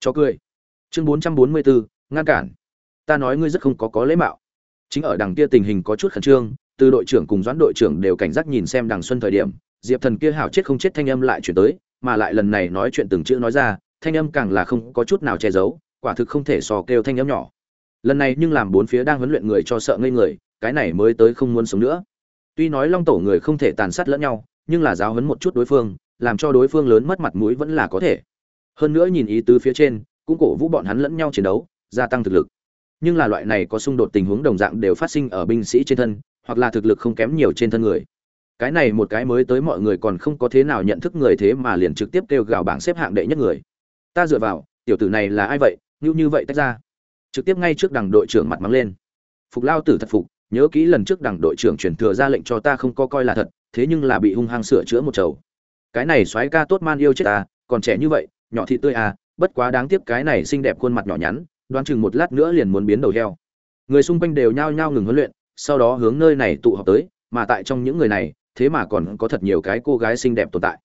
cho cười. Chương bốn trăm bốn mươi bốn ngăn cản. Ta nói ngươi rất không có có lễ mạo. Chính ở đằng kia tình hình có chút khẩn trương, từ đội trưởng cùng doãn đội trưởng đều cảnh giác nhìn xem đằng xuân thời điểm, diệp thần kia hảo chết không chết thanh âm lại chuyển tới, mà lại lần này nói chuyện từng chữ nói ra, thanh âm càng là không có chút nào che giấu, quả thực không thể sò kêu thanh âm nhỏ. Lần này nhưng làm bốn phía đang huấn luyện người cho sợ ngây người, cái này mới tới không muốn sống nữa. Tuy nói long tổ người không thể tàn sát lẫn nhau, nhưng là giáo huấn một chút đối phương, làm cho đối phương lớn mất mặt mũi vẫn là có thể hơn nữa nhìn ý tứ phía trên, cũng cổ vũ bọn hắn lẫn nhau chiến đấu, gia tăng thực lực. Nhưng là loại này có xung đột tình huống đồng dạng đều phát sinh ở binh sĩ trên thân, hoặc là thực lực không kém nhiều trên thân người. Cái này một cái mới tới mọi người còn không có thế nào nhận thức người thế mà liền trực tiếp kêu gào bảng xếp hạng đệ nhất người. Ta dựa vào, tiểu tử này là ai vậy? Như như vậy tách ra. Trực tiếp ngay trước đằng đội trưởng mặt mắng lên. Phục lao tử thật phục, nhớ kỹ lần trước đằng đội trưởng chuyển thừa ra lệnh cho ta không có coi là thật, thế nhưng là bị hung hăng sửa chữa một chầu. Cái này soái ca tốt man yêu chết ta, còn trẻ như vậy nhỏ thị tươi à bất quá đáng tiếc cái này xinh đẹp khuôn mặt nhỏ nhắn, đoán chừng một lát nữa liền muốn biến đầu heo. Người xung quanh đều nhao nhao ngừng huấn luyện, sau đó hướng nơi này tụ họp tới, mà tại trong những người này, thế mà còn có thật nhiều cái cô gái xinh đẹp tồn tại.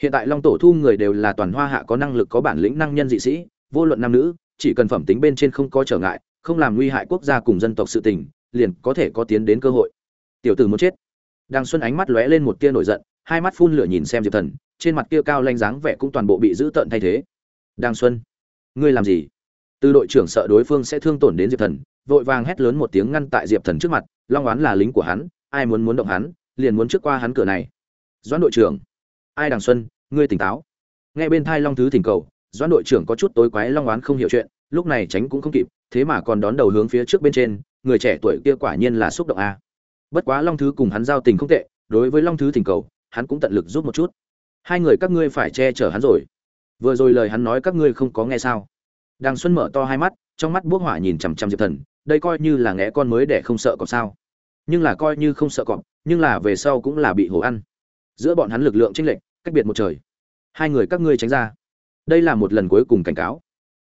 Hiện tại long tổ thu người đều là toàn hoa hạ có năng lực, có bản lĩnh năng nhân dị sĩ, vô luận nam nữ, chỉ cần phẩm tính bên trên không có trở ngại, không làm nguy hại quốc gia cùng dân tộc sự tình, liền có thể có tiến đến cơ hội. Tiểu tử muốn chết. Đang xuân ánh mắt lóe lên một tia nổi giận hai mắt phun lửa nhìn xem diệp thần, trên mặt kia cao lanh dáng vẻ cũng toàn bộ bị giữ tợn thay thế. Đang xuân, ngươi làm gì? Từ đội trưởng sợ đối phương sẽ thương tổn đến diệp thần, vội vàng hét lớn một tiếng ngăn tại diệp thần trước mặt, long oán là lính của hắn, ai muốn muốn động hắn, liền muốn trước qua hắn cửa này. Doãn đội trưởng, ai đằng xuân, ngươi tỉnh táo. Nghe bên thai long thứ thỉnh cầu, doãn đội trưởng có chút tối quái long oán không hiểu chuyện, lúc này tránh cũng không kịp, thế mà còn đón đầu hướng phía trước bên trên, người trẻ tuổi kia quả nhiên là xúc động a. Bất quá long thứ cùng hắn giao tình không tệ, đối với long thứ thỉnh cầu hắn cũng tận lực giúp một chút. Hai người các ngươi phải che chở hắn rồi. Vừa rồi lời hắn nói các ngươi không có nghe sao? Đàng xuân mở to hai mắt, trong mắt bốc hỏa nhìn chằm chằm diệp thần, đây coi như là ngẽ con mới để không sợ cọp sao? Nhưng là coi như không sợ cọp, nhưng là về sau cũng là bị hổ ăn. Giữa bọn hắn lực lượng chênh lệch, cách biệt một trời. Hai người các ngươi tránh ra. Đây là một lần cuối cùng cảnh cáo.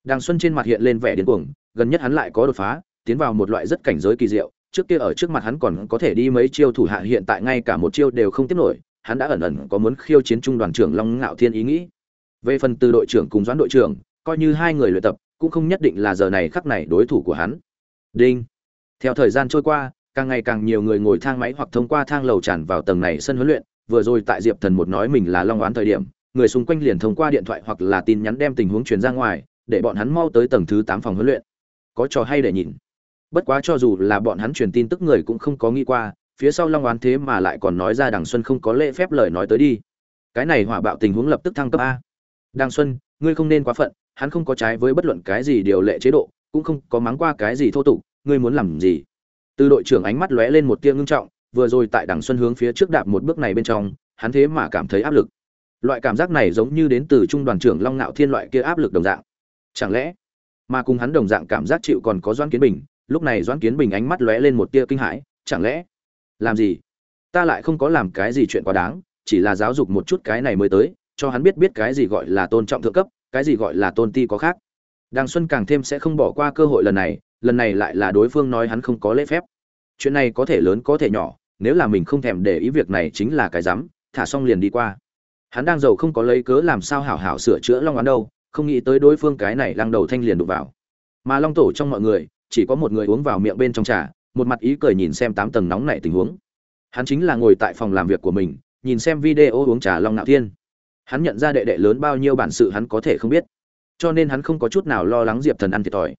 Đàng xuân trên mặt hiện lên vẻ điên cuồng, gần nhất hắn lại có đột phá, tiến vào một loại rất cảnh giới kỳ diệu, trước kia ở trước mặt hắn còn có thể đi mấy chiêu thủ hạ, hiện tại ngay cả một chiêu đều không tiếp nổi hắn đã ẩn ẩn có muốn khiêu chiến trung đoàn trưởng long ngạo thiên ý nghĩ. Về phần từ đội trưởng cùng doãn đội trưởng, coi như hai người luyện tập, cũng không nhất định là giờ này khắc này đối thủ của hắn. Đinh. Theo thời gian trôi qua, càng ngày càng nhiều người ngồi thang máy hoặc thông qua thang lầu tràn vào tầng này sân huấn luyện. Vừa rồi tại diệp thần một nói mình là long oán thời điểm, người xung quanh liền thông qua điện thoại hoặc là tin nhắn đem tình huống truyền ra ngoài, để bọn hắn mau tới tầng thứ tám phòng huấn luyện. Có trò hay để nhìn. Bất quá cho dù là bọn hắn truyền tin tức người cũng không có nghĩ qua phía sau long oán thế mà lại còn nói ra đằng xuân không có lễ phép lời nói tới đi. Cái này hỏa bạo tình huống lập tức thăng cấp a. Đằng xuân, ngươi không nên quá phận, hắn không có trái với bất luận cái gì điều lệ chế độ, cũng không có mắng qua cái gì thô tục, ngươi muốn làm gì? Từ đội trưởng ánh mắt lóe lên một tia ngưng trọng, vừa rồi tại đằng xuân hướng phía trước đạp một bước này bên trong, hắn thế mà cảm thấy áp lực. Loại cảm giác này giống như đến từ trung đoàn trưởng long ngạo thiên loại kia áp lực đồng dạng. Chẳng lẽ, mà cùng hắn đồng dạng cảm giác chịu còn có doãn kiến bình, lúc này doãn kiến bình ánh mắt lóe lên một tia kinh hãi, chẳng lẽ làm gì? Ta lại không có làm cái gì chuyện quá đáng, chỉ là giáo dục một chút cái này mới tới, cho hắn biết biết cái gì gọi là tôn trọng thượng cấp, cái gì gọi là tôn ti có khác. Đàng xuân càng thêm sẽ không bỏ qua cơ hội lần này lần này lại là đối phương nói hắn không có lễ phép. Chuyện này có thể lớn có thể nhỏ, nếu là mình không thèm để ý việc này chính là cái dám thả xong liền đi qua. Hắn đang giàu không có lấy cớ làm sao hảo hảo sửa chữa long oán đâu, không nghĩ tới đối phương cái này lăng đầu thanh liền đụng vào. Mà long tổ trong mọi người, chỉ có một người uống vào miệng bên trong trà một mặt ý cười nhìn xem tám tầng nóng này tình huống. Hắn chính là ngồi tại phòng làm việc của mình, nhìn xem video uống trà long nạo thiên. Hắn nhận ra đệ đệ lớn bao nhiêu bản sự hắn có thể không biết. Cho nên hắn không có chút nào lo lắng diệp thần ăn thiệt thòi.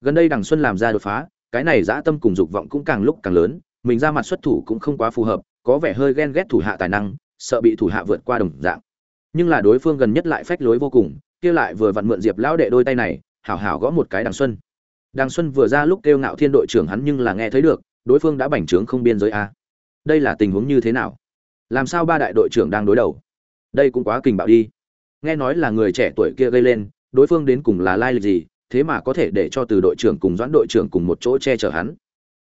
Gần đây đằng xuân làm ra đột phá, cái này dã tâm cùng dục vọng cũng càng lúc càng lớn, mình ra mặt xuất thủ cũng không quá phù hợp, có vẻ hơi ghen ghét thủ hạ tài năng, sợ bị thủ hạ vượt qua đồng dạng. Nhưng là đối phương gần nhất lại phách lối vô cùng, kia lại vừa vặn mượn diệp lão đệ đôi tay này, hảo hảo gõ một cái đằng xuân đằng xuân vừa ra lúc kêu ngạo thiên đội trưởng hắn nhưng là nghe thấy được, đối phương đã bành trướng không biên giới a. Đây là tình huống như thế nào? Làm sao ba đại đội trưởng đang đối đầu? Đây cũng quá kình bạo đi. Nghe nói là người trẻ tuổi kia gây lên, đối phương đến cùng là lai lịch gì, thế mà có thể để cho từ đội trưởng cùng doãn đội trưởng cùng một chỗ che chở hắn.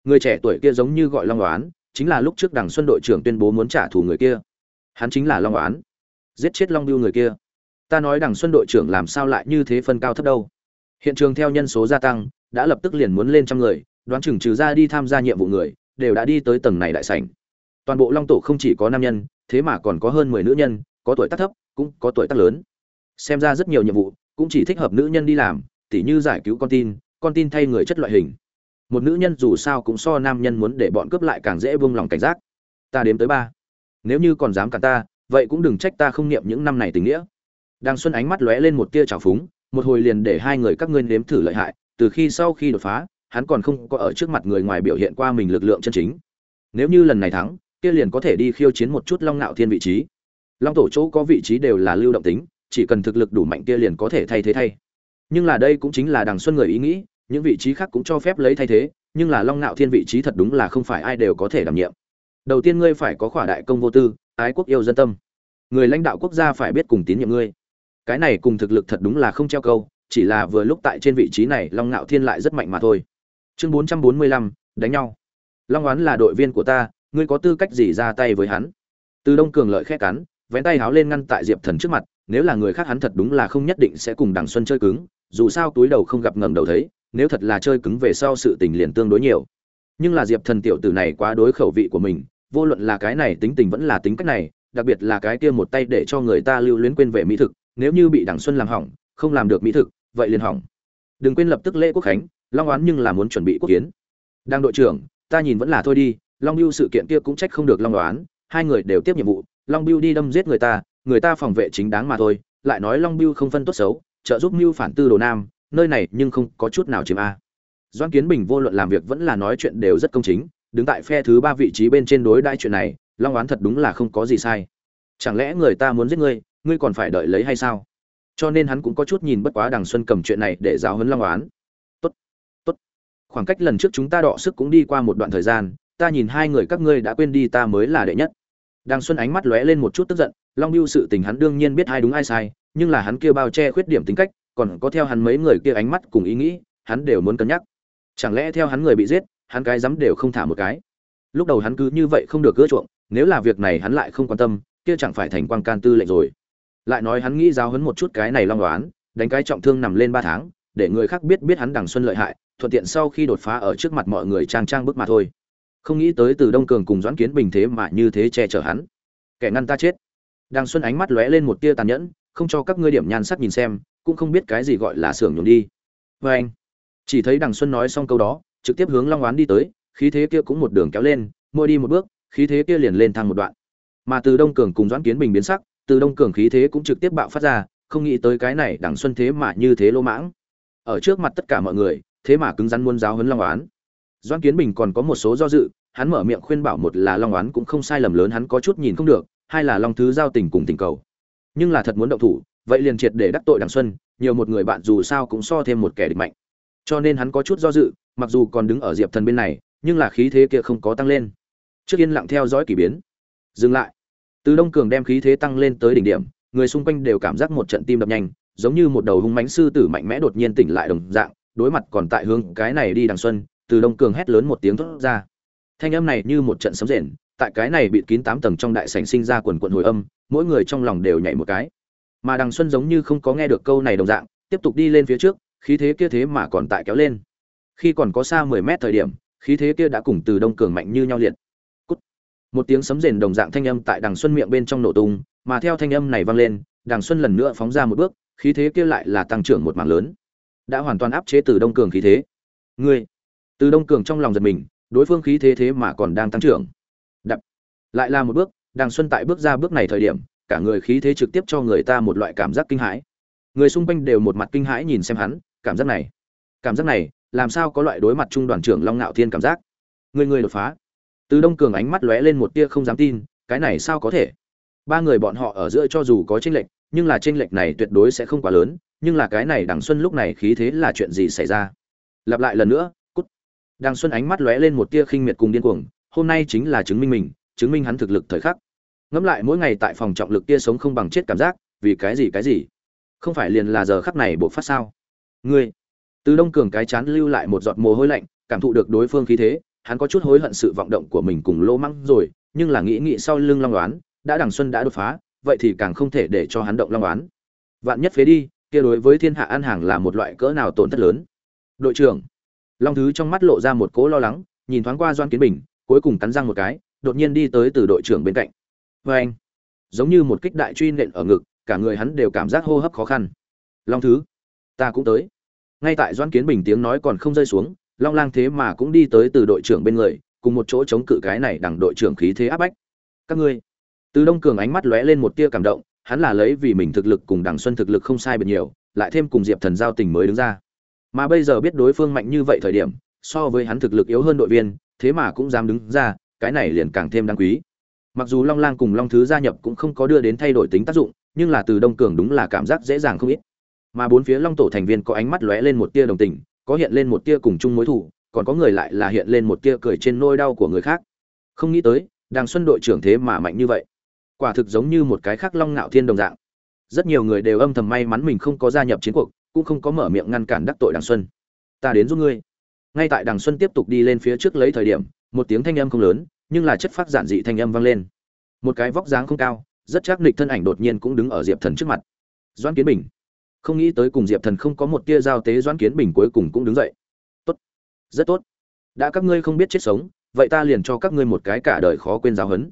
Người trẻ tuổi kia giống như gọi long oán, chính là lúc trước đằng xuân đội trưởng tuyên bố muốn trả thù người kia. Hắn chính là long oán. Giết chết long Bưu người kia. Ta nói đằng xuân đội trưởng làm sao lại như thế phân cao thấp đâu? Hiện trường theo nhân số gia tăng đã lập tức liền muốn lên trăm người, đoán chừng trừ ra đi tham gia nhiệm vụ người, đều đã đi tới tầng này đại sảnh. Toàn bộ long tổ không chỉ có nam nhân, thế mà còn có hơn mười nữ nhân, có tuổi tác thấp, cũng có tuổi tác lớn. Xem ra rất nhiều nhiệm vụ, cũng chỉ thích hợp nữ nhân đi làm, tỉ như giải cứu con tin con tin thay người chất loại hình. Một nữ nhân dù sao cũng so nam nhân muốn để bọn cướp lại càng dễ buông lòng cảnh giác. Ta đếm tới ba. Nếu như còn dám cả ta, vậy cũng đừng trách ta không niệm những năm này tình nghĩa. Đang xuân ánh mắt lóe lên một tia trào phúng, một hồi liền để hai người các ngươi nếm thử lợi hại từ khi sau khi đột phá, hắn còn không có ở trước mặt người ngoài biểu hiện qua mình lực lượng chân chính. Nếu như lần này thắng, kia liền có thể đi khiêu chiến một chút long nạo thiên vị trí. Long tổ chỗ có vị trí đều là lưu động tính, chỉ cần thực lực đủ mạnh kia liền có thể thay thế thay. Nhưng là đây cũng chính là đằng xuân người ý nghĩ, những vị trí khác cũng cho phép lấy thay thế, nhưng là long nạo thiên vị trí thật đúng là không phải ai đều có thể đảm nhiệm. Đầu tiên ngươi phải có khỏa đại công vô tư, ái quốc yêu dân tâm. Người lãnh đạo quốc gia phải biết cùng tín nhiệm ngươi. Cái này cùng thực lực thật đúng là không treo câu chỉ là vừa lúc tại trên vị trí này long nạo thiên lại rất mạnh mà thôi. Chương bốn trăm bốn mươi lăm, đánh nhau. Long oán là đội viên của ta, ngươi có tư cách gì ra tay với hắn? Từ đông cường lợi khét cắn, vén tay háo lên ngăn tại diệp thần trước mặt, nếu là người khác hắn thật đúng là không nhất định sẽ cùng đằng xuân chơi cứng, dù sao túi đầu không gặp ngầm đầu thấy, nếu thật là chơi cứng về sau sự tình liền tương đối nhiều. Nhưng là diệp thần tiểu tử này quá đối khẩu vị của mình, vô luận là cái này tính tình vẫn là tính cách này, đặc biệt là cái kia một tay để cho người ta lưu luyến quên về mỹ thực, nếu như bị đằng xuân làm hỏng không làm được mỹ thực, vậy liền hỏng. Đừng quên lập tức lễ quốc khánh, long oán nhưng là muốn chuẩn bị quốc kiến. Đang đội trưởng, ta nhìn vẫn là thôi đi, long biêu sự kiện kia cũng trách không được long oán, hai người đều tiếp nhiệm vụ, long biêu đi đâm giết người ta người ta phòng vệ chính đáng mà thôi, lại nói long biêu không phân tốt xấu, trợ giúp mưu phản tư đồ nam, nơi này nhưng không có chút nào chiếm a. Doan kiến bình vô luận làm việc vẫn là nói chuyện đều rất công chính, đứng tại phe thứ ba vị trí bên trên đối đãi chuyện này, long oán thật đúng là không có gì sai. Chẳng lẽ người ta muốn giết ngươi ngươi còn phải đợi lấy hay sao? Cho nên hắn cũng có chút nhìn bất quá đằng xuân cầm chuyện này để giáo huấn long oán. Tốt tốt. Khoảng cách lần trước chúng ta đọ sức cũng đi qua một đoạn thời gian, ta nhìn hai người các ngươi đã quên đi ta mới là đệ nhất. Đằng xuân ánh mắt lóe lên một chút tức giận, long biêu sự tình hắn đương nhiên biết ai đúng ai sai, nhưng là hắn kia bao che khuyết điểm tính cách, còn có theo hắn mấy người kia ánh mắt cùng ý nghĩ, hắn đều muốn cân nhắc. Chẳng lẽ theo hắn người bị giết, hắn cái dám đều không thả một cái? Lúc đầu hắn cứ như vậy không được gỡ chuộng, nếu là việc này hắn lại không quan tâm, kia chẳng phải thành quan can tư lệnh rồi lại nói hắn nghĩ giáo hấn một chút cái này long đoán, đánh cái trọng thương nằm lên ba tháng, để người khác biết biết hắn đằng xuân lợi hại, thuận tiện sau khi đột phá ở trước mặt mọi người trang trang bức mà thôi. Không nghĩ tới từ đông cường cùng doãn kiến bình thế mà như thế che chở hắn. Kẻ ngăn ta chết. Đằng xuân ánh mắt lóe lên một tia tàn nhẫn, không cho các ngươi điểm nhan sắc nhìn xem, cũng không biết cái gì gọi là sưởng nhường đi. Vê anh, chỉ thấy đằng xuân nói xong câu đó, trực tiếp hướng long oán đi tới, khí thế kia cũng một đường kéo lên, mỗi đi một bước, khí thế kia liền lên thang một đoạn. Mà từ đông cường cùng doãn kiến bình biến sắc từ đông cường khí thế cũng trực tiếp bạo phát ra, không nghĩ tới cái này đằng xuân thế mà như thế lô mãng. Ở trước mặt tất cả mọi người, thế mà cứng rắn muôn giáo huấn long oán. Doãn kiến bình còn có một số do dự, hắn mở miệng khuyên bảo một là long oán cũng không sai lầm lớn, hắn có chút nhìn không được, hai là long thứ giao tình cùng tình cầu. Nhưng là thật muốn động thủ, vậy liền triệt để đắc tội đằng xuân, nhiều một người bạn dù sao cũng so thêm một kẻ địch mạnh. Cho nên hắn có chút do dự, mặc dù còn đứng ở diệp thần bên này, nhưng là khí thế kia không có tăng lên. Trước yên lặng theo dõi k ỳ biến. Dừng lại từ đông cường đem khí thế tăng lên tới đỉnh điểm, người xung quanh đều cảm giác một trận tim đập nhanh, giống như một đầu hung mánh sư tử mạnh mẽ đột nhiên tỉnh lại đồng dạng, đối mặt còn tại hướng cái này đi đằng xuân, từ đông cường hét lớn một tiếng thốt ra. Thanh âm này như một trận sấm rền, tại cái này bịt kín tám tầng trong đại sảnh sinh ra quần quần hồi âm, mỗi người trong lòng đều nhảy một cái. Mà đằng xuân giống như không có nghe được câu này đồng dạng, tiếp tục đi lên phía trước, khí thế kia thế mà còn tại kéo lên. Khi còn có xa mười mét thời điểm, khí thế kia đã cùng từ đông cường mạnh như nhau liệt một tiếng sấm rền đồng dạng thanh âm tại đằng xuân miệng bên trong nổ tung, mà theo thanh âm này vang lên, đằng xuân lần nữa phóng ra một bước, khí thế kia lại là tăng trưởng một mảng lớn. Đã hoàn toàn áp chế từ đông cường khí thế. Ngươi! Từ đông cường trong lòng giật mình, đối phương khí thế thế mà còn đang tăng trưởng. Đập! Lại là một bước, đằng xuân tại bước ra bước này thời điểm, cả người khí thế trực tiếp cho người ta một loại cảm giác kinh hãi. Người xung quanh đều một mặt kinh hãi nhìn xem hắn, cảm giác này. Cảm giác này, làm sao có loại đối mặt trung đoàn trưởng long ngạo thiên cảm giác? Người người đột phá từ đông cường ánh mắt lóe lên một tia không dám tin, cái này sao có thể? Ba người bọn họ ở giữa cho dù có tranh lệch, nhưng là tranh lệch này tuyệt đối sẽ không quá lớn, nhưng là cái này đằng xuân lúc này khí thế là chuyện gì xảy ra? Lặp lại lần nữa, cút. Đằng xuân ánh mắt lóe lên một tia khinh miệt cùng điên cuồng, hôm nay chính là chứng minh mình, chứng minh hắn thực lực thời khắc. Ngẫm lại mỗi ngày tại phòng trọng lực kia sống không bằng chết cảm giác, vì cái gì cái gì? Không phải liền là giờ khắc này buộc phát sao? Ngươi. Từ đông cường cái chán lưu lại một giọt mồ hôi lạnh, cảm thụ được đối phương khí thế hắn có chút hối hận sự vọng động của mình cùng lỗ măng rồi, nhưng là nghĩ nghĩ sau lưng long đoán đã đằng xuân đã đột phá, vậy thì càng không thể để cho hắn động long đoán vạn nhất phế đi, kia đối với thiên hạ an hàng là một loại cỡ nào tổn thất lớn. Đội trưởng, long thứ trong mắt lộ ra một cỗ lo lắng, nhìn thoáng qua doan kiến bình, cuối cùng cắn răng một cái, đột nhiên đi tới từ đội trưởng bên cạnh. Vê anh, giống như một kích đại truy nện ở ngực, cả người hắn đều cảm giác hô hấp khó khăn. Long thứ, ta cũng tới. Ngay tại doan kiến bình tiếng nói còn không rơi xuống long lang thế mà cũng đi tới từ đội trưởng bên người, cùng một chỗ chống cự cái này đằng đội trưởng khí thế áp bách. Các ngươi. Từ đông cường ánh mắt lóe lên một tia cảm động, hắn là lấy vì mình thực lực cùng đằng xuân thực lực không sai biệt nhiều, lại thêm cùng diệp thần giao tình mới đứng ra. Mà bây giờ biết đối phương mạnh như vậy thời điểm, so với hắn thực lực yếu hơn đội viên, thế mà cũng dám đứng ra, cái này liền càng thêm đáng quý. Mặc dù long lang cùng long thứ gia nhập cũng không có đưa đến thay đổi tính tác dụng, nhưng là từ đông cường đúng là cảm giác dễ dàng không ít. Mà bốn phía long tổ thành viên có ánh mắt lóe lên một tia đồng tình có hiện lên một tia cùng chung mối thù, còn có người lại là hiện lên một tia cười trên nôi đau của người khác. Không nghĩ tới, đàng xuân đội trưởng thế mà mạnh như vậy. Quả thực giống như một cái khác long ngạo thiên đồng dạng. Rất nhiều người đều âm thầm may mắn mình không có gia nhập chiến cuộc, cũng không có mở miệng ngăn cản đắc tội đàng xuân. Ta đến giúp ngươi. Ngay tại đàng xuân tiếp tục đi lên phía trước lấy thời điểm, một tiếng thanh âm không lớn, nhưng là chất phát giản dị thanh âm vang lên. Một cái vóc dáng không cao, rất chắc nịch thân ảnh đột nhiên cũng đứng ở diệp thần trước mặt. Doãn kiến bình không nghĩ tới cùng diệp thần không có một tia giao tế doãn kiến bình cuối cùng cũng đứng dậy. Tốt, rất tốt. Đã các ngươi không biết chết sống, vậy ta liền cho các ngươi một cái cả đời khó quên giáo hấn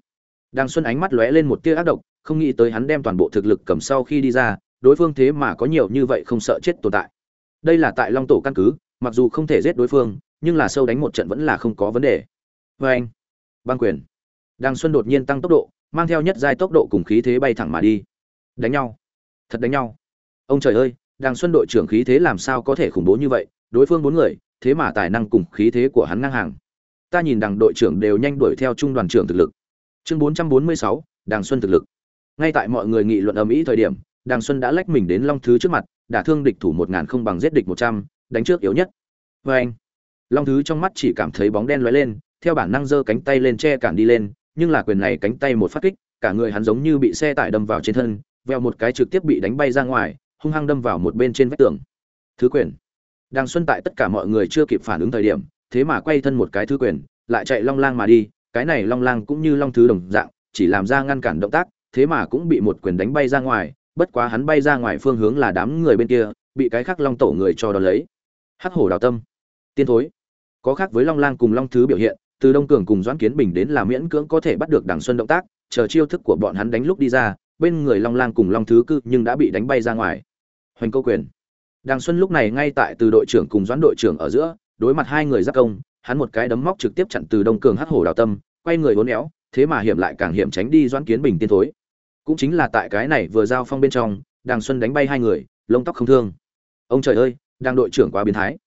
đàng xuân ánh mắt lóe lên một tia ác độc, không nghĩ tới hắn đem toàn bộ thực lực cầm sau khi đi ra, đối phương thế mà có nhiều như vậy không sợ chết tồn tại. Đây là tại long tổ căn cứ, mặc dù không thể giết đối phương, nhưng là sâu đánh một trận vẫn là không có vấn đề. Vê anh, băng quyền. Đàng xuân đột nhiên tăng tốc độ, mang theo nhất giai tốc độ cùng khí thế bay thẳng mà đi. Đánh nhau. Thật đánh nhau ông trời ơi đàng xuân đội trưởng khí thế làm sao có thể khủng bố như vậy? Đối phương bốn người, thế mà tài năng cùng khí thế của hắn ngang hàng. Ta nhìn đằng đội trưởng đều nhanh đuổi theo trung đoàn trưởng thực lực. Chương bốn trăm bốn mươi sáu đàng xuân thực lực. Ngay tại mọi người nghị luận ầm ĩ thời điểm đàng xuân đã lách mình đến long thứ trước mặt, đả thương địch thủ một ngàn không bằng giết địch một trăm, đánh trước yếu nhất. Vê anh, long thứ trong mắt chỉ cảm thấy bóng đen lóe lên, theo bản năng giơ cánh tay lên che cản đi lên, nhưng là quyền này cánh tay một phát kích, cả người hắn giống như bị xe tải đâm vào trên thân veo một cái trực tiếp bị đánh bay ra ngoài hung hăng đâm vào một bên trên vách tường. Thứ quyền. Đàng xuân tại tất cả mọi người chưa kịp phản ứng thời điểm, thế mà quay thân một cái thứ quyền, lại chạy long lang mà đi, cái này long lang cũng như long thứ đồng dạng, chỉ làm ra ngăn cản động tác, thế mà cũng bị một quyền đánh bay ra ngoài, bất quá hắn bay ra ngoài phương hướng là đám người bên kia, bị cái khác long tổ người cho đ lấy. Hắc hổ đào tâm. Tiên thối. Có khác với long lang cùng long thứ biểu hiện, từ đông cường cùng doãn kiến bình đến là miễn cưỡng có thể bắt được đằng xuân động tác, chờ chiêu thức của bọn hắn đánh lúc đi ra, bên người long lang cùng long thứ cư nhưng đã bị đánh bay ra ngoài hoành câu quyền. Đằng xuân lúc này ngay tại từ đội trưởng cùng doãn đội trưởng ở giữa, đối mặt hai người giáp công, hắn một cái đấm móc trực tiếp chặn từ đông cường hắc hổ đào tâm, quay người uốn éo, thế mà hiểm lại càng hiểm tránh đi doãn kiến bình tiên thối. Cũng chính là tại cái này vừa giao phong bên trong đàng xuân đánh bay hai người, lông tóc không thương. Ông trời ơi, đang đội trưởng quá biến thái.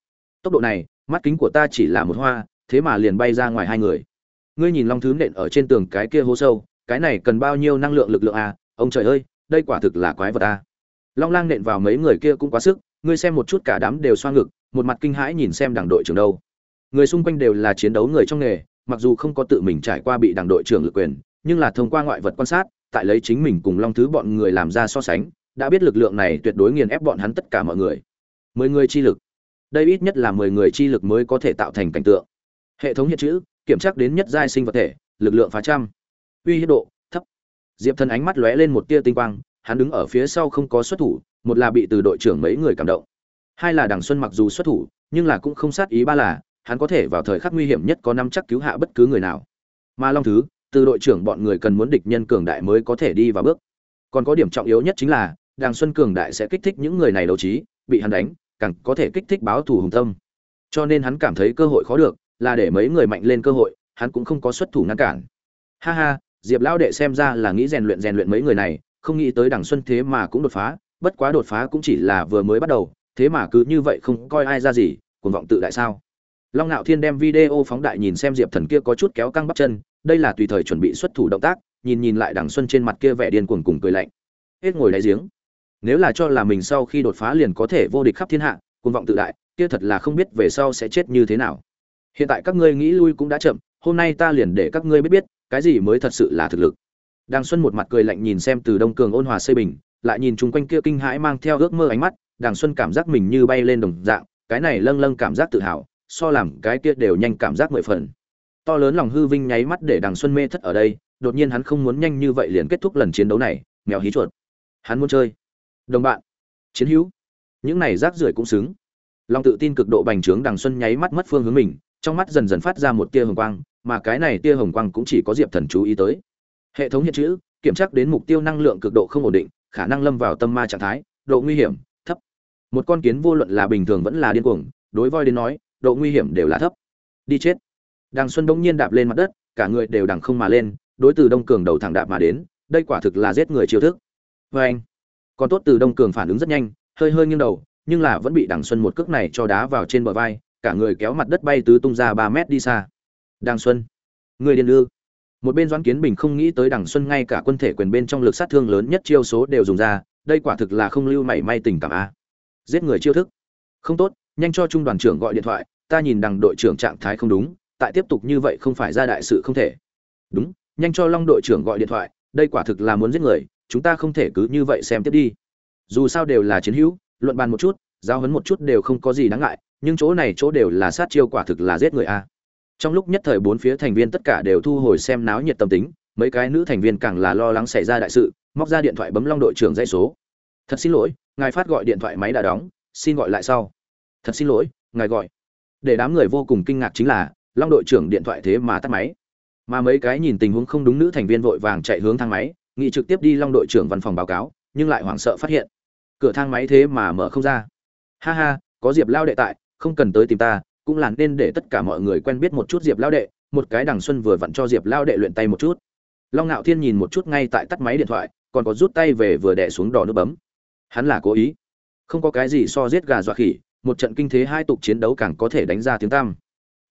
Tốc độ này, mắt kính của ta chỉ là một hoa, thế mà liền bay ra ngoài hai người. Ngươi nhìn long thứ nện ở trên tường cái kia hố sâu, cái này cần bao nhiêu năng lượng lực lượng à? Ông trời ơi, đây quả thực là quái vật à? Long lang nện vào mấy người kia cũng quá sức, ngươi xem một chút cả đám đều xoa ngực, một mặt kinh hãi nhìn xem đảng đội trưởng đâu. Người xung quanh đều là chiến đấu người trong nghề, mặc dù không có tự mình trải qua bị đảng đội trưởng lực quyền, nhưng là thông qua ngoại vật quan sát, tại lấy chính mình cùng long thứ bọn người làm ra so sánh, đã biết lực lượng này tuyệt đối nghiền ép bọn hắn tất cả mọi người. Mười người chi lực. Đây ít nhất là mười người chi lực mới có thể tạo thành cảnh tượng. Hệ thống hiện chữ, kiểm tra đến nhất giai sinh vật thể, lực lượng phá trăm. Uy hiếp độ, thấp. Diệp thần ánh mắt lóe lên một tia tinh quang hắn đứng ở phía sau không có xuất thủ, một là bị từ đội trưởng mấy người cảm động, hai là đằng xuân mặc dù xuất thủ, nhưng là cũng không sát ý ba là, hắn có thể vào thời khắc nguy hiểm nhất có năm chắc cứu hạ bất cứ người nào. Mà long thứ, từ đội trưởng bọn người cần muốn địch nhân cường đại mới có thể đi vào bước. Còn có điểm trọng yếu nhất chính là đàng xuân cường đại sẽ kích thích những người này đấu trí, bị hắn đánh, càng có thể kích thích báo thù hùng tâm. Cho nên hắn cảm thấy cơ hội khó được, là để mấy người mạnh lên cơ hội, hắn cũng không có xuất thủ ngăn cản. Ha ha, diệp lão đệ xem ra là nghĩ rèn luyện rèn luyện mấy người này không nghĩ tới đằng xuân thế mà cũng đột phá, bất quá đột phá cũng chỉ là vừa mới bắt đầu, thế mà cứ như vậy không coi ai ra gì, cuồng vọng tự đại sao? Long ngạo thiên đem video phóng đại nhìn xem diệp thần kia có chút kéo căng bắp chân, đây là tùy thời chuẩn bị xuất thủ động tác, nhìn nhìn lại đằng xuân trên mặt kia vẻ điên cuồng cùng cười lạnh. Hết ngồi đáy giếng. Nếu là cho là mình sau khi đột phá liền có thể vô địch khắp thiên hạ, cuồng vọng tự đại, kia thật là không biết về sau sẽ chết như thế nào. Hiện tại các ngươi nghĩ lui cũng đã chậm, hôm nay ta liền để các ngươi biết biết, cái gì mới thật sự là thực lực. Đàng xuân một mặt cười lạnh nhìn xem từ đông cường ôn hòa xây bình, lại nhìn chung quanh kia kinh hãi mang theo ước mơ ánh mắt, Đàng xuân cảm giác mình như bay lên đồng dạng, cái này lâng lâng cảm giác tự hào, so làm cái kia đều nhanh cảm giác mười phần. To lớn lòng hư vinh nháy mắt để Đàng xuân mê thất ở đây, đột nhiên hắn không muốn nhanh như vậy liền kết thúc lần chiến đấu này, mèo hí chuột. Hắn muốn chơi. Đồng bạn. Chiến hữu. Những này rác rưởi cũng xứng. Lòng tự tin cực độ bành trướng Đàng xuân nháy mắt mất phương hướng mình, trong mắt dần dần phát ra một tia hồng quang, mà cái này tia hồng quang cũng chỉ có diệp thần chú ý tới hệ thống hiện chữ, kiểm tra đến mục tiêu năng lượng cực độ không ổn định, khả năng lâm vào tâm ma trạng thái, độ nguy hiểm, thấp. Một con kiến vô luận là bình thường vẫn là điên cuồng, đối voi đến nói, độ nguy hiểm đều là thấp. Đi chết. Đằng xuân bỗng nhiên đạp lên mặt đất, cả người đều đằng không mà lên, đối từ đông cường đầu thẳng đạp mà đến, đây quả thực là giết người chiêu thức. Vê anh còn tốt từ đông cường phản ứng rất nhanh, hơi hơi nghiêng đầu, nhưng là vẫn bị đằng xuân một cước này cho đá vào trên bờ vai, cả người kéo mặt đất bay tứ tung ra ba mét đi xa. Đằng xuân, người điên ư? Một bên doãn kiến bình không nghĩ tới đằng xuân ngay cả quân thể quyền bên trong lực sát thương lớn nhất chiêu số đều dùng ra, đây quả thực là không lưu mảy may tình cảm a. Giết người chiêu thức. Không tốt, nhanh cho trung đoàn trưởng gọi điện thoại, ta nhìn đằng đội trưởng trạng thái không đúng, tại tiếp tục như vậy không phải ra đại sự không thể. Đúng, nhanh cho long đội trưởng gọi điện thoại, đây quả thực là muốn giết người, chúng ta không thể cứ như vậy xem tiếp đi. Dù sao đều là chiến hữu, luận bàn một chút giao hấn một chút đều không có gì đáng ngại, nhưng chỗ này chỗ đều là sát chiêu quả thực là giết người a trong lúc nhất thời bốn phía thành viên tất cả đều thu hồi xem náo nhiệt tâm tính, mấy cái nữ thành viên càng là lo lắng xảy ra đại sự, móc ra điện thoại bấm long đội trưởng dây số. Thật xin lỗi, ngài phát gọi điện thoại máy đã đóng, xin gọi lại sau. Thật xin lỗi, ngài gọi. Để đám người vô cùng kinh ngạc chính là, long đội trưởng điện thoại thế mà tắt máy. Mà mấy cái nhìn tình huống không đúng nữ thành viên vội vàng chạy hướng thang máy nghị trực tiếp đi long đội trưởng văn phòng báo cáo, nhưng lại hoảng sợ phát hiện, cửa thang máy thế mà mở không ra. Ha ha, có diệp lao đệ tại, không cần tới tìm ta cũng là nên để tất cả mọi người quen biết một chút diệp lao đệ, một cái đằng xuân vừa vặn cho diệp lao đệ luyện tay một chút. Long ngạo thiên nhìn một chút ngay tại tắt máy điện thoại, còn có rút tay về vừa đẻ xuống đỏ nước bấm. Hắn là cố ý. Không có cái gì so giết gà dọa khỉ, một trận kinh thế hai tục chiến đấu càng có thể đánh ra tiếng tam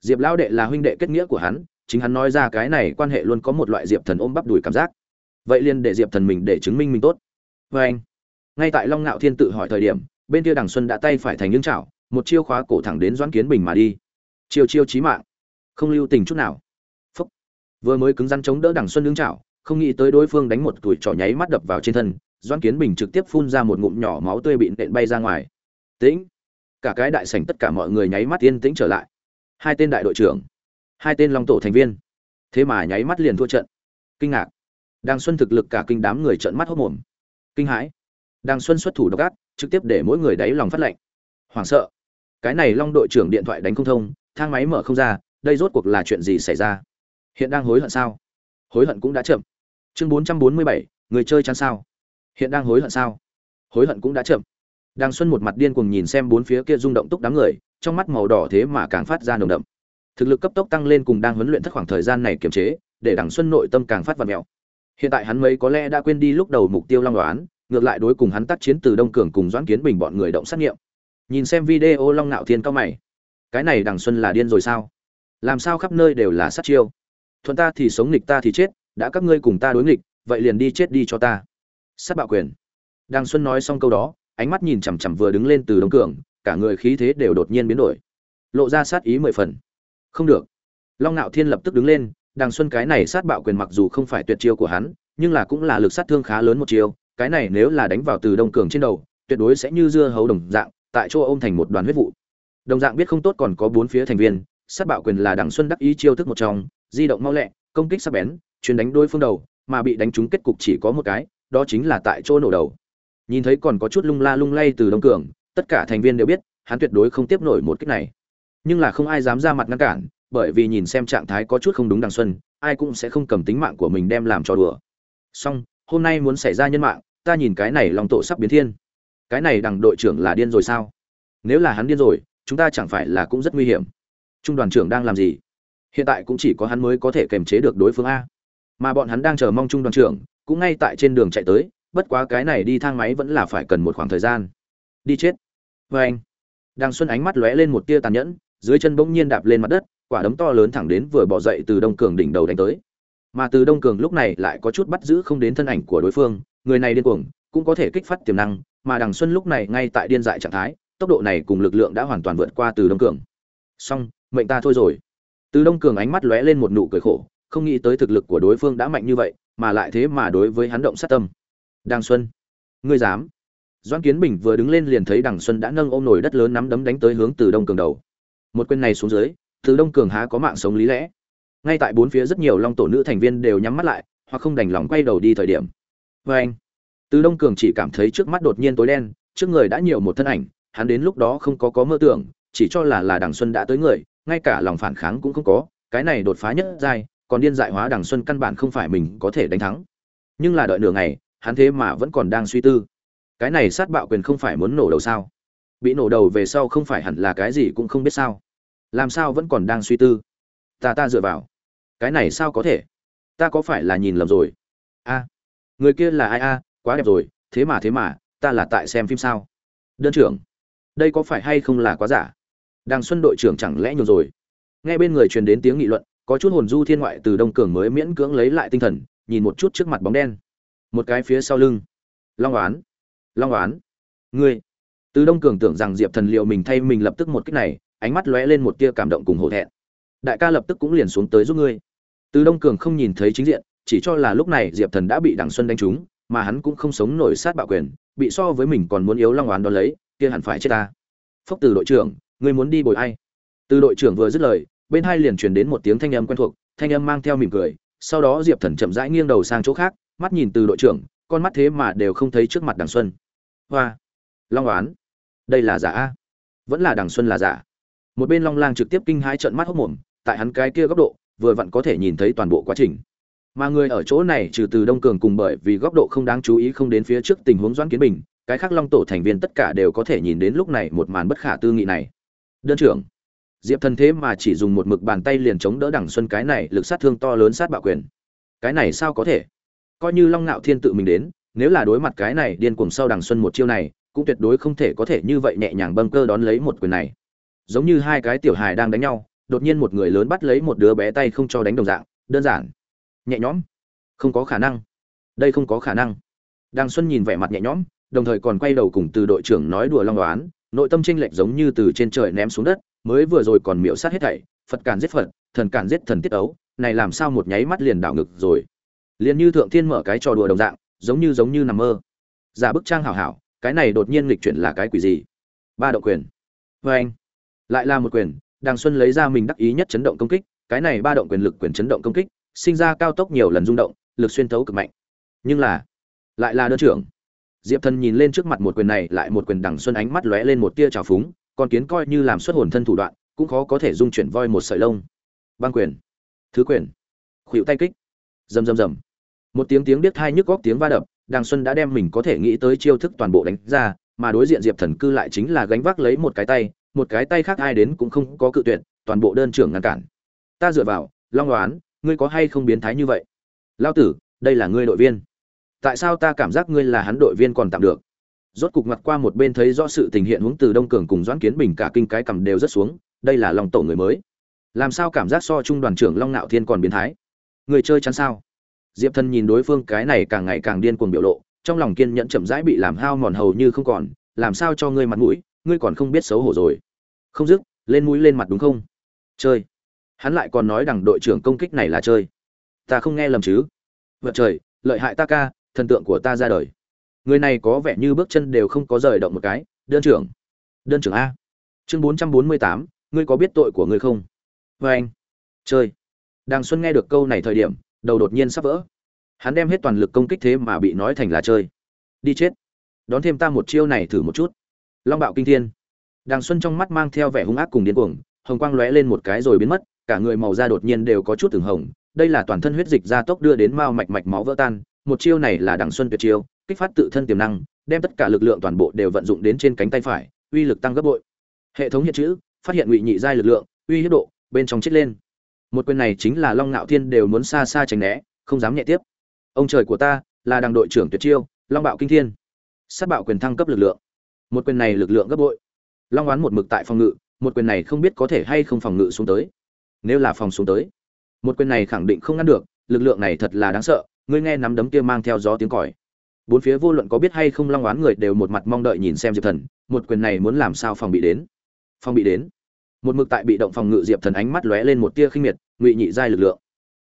diệp lao đệ là huynh đệ kết nghĩa của hắn, chính hắn nói ra cái này quan hệ luôn có một loại diệp thần ôm bắp đùi cảm giác. Vậy liền để diệp thần mình để chứng minh mình tốt. Vê anh ngay tại long ngạo thiên tự hỏi thời điểm, bên kia đằng xuân đã tay phải thành những chảo một chiêu khóa cổ thẳng đến doãn kiến bình mà đi. Chiêu chiêu chí mạng. Không lưu tình chút nào. Phúc. vừa mới cứng rắn chống đỡ đằng xuân đứng chảo không nghĩ tới đối phương đánh một tuổi trỏ nháy mắt đập vào trên thân, doãn kiến bình trực tiếp phun ra một ngụm nhỏ máu tươi bị nện bay ra ngoài. Tĩnh. Cả cái đại sảnh tất cả mọi người nháy mắt yên tĩnh trở lại. Hai tên đại đội trưởng, hai tên long tổ thành viên. Thế mà nháy mắt liền thua trận. Kinh ngạc. Đàng xuân thực lực cả kinh đám người trợn mắt hốc mồm. Kinh hãi. Đàng xuân xuất thủ độc ác, trực tiếp để mỗi người đáy lòng phát lệnh hoảng sợ. Cái này long đội trưởng điện thoại đánh không thông, thang máy mở không ra, đây rốt cuộc là chuyện gì xảy ra? Hiện đang hối hận sao? Hối hận cũng đã chậm. Chương bốn trăm bốn mươi bảy, người chơi chăn sao? Hiện đang hối hận sao? Hối hận cũng đã chậm. Đàng xuân một mặt điên cuồng nhìn xem bốn phía kia rung động túc đám người, trong mắt màu đỏ thế mà càng phát ra nồng đậm. Thực lực cấp tốc tăng lên cùng đang huấn luyện thất khoảng thời gian này kiềm chế, để đằng xuân nội tâm càng phát vật mèo hiện tại hắn mấy có lẽ đã quên đi lúc đầu mục tiêu long đoán, ngược lại đối cùng hắn tác chiến từ đông cường cùng doãn kiến bình bọn người động sát nghiệm nhìn xem video long nạo thiên cao mày. Cái này đằng xuân là điên rồi sao? Làm sao khắp nơi đều là sát chiêu? Thuận ta thì sống nghịch ta thì chết, đã các ngươi cùng ta đối nghịch, vậy liền đi chết đi cho ta. Sát bạo quyền. Đằng xuân nói xong câu đó, ánh mắt nhìn chằm chằm vừa đứng lên từ đông cường, cả người khí thế đều đột nhiên biến đổi. Lộ ra sát ý mười phần. Không được. Long ngạo thiên lập tức đứng lên, đằng xuân cái này sát bạo quyền mặc dù không phải tuyệt chiêu của hắn, nhưng là cũng là lực sát thương khá lớn một chiêu, cái này nếu là đánh vào từ đông cường trên đầu, tuyệt đối sẽ như dưa hấu đồng dạng tại chỗ ôm thành một đoàn huyết vụ. Đồng dạng biết không tốt còn có bốn phía thành viên, sát bạo quyền là Đặng xuân đắc ý chiêu thức một trong, di động mau lẹ, công kích sắc bén, chuyên đánh đôi phương đầu, mà bị đánh trúng kết cục chỉ có một cái, đó chính là tại chỗ nổ đầu. Nhìn thấy còn có chút lung la lung lay từ đông cường, tất cả thành viên đều biết, hắn tuyệt đối không tiếp nổi một kích này. Nhưng là không ai dám ra mặt ngăn cản, bởi vì nhìn xem trạng thái có chút không đúng đằng xuân, ai cũng sẽ không cầm tính mạng của mình đem làm cho đùa. Song hôm nay muốn xảy ra nhân mạng, ta nhìn cái này lòng tổ sắp biến thiên cái này đằng đội trưởng là điên rồi sao? Nếu là hắn điên rồi, chúng ta chẳng phải là cũng rất nguy hiểm. Trung đoàn trưởng đang làm gì? Hiện tại cũng chỉ có hắn mới có thể kềm chế được đối phương a. Mà bọn hắn đang chờ mong trung đoàn trưởng, cũng ngay tại trên đường chạy tới, bất quá cái này đi thang máy vẫn là phải cần một khoảng thời gian. Đi chết. Vê anh, đằng xuân ánh mắt lóe lên một tia tàn nhẫn, dưới chân bỗng nhiên đạp lên mặt đất, quả đấm to lớn thẳng đến vừa bỏ dậy từ đông cường đỉnh đầu đánh tới. Mà từ đông cường lúc này lại có chút bắt giữ không đến thân ảnh của đối phương, người này điên cuồng, cũng có thể kích phát tiềm năng mà đằng xuân lúc này ngay tại điên dại trạng thái, tốc độ này cùng lực lượng đã hoàn toàn vượt qua từ đông cường. Song mệnh ta thôi rồi. Từ đông cường ánh mắt lóe lên một nụ cười khổ, không nghĩ tới thực lực của đối phương đã mạnh như vậy, mà lại thế mà đối với hắn động sát tâm. Đằng xuân, ngươi dám? Doãn kiến bình vừa đứng lên liền thấy đằng xuân đã nâng ôm nổi đất lớn nắm đấm đánh tới hướng từ đông cường đầu. Một quyền này xuống dưới, từ đông cường há có mạng sống lý lẽ. Ngay tại bốn phía rất nhiều long tổ nữ thành viên đều nhắm mắt lại, hoặc không đành lòng quay đầu đi thời điểm. Vê anh từ đông cường chỉ cảm thấy trước mắt đột nhiên tối đen, trước người đã nhiều một thân ảnh, hắn đến lúc đó không có có mơ tưởng, chỉ cho là là đằng xuân đã tới người, ngay cả lòng phản kháng cũng không có, cái này đột phá nhất giai, còn điên dại hóa đằng xuân căn bản không phải mình có thể đánh thắng. Nhưng là đợi nửa ngày, hắn thế mà vẫn còn đang suy tư. Cái này sát bạo quyền không phải muốn nổ đầu sao? Bị nổ đầu về sau không phải hẳn là cái gì cũng không biết sao? Làm sao vẫn còn đang suy tư? Ta ta dựa vào. Cái này sao có thể? Ta có phải là nhìn lầm rồi? A, người kia là ai a? Quá đẹp rồi, thế mà thế mà, ta là tại xem phim sao? Đơn trưởng, đây có phải hay không là quá giả? Đàng xuân đội trưởng chẳng lẽ nhiều rồi? Nghe bên người truyền đến tiếng nghị luận, có chút hồn du thiên ngoại từ đông cường mới miễn cưỡng lấy lại tinh thần, nhìn một chút trước mặt bóng đen. Một cái phía sau lưng. Long oán long oán, ngươi. Từ đông cường tưởng rằng diệp thần liệu mình thay mình lập tức một cách này, ánh mắt lóe lên một tia cảm động cùng hổ thẹn. Đại ca lập tức cũng liền xuống tới giúp ngươi. Từ đông cường không nhìn thấy chính diện, chỉ cho là lúc này diệp thần đã bị đặng xuân đánh trúng mà hắn cũng không sống nổi sát bạo quyền, bị so với mình còn muốn yếu long oán đ ó lấy, kia hẳn phải chết ta. Phốc từ đội trưởng, ngươi muốn đi bồi ai? Từ đội trưởng vừa dứt lời, bên hai liền truyền đến một tiếng thanh âm quen thuộc, thanh âm mang theo mỉm cười, sau đó diệp thần chậm rãi nghiêng đầu sang chỗ khác, mắt nhìn từ đội trưởng, con mắt thế mà đều không thấy trước mặt đằng xuân. Hoa! Long oán! Đây là giả a? Vẫn là đằng xuân là giả? Một bên long lang trực tiếp kinh hãi trợn mắt hốc mồm, tại hắn cái kia góc độ, vừa vặn có thể nhìn thấy toàn bộ quá trình mà người ở chỗ này trừ từ đông cường cùng bởi vì góc độ không đáng chú ý không đến phía trước tình huống doãn kiến bình, cái khác long tổ thành viên tất cả đều có thể nhìn đến lúc này một màn bất khả tư nghị này. Đơn trưởng, diệp thần thế mà chỉ dùng một mực bàn tay liền chống đỡ đằng xuân cái này lực sát thương to lớn sát bạo quyền. Cái này sao có thể? Coi như long ngạo thiên tự mình đến, nếu là đối mặt cái này điên cuồng sau đằng xuân một chiêu này, cũng tuyệt đối không thể có thể như vậy nhẹ nhàng bâng cơ đón lấy một quyền này. Giống như hai cái tiểu hài đang đánh nhau, đột nhiên một người lớn bắt lấy một đứa bé tay không cho đánh đồng dạng, đơn giản nhẹ nhõm. Không có khả năng. Đây không có khả năng. Đàng xuân nhìn vẻ mặt nhẹ nhõm, đồng thời còn quay đầu cùng từ đội trưởng nói đùa long đoán nội tâm tranh lệch giống như từ trên trời ném xuống đất, mới vừa rồi còn miễu sát hết thảy, phật cản giết phật, thần cản giết thần tiết ấu, này làm sao một nháy mắt liền đảo ngực rồi. Liền như thượng thiên mở cái trò đùa đồng dạng, giống như giống như nằm mơ. Giả bức trang hảo hảo, cái này đột nhiên lịch chuyển là cái quỷ gì? Ba động quyền. Vê anh, lại là một quyền, đàng xuân lấy ra mình đắc ý nhất chấn động công kích, cái này ba động quyền lực quyền chấn động công kích sinh ra cao tốc nhiều lần rung động, lực xuyên thấu cực mạnh. Nhưng là, lại là đơn trưởng. Diệp thần nhìn lên trước mặt một quyền này, lại một quyền đằng xuân ánh mắt lóe lên một tia trào phúng còn kiến coi như làm xuất hồn thân thủ đoạn, cũng khó có thể dung chuyển voi một sợi lông. Băng quyền. Thứ quyền. Khuỵu tay kích. Rầm rầm rầm. Một tiếng tiếng biết hai nhức góc tiếng va đập, Đằng xuân đã đem mình có thể nghĩ tới chiêu thức toàn bộ đánh ra, mà đối diện diệp thần cư lại chính là gánh vác lấy một cái tay, một cái tay khác ai đến cũng không có cự tuyệt, toàn bộ đơn trưởng ngăn cản. Ta dựa vào, long đoán ngươi có hay không biến thái như vậy? Lao tử, đây là ngươi đội viên. Tại sao ta cảm giác ngươi là hắn đội viên còn tạm được? Rốt cục mặt qua một bên thấy rõ sự tình hiện hướng từ đông cường cùng doãn kiến bình cả kinh cái cầm đều rất xuống, đây là lòng tổ người mới. Làm sao cảm giác so trung đoàn trưởng long nạo thiên còn biến thái? Người chơi chắn sao? Diệp Thân nhìn đối phương cái này càng ngày càng điên cuồng biểu lộ, trong lòng kiên nhẫn chậm rãi bị làm hao mòn hầu như không còn, làm sao cho ngươi mặt mũi, ngươi còn không biết xấu hổ rồi. Không dứt, lên mũi lên mặt đúng không? Chơi hắn lại còn nói rằng đội trưởng công kích này là chơi. Ta không nghe lầm chứ? Vật trời, lợi hại ta ca, thần tượng của ta ra đời. Người này có vẻ như bước chân đều không có rời động một cái. Đơn trưởng. Đơn trưởng a. Chương bốn trăm bốn mươi tám, ngươi có biết tội của ngươi không? Vê anh. Chơi. Đàng xuân nghe được câu này thời điểm, đầu đột nhiên sắp vỡ. Hắn đem hết toàn lực công kích thế mà bị nói thành là chơi. Đi chết. Đón thêm ta một chiêu này thử một chút. Long bạo kinh thiên. Đàng xuân trong mắt mang theo vẻ hung ác cùng điên cuồng, hồng quang lóe lên một cái rồi biến mất cả người màu da đột nhiên đều có chút từng hồng, đây là toàn thân huyết dịch gia tốc đưa đến mao mạch mạch máu vỡ tan, một chiêu này là đằng xuân tuyệt chiêu, kích phát tự thân tiềm năng, đem tất cả lực lượng toàn bộ đều vận dụng đến trên cánh tay phải, uy lực tăng gấp bội. Hệ thống hiện chữ, phát hiện ngụy nhị giai lực lượng, uy hiếp độ, bên trong chết lên. Một quyền này chính là long ngạo thiên đều muốn xa xa tránh né, không dám nhẹ tiếp. Ông trời của ta, là đằng đội trưởng tuyệt chiêu, long bạo kinh thiên. Sát bạo quyền thăng cấp lực lượng. Một quyền này lực lượng gấp bội. Long oán một mực tại phòng ngự, một quyền này không biết có thể hay không phòng ngự xuống tới nếu là phòng xuống tới. Một quyền này khẳng định không ngăn được, lực lượng này thật là đáng sợ, ngươi nghe nắm đấm kia mang theo gió tiếng còi. Bốn phía vô luận có biết hay không long oán người đều một mặt mong đợi nhìn xem diệp thần, một quyền này muốn làm sao phòng bị đến? Phòng bị đến. Một mực tại bị động phòng ngự diệp thần ánh mắt lóe lên một tia khinh miệt, ngụy nhị giai lực lượng.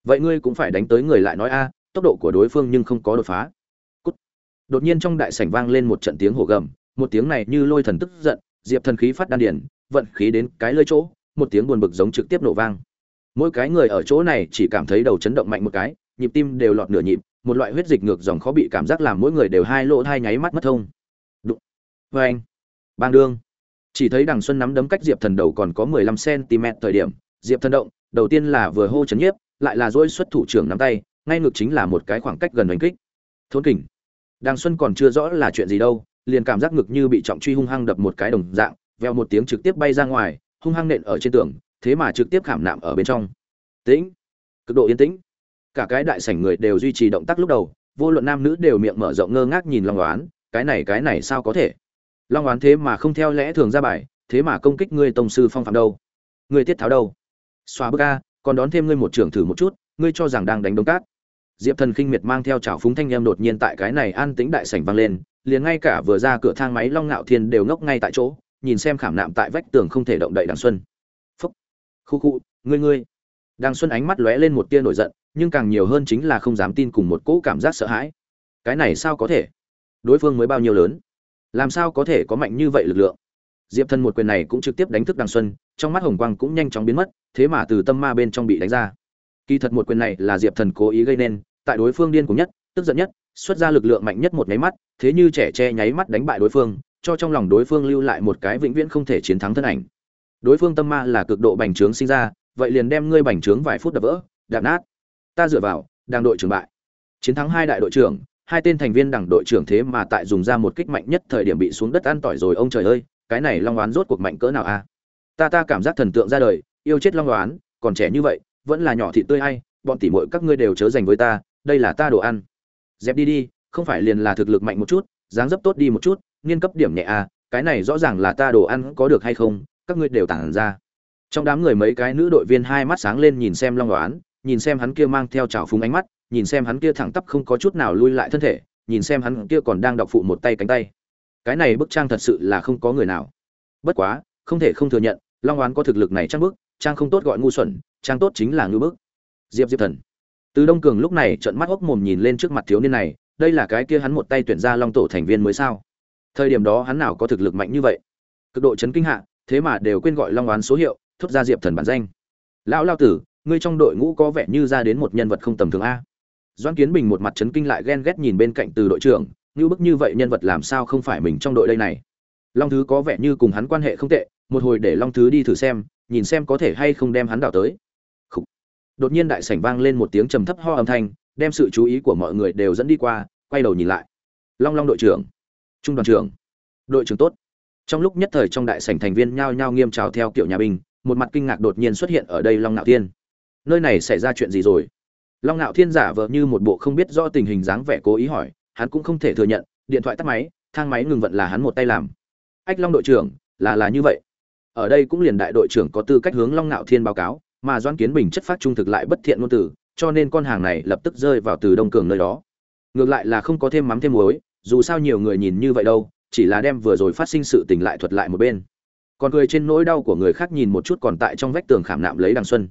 Vậy ngươi cũng phải đánh tới người lại nói a, tốc độ của đối phương nhưng không có đột phá. Cút. đột nhiên trong đại sảnh vang lên một trận tiếng hổ gầm, một tiếng này như lôi thần tức giận, diệp thần khí phát đan điển vận khí đến cái lơi chỗ, một tiếng buồn bực giống trực tiếp nổ vang mỗi cái người ở chỗ này chỉ cảm thấy đầu chấn động mạnh một cái, nhịp tim đều lọt nửa nhịp, một loại huyết dịch ngược dòng khó bị cảm giác làm mỗi người đều hai lỗ hai nháy mắt mất thông. Đụng. Vê anh. Bang đương. Chỉ thấy đằng xuân nắm đấm cách diệp thần đầu còn có mười lăm cm thời điểm, diệp thần động, đầu tiên là vừa hô chấn nhiếp, lại là dỗi xuất thủ trưởng nắm tay, ngay ngược chính là một cái khoảng cách gần đánh kích. Thốn kình. Đằng xuân còn chưa rõ là chuyện gì đâu, liền cảm giác ngực như bị trọng truy hung hăng đập một cái đồng dạng veo một tiếng trực tiếp bay ra ngoài, hung hăng nện ở trên tường thế mà trực tiếp khảm nạm ở bên trong. Tĩnh, cực độ yên tĩnh. Cả cái đại sảnh người đều duy trì động tác lúc đầu, vô luận nam nữ đều miệng mở rộng ngơ ngác nhìn long oán, cái này cái này sao có thể? Long oán thế mà không theo lẽ thường ra bài, thế mà công kích ngươi tông sư phong phạm đâu? Ngươi tiết tháo đâu? Xoa bức a, còn đón thêm ngươi một trưởng thử một chút, ngươi cho rằng đang đánh đông cát. Diệp thần khinh miệt mang theo chảo phúng thanh em đột nhiên tại cái này an tĩnh đại sảnh vang lên, liền ngay cả vừa ra cửa thang máy long ngạo thiên đều ngốc ngay tại chỗ, nhìn xem khảm nạm tại vách tường không thể động đậy đằng xuân khu khu, ngươi ngươi. Đàng xuân ánh mắt lóe lên một tia nổi giận, nhưng càng nhiều hơn chính là không dám tin cùng một cỗ cảm giác sợ hãi. Cái này sao có thể? Đối phương mới bao nhiêu lớn? Làm sao có thể có mạnh như vậy lực lượng? Diệp thần một quyền này cũng trực tiếp đánh thức đàng xuân, trong mắt hồng quang cũng nhanh chóng biến mất, thế mà từ tâm ma bên trong bị đánh ra. Kỳ thật một quyền này là diệp thần cố ý gây nên, tại đối phương điên cùng nhất, tức giận nhất, xuất ra lực lượng mạnh nhất một nháy mắt, thế như trẻ che nháy mắt đánh bại đối phương, cho trong lòng đối phương lưu lại một cái vĩnh viễn không thể chiến thắng thân ảnh đối phương tâm ma là cực độ bành trướng sinh ra, vậy liền đem ngươi bành trướng vài phút đập vỡ, đạp nát. Ta dựa vào, đang đội trưởng bại. Chiến thắng hai đại đội trưởng, hai tên thành viên đảng đội trưởng thế mà tại dùng ra một kích mạnh nhất thời điểm bị xuống đất ăn tỏi rồi. Ông trời ơi, cái này long oán rốt cuộc mạnh cỡ nào a? Ta ta cảm giác thần tượng ra đời, yêu chết long oán, còn trẻ như vậy, vẫn là nhỏ thị tươi hay bọn tỉ mội các ngươi đều chớ dành với ta, đây là ta đồ ăn. Dẹp đi đi, không phải liền là thực lực mạnh một chút, dáng dấp tốt đi một chút nghiên cấp điểm nhẹ à cái này rõ ràng là ta đồ ăn có được hay không các ngươi đều tản ra. Trong đám người mấy cái nữ đội viên hai mắt sáng lên nhìn xem long đoán nhìn xem hắn kia mang theo trào phúng ánh mắt, nhìn xem hắn kia thẳng tắp không có chút nào lui lại thân thể, nhìn xem hắn kia còn đang đọc phụ một tay cánh tay. Cái này bức trang thật sự là không có người nào. Bất quá, không thể không thừa nhận, long đoán có thực lực này trang bức, trang không tốt gọi ngu xuẩn, trang tốt chính là ngư bức. Diệp diệp thần. Từ đông cường lúc này trợn mắt hốc mồm nhìn lên trước mặt thiếu niên này, đây là cái kia hắn một tay tuyển ra long tổ thành viên mới sao? Thời điểm đó hắn nào có thực lực mạnh như vậy? Cực độ chấn kinh hạ thế mà đều quên gọi long oán số hiệu, thốt ra diệp thần bản danh. Lão lao tử, ngươi trong đội ngũ có vẻ như ra đến một nhân vật không tầm thường a. Doãn kiến bình một mặt chấn kinh lại ghen ghét nhìn bên cạnh từ đội trưởng, như bức như vậy nhân vật làm sao không phải mình trong đội đây này. Long thứ có vẻ như cùng hắn quan hệ không tệ, một hồi để long thứ đi thử xem, nhìn xem có thể hay không đem hắn đào tới. Khủ. đột nhiên đại sảnh vang lên một tiếng trầm thấp ho âm thanh, đem sự chú ý của mọi người đều dẫn đi qua, quay đầu nhìn lại. Long long đội trưởng. Trung đoàn trưởng. Đội trưởng tốt trong lúc nhất thời trong đại sảnh thành viên nhao nhao nghiêm trào theo kiểu nhà binh, một mặt kinh ngạc đột nhiên xuất hiện ở đây long nạo thiên. Nơi này xảy ra chuyện gì rồi? Long nạo thiên giả vờ như một bộ không biết rõ tình hình dáng vẻ cố ý hỏi, hắn cũng không thể thừa nhận, điện thoại tắt máy, thang máy ngừng vận là hắn một tay làm. Ách long đội trưởng, là là như vậy. Ở đây cũng liền đại đội trưởng có tư cách hướng long nạo thiên báo cáo, mà doan kiến bình chất phát trung thực lại bất thiện ngôn từ, cho nên con hàng này lập tức rơi vào từ đông cường nơi đó. Ngược lại là không có thêm mắm thêm muối, dù sao nhiều người nhìn như vậy đâu chỉ là đem vừa rồi phát sinh sự tình lại thuật lại một bên. Còn cười trên nỗi đau của người khác nhìn một chút còn tại trong vách tường khảm nạm lấy đằng xuân.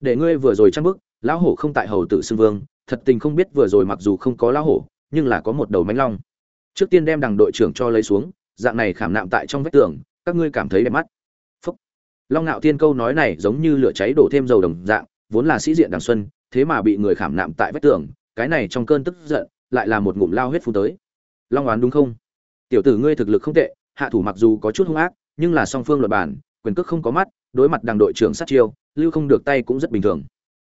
Để ngươi vừa rồi trăng bức, lão hổ không tại hầu tự xưng vương, thật tình không biết vừa rồi mặc dù không có lão hổ, nhưng là có một đầu mánh long. Trước tiên đem đằng đội trưởng cho lấy xuống, dạng này khảm nạm tại trong vách tường, các ngươi cảm thấy đẹp mắt. Phúc. Long ngạo tiên câu nói này giống như lửa cháy đổ thêm dầu đồng dạng, vốn là sĩ diện đằng xuân, thế mà bị người khảm nạm tại vách tường, cái này trong cơn tức giận, lại là một ngụm lao huyết phun tới. Long oán đúng không? Tiểu tử ngươi thực lực không tệ, hạ thủ mặc dù có chút hung ác, nhưng là song phương luật bản, quyền cước không có mắt, đối mặt đằng đội trưởng sát chiêu, lưu không được tay cũng rất bình thường.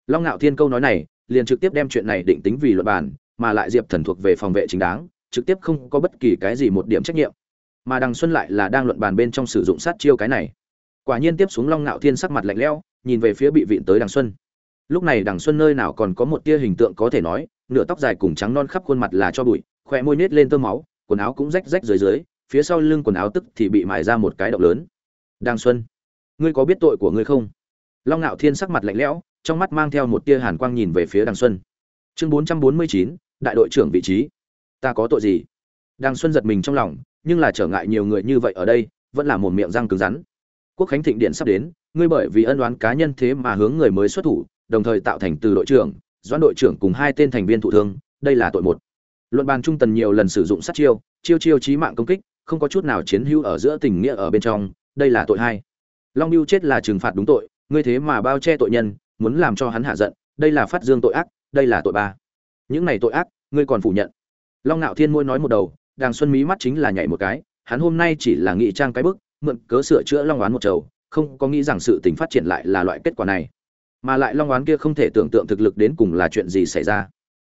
Long ngạo thiên câu nói này, liền trực tiếp đem chuyện này định tính vì luật bản, mà lại diệp thần thuộc về phòng vệ chính đáng, trực tiếp không có bất kỳ cái gì một điểm trách nhiệm. Mà đằng xuân lại là đang luận bàn bên trong sử dụng sát chiêu cái này. Quả nhiên tiếp xuống long ngạo thiên sắc mặt lạnh lẽo, nhìn về phía bị vịn tới đằng xuân. Lúc này đằng xuân nơi nào còn có một tia hình tượng có thể nói, nửa tóc dài cùng trắng non khắp khuôn mặt là cho bụi khỏe môi nết lên tơ máu quần áo cũng rách rách dưới dưới, phía sau lưng quần áo tức thì bị mài ra một cái động lớn. Đang xuân, ngươi có biết tội của ngươi không? Long ngạo thiên sắc mặt lạnh lẽo, trong mắt mang theo một tia hàn quang nhìn về phía đàng xuân. Chương bốn trăm bốn mươi chín, đại đội trưởng vị trí. Ta có tội gì? Đàng xuân giật mình trong lòng, nhưng là trở ngại nhiều người như vậy ở đây, vẫn là một miệng răng cứng rắn. Quốc khánh thịnh điện sắp đến, ngươi bởi vì ân oán cá nhân thế mà hướng người mới xuất thủ, đồng thời tạo thành từ đội trưởng, doãn đội trưởng cùng hai tên thành viên thụ thương, đây là tội một luận bàn trung tần nhiều lần sử dụng sát chiêu chiêu chiêu chí mạng công kích không có chút nào chiến hữu ở giữa tình nghĩa ở bên trong đây là tội hai long biêu chết là trừng phạt đúng tội ngươi thế mà bao che tội nhân muốn làm cho hắn hạ giận đây là phát dương tội ác đây là tội ba. Những này tội ác ngươi còn phủ nhận. Long nạo thiên môi nói một đầu đàng xuân mí mắt chính là nhảy một cái hắn hôm nay chỉ là nghị trang cái bức mượn cớ sửa chữa long oán một chầu, không có nghĩ rằng sự tình phát triển lại là loại kết quả này. Mà lại long oán kia không thể tưởng tượng thực lực đến cùng là chuyện gì xảy ra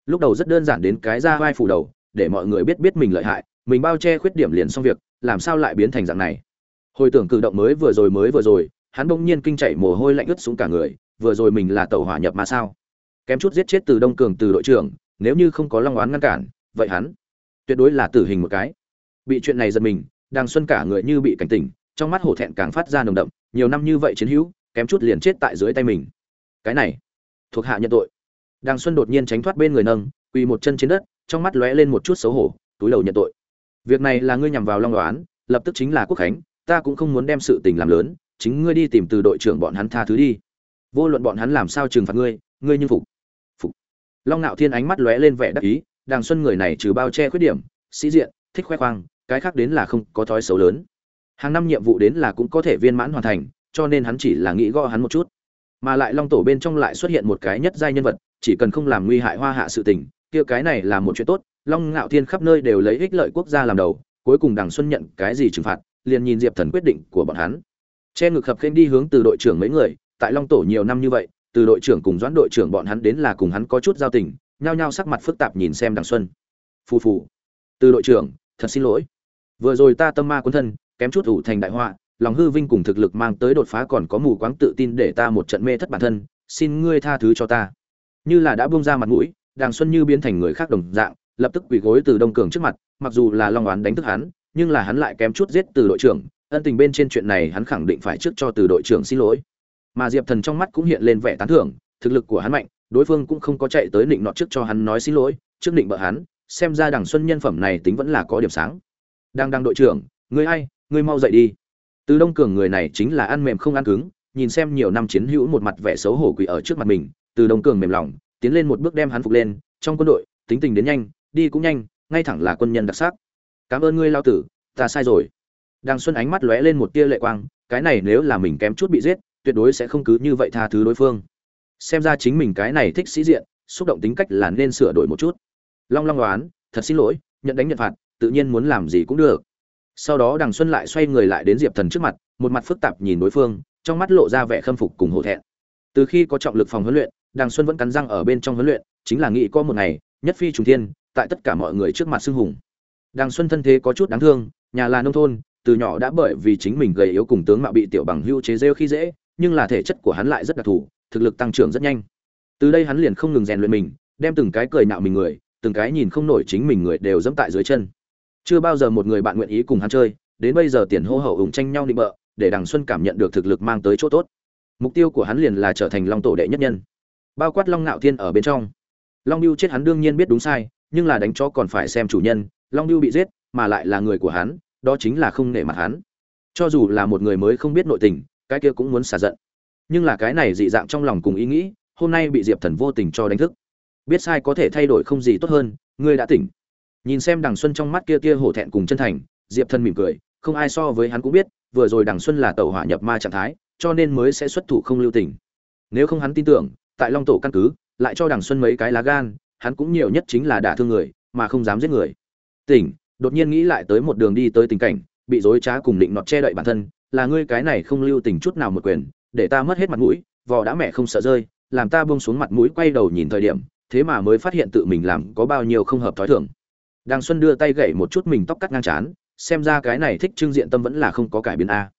lúc đầu rất đơn giản đến cái ra vai phủ đầu, để mọi người biết biết mình lợi hại, mình bao che khuyết điểm liền xong việc, làm sao lại biến thành dạng này? Hồi tưởng cử động mới vừa rồi mới vừa rồi, hắn bỗng nhiên kinh chạy mồ hôi lạnh ướt xuống cả người, vừa rồi mình là tàu hỏa nhập mà sao? Kém chút giết chết từ đông cường từ đội trưởng, nếu như không có long oán ngăn cản, vậy hắn tuyệt đối là tử hình một cái. Bị chuyện này giật mình đàng xuân cả người như bị cảnh tỉnh, trong mắt hổ thẹn càng phát ra nồng đậm, nhiều năm như vậy chiến hữu, kém chút liền chết tại dưới tay mình. Cái này thuộc hạ nhận tội đàng xuân đột nhiên tránh thoát bên người nâng, quỳ một chân trên đất, trong mắt lóe lên một chút xấu hổ, túi đầu nhận tội. Việc này là ngươi nhằm vào long đoán, lập tức chính là quốc khánh, ta cũng không muốn đem sự tình làm lớn, chính ngươi đi tìm từ đội trưởng bọn hắn tha thứ đi. Vô luận bọn hắn làm sao trừng phạt ngươi ngươi như phục. Phục. Long nạo thiên ánh mắt lóe lên vẻ đắc ý, đàng xuân người này trừ bao che khuyết điểm, sĩ diện, thích khoe khoang, cái khác đến là không có thói xấu lớn. Hàng năm nhiệm vụ đến là cũng có thể viên mãn hoàn thành, cho nên hắn chỉ là nghĩ gõ hắn một chút. Mà lại long tổ bên trong lại xuất hiện một cái nhất giai nhân vật chỉ cần không làm nguy hại hoa hạ sự tình, kia cái này là một chuyện tốt, long ngạo thiên khắp nơi đều lấy ích lợi quốc gia làm đầu, cuối cùng đằng xuân nhận cái gì trừng phạt, liền nhìn diệp thần quyết định của bọn hắn. Che ngực khập khênh đi hướng từ đội trưởng mấy người, tại long tổ nhiều năm như vậy, từ đội trưởng cùng doãn đội trưởng bọn hắn đến là cùng hắn có chút giao tình, nhao nhao sắc mặt phức tạp nhìn xem đằng xuân. Phù phù. Từ đội trưởng, thật xin lỗi. Vừa rồi ta tâm ma quân thân, kém chút ủ thành đại họa, lòng hư vinh cùng thực lực mang tới đột phá còn có mù quáng tự tin để ta một trận mê thất bản thân, xin ngươi tha thứ cho ta như là đã buông ra mặt mũi, đàng xuân như biến thành người khác đồng dạng, lập tức quỳ gối từ đông cường trước mặt, mặc dù là long oán đánh thức hắn, nhưng là hắn lại kém chút giết từ đội trưởng, ân tình bên trên chuyện này hắn khẳng định phải trước cho từ đội trưởng xin lỗi. Mà diệp thần trong mắt cũng hiện lên vẻ tán thưởng, thực lực của hắn mạnh, đối phương cũng không có chạy tới định nọ trước cho hắn nói xin lỗi, trước định bợ hắn, xem ra đằng xuân nhân phẩm này tính vẫn là có điểm sáng. Đang đang đội trưởng, ngươi ai, ngươi mau dậy đi. Từ đông cường người này chính là ăn mềm không ăn cứng, nhìn xem nhiều năm chiến hữu một mặt vẻ xấu hổ quỷ ở trước mặt mình từ đồng cường mềm lòng, tiến lên một bước đem hắn phục lên, trong quân đội, tính tình đến nhanh, đi cũng nhanh, ngay thẳng là quân nhân đặc sắc. Cảm ơn ngươi, lao tử, ta sai rồi. Đàng xuân ánh mắt lóe lên một tia lệ quang, cái này nếu là mình kém chút bị giết, tuyệt đối sẽ không cứ như vậy tha thứ đối phương. Xem ra chính mình cái này thích sĩ diện, xúc động tính cách là nên sửa đổi một chút. Long long đoán, thật xin lỗi, nhận đánh nhận phạt, tự nhiên muốn làm gì cũng được. Sau đó đằng xuân lại xoay người lại đến diệp thần trước mặt, một mặt phức tạp nhìn đối phương, trong mắt lộ ra vẻ khâm phục cùng hổ thẹn. Từ khi có trọng lực phòng huấn luyện Đàng xuân vẫn cắn răng ở bên trong huấn luyện, chính là nghĩ có một ngày, nhất phi trùng thiên, tại tất cả mọi người trước mặt xưng hùng. Đàng xuân thân thế có chút đáng thương, nhà là nông thôn, từ nhỏ đã bởi vì chính mình gầy yếu cùng tướng mạo bị tiểu bằng hưu chế rêu khi dễ, nhưng là thể chất của hắn lại rất đặc thù, thực lực tăng trưởng rất nhanh. Từ đây hắn liền không ngừng rèn luyện mình, đem từng cái cười nạo mình người, từng cái nhìn không nổi chính mình người đều dẫm tại dưới chân. Chưa bao giờ một người bạn nguyện ý cùng hắn chơi, đến bây giờ tiền hô hậu ủng tranh nhau định bợ, để đằng xuân cảm nhận được thực lực mang tới chỗ tốt. Mục tiêu của hắn liền là trở thành long tổ đệ nhất nhân bao quát long ngạo thiên ở bên trong. Long biêu chết hắn đương nhiên biết đúng sai, nhưng là đánh cho còn phải xem chủ nhân, long biêu bị giết, mà lại là người của hắn, đó chính là không nể mặt hắn. Cho dù là một người mới không biết nội tình, cái kia cũng muốn xả giận. Nhưng là cái này dị dạng trong lòng cùng ý nghĩ, hôm nay bị diệp thần vô tình cho đánh thức. Biết sai có thể thay đổi không gì tốt hơn, ngươi đã tỉnh. Nhìn xem đằng xuân trong mắt kia kia hổ thẹn cùng chân thành, diệp thần mỉm cười, không ai so với hắn cũng biết, vừa rồi đằng xuân là tàu hỏa nhập ma trạng thái, cho nên mới sẽ xuất thủ không lưu tình. Nếu không hắn tin tưởng tại long tổ căn cứ lại cho đằng xuân mấy cái lá gan hắn cũng nhiều nhất chính là đả thương người mà không dám giết người tỉnh đột nhiên nghĩ lại tới một đường đi tới tình cảnh bị dối trá cùng định nọt che đậy bản thân là ngươi cái này không lưu tình chút nào một quyền để ta mất hết mặt mũi vò đã mẹ không sợ rơi làm ta buông xuống mặt mũi quay đầu nhìn thời điểm thế mà mới phát hiện tự mình làm có bao nhiêu không hợp thói thường Đàng Xuân đưa tay gậy một chút mình tóc cắt ngang chán, xem ra cái này thích trưng diện tâm vẫn là không có cải biến a.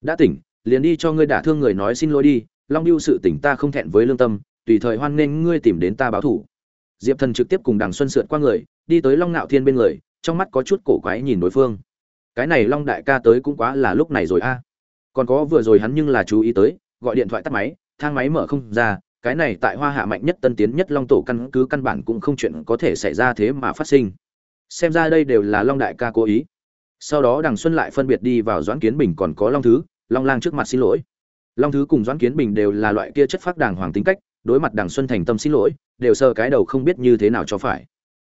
Đã tỉnh, liền đi cho ngươi đả thương người nói xin lỗi đi, Long biêu sự tỉnh ta không thẹn với lương tâm, tùy thời hoan nghênh ngươi tìm đến ta báo thủ. Diệp Thần trực tiếp cùng Đằng Xuân sượt qua người, đi tới Long Nạo Thiên bên người, trong mắt có chút cổ quái nhìn đối phương. Cái này Long đại ca tới cũng quá là lúc này rồi a. Còn có vừa rồi hắn nhưng là chú ý tới, gọi điện thoại tắt máy, thang máy mở không ra, cái này tại Hoa Hạ mạnh nhất tân tiến nhất Long tổ căn cứ căn bản cũng không chuyện có thể xảy ra thế mà phát sinh xem ra đây đều là long đại ca cố ý sau đó đằng xuân lại phân biệt đi vào doãn kiến bình còn có long thứ long lang trước mặt xin lỗi long thứ cùng doãn kiến bình đều là loại kia chất phác đàng hoàng tính cách, đối mặt đảng xuân thành tâm xin lỗi, đều sơ cái đầu không biết như thế nào cho phải.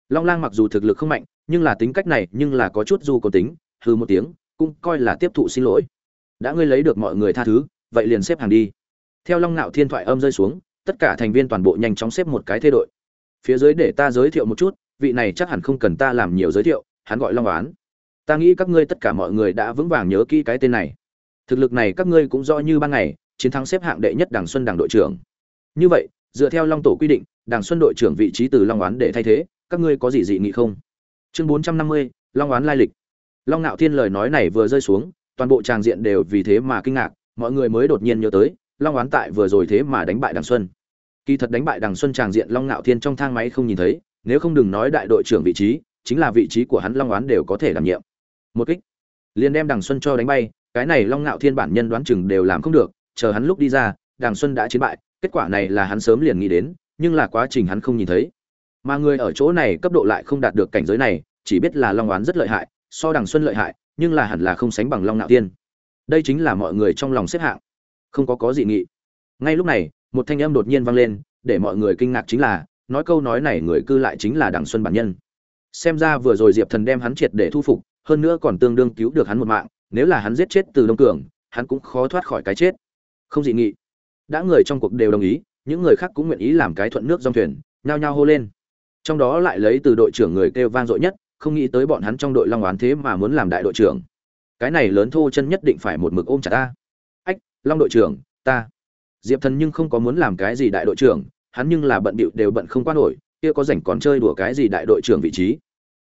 Long lang mặc dù thực lực không mạnh, nhưng là tính cách này nhưng là có chút du có tính hư một tiếng, cũng coi là tiếp thụ xin lỗi. Đã ngươi lấy được mọi người tha thứ, vậy liền xếp hàng đi. Theo long nạo thiên thoại âm rơi xuống, tất cả thành viên toàn bộ nhanh chóng xếp một cái thay đội. Phía dưới để ta giới thiệu một chút, vị này chắc hẳn không cần ta làm nhiều giới thiệu, hắn gọi long oán. Ta nghĩ các ngươi tất cả mọi người đã vững vàng nhớ kỹ cái tên này thực lực này các ngươi cũng rõ như ban ngày, chiến thắng xếp hạng đệ nhất đảng xuân đảng đội trưởng. Như vậy, dựa theo long tổ quy định, đảng xuân đội trưởng vị trí từ long oán để thay thế, các ngươi có gì dị nghị không? Chương bốn trăm năm mươi, long oán lai lịch. Long ngạo thiên lời nói này vừa rơi xuống, toàn bộ tràng diện đều vì thế mà kinh ngạc, mọi người mới đột nhiên nhớ tới, long oán tại vừa rồi thế mà đánh bại đằng xuân. Kỳ thật đánh bại đằng xuân tràng diện long ngạo thiên trong thang máy không nhìn thấy, nếu không đừng nói đại đội trưởng vị trí, chính là vị trí của hắn long oán đều có thể đảm nhiệm. Một kích. Liền đem đằng xuân cho đánh bay cái này long ngạo thiên bản nhân đoán chừng đều làm không được, chờ hắn lúc đi ra đằng xuân đã chiến bại, kết quả này là hắn sớm liền nghĩ đến, nhưng là quá trình hắn không nhìn thấy. Mà người ở chỗ này cấp độ lại không đạt được cảnh giới này, chỉ biết là long oán rất lợi hại, so đằng xuân lợi hại, nhưng là hẳn là không sánh bằng long ngạo thiên. Đây chính là mọi người trong lòng xếp hạng. Không có có dị nghị. Ngay lúc này, một thanh âm đột nhiên vang lên, để mọi người kinh ngạc chính là, nói câu nói này người cư lại chính là đằng xuân bản nhân. Xem ra vừa rồi diệp thần đem hắn triệt để thu phục, hơn nữa còn tương đương cứu được hắn một mạng nếu là hắn giết chết từ đông cường, hắn cũng khó thoát khỏi cái chết. Không dị nghị. Đã người trong cuộc đều đồng ý, những người khác cũng nguyện ý làm cái thuận nước dòng thuyền, nhao nhao hô lên. Trong đó lại lấy từ đội trưởng người kêu vang dội nhất, không nghĩ tới bọn hắn trong đội long oán thế mà muốn làm đại đội trưởng. Cái này lớn thô chân nhất định phải một mực ôm chặt ta. Ách, long đội trưởng, ta. Diệp thần nhưng không có muốn làm cái gì đại đội trưởng, hắn nhưng là bận bịu đều bận không qua nổi, kia có rảnh còn chơi đùa cái gì đại đội trưởng vị trí.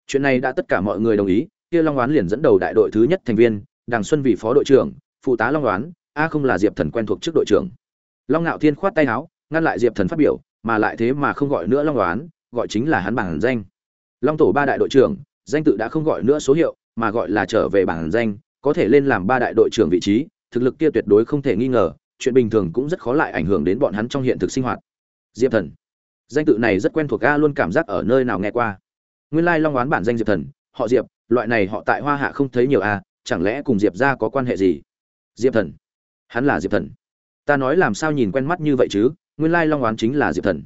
Chuyện này đã tất cả mọi người đồng ý, kia long oán liền dẫn đầu đại đội thứ nhất thành viên đàng xuân vì phó đội trưởng, phụ tá long đoán, a không là diệp thần quen thuộc trước đội trưởng. Long ngạo thiên khoát tay áo, ngăn lại diệp thần phát biểu, mà lại thế mà không gọi nữa long đoán, gọi chính là hắn bản danh. Long tổ ba đại đội trưởng, danh tự đã không gọi nữa số hiệu, mà gọi là trở về bản danh, có thể lên làm ba đại đội trưởng vị trí, thực lực kia tuyệt đối không thể nghi ngờ, chuyện bình thường cũng rất khó lại ảnh hưởng đến bọn hắn trong hiện thực sinh hoạt. Diệp thần. Danh tự này rất quen thuộc a, luôn cảm giác ở nơi nào nghe qua. Nguyên lai long oán bản danh diệp thần, họ diệp, loại này họ tại hoa hạ không thấy nhiều a chẳng lẽ cùng diệp ra có quan hệ gì? Diệp thần. Hắn là diệp thần. Ta nói làm sao nhìn quen mắt như vậy chứ? Nguyên lai long oán chính là diệp thần.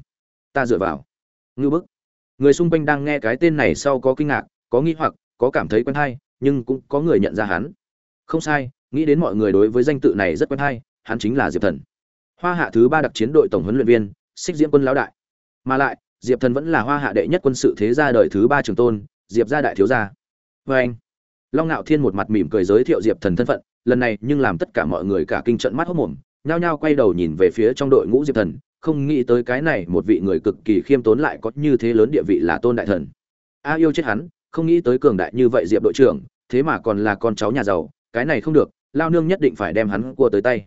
Ta dựa vào. Ngư bức. Người xung quanh đang nghe cái tên này sau có kinh ngạc, có nghĩ hoặc, có cảm thấy quen hay, nhưng cũng có người nhận ra hắn. Không sai, nghĩ đến mọi người đối với danh tự này rất quen hay, hắn chính là diệp thần. Hoa hạ thứ ba đặc chiến đội tổng huấn luyện viên, xích diễm quân lão đại. Mà lại, diệp thần vẫn là hoa hạ đệ nhất quân sự thế gia đời thứ ba trường tôn, diệp gia đại thiếu gia. Vê anh long ngạo thiên một mặt mỉm cười giới thiệu diệp thần thân phận, lần này nhưng làm tất cả mọi người cả kinh trận mắt hốc mồm, nhao nhao quay đầu nhìn về phía trong đội ngũ diệp thần, không nghĩ tới cái này một vị người cực kỳ khiêm tốn lại có như thế lớn địa vị là tôn đại thần. A yêu chết hắn, không nghĩ tới cường đại như vậy diệp đội trưởng, thế mà còn là con cháu nhà giàu, cái này không được, lao nương nhất định phải đem hắn cua tới tay.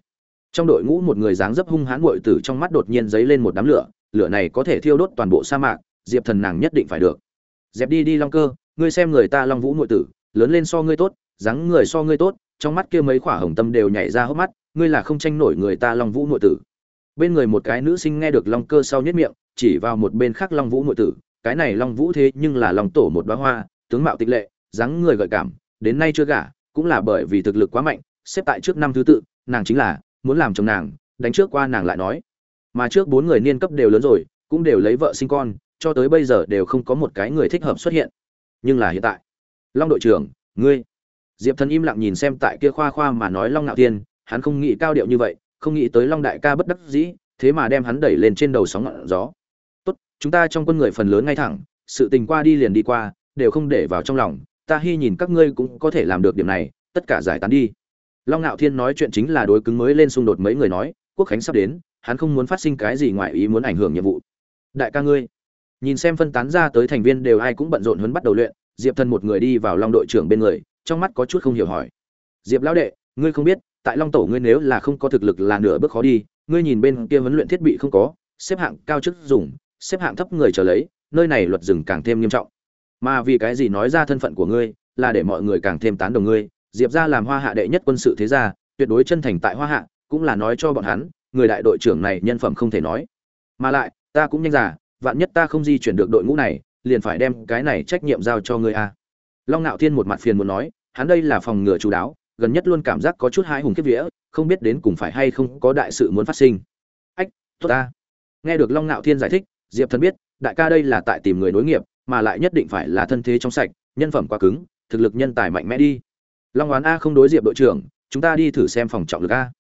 Trong đội ngũ một người dáng dấp hung hãn bội tử trong mắt đột nhiên dấy lên một đám lửa lửa này có thể thiêu đốt toàn bộ sa mạc, diệp thần nàng nhất định phải được. Dẹp đi đi long cơ, ngươi xem người ta long vũ muội tử lớn lên so ngươi tốt, dáng người so ngươi tốt, trong mắt kia mấy khỏa hồng tâm đều nhảy ra hốc mắt, ngươi là không tranh nổi người ta long vũ Nội tử. Bên người một cái nữ sinh nghe được long cơ sau nhất miệng, chỉ vào một bên khác long vũ Nội tử, cái này long vũ thế nhưng là long tổ một bá hoa, tướng mạo tịch lệ, dáng người gợi cảm, đến nay chưa gả, cũng là bởi vì thực lực quá mạnh, xếp tại trước năm thứ tự, nàng chính là muốn làm chồng nàng, đánh trước qua nàng lại nói. Mà trước bốn người niên cấp đều lớn rồi, cũng đều lấy vợ sinh con, cho tới bây giờ đều không có một cái người thích hợp xuất hiện. Nhưng là hiện tại long đội trưởng ngươi. Diệp thần im lặng nhìn xem tại kia khoa khoa mà nói long ngạo Thiên, hắn không nghĩ cao điệu như vậy không nghĩ tới long đại ca bất đắc dĩ thế mà đem hắn đẩy lên trên đầu sóng ngọn gió. Tốt chúng ta trong quân người phần lớn ngay thẳng sự tình qua đi liền đi qua đều không để vào trong lòng ta hy nhìn các ngươi cũng có thể làm được điểm này tất cả giải tán đi. Long ngạo thiên nói chuyện chính là đối cứng mới lên xung đột mấy người nói quốc khánh sắp đến hắn không muốn phát sinh cái gì ngoài ý muốn ảnh hưởng nhiệm vụ. Đại ca ngươi nhìn xem phân tán ra tới thành viên đều ai cũng bận rộn huấn bắt đầu luyện diệp thần một người đi vào long đội trưởng bên người trong mắt có chút không hiểu hỏi. Diệp lão đệ ngươi không biết tại long tổ ngươi nếu là không có thực lực là nửa bước khó đi ngươi nhìn bên kia huấn luyện thiết bị không có xếp hạng cao chức dùng xếp hạng thấp người trở lấy nơi này luật rừng càng thêm nghiêm trọng. Mà vì cái gì nói ra thân phận của ngươi là để mọi người càng thêm tán đồng ngươi. Diệp ra làm hoa hạ đệ nhất quân sự thế gia tuyệt đối chân thành tại hoa hạ cũng là nói cho bọn hắn người đại đội trưởng này nhân phẩm không thể nói. Mà lại ta cũng nhanh giả, vạn nhất ta không di chuyển được đội ngũ này liền phải đem cái này trách nhiệm giao cho ngươi a. Long Nạo thiên một mặt phiền muốn nói, hắn đây là phòng ngừa chú đáo, gần nhất luôn cảm giác có chút hãi hùng kiếp vía, không biết đến cùng phải hay không có đại sự muốn phát sinh. Ách, tốt ta. Nghe được long Nạo thiên giải thích, diệp thần biết, đại ca đây là tại tìm người nối nghiệp, mà lại nhất định phải là thân thế trong sạch, nhân phẩm quá cứng, thực lực nhân tài mạnh mẽ đi. Long oán a không đối diệp đội trưởng, chúng ta đi thử xem phòng trọng lực a.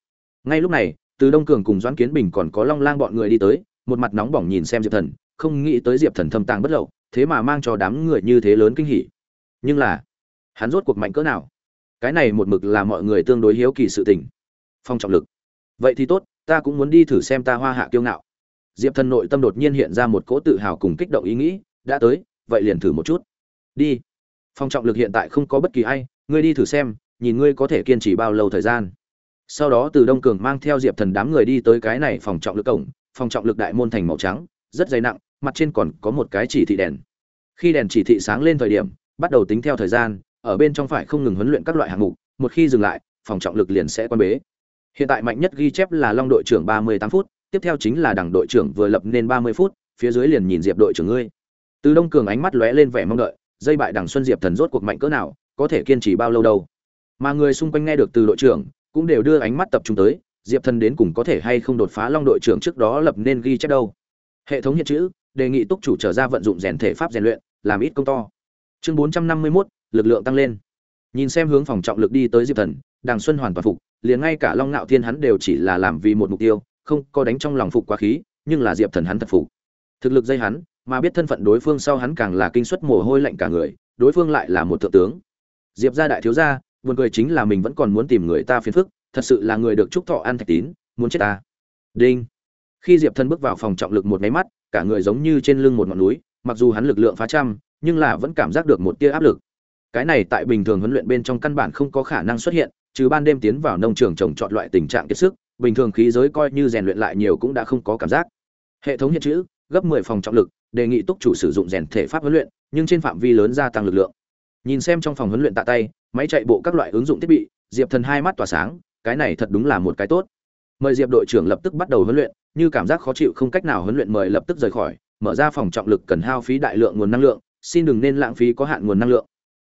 Ngay lúc này, từ đông cường cùng doãn kiến bình còn có long lang bọn người đi tới, một mặt nóng bỏng nhìn xem diệp thần không nghĩ tới diệp thần thâm tàng bất lậu thế mà mang cho đám người như thế lớn kinh hỉ. Nhưng là hắn rốt cuộc mạnh cỡ nào? Cái này một mực là mọi người tương đối hiếu kỳ sự tình. Phong trọng lực. Vậy thì tốt ta cũng muốn đi thử xem ta hoa hạ kiêu ngạo. Diệp thần nội tâm đột nhiên hiện ra một cỗ tự hào cùng kích động ý nghĩ đã tới vậy liền thử một chút. Đi. Phong trọng lực hiện tại không có bất kỳ ai, ngươi đi thử xem, nhìn ngươi có thể kiên trì bao lâu thời gian. Sau đó Từ Đông Cường mang theo Diệp Thần đám người đi tới cái này phòng trọng lực cổng, phòng trọng lực đại môn thành màu trắng, rất dày nặng, mặt trên còn có một cái chỉ thị đèn. Khi đèn chỉ thị sáng lên thời điểm, bắt đầu tính theo thời gian, ở bên trong phải không ngừng huấn luyện các loại hạng mục, một khi dừng lại, phòng trọng lực liền sẽ quan bế. Hiện tại mạnh nhất ghi chép là Long đội trưởng 38 phút, tiếp theo chính là đảng đội trưởng vừa lập nên 30 phút, phía dưới liền nhìn Diệp đội trưởng ngươi. Từ Đông Cường ánh mắt lóe lên vẻ mong đợi, dây bại Đảng Xuân Diệp thần rốt cuộc mạnh cỡ nào, có thể kiên trì bao lâu đâu. Mà người xung quanh nghe được từ đội trưởng, cũng đều đưa ánh mắt tập trung tới, Diệp thần đến cùng có thể hay không đột phá Long đội trưởng trước đó lập nên ghi chép đâu. Hệ thống hiện chữ, đề nghị túc chủ trở ra vận dụng rèn thể pháp rèn luyện, làm ít công to. Chương 451, lực lượng tăng lên. Nhìn xem hướng phòng trọng lực đi tới Diệp thần, đàng Xuân hoàn toàn phục, liền ngay cả Long ngạo Thiên hắn đều chỉ là làm vì một mục tiêu, không có đánh trong lòng phục quá khí, nhưng là Diệp thần hắn thật phục. Thực lực dây hắn, mà biết thân phận đối phương sau hắn càng là kinh suất mồ hôi lạnh cả người, đối phương lại là một thượng tướng. Diệp gia đại thiếu gia, buồn cười chính là mình vẫn còn muốn tìm người ta phiền phức, thật sự là người được chúc thọ an thạch tín, muốn chết ta. Đinh. Khi Diệp Thần bước vào phòng trọng lực một máy mắt, cả người giống như trên lưng một ngọn núi, mặc dù hắn lực lượng phá trăm, nhưng là vẫn cảm giác được một tia áp lực. Cái này tại bình thường huấn luyện bên trong căn bản không có khả năng xuất hiện, trừ ban đêm tiến vào nông trường trồng trọt loại tình trạng kiệt sức, bình thường khí giới coi như rèn luyện lại nhiều cũng đã không có cảm giác. Hệ thống hiện chữ, gấp 10 phòng trọng lực, đề nghị túc chủ sử dụng rèn thể pháp huấn luyện, nhưng trên phạm vi lớn gia tăng lực lượng. Nhìn xem trong phòng huấn luyện tạ tay, máy chạy bộ các loại ứng dụng thiết bị, Diệp Thần hai mắt tỏa sáng, cái này thật đúng là một cái tốt. Mời Diệp đội trưởng lập tức bắt đầu huấn luyện, như cảm giác khó chịu không cách nào huấn luyện mời lập tức rời khỏi, mở ra phòng trọng lực cần hao phí đại lượng nguồn năng lượng, xin đừng nên lãng phí có hạn nguồn năng lượng.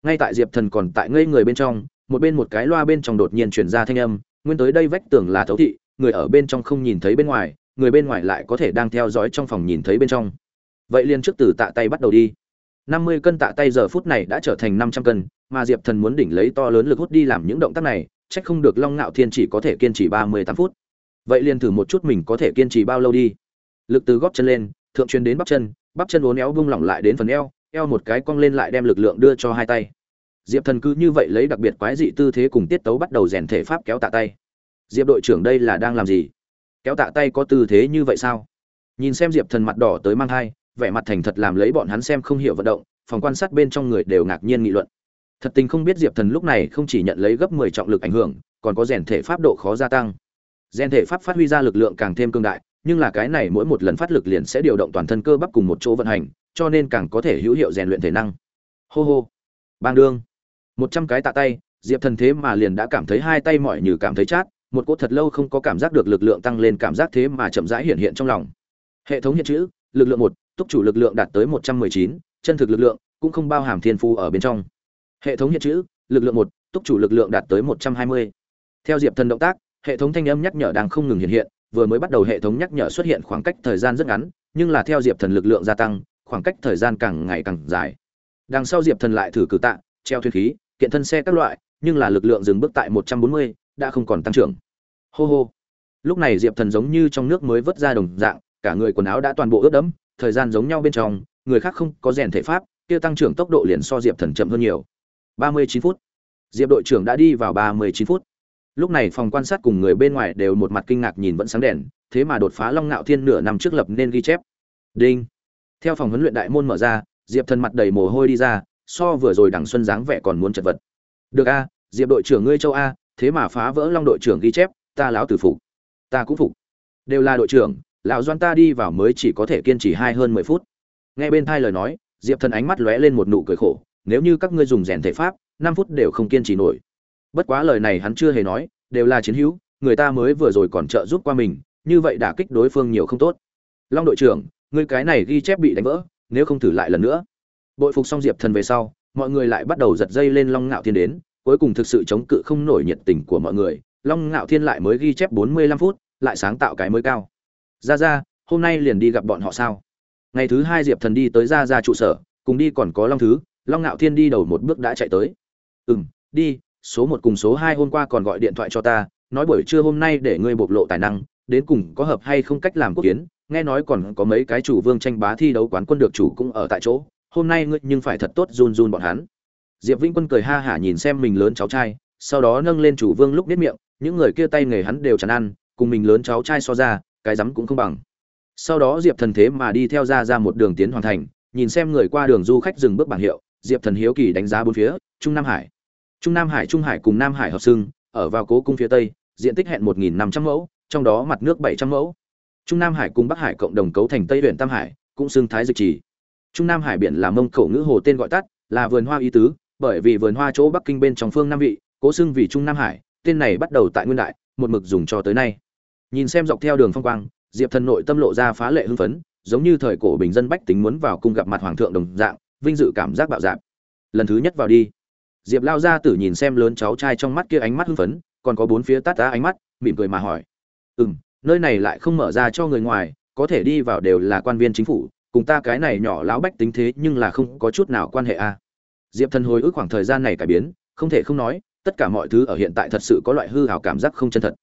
Ngay tại Diệp Thần còn tại ngây người bên trong, một bên một cái loa bên trong đột nhiên truyền ra thanh âm, nguyên tới đây vách tường là thấu thị, người ở bên trong không nhìn thấy bên ngoài, người bên ngoài lại có thể đang theo dõi trong phòng nhìn thấy bên trong. Vậy liền trước từ tạ tay bắt đầu đi. Năm mươi cân tạ tay giờ phút này đã trở thành năm trăm cân mà diệp thần muốn đỉnh lấy to lớn lực hút đi làm những động tác này trách không được long ngạo thiên chỉ có thể kiên trì ba mươi tám phút vậy liền thử một chút mình có thể kiên trì bao lâu đi. Lực từ góp chân lên, thượng truyền đến bắp chân bắp chân uốn éo vung lỏng lại đến phần eo eo một cái cong lên lại đem lực lượng đưa cho hai tay. Diệp thần cứ như vậy lấy đặc biệt quái dị tư thế cùng tiết tấu bắt đầu rèn thể pháp kéo tạ tay. Diệp đội trưởng đây là đang làm gì? Kéo tạ tay có tư thế như vậy sao? Nhìn xem diệp thần mặt đỏ tới mang thai, vẻ mặt thành thật làm lấy bọn hắn xem không hiểu vận động, phòng quan sát bên trong người đều ngạc nhiên nghị luận. Thật tình không biết diệp thần lúc này không chỉ nhận lấy gấp mười trọng lực ảnh hưởng, còn có rèn thể pháp độ khó gia tăng. Gen thể pháp phát huy ra lực lượng càng thêm cương đại, nhưng là cái này mỗi một lần phát lực liền sẽ điều động toàn thân cơ bắp cùng một chỗ vận hành, cho nên càng có thể hữu hiệu rèn luyện thể năng. Hô hô. Bang đương. Một trăm cái tạ tay, diệp thần thế mà liền đã cảm thấy hai tay mỏi như cảm thấy chát, một cỗ thật lâu không có cảm giác được lực lượng tăng lên cảm giác thế mà chậm rãi hiện hiện trong lòng. Hệ thống hiện chữ, lực lượng một, túc chủ lực lượng đạt tới một trăm mười chín, chân thực lực lượng cũng không bao hàm thiên phu ở bên trong. Hệ thống hiện chữ, lực lượng một, túc chủ lực lượng đạt tới một trăm hai mươi. Theo diệp thần động tác hệ thống thanh âm nhắc nhở đang không ngừng hiện hiện, vừa mới bắt đầu hệ thống nhắc nhở xuất hiện khoảng cách thời gian rất ngắn, nhưng là theo diệp thần lực lượng gia tăng, khoảng cách thời gian càng ngày càng dài. Đằng sau diệp thần lại thử cử tạ, treo thuyền khí, kiện thân xe các loại, nhưng là lực lượng dừng bước tại một trăm bốn mươi, đã không còn tăng trưởng. Hô hô. Lúc này diệp thần giống như trong nước mới vớt ra đồng dạng, cả người quần áo đã toàn bộ ướt đẫm, thời gian giống nhau bên trong, người khác không có rèn thể pháp, kia tăng trưởng tốc độ liền so diệp thần chậm hơn nhiều. ba mươi chín phút. Diệp đội trưởng đã đi vào ba mươi chín phút lúc này phòng quan sát cùng người bên ngoài đều một mặt kinh ngạc nhìn vẫn sáng đèn, thế mà đột phá long ngạo thiên nửa năm trước lập nên ghi chép. Đinh. Theo phòng huấn luyện đại môn mở ra, diệp thần mặt đầy mồ hôi đi ra, so vừa rồi đằng xuân dáng vẻ còn muốn chật vật. Được a, diệp đội trưởng ngươi châu a, thế mà phá vỡ long đội trưởng ghi chép, ta láo tử phục. Ta cũng phục. Đều là đội trưởng, lão doan ta đi vào mới chỉ có thể kiên trì hai hơn mười phút. Nghe bên thai lời nói, diệp thần ánh mắt lóe lên một nụ cười khổ, nếu như các ngươi dùng rèn thể pháp, năm phút đều không kiên trì nổi bất quá lời này hắn chưa hề nói, đều là chiến hữu, người ta mới vừa rồi còn trợ giúp qua mình, như vậy đả kích đối phương nhiều không tốt. Long đội trưởng, ngươi cái này ghi chép bị đánh vỡ, nếu không thử lại lần nữa. Bội phục xong diệp thần về sau, mọi người lại bắt đầu giật dây lên long ngạo thiên đến, cuối cùng thực sự chống cự không nổi nhiệt tình của mọi người. Long ngạo thiên lại mới ghi chép bốn mươi lăm phút, lại sáng tạo cái mới cao. Ra ra, hôm nay liền đi gặp bọn họ sao? Ngày thứ hai diệp thần đi tới ra ra trụ sở, cùng đi còn có long thứ, long ngạo thiên đi đầu một bước đã chạy tới. Ừ m đi số một cùng số hai hôm qua còn gọi điện thoại cho ta, nói buổi trưa hôm nay để ngươi bộc lộ tài năng, đến cùng có hợp hay không cách làm quốc kiến, nghe nói còn có mấy cái chủ vương tranh bá thi đấu quán quân được chủ cũng ở tại chỗ, hôm nay ngươi nhưng phải thật tốt run run bọn hắn. Diệp vĩnh quân cười ha hả nhìn xem mình lớn cháu trai, sau đó nâng lên chủ vương lúc biết miệng, những người kia tay nghề hắn đều chẳng ăn, cùng mình lớn cháu trai so ra, cái rắm cũng không bằng. Sau đó diệp thần thế mà đi theo ra ra một đường tiến hoàn thành, nhìn xem người qua đường du khách dừng bước bảng hiệu, diệp thần hiếu kỳ đánh giá bốn phía, trung nam hải trung nam hải trung hải cùng nam hải hợp xưng, ở vào cố cung phía tây, diện tích hẹn một nghìn năm trăm mẫu, trong đó mặt nước bảy trăm mẫu. Trung nam hải cùng bắc hải cộng đồng cấu thành tây huyện tam hải, cũng xưng thái dịch trì. Trung nam hải biển là mông khẩu ngữ hồ tên gọi tắt, là vườn hoa ý tứ, bởi vì vườn hoa chỗ bắc kinh bên trong phương nam vị, cố xưng vì trung nam hải, tên này bắt đầu tại nguyên đại, một mực dùng cho tới nay. Nhìn xem dọc theo đường phong quang, diệp thần nội tâm lộ ra phá lệ hưng phấn, giống như thời cổ bình dân bách tính muốn vào cung gặp mặt hoàng thượng đồng dạng, vinh dự cảm giác bạo dạn. lần thứ nhất vào đi diệp lao gia tử nhìn xem lớn cháu trai trong mắt kia ánh mắt hưng phấn, còn có bốn phía tát tá ánh mắt, mỉm cười mà hỏi. Ừ m nơi này lại không mở ra cho người ngoài, có thể đi vào đều là quan viên chính phủ, cùng ta cái này nhỏ lão bách tính thế nhưng là không có chút nào quan hệ a à. diệp thần hồi ức khoảng thời gian này cải biến, không thể không nói, tất cả mọi thứ ở hiện tại thật sự có loại hư hào cảm giác không chân thật.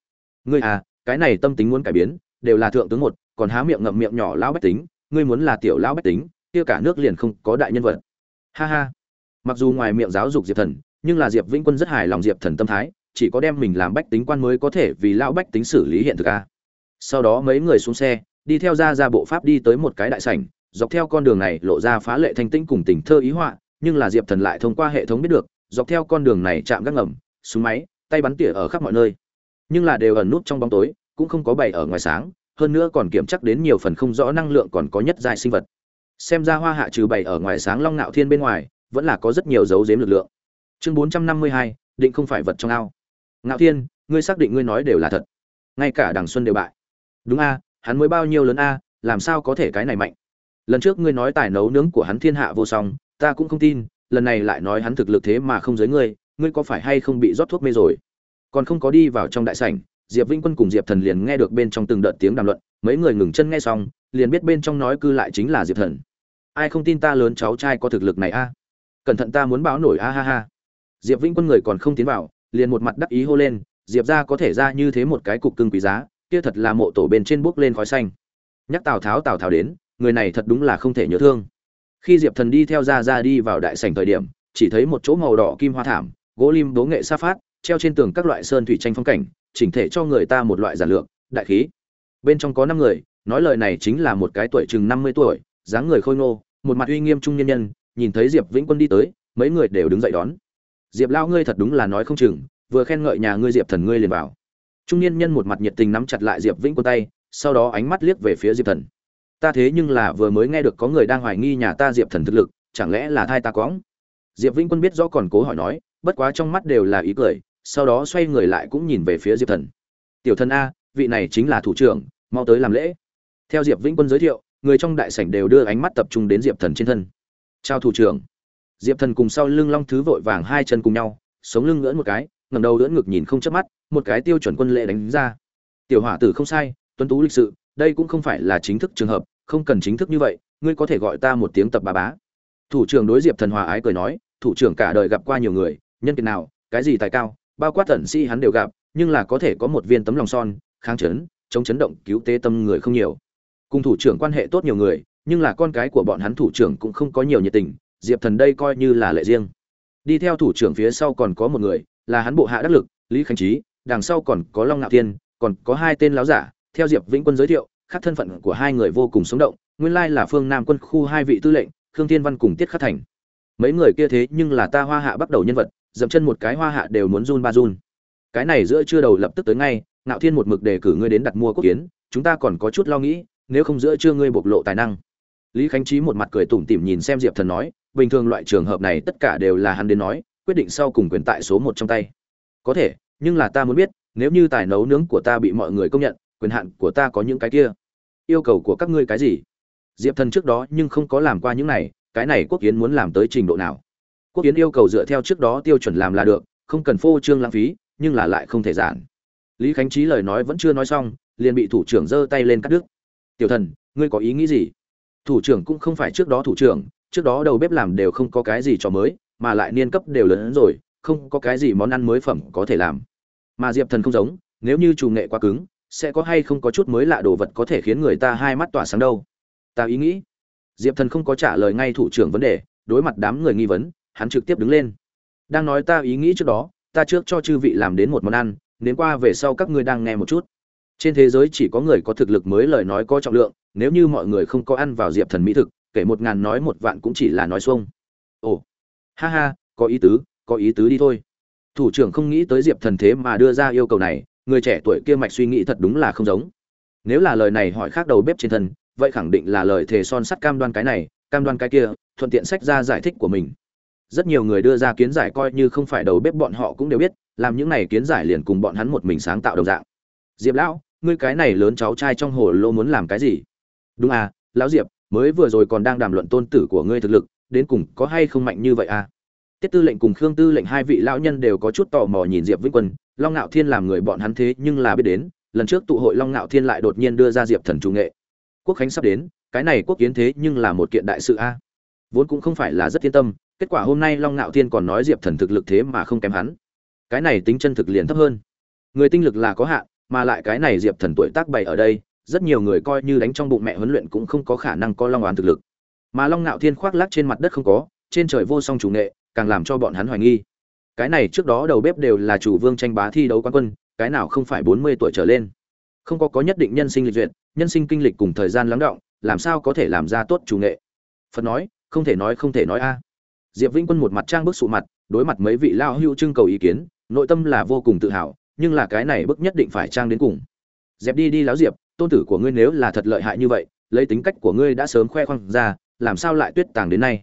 Ngươi à cái này tâm tính muốn cải biến, đều là thượng tướng một, còn há miệng ngậm miệng nhỏ lão bách tính, ngươi muốn là tiểu lão bách tính, kia cả nước liền không có đại nhân vật. Ha ha mặc dù ngoài miệng giáo dục diệp thần, nhưng là diệp vĩnh quân rất hài lòng diệp thần tâm thái, chỉ có đem mình làm bách tính quan mới có thể vì lão bách tính xử lý hiện thực a. Sau đó mấy người xuống xe, đi theo ra ra bộ pháp đi tới một cái đại sảnh, dọc theo con đường này lộ ra phá lệ thanh tĩnh cùng tình thơ ý họa, nhưng là diệp thần lại thông qua hệ thống biết được, dọc theo con đường này chạm gác ngầm, súng máy, tay bắn tỉa ở khắp mọi nơi. Nhưng là đều ẩn nút trong bóng tối, cũng không có bày ở ngoài sáng, hơn nữa còn kiểm chắc đến nhiều phần không rõ năng lượng còn có nhất giai sinh vật. Xem ra hoa hạ trừ bày ở ngoài sáng long nạo thiên bên ngoài vẫn là có rất nhiều dấu giếm lực lượng. Chương bốn trăm năm mươi hai, định không phải vật trong ao. Ngạo thiên, ngươi xác định ngươi nói đều là thật. Ngay cả đằng xuân đều bại. Đúng a, hắn mới bao nhiêu lớn a, làm sao có thể cái này mạnh? Lần trước ngươi nói tài nấu nướng của hắn thiên hạ vô song, ta cũng không tin, lần này lại nói hắn thực lực thế mà không giới ngươi ngươi có phải hay không bị rót thuốc mê rồi? Còn không có đi vào trong đại sảnh, diệp vĩnh quân cùng diệp thần liền nghe được bên trong từng đợt tiếng đàm luận, mấy người ngừng chân nghe xong, liền biết bên trong nói cư lại chính là diệp thần. Ai không tin ta lớn cháu trai có thực lực này a? Cẩn thận ta muốn báo nổi, a ha ha. Diệp vĩnh quân người còn không tiến vào, liền một mặt đắc ý hô lên, diệp ra có thể ra như thế một cái cục cưng quý giá, kia thật là mộ tổ bên trên bước lên khói xanh. Nhắc tào tháo tào tháo đến, người này thật đúng là không thể nhớ thương. Khi diệp thần đi theo ra ra đi vào đại sảnh thời điểm, chỉ thấy một chỗ màu đỏ kim hoa thảm, gỗ lim đố nghệ sa phát, treo trên tường các loại sơn thủy tranh phong cảnh, chỉnh thể cho người ta một loại giản lược, đại khí. Bên trong có năm người, nói lời này chính là một cái tuổi chừng năm mươi tuổi, dáng người khôi ngô, một mặt uy nghiêm trung nhân nhân nhìn thấy diệp vĩnh quân đi tới, mấy người đều đứng dậy đón. Diệp lao ngươi thật đúng là nói không chừng, vừa khen ngợi nhà ngươi diệp thần ngươi liền vào. Trung niên nhân một mặt nhiệt tình nắm chặt lại diệp vĩnh quân tay, sau đó ánh mắt liếc về phía diệp thần. Ta thế nhưng là vừa mới nghe được có người đang hoài nghi nhà ta diệp thần thực lực, chẳng lẽ là thai ta cóng diệp vĩnh quân biết rõ còn cố hỏi nói, bất quá trong mắt đều là ý cười, sau đó xoay người lại cũng nhìn về phía diệp thần. Tiểu thần a, vị này chính là thủ trưởng, mau tới làm lễ. Theo diệp vĩnh quân giới thiệu, người trong đại sảnh đều đưa ánh mắt tập trung đến diệp thần trên thân chào thủ trưởng. Diệp thần cùng sau lưng long thứ vội vàng hai chân cùng nhau, sống lưng ngưỡn một cái ngầm đầu đỡ ngực nhìn không chớp mắt, một cái tiêu chuẩn quân lệ đánh ra. Tiểu hỏa tử không sai, tuấn tú lịch sự, đây cũng không phải là chính thức trường hợp, không cần chính thức như vậy, ngươi có thể gọi ta một tiếng tập bà bá. Thủ trưởng đối diệp thần hòa ái cười nói, thủ trưởng cả đời gặp qua nhiều người, nhân kiệt nào, cái gì tài cao, bao quát tận sĩ hắn đều gặp, nhưng là có thể có một viên tấm lòng son, kháng chấn, chống chấn động cứu tế tâm người không nhiều. Cùng thủ trưởng quan hệ tốt nhiều người nhưng là con cái của bọn hắn thủ trưởng cũng không có nhiều nhiệt tình, diệp thần đây coi như là lệ riêng. Đi theo thủ trưởng phía sau còn có một người, là hắn bộ hạ đắc lực, lý khánh trí, đằng sau còn có long ngạo thiên, còn có hai tên láo giả. Theo diệp vĩnh quân giới thiệu khác thân phận của hai người vô cùng sống động, nguyên lai là phương nam quân khu hai vị tư lệnh, khương thiên văn cùng tiết khắc thành. Mấy người kia thế nhưng là ta hoa hạ bắt đầu nhân vật, dậm chân một cái hoa hạ đều muốn run ba run. Cái này giữa chưa đầu lập tức tới ngay, ngạo thiên một mực đề cử ngươi đến đặt mua quốc kiến, chúng ta còn có chút lo nghĩ, nếu không giữa chưa ngươi bộc lộ tài năng lý khánh trí một mặt cười tủm tỉm nhìn xem diệp thần nói, bình thường loại trường hợp này tất cả đều là hắn đến nói, quyết định sau cùng quyền tại số một trong tay. Có thể, nhưng là ta muốn biết, nếu như tài nấu nướng của ta bị mọi người công nhận, quyền hạn của ta có những cái kia? Yêu cầu của các ngươi cái gì? Diệp thần trước đó nhưng không có làm qua những này, cái này quốc kiến muốn làm tới trình độ nào? Quốc kiến yêu cầu dựa theo trước đó tiêu chuẩn làm là được, không cần phô trương lãng phí, nhưng là lại không thể giản. Lý khánh trí lời nói vẫn chưa nói xong, liền bị thủ trưởng giơ tay lên cắt đứt. Tiểu thần, ngươi có ý nghĩ gì? Thủ trưởng cũng không phải trước đó thủ trưởng, trước đó đầu bếp làm đều không có cái gì cho mới, mà lại niên cấp đều lớn hơn rồi, không có cái gì món ăn mới phẩm có thể làm. Mà diệp thần không giống, nếu như chủ nghệ quá cứng, sẽ có hay không có chút mới lạ đồ vật có thể khiến người ta hai mắt tỏa sáng đâu? Ta ý nghĩ, diệp thần không có trả lời ngay thủ trưởng vấn đề, đối mặt đám người nghi vấn, hắn trực tiếp đứng lên. Đang nói ta ý nghĩ trước đó, ta trước cho chư vị làm đến một món ăn, đến qua về sau các ngươi đang nghe một chút trên thế giới chỉ có người có thực lực mới lời nói có trọng lượng, nếu như mọi người không có ăn vào diệp thần mỹ thực, kể một ngàn nói một vạn cũng chỉ là nói xuông. Ồ, ha ha, có ý tứ, có ý tứ đi thôi. Thủ trưởng không nghĩ tới diệp thần thế mà đưa ra yêu cầu này, người trẻ tuổi kia mạch suy nghĩ thật đúng là không giống. Nếu là lời này hỏi khác đầu bếp trên thân, vậy khẳng định là lời thề son sắt cam đoan cái này, cam đoan cái kia, thuận tiện sách ra giải thích của mình. Rất nhiều người đưa ra kiến giải coi như không phải đầu bếp bọn họ cũng đều biết, làm những này kiến giải liền cùng bọn hắn một mình sáng tạo đồng dạng. Diệp lão ngươi cái này lớn cháu trai trong hồ lô muốn làm cái gì? Đúng à lão diệp, mới vừa rồi còn đang đàm luận tôn tử của ngươi thực lực, đến cùng có hay không mạnh như vậy à? Tiết tư lệnh cùng khương tư lệnh hai vị lão nhân đều có chút tò mò nhìn diệp vĩnh quân, long ngạo thiên làm người bọn hắn thế nhưng là biết đến, lần trước tụ hội long ngạo thiên lại đột nhiên đưa ra diệp thần chủ nghệ. Quốc khánh sắp đến, cái này quốc kiến thế nhưng là một kiện đại sự a vốn cũng không phải là rất yên tâm, kết quả hôm nay long ngạo thiên còn nói diệp thần thực lực thế mà không kém hắn. Cái này tính chân thực liền thấp hơn. Người tinh lực là có hạn mà lại cái này diệp thần tuổi tác bày ở đây, rất nhiều người coi như đánh trong bụng mẹ huấn luyện cũng không có khả năng có long oán thực lực. Mà long ngạo thiên khoác lác trên mặt đất không có, trên trời vô song chủ nghệ, càng làm cho bọn hắn hoài nghi. Cái này trước đó đầu bếp đều là chủ vương tranh bá thi đấu quán quân, cái nào không phải bốn mươi tuổi trở lên. Không có có nhất định nhân sinh lịch duyệt, nhân sinh kinh lịch cùng thời gian lắng động, làm sao có thể làm ra tốt chủ nghệ? Phật nói, không thể nói không thể nói a. Diệp vĩnh quân một mặt trang bức sụ mặt, đối mặt mấy vị lao hưu trưng cầu ý kiến, nội tâm là vô cùng tự hào nhưng là cái này bức nhất định phải trang đến cùng. Dẹp đi đi láo diệp, tôn tử của ngươi nếu là thật lợi hại như vậy, lấy tính cách của ngươi đã sớm khoe khoang ra, làm sao lại tuyết tàng đến nay?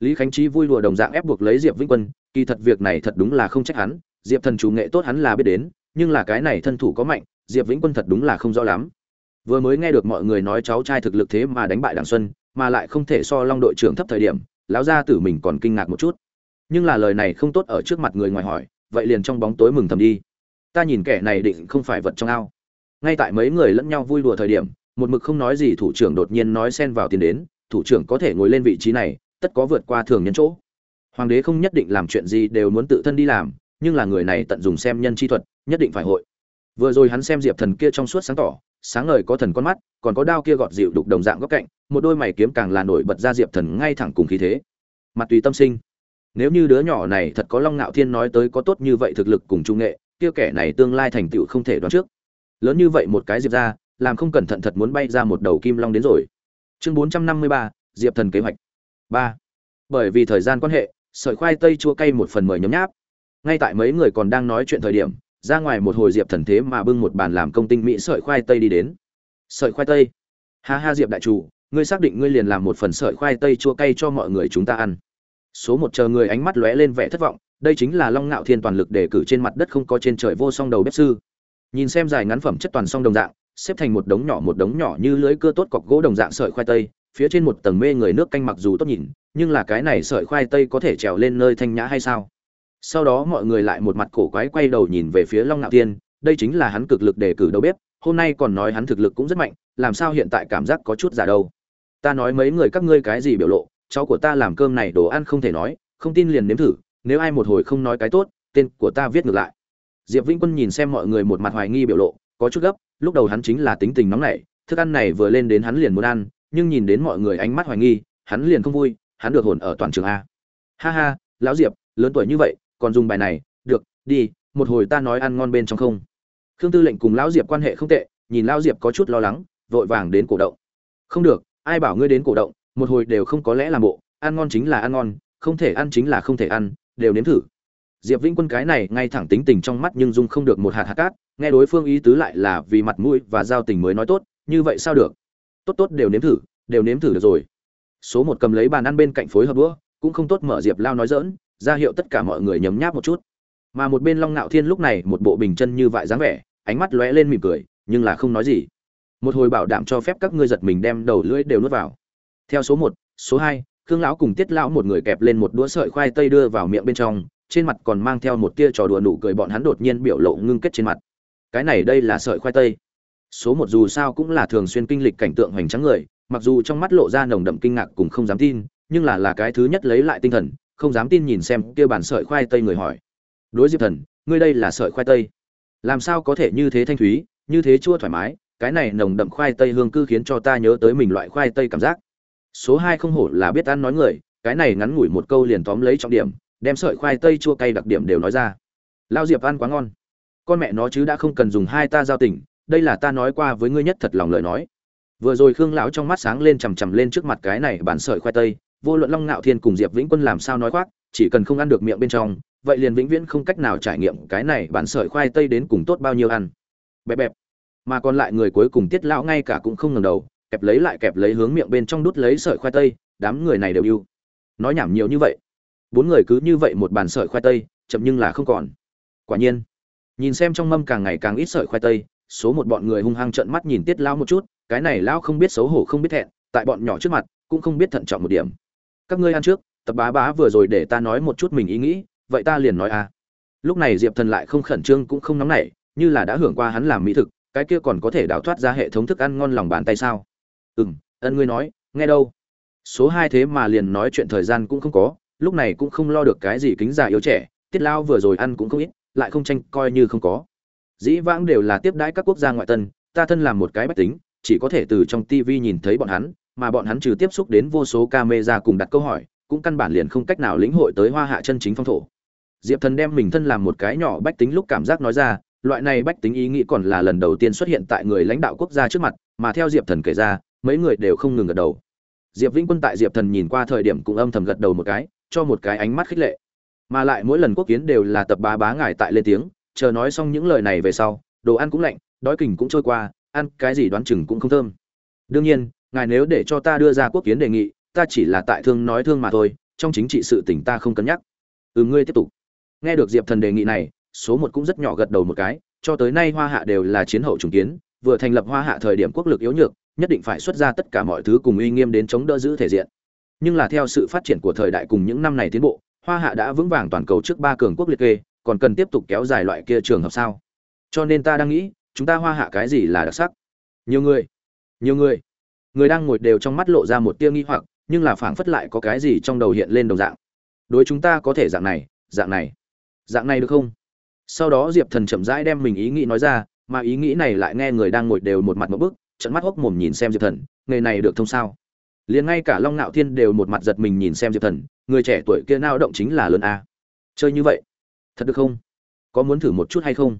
Lý khánh trí vui đùa đồng dạng ép buộc lấy diệp vĩnh quân, kỳ thật việc này thật đúng là không trách hắn, diệp thần chủ nghệ tốt hắn là biết đến, nhưng là cái này thân thủ có mạnh, diệp vĩnh quân thật đúng là không rõ lắm. Vừa mới nghe được mọi người nói cháu trai thực lực thế mà đánh bại đặng xuân, mà lại không thể so long đội trưởng thấp thời điểm, lão gia tử mình còn kinh ngạc một chút. Nhưng là lời này không tốt ở trước mặt người ngoài hỏi, vậy liền trong bóng tối mừng thầm đi ta nhìn kẻ này định không phải vật trong ao. Ngay tại mấy người lẫn nhau vui đùa thời điểm, một mực không nói gì thủ trưởng đột nhiên nói xen vào tiền đến, thủ trưởng có thể ngồi lên vị trí này, tất có vượt qua thường nhân chỗ. Hoàng đế không nhất định làm chuyện gì đều muốn tự thân đi làm, nhưng là người này tận dùng xem nhân chi thuật, nhất định phải hội. Vừa rồi hắn xem diệp thần kia trong suốt sáng tỏ, sáng ngời có thần con mắt, còn có đao kia gọt dịu đục đồng dạng góc cạnh, một đôi mày kiếm càng là nổi bật ra diệp thần ngay thẳng cùng khí thế. Mặt tùy tâm sinh. Nếu như đứa nhỏ này thật có long ngạo thiên nói tới có tốt như vậy thực lực cùng trung nghệ kia kẻ này tương lai thành tựu không thể đoán trước. Lớn như vậy một cái diệp ra làm không cẩn thận thật muốn bay ra một đầu kim long đến rồi. Chương bốn trăm năm mươi ba, diệp thần kế hoạch. Ba. Bởi vì thời gian quan hệ, sợi khoai tây chua cay một phần mười nhấm nháp. Ngay tại mấy người còn đang nói chuyện thời điểm, ra ngoài một hồi diệp thần thế mà bưng một bàn làm công tinh mỹ sợi khoai tây đi đến. Sợi khoai tây. Ha ha diệp đại chủ, ngươi xác định ngươi liền làm một phần sợi khoai tây chua cay cho mọi người chúng ta ăn. Số một chờ người ánh mắt lóe lên vẻ thất vọng đây chính là long ngạo thiên toàn lực để cử trên mặt đất không có trên trời vô song đầu bếp sư. Nhìn xem dài ngắn phẩm chất toàn song đồng dạng, xếp thành một đống nhỏ một đống nhỏ như lưới cưa tốt cọc gỗ đồng dạng sợi khoai tây, phía trên một tầng mê người nước canh mặc dù tốt nhìn, nhưng là cái này sợi khoai tây có thể trèo lên nơi thanh nhã hay sao? Sau đó mọi người lại một mặt cổ quái quay đầu nhìn về phía long ngạo thiên, đây chính là hắn cực lực đề cử đầu bếp, hôm nay còn nói hắn thực lực cũng rất mạnh, làm sao hiện tại cảm giác có chút giả đâu? Ta nói mấy người các ngươi cái gì biểu lộ, cháu của ta làm cơm này đồ ăn không thể nói, không tin liền nếm thử nếu ai một hồi không nói cái tốt, tên của ta viết ngược lại. Diệp vĩnh quân nhìn xem mọi người một mặt hoài nghi biểu lộ, có chút gấp, lúc đầu hắn chính là tính tình nóng nảy, thức ăn này vừa lên đến hắn liền muốn ăn, nhưng nhìn đến mọi người ánh mắt hoài nghi, hắn liền không vui, hắn được hồn ở toàn trường a. Ha ha, lão diệp, lớn tuổi như vậy, còn dùng bài này, được, đi, một hồi ta nói ăn ngon bên trong không. Khương tư lệnh cùng lão diệp quan hệ không tệ, nhìn lão diệp có chút lo lắng, vội vàng đến cổ động. Không được, ai bảo ngươi đến cổ động, một hồi đều không có lẽ làm bộ, ăn ngon chính là ăn ngon, không thể ăn chính là không thể ăn đều nếm thử. Diệp vĩnh quân cái này ngay thẳng tính tình trong mắt nhưng dung không được một hạt hạt cát, nghe đối phương ý tứ lại là vì mặt mũi và giao tình mới nói tốt, như vậy sao được? Tốt tốt đều nếm thử, đều nếm thử được rồi. Số một cầm lấy bàn ăn bên cạnh phối hợp đũa, cũng không tốt mở diệp lao nói dỡn ra hiệu tất cả mọi người nhấm nháp một chút. Mà một bên long ngạo thiên lúc này một bộ bình chân như vại dáng vẻ, ánh mắt lóe lên mỉm cười, nhưng là không nói gì. Một hồi bảo đảm cho phép các ngươi giật mình đem đầu lưỡi đều nuốt vào. Theo số một, số hai khương lão cùng tiết lão một người kẹp lên một đũa sợi khoai tây đưa vào miệng bên trong, trên mặt còn mang theo một tia trò đùa nụ cười bọn hắn đột nhiên biểu lộ ngưng kết trên mặt. Cái này đây là sợi khoai tây. Số một dù sao cũng là thường xuyên kinh lịch cảnh tượng hoành tráng người, mặc dù trong mắt lộ ra nồng đậm kinh ngạc cùng không dám tin, nhưng là là cái thứ nhất lấy lại tinh thần, không dám tin nhìn xem kia bản sợi khoai tây người hỏi. Đối diệp thần, ngươi đây là sợi khoai tây. Làm sao có thể như thế thanh thúy, như thế chua thoải mái, cái này nồng đậm khoai tây hương cư khiến cho ta nhớ tới mình loại khoai tây cảm giác số hai không hổ là biết ăn nói người, cái này ngắn ngủi một câu liền tóm lấy trọng điểm, đem sợi khoai tây chua cay đặc điểm đều nói ra. Lao diệp ăn quá ngon. Con mẹ nó chứ đã không cần dùng hai ta giao tình, đây là ta nói qua với ngươi nhất thật lòng lời nói. Vừa rồi khương lão trong mắt sáng lên chằm chằm lên trước mặt cái này bản sợi khoai tây, vô luận long ngạo thiên cùng diệp vĩnh quân làm sao nói khoác, chỉ cần không ăn được miệng bên trong, vậy liền vĩnh viễn không cách nào trải nghiệm cái này bản sợi khoai tây đến cùng tốt bao nhiêu ăn. Bẹp bẹp. Mà còn lại người cuối cùng tiết lão ngay cả cũng không ngẩng đầu kẹp lấy lại kẹp lấy hướng miệng bên trong đút lấy sợi khoai tây, đám người này đều yêu nói nhảm nhiều như vậy. Bốn người cứ như vậy một bàn sợi khoai tây, chậm nhưng là không còn. Quả nhiên, nhìn xem trong mâm càng ngày càng ít sợi khoai tây, số một bọn người hung hăng trợn mắt nhìn tiết lao một chút, cái này lão không biết xấu hổ không biết thẹn, tại bọn nhỏ trước mặt, cũng không biết thận trọng một điểm. Các ngươi ăn trước, tập bá bá vừa rồi để ta nói một chút mình ý nghĩ, vậy ta liền nói a à. lúc này diệp thần lại không khẩn trương cũng không nóng nảy, như là đã hưởng qua hắn làm mỹ thực, cái kia còn có thể đào thoát ra hệ thống thức ăn ngon lòng bàn tay sao? Ừ m ân ngươi nói, nghe đâu? Số hai thế mà liền nói chuyện thời gian cũng không có, lúc này cũng không lo được cái gì kính già yếu trẻ, tiết lao vừa rồi ăn cũng không ít, lại không tranh coi như không có. Dĩ vãng đều là tiếp đãi các quốc gia ngoại tân, ta thân làm một cái bách tính, chỉ có thể từ trong tv nhìn thấy bọn hắn, mà bọn hắn trừ tiếp xúc đến vô số camera cùng đặt câu hỏi, cũng căn bản liền không cách nào lĩnh hội tới hoa hạ chân chính phong thổ. Diệp thần đem mình thân làm một cái nhỏ bách tính lúc cảm giác nói ra, loại này bách tính ý nghĩ còn là lần đầu tiên xuất hiện tại người lãnh đạo quốc gia trước mặt, mà theo diệp thần kể ra mấy người đều không ngừng gật đầu. Diệp vĩnh quân tại diệp thần nhìn qua thời điểm cũng âm thầm gật đầu một cái, cho một cái ánh mắt khích lệ. Mà lại mỗi lần quốc kiến đều là tập bá bá ngài tại lên tiếng, chờ nói xong những lời này về sau, đồ ăn cũng lạnh, đói kình cũng trôi qua, ăn cái gì đoán chừng cũng không thơm. Đương nhiên, ngài nếu để cho ta đưa ra quốc kiến đề nghị, ta chỉ là tại thương nói thương mà thôi, trong chính trị sự tỉnh ta không cân nhắc. Ừ ngươi tiếp tục. Nghe được diệp thần đề nghị này, số một cũng rất nhỏ gật đầu một cái, cho tới nay hoa hạ đều là chiến hậu trùng kiến, vừa thành lập hoa hạ thời điểm quốc lực yếu nhược nhất định phải xuất ra tất cả mọi thứ cùng uy nghiêm đến chống đỡ giữ thể diện. Nhưng là theo sự phát triển của thời đại cùng những năm này tiến bộ, hoa hạ đã vững vàng toàn cầu trước ba cường quốc liệt kê, còn cần tiếp tục kéo dài loại kia trường hợp sao? Cho nên ta đang nghĩ, chúng ta hoa hạ cái gì là đặc sắc? Nhiều người nhiều người. Người đang ngồi đều trong mắt lộ ra một tia nghi hoặc, nhưng là phảng phất lại có cái gì trong đầu hiện lên đồng dạng. Đối chúng ta có thể dạng này dạng này. Dạng này được không? Sau đó diệp thần chậm rãi đem mình ý nghĩ nói ra, mà ý nghĩ này lại nghe người đang ngồi đều một mặt một bức trận mắt hốc mồm nhìn xem diệp thần, nghề này được thông sao? Liền ngay cả long nạo thiên đều một mặt giật mình nhìn xem diệp thần, người trẻ tuổi kia nao động chính là lớn a. Chơi như vậy, thật được không? Có muốn thử một chút hay không?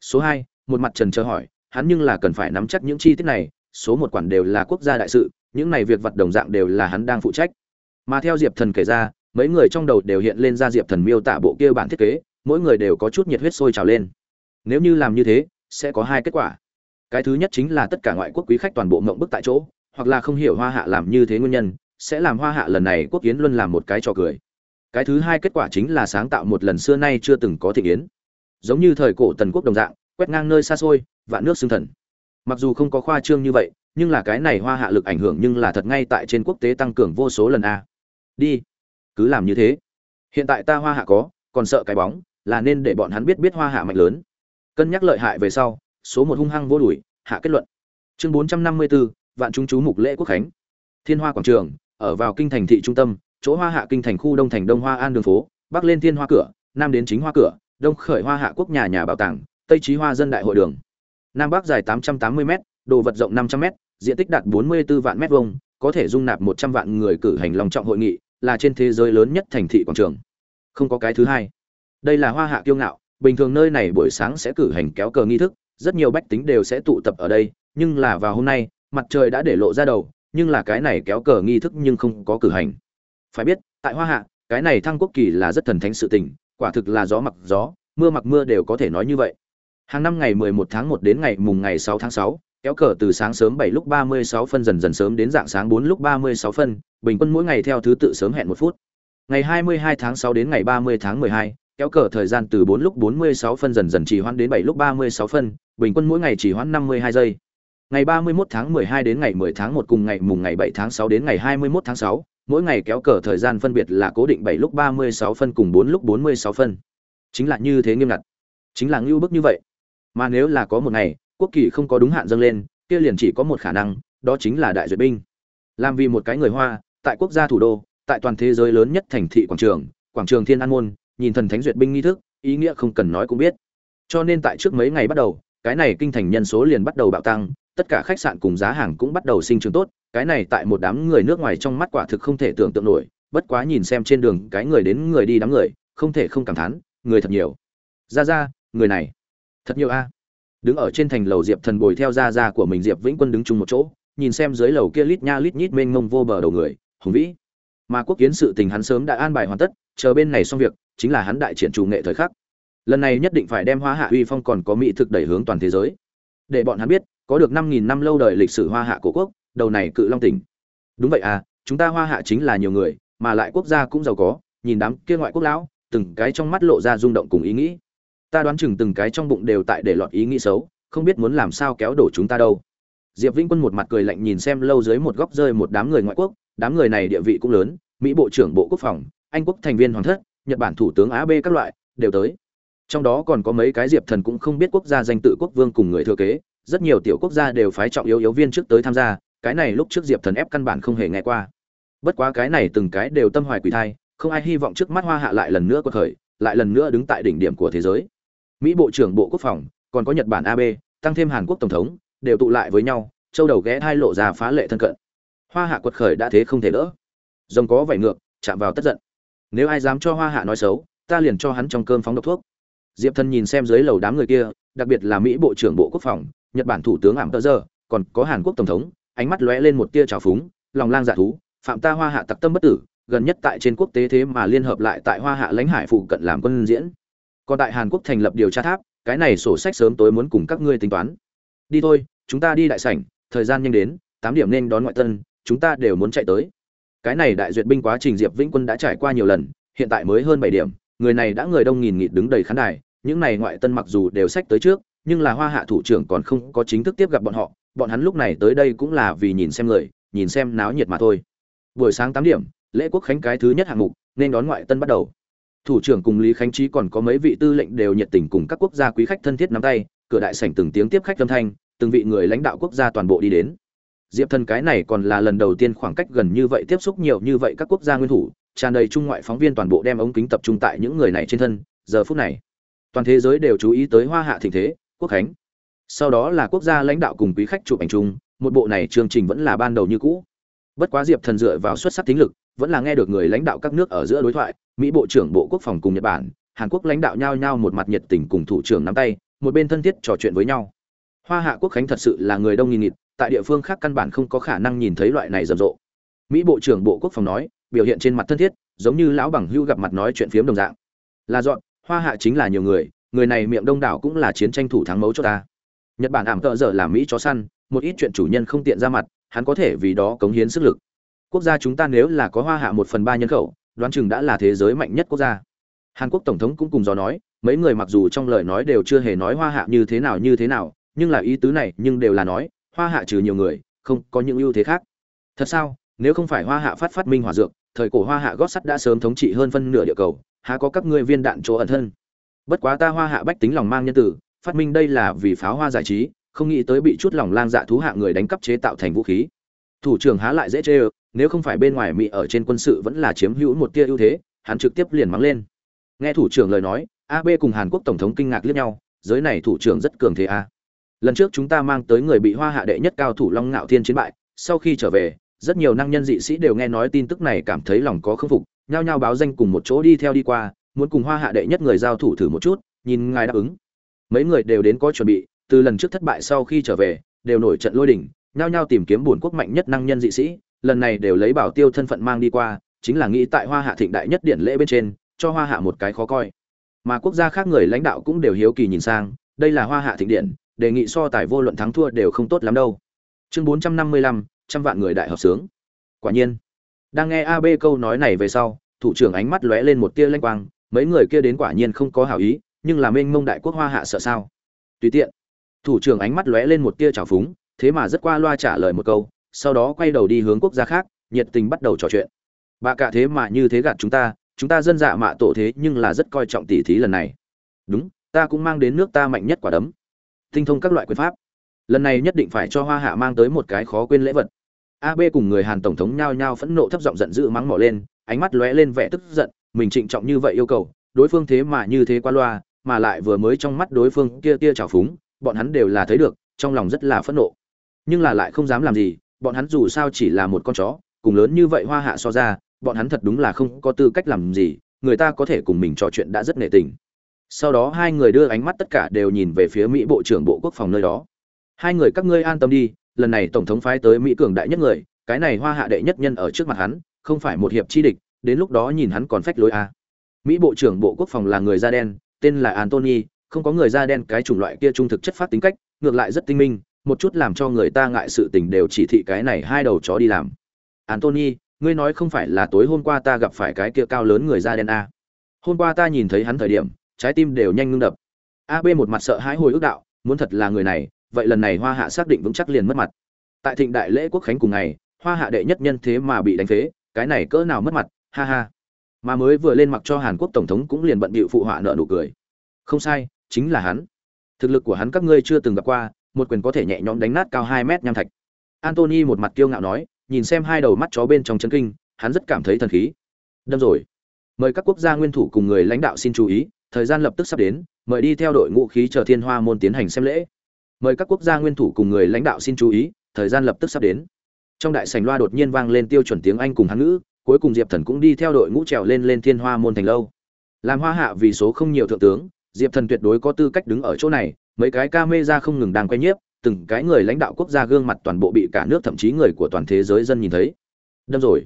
Số hai, một mặt trần chờ hỏi, hắn nhưng là cần phải nắm chắc những chi tiết này, số một quản đều là quốc gia đại sự, những này việc vật đồng dạng đều là hắn đang phụ trách. Mà theo diệp thần kể ra, mấy người trong đầu đều hiện lên ra diệp thần miêu tả bộ kia bản thiết kế, mỗi người đều có chút nhiệt huyết sôi trào lên. Nếu như làm như thế, sẽ có hai kết quả cái thứ nhất chính là tất cả ngoại quốc quý khách toàn bộ ngộng bức tại chỗ, hoặc là không hiểu hoa hạ làm như thế nguyên nhân, sẽ làm hoa hạ lần này quốc kiến luân làm một cái trò cười. Cái thứ hai kết quả chính là sáng tạo một lần xưa nay chưa từng có thị yến giống như thời cổ tần quốc đồng dạng, quét ngang nơi xa xôi, vạn nước xưng thần. Mặc dù không có khoa trương như vậy, nhưng là cái này hoa hạ lực ảnh hưởng nhưng là thật ngay tại trên quốc tế tăng cường vô số lần a. Đi. Cứ làm như thế. Hiện tại ta hoa hạ có, còn sợ cái bóng, là nên để bọn hắn biết biết hoa hạ mạnh lớn. Cân nhắc lợi hại về sau số một hung hăng vô đuổi hạ kết luận. Chương bốn trăm năm mươi 454, vạn chúng chú mục lễ quốc khánh. Thiên hoa quảng trường ở vào kinh thành thị trung tâm chỗ hoa hạ kinh thành khu đông thành đông hoa an đường phố bắc lên thiên hoa cửa nam đến chính hoa cửa đông khởi hoa hạ quốc nhà nhà bảo tàng tây chí hoa dân đại hội đường. Nam bắc dài 880 m đồ vật rộng 500 m diện tích đạt 44 vạn mét vuông có thể dung nạp 100 vạn người cử hành long trọng hội nghị là trên thế giới lớn nhất thành thị quảng trường. Không có cái thứ hai. Đây là hoa hạ kiêu ngạo bình thường nơi này buổi sáng sẽ cử hành kéo cờ nghi thức rất nhiều bách tính đều sẽ tụ tập ở đây nhưng là vào hôm nay mặt trời đã để lộ ra đầu nhưng là cái này kéo cờ nghi thức nhưng không có cử hành phải biết tại hoa hạ cái này thăng quốc kỳ là rất thần thánh sự tình quả thực là gió mặc gió mưa mặc mưa đều có thể nói như vậy hàng năm ngày 11 tháng 1 đến ngày mùng ngày 6 tháng 6, kéo cờ từ sáng sớm 7 lúc 36 phân dần dần sớm đến dạng sáng 4 lúc 36 phân, bình quân mỗi ngày theo thứ tự sớm hẹn một phút. Ngày 22 tháng 6 đến ngày 30 tháng 12, kéo cờ thời gian từ 4 lúc 46 phân dần dần trì hoãn đến 7 lúc 36 phân, bình quân mỗi ngày chỉ hoãn 52 giây. Ngày 31 tháng 12 đến ngày 10 tháng 1 cùng ngày mùng ngày 7 tháng 6 đến ngày 21 tháng 6, mỗi ngày kéo cờ thời gian phân biệt là cố định 7 lúc 36 phân cùng 4 lúc 46 phân. Chính là như thế nghiêm ngặt. Chính là ngưu bức như vậy. Mà nếu là có một ngày, quốc kỳ không có đúng hạn dâng lên, kia liền chỉ có một khả năng, đó chính là đại duyệt binh. Làm vì một cái người Hoa, tại quốc gia thủ đô, tại toàn thế giới lớn nhất thành thị quảng trường, quảng trường Thiên An môn, nhìn thần thánh duyệt binh nghi thức, ý nghĩa không cần nói cũng biết. Cho nên tại trước mấy ngày bắt đầu, cái này kinh thành nhân số liền bắt đầu bạo tăng, tất cả khách sạn cùng giá hàng cũng bắt đầu sinh trưởng tốt, cái này tại một đám người nước ngoài trong mắt quả thực không thể tưởng tượng nổi, bất quá nhìn xem trên đường cái người đến người đi đám người, không thể không cảm thán, người thật nhiều. Ra ra, người này, thật nhiều a. Đứng ở trên thành lầu Diệp Thần bồi theo ra ra của mình Diệp Vĩnh Quân đứng chung một chỗ, nhìn xem dưới lầu kia lít nha lít nhít mênh mông vô bờ đầu người, hùng vĩ. Mà quốc kiến sự tình hắn sớm đã an bài hoàn tất, chờ bên này xong việc chính là hắn đại triển chủ nghệ thời khắc lần này nhất định phải đem hoa hạ uy phong còn có mỹ thực đẩy hướng toàn thế giới. Để bọn hắn biết, có được năm nghìn năm lâu đời lịch sử hoa hạ cổ quốc, đầu này cự long tỉnh. Đúng vậy à chúng ta hoa hạ chính là nhiều người, mà lại quốc gia cũng giàu có, nhìn đám kia ngoại quốc lão, từng cái trong mắt lộ ra rung động cùng ý nghĩ. Ta đoán chừng từng cái trong bụng đều tại để lọt ý nghĩ xấu, không biết muốn làm sao kéo đổ chúng ta đâu. Diệp vĩnh quân một mặt cười lạnh nhìn xem lâu dưới một góc rơi một đám người ngoại quốc, đám người này địa vị cũng lớn, mỹ bộ trưởng bộ quốc phòng, anh quốc thành viên hoàng thất, nhật bản thủ tướng á b các loại, đều tới trong đó còn có mấy cái diệp thần cũng không biết quốc gia danh tự quốc vương cùng người thừa kế, rất nhiều tiểu quốc gia đều phái trọng yếu yếu viên trước tới tham gia, cái này lúc trước diệp thần ép căn bản không hề nghe qua. Bất quá cái này từng cái đều tâm hoài quỷ thai, không ai hy vọng trước mắt hoa hạ lại lần nữa có khởi lại lần nữa đứng tại đỉnh điểm của thế giới. Mỹ bộ trưởng bộ quốc phòng, còn có nhật bản ab tăng thêm hàn quốc tổng thống, đều tụ lại với nhau, châu đầu ghé hai lộ ra phá lệ thân cận. Hoa hạ quật khởi đã thế không thể đỡ. Rồng có vảy ngược, chạm vào tất giận. Nếu ai dám cho hoa hạ nói xấu, ta liền cho hắn trong cơm phóng độc thuốc diệp thần nhìn xem dưới lầu đám người kia, đặc biệt là mỹ bộ trưởng bộ quốc phòng, nhật bản thủ tướng ảm tơ giờ, còn có hàn quốc tổng thống, ánh mắt lóe lên một tia trào phúng, lòng lang dạ thú, phạm ta hoa hạ tặc tâm bất tử, gần nhất tại trên quốc tế thế mà liên hợp lại tại hoa hạ lãnh hải phụ cận làm quân diễn. Còn tại hàn quốc thành lập điều tra tháp, cái này sổ sách sớm tối muốn cùng các ngươi tính toán. Đi thôi, chúng ta đi đại sảnh, thời gian nhanh đến, tám điểm nên đón ngoại tân, chúng ta đều muốn chạy tới. Cái này đại duyệt binh quá trình diệp vĩnh quân đã trải qua nhiều lần, hiện tại mới hơn bảy điểm, người này đã người đông nghìn nghịt đứng đầy khán đài những này ngoại tân mặc dù đều sách tới trước, nhưng là hoa hạ thủ trưởng còn không có chính thức tiếp gặp bọn họ, bọn hắn lúc này tới đây cũng là vì nhìn xem người, nhìn xem náo nhiệt mà thôi. Buổi sáng tám điểm, lễ quốc khánh cái thứ nhất hạng mục, nên đón ngoại tân bắt đầu. Thủ trưởng cùng lý khánh trí còn có mấy vị tư lệnh đều nhiệt tình cùng các quốc gia quý khách thân thiết nắm tay, cửa đại sảnh từng tiếng tiếp khách âm thanh, từng vị người lãnh đạo quốc gia toàn bộ đi đến. Diệp thần cái này còn là lần đầu tiên khoảng cách gần như vậy tiếp xúc nhiều như vậy các quốc gia nguyên thủ, tràn đầy trung ngoại phóng viên toàn bộ đem ống kính tập trung tại những người này trên thân, giờ phút này toàn thế giới đều chú ý tới hoa hạ thịnh thế, quốc khánh. Sau đó là quốc gia lãnh đạo cùng quý khách chụp ảnh chung, một bộ này chương trình vẫn là ban đầu như cũ. Bất quá diệp thần dựa vào xuất sắc tính lực, vẫn là nghe được người lãnh đạo các nước ở giữa đối thoại, mỹ bộ trưởng bộ quốc phòng cùng nhật bản, hàn quốc lãnh đạo nhao nhao một mặt nhiệt tình cùng thủ trưởng nắm tay, một bên thân thiết trò chuyện với nhau. Hoa hạ quốc khánh thật sự là người đông nghìn nghịt, tại địa phương khác căn bản không có khả năng nhìn thấy loại này rầm rộ. Mỹ bộ trưởng bộ quốc phòng nói, biểu hiện trên mặt thân thiết, giống như lão bằng hưu gặp mặt nói chuyện phiếm đồng dạng. Là dọn hoa hạ chính là nhiều người người này miệng đông đảo cũng là chiến tranh thủ thắng mấu cho ta. Nhật bản ảm tợ dở làm mỹ chó săn, một ít chuyện chủ nhân không tiện ra mặt, hắn có thể vì đó cống hiến sức lực. Quốc gia chúng ta nếu là có hoa hạ một phần ba nhân khẩu, đoán chừng đã là thế giới mạnh nhất quốc gia. Hàn quốc tổng thống cũng cùng dò nói, mấy người mặc dù trong lời nói đều chưa hề nói hoa hạ như thế nào như thế nào, nhưng là ý tứ này nhưng đều là nói, hoa hạ trừ nhiều người, không có những ưu thế khác. Thật sao? Nếu không phải hoa hạ phát phát minh hỏa dược, thời cổ hoa hạ gót sắt đã sớm thống trị hơn phân nửa địa cầu há có các ngươi viên đạn chỗ ẩn thân. Bất quá ta hoa hạ bách tính lòng mang nhân tử, phát minh đây là vì pháo hoa giải trí, không nghĩ tới bị chút lòng lang dạ thú hạ người đánh cắp chế tạo thành vũ khí. Thủ trưởng há lại dễ chê ơ, nếu không phải bên ngoài mỹ ở trên quân sự vẫn là chiếm hữu một tia ưu thế, hắn trực tiếp liền mắng lên. Nghe thủ trưởng lời nói ab cùng hàn quốc tổng thống kinh ngạc liếc nhau, giới này thủ trưởng rất cường thế a. Lần trước chúng ta mang tới người bị hoa hạ đệ nhất cao thủ long ngạo thiên chiến bại, sau khi trở về, rất nhiều năng nhân dị sĩ đều nghe nói tin tức này cảm thấy lòng có khâm phục nhao nhao báo danh cùng một chỗ đi theo đi qua, muốn cùng hoa hạ đệ nhất người giao thủ thử một chút, nhìn ngài đáp ứng. Mấy người đều đến có chuẩn bị, từ lần trước thất bại sau khi trở về, đều nổi trận lôi đình nhao nhao tìm kiếm bổn quốc mạnh nhất năng nhân dị sĩ, lần này đều lấy bảo tiêu thân phận mang đi qua, chính là nghĩ tại hoa hạ thịnh đại nhất điện lễ bên trên, cho hoa hạ một cái khó coi. Mà quốc gia khác người lãnh đạo cũng đều hiếu kỳ nhìn sang, đây là hoa hạ thịnh điện đề nghị so tài vô luận thắng thua đều không tốt lắm đâu. Chương bốn trăm năm mươi lăm, trăm vạn người đại hợp sướng. Quả nhiên đang nghe ab câu nói này về sau, thủ trưởng ánh mắt lóe lên một tia lanh quang, mấy người kia đến quả nhiên không có hảo ý, nhưng là mênh mông đại quốc hoa hạ sợ sao? Tùy tiện. Thủ trưởng ánh mắt lóe lên một tia trào phúng, thế mà rất qua loa trả lời một câu, sau đó quay đầu đi hướng quốc gia khác, nhiệt tình bắt đầu trò chuyện. Bà cả thế mà như thế gạt chúng ta chúng ta dân dạ mạ tổ thế nhưng là rất coi trọng tỷ thí lần này. Đúng, ta cũng mang đến nước ta mạnh nhất quả đấm. Tinh thông các loại quyền pháp. Lần này nhất định phải cho hoa hạ mang tới một cái khó quên lễ vật ab cùng người hàn tổng thống nhao nhao phẫn nộ thấp giọng giận dữ mắng mỏ lên, ánh mắt lóe lên vẻ tức giận, mình trịnh trọng như vậy yêu cầu, đối phương thế mà như thế qua loa, mà lại vừa mới trong mắt đối phương kia tia trào phúng, bọn hắn đều là thấy được, trong lòng rất là phẫn nộ. Nhưng là lại không dám làm gì, bọn hắn dù sao chỉ là một con chó, cùng lớn như vậy hoa hạ so ra, bọn hắn thật đúng là không có tư cách làm gì, người ta có thể cùng mình trò chuyện đã rất nể tình. Sau đó hai người đưa ánh mắt tất cả đều nhìn về phía mỹ bộ trưởng bộ quốc phòng nơi đó. Hai người, các ngươi an tâm đi lần này tổng thống phái tới mỹ cường đại nhất người, cái này hoa hạ đệ nhất nhân ở trước mặt hắn, không phải một hiệp chi địch, đến lúc đó nhìn hắn còn phách lối a à. mỹ bộ trưởng bộ quốc phòng là người da đen, tên là antony không có người da đen, cái chủng loại kia trung thực chất phát tính cách, ngược lại rất tinh minh, một chút làm cho người ta ngại sự tình đều chỉ thị cái này hai đầu chó đi làm. Antony ngươi nói không phải là tối hôm qua ta gặp phải cái kia cao lớn người da đen a hôm qua ta nhìn thấy hắn thời điểm, trái tim đều nhanh ngưng đập. Ab một mặt sợ hãi hồi ức đạo, muốn thật là người này vậy lần này hoa hạ xác định vững chắc liền mất mặt. Tại thịnh đại lễ quốc khánh cùng ngày, hoa hạ đệ nhất nhân thế mà bị đánh phế, cái này cỡ nào mất mặt, ha ha. Mà mới vừa lên mặc cho hàn quốc tổng thống cũng liền bận bịu phụ họa nợ nụ cười. Không sai, chính là hắn. Thực lực của hắn các ngươi chưa từng gặp qua, một quyền có thể nhẹ nhõm đánh nát cao hai mét nham thạch. Antony một mặt kiêu ngạo nói, nhìn xem hai đầu mắt chó bên trong chân kinh, hắn rất cảm thấy thần khí. Đâm rồi. Mời các quốc gia nguyên thủ cùng người lãnh đạo xin chú ý, thời gian lập tức sắp đến, mời đi theo đội ngũ khí chờ thiên hoa môn tiến hành xem lễ mời các quốc gia nguyên thủ cùng người lãnh đạo xin chú ý, thời gian lập tức sắp đến. Trong đại sảnh loa đột nhiên vang lên tiêu chuẩn tiếng anh cùng hán ngữ, cuối cùng diệp thần cũng đi theo đội ngũ trèo lên lên thiên hoa môn thành lâu. Làm hoa hạ vì số không nhiều thượng tướng, diệp thần tuyệt đối có tư cách đứng ở chỗ này, mấy cái ca mê ra không ngừng đang quay nhiếp, từng cái người lãnh đạo quốc gia gương mặt toàn bộ bị cả nước thậm chí người của toàn thế giới dân nhìn thấy. Đâm rồi.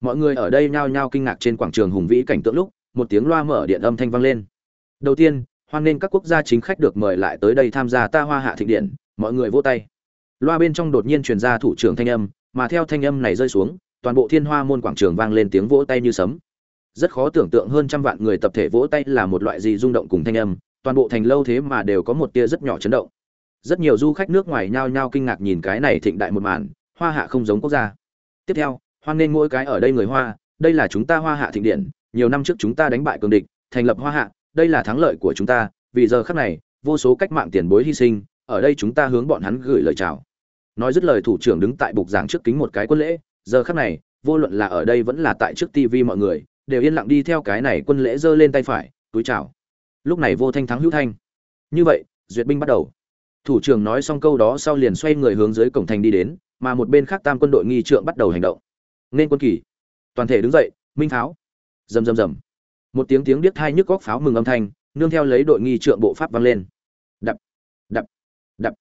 Mọi người ở đây nhao nhao kinh ngạc trên quảng trường hùng vĩ cảnh tượng lúc, một tiếng loa mở điện âm thanh vang lên. Đầu tiên hoan nên các quốc gia chính khách được mời lại tới đây tham gia ta hoa hạ thịnh điện, mọi người vỗ tay. Loa bên trong đột nhiên truyền ra thủ trưởng thanh âm, mà theo thanh âm này rơi xuống, toàn bộ thiên hoa môn quảng trường vang lên tiếng vỗ tay như sấm. Rất khó tưởng tượng hơn trăm vạn người tập thể vỗ tay là một loại gì rung động cùng thanh âm, toàn bộ thành lâu thế mà đều có một tia rất nhỏ chấn động. Rất nhiều du khách nước ngoài nhao nhao kinh ngạc nhìn cái này thịnh đại một màn, hoa hạ không giống quốc gia. Tiếp theo, hoan nghênh mỗi cái ở đây người hoa, đây là chúng ta hoa hạ thịnh điện, nhiều năm trước chúng ta đánh bại cường địch, thành lập hoa hạ đây là thắng lợi của chúng ta, vì giờ khắc này, vô số cách mạng tiền bối hy sinh, ở đây chúng ta hướng bọn hắn gửi lời chào. Nói dứt lời thủ trưởng đứng tại bục giảng trước kính một cái quân lễ, giờ khắc này, vô luận là ở đây vẫn là tại trước tivi mọi người, đều yên lặng đi theo cái này quân lễ giơ lên tay phải, túi chào. Lúc này vô thanh thắng hữu thanh. Như vậy, duyệt binh bắt đầu. Thủ trưởng nói xong câu đó sau liền xoay người hướng dưới cổng thành đi đến, mà một bên khác tam quân đội nghi trượng bắt đầu hành động. Nên quân kỳ. Toàn thể đứng dậy, minh pháo rầm rầm rầm một tiếng tiếng điếc thai nhức góc pháo mừng âm thanh nương theo lấy đội nghi trượng bộ pháp vang lên đập đập đập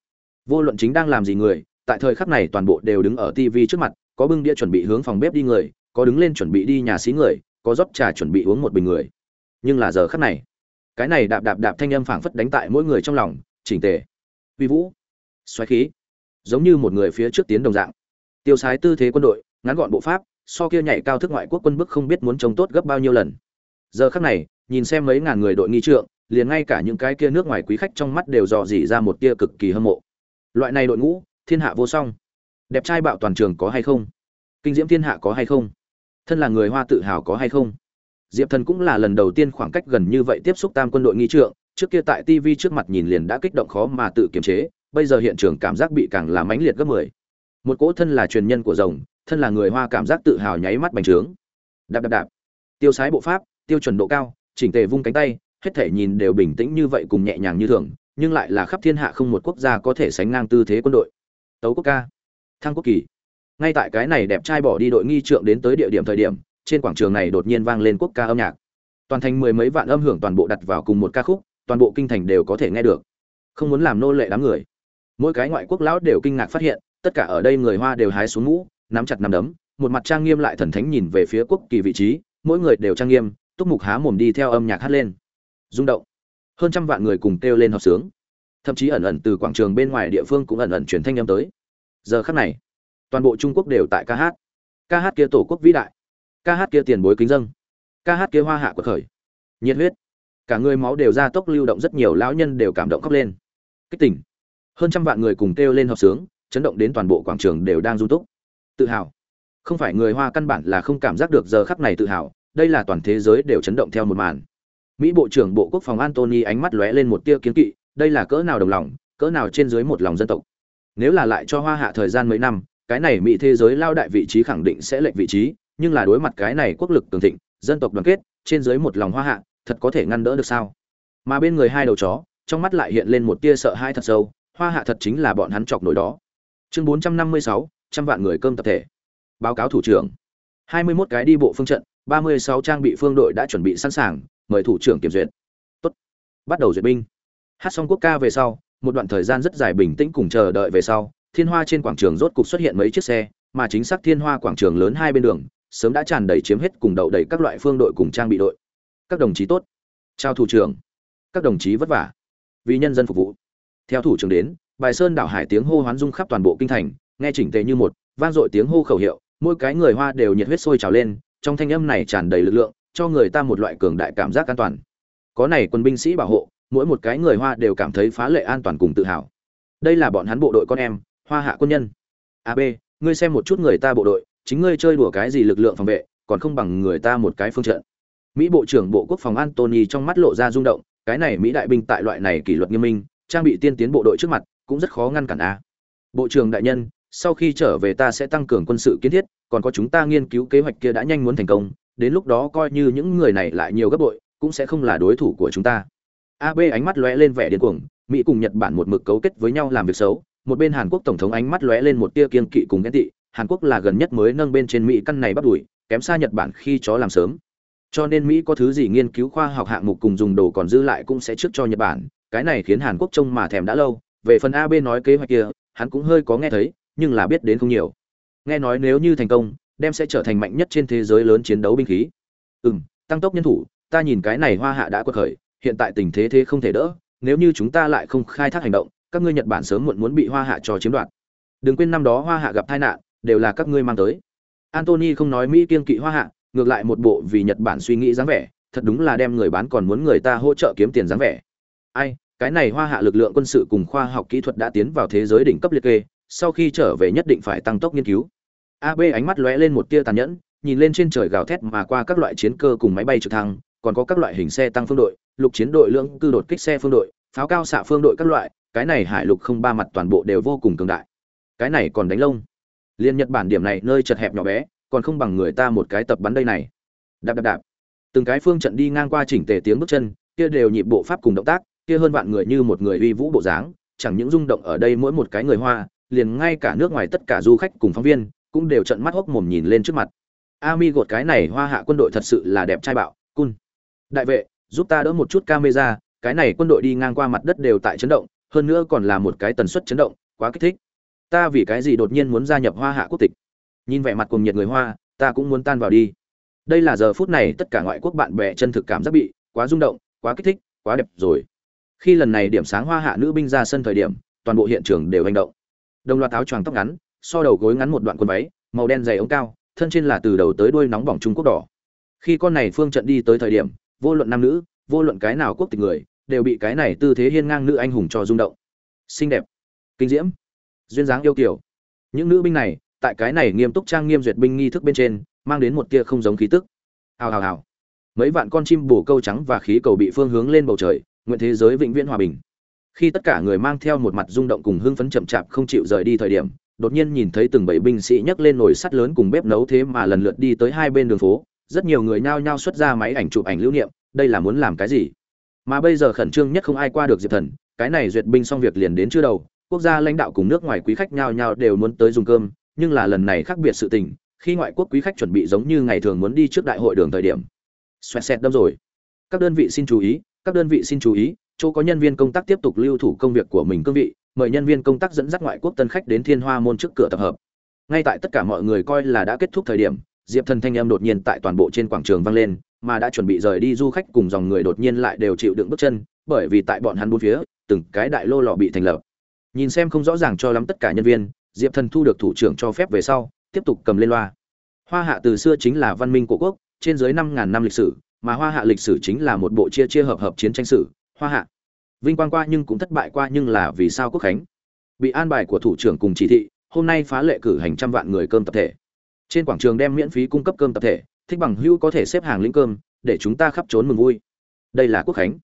vô luận chính đang làm gì người tại thời khắc này toàn bộ đều đứng ở TV trước mặt, có bưng đĩa chuẩn bị hướng phòng bếp đi người, có đứng lên chuẩn bị đi nhà xí người, có rót trà chuẩn bị uống một bình người. Nhưng là giờ khắc này, cái này đạp đạp đạp thanh âm phảng phất đánh tại mỗi người trong lòng, chỉnh tề. Vi vũ, xoáy khí, giống như một người phía trước tiến đồng dạng. Tiêu sái tư thế quân đội, ngắn gọn bộ pháp, so kia nhảy cao thức ngoại quốc quân bức không biết muốn trông tốt gấp bao nhiêu lần. Giờ khắc này, nhìn xem mấy ngàn người đội nghi trượng, liền ngay cả những cái kia nước ngoài quý khách trong mắt đều dò dỉ ra một tia cực kỳ hâm mộ. Loại này đội ngũ, thiên hạ vô song. Đẹp trai bạo toàn trường có hay không? Kinh diễm thiên hạ có hay không? Thân là người hoa tự hào có hay không? Diệp thần cũng là lần đầu tiên khoảng cách gần như vậy tiếp xúc tam quân đội nghi trượng trước kia tại tv trước mặt nhìn liền đã kích động khó mà tự kiềm chế bây giờ hiện trường cảm giác bị càng là mãnh liệt gấp mười. Một cỗ thân là truyền nhân của rồng thân là người hoa cảm giác tự hào nháy mắt bành trướng. Đạp đạp đạp. Tiêu sái bộ pháp tiêu chuẩn độ cao, chỉnh tề vung cánh tay, hết thể nhìn đều bình tĩnh như vậy cùng nhẹ nhàng như thường, nhưng lại là khắp thiên hạ không một quốc gia có thể sánh ngang tư thế quân đội. Tấu quốc ca, thăng quốc kỳ. Ngay tại cái này đẹp trai bỏ đi đội nghi trượng đến tới địa điểm thời điểm, trên quảng trường này đột nhiên vang lên quốc ca âm nhạc. Toàn thành mười mấy vạn âm hưởng toàn bộ đặt vào cùng một ca khúc, toàn bộ kinh thành đều có thể nghe được. Không muốn làm nô lệ đám người. Mỗi cái ngoại quốc lão đều kinh ngạc phát hiện, tất cả ở đây người hoa đều hái xuống mũ, nắm chặt nắm đấm, một mặt trang nghiêm lại thần thánh nhìn về phía quốc kỳ vị trí, mỗi người đều trang nghiêm túc mục há mồm đi theo âm nhạc hát lên. Rung động. Hơn trăm vạn người cùng kêu lên họp sướng. Thậm chí ẩn ẩn từ quảng trường bên ngoài địa phương cũng ẩn ẩn truyền thanh âm tới. Giờ khắc này, toàn bộ trung quốc đều tại ca hát. Ca hát kia tổ quốc vĩ đại. Ca hát kia tiền bối kính dâng. Ca hát kia hoa hạ của khởi. Nhiệt huyết. Cả người máu đều ra tốc lưu động rất nhiều lão nhân đều cảm động khóc lên. Kích tỉnh. Hơn trăm vạn người cùng kêu lên họp sướng, chấn động đến toàn bộ quảng trường đều đang run túc. Tự hào. Không phải người hoa căn bản là không cảm giác được giờ khắc này tự hào đây là toàn thế giới đều chấn động theo một màn. Mỹ bộ trưởng bộ quốc phòng antony ánh mắt lóe lên một tia kiến kỵ, đây là cỡ nào đồng lòng, cỡ nào trên dưới một lòng dân tộc. Nếu là lại cho hoa hạ thời gian mấy năm, cái này mỹ thế giới lao đại vị trí khẳng định sẽ lệch vị trí, nhưng là đối mặt cái này quốc lực cường thịnh, dân tộc đoàn kết, trên dưới một lòng hoa hạ, thật có thể ngăn đỡ được sao? Mà bên người hai đầu chó, trong mắt lại hiện lên một tia sợ hãi thật sâu, hoa hạ thật chính là bọn hắn chọc nổi đó. Chương bốn trăm năm mươi sáu, trăm vạn người cơm tập thể. Báo cáo thủ trưởng. Hai mươi 21 cái đi bộ phương trận ba mươi sáu trang bị phương đội đã chuẩn bị sẵn sàng, mời thủ trưởng kiểm duyệt. Tốt. Bắt đầu duyệt binh. Hát xong quốc ca về sau, một đoạn thời gian rất dài bình tĩnh cùng chờ đợi về sau, thiên hoa trên quảng trường rốt cục xuất hiện mấy chiếc xe, mà chính xác thiên hoa quảng trường lớn hai bên đường, sớm đã tràn đầy chiếm hết cùng đậu đầy các loại phương đội cùng trang bị đội. Các đồng chí tốt. Chào thủ trưởng. Các đồng chí vất vả. Vì nhân dân phục vụ. Theo thủ trưởng đến, bài sơn đảo hải tiếng hô hoán dung khắp toàn bộ kinh thành, nghe chỉnh tề như một, vang dội tiếng hô khẩu hiệu, mỗi cái người hoa đều nhiệt huyết sôi trào lên trong thanh âm này tràn đầy lực lượng, cho người ta một loại cường đại cảm giác an toàn. Có này quân binh sĩ bảo hộ, mỗi một cái người hoa đều cảm thấy phá lệ an toàn cùng tự hào. Đây là bọn hắn bộ đội con em, hoa hạ quân nhân. Ab ngươi xem một chút người ta bộ đội, chính ngươi chơi đùa cái gì lực lượng phòng vệ, còn không bằng người ta một cái phương trận. Mỹ bộ trưởng bộ quốc phòng antony trong mắt lộ ra rung động, cái này mỹ đại binh tại loại này kỷ luật nghiêm minh, trang bị tiên tiến bộ đội trước mặt, cũng rất khó ngăn cản a. Bộ trưởng đại nhân, sau khi trở về ta sẽ tăng cường quân sự kiến thiết còn có chúng ta nghiên cứu kế hoạch kia đã nhanh muốn thành công, đến lúc đó coi như những người này lại nhiều gấp bội, cũng sẽ không là đối thủ của chúng ta. Ab ánh mắt lóe lên vẻ điên cuồng, mỹ cùng nhật bản một mực cấu kết với nhau làm việc xấu, một bên hàn quốc tổng thống ánh mắt lóe lên một tia kiên kỵ cùng ghen tị, hàn quốc là gần nhất mới nâng bên trên mỹ căn này bắt đuổi, kém xa nhật bản khi chó làm sớm. Cho nên mỹ có thứ gì nghiên cứu khoa học hạng mục cùng dùng đồ còn dư lại cũng sẽ trước cho nhật bản, cái này khiến hàn quốc trông mà thèm đã lâu. Về phần ab nói kế hoạch kia, hắn cũng hơi có nghe thấy, nhưng là biết đến không nhiều nghe nói nếu như thành công, đem sẽ trở thành mạnh nhất trên thế giới lớn chiến đấu binh khí. Ừ m tăng tốc nhân thủ, ta nhìn cái này hoa hạ đã quật khởi, hiện tại tình thế thế không thể đỡ, nếu như chúng ta lại không khai thác hành động, các ngươi nhật bản sớm muộn muốn bị hoa hạ cho chiếm đoạt. Đừng quên năm đó hoa hạ gặp tai nạn, đều là các ngươi mang tới. Antony không nói mỹ kiên kỵ hoa hạ, ngược lại một bộ vì nhật bản suy nghĩ dáng vẻ, thật đúng là đem người bán còn muốn người ta hỗ trợ kiếm tiền dáng vẻ. Ai, cái này hoa hạ lực lượng quân sự cùng khoa học kỹ thuật đã tiến vào thế giới đỉnh cấp liệt kê, sau khi trở về nhất định phải tăng tốc nghiên cứu ab ánh mắt lóe lên một tia tàn nhẫn, nhìn lên trên trời gào thét mà qua các loại chiến cơ cùng máy bay trực thăng, còn có các loại hình xe tăng phương đội, lục chiến đội, lưỡng cư đột kích xe phương đội, pháo cao xạ phương đội các loại, cái này hải lục không ba mặt toàn bộ đều vô cùng cường đại. Cái này còn đánh lông. Liên nhật bản điểm này nơi chật hẹp nhỏ bé, còn không bằng người ta một cái tập bắn đây này. Đạp đạp đạp. Từng cái phương trận đi ngang qua chỉnh tề tiếng bước chân, kia đều nhịp bộ pháp cùng động tác, kia hơn vạn người như một người uy vũ bộ dáng, chẳng những rung động ở đây mỗi một cái người hoa, liền ngay cả nước ngoài tất cả du khách cùng phóng viên cũng đều trận mắt hốc mồm nhìn lên trước mặt. Ami gột cái này hoa hạ quân đội thật sự là đẹp trai bạo, cun. Đại vệ, giúp ta đỡ một chút camera, cái này quân đội đi ngang qua mặt đất đều tại chấn động, hơn nữa còn là một cái tần suất chấn động, quá kích thích. Ta vì cái gì đột nhiên muốn gia nhập hoa hạ quốc tịch? Nhìn vẻ mặt cùng nhiệt người hoa, ta cũng muốn tan vào đi. Đây là giờ phút này tất cả ngoại quốc bạn bè chân thực cảm giác bị quá rung động, quá kích thích, quá đẹp rồi. Khi lần này điểm sáng hoa hạ nữ binh ra sân thời điểm, toàn bộ hiện trường đều hành động. Đồng loạt áo choàng tóc ngắn so đầu gối ngắn một đoạn quần váy, màu đen dày ống cao, thân trên là từ đầu tới đuôi nóng bỏng trung quốc đỏ. Khi con này phương trận đi tới thời điểm, vô luận nam nữ, vô luận cái nào quốc tịch người, đều bị cái này tư thế hiên ngang nữ anh hùng cho rung động. Xinh đẹp, kinh diễm, duyên dáng yêu kiều. Những nữ binh này, tại cái này nghiêm túc trang nghiêm duyệt binh nghi thức bên trên, mang đến một tia không giống khí tức. Hào hào hào. Mấy vạn con chim bổ câu trắng và khí cầu bị phương hướng lên bầu trời, nguyện thế giới vĩnh viễn hòa bình. Khi tất cả người mang theo một mặt rung động cùng hưng phấn chậm chạp không chịu rời đi thời điểm đột nhiên nhìn thấy từng bảy binh sĩ nhấc lên nồi sắt lớn cùng bếp nấu thế mà lần lượt đi tới hai bên đường phố, rất nhiều người nhao nhao xuất ra máy ảnh chụp ảnh lưu niệm, đây là muốn làm cái gì? Mà bây giờ khẩn trương nhất không ai qua được diệp thần, cái này duyệt binh xong việc liền đến chưa đầu, quốc gia lãnh đạo cùng nước ngoài quý khách nhao nhao đều muốn tới dùng cơm, nhưng là lần này khác biệt sự tình, khi ngoại quốc quý khách chuẩn bị giống như ngày thường muốn đi trước đại hội đường thời điểm. Xoẹt xẹt đâm rồi. Các đơn vị xin chú ý, các đơn vị xin chú ý, chỗ có nhân viên công tác tiếp tục lưu thủ công việc của mình cương vị mời nhân viên công tác dẫn dắt ngoại quốc tân khách đến thiên hoa môn trước cửa tập hợp. Ngay tại tất cả mọi người coi là đã kết thúc thời điểm, diệp thần thanh âm đột nhiên tại toàn bộ trên quảng trường vang lên, mà đã chuẩn bị rời đi du khách cùng dòng người đột nhiên lại đều chịu đựng bước chân, bởi vì tại bọn hắn bốn phía, từng cái đại lô lò bị thành lập. Nhìn xem không rõ ràng cho lắm tất cả nhân viên, diệp thần thu được thủ trưởng cho phép về sau, tiếp tục cầm lên loa. Hoa hạ từ xưa chính là văn minh của quốc, trên dưới năm ngàn năm lịch sử, mà hoa hạ lịch sử chính là một bộ chia chia hợp hợp chiến tranh sử. Hoa hạ vinh quang qua nhưng cũng thất bại qua nhưng là vì sao quốc khánh? Bị an bài của thủ trưởng cùng chỉ thị, hôm nay phá lệ cử hành trăm vạn người cơm tập thể. Trên quảng trường đem miễn phí cung cấp cơm tập thể, thích bằng hữu có thể xếp hàng lĩnh cơm, để chúng ta khắp trốn mừng vui. Đây là quốc khánh.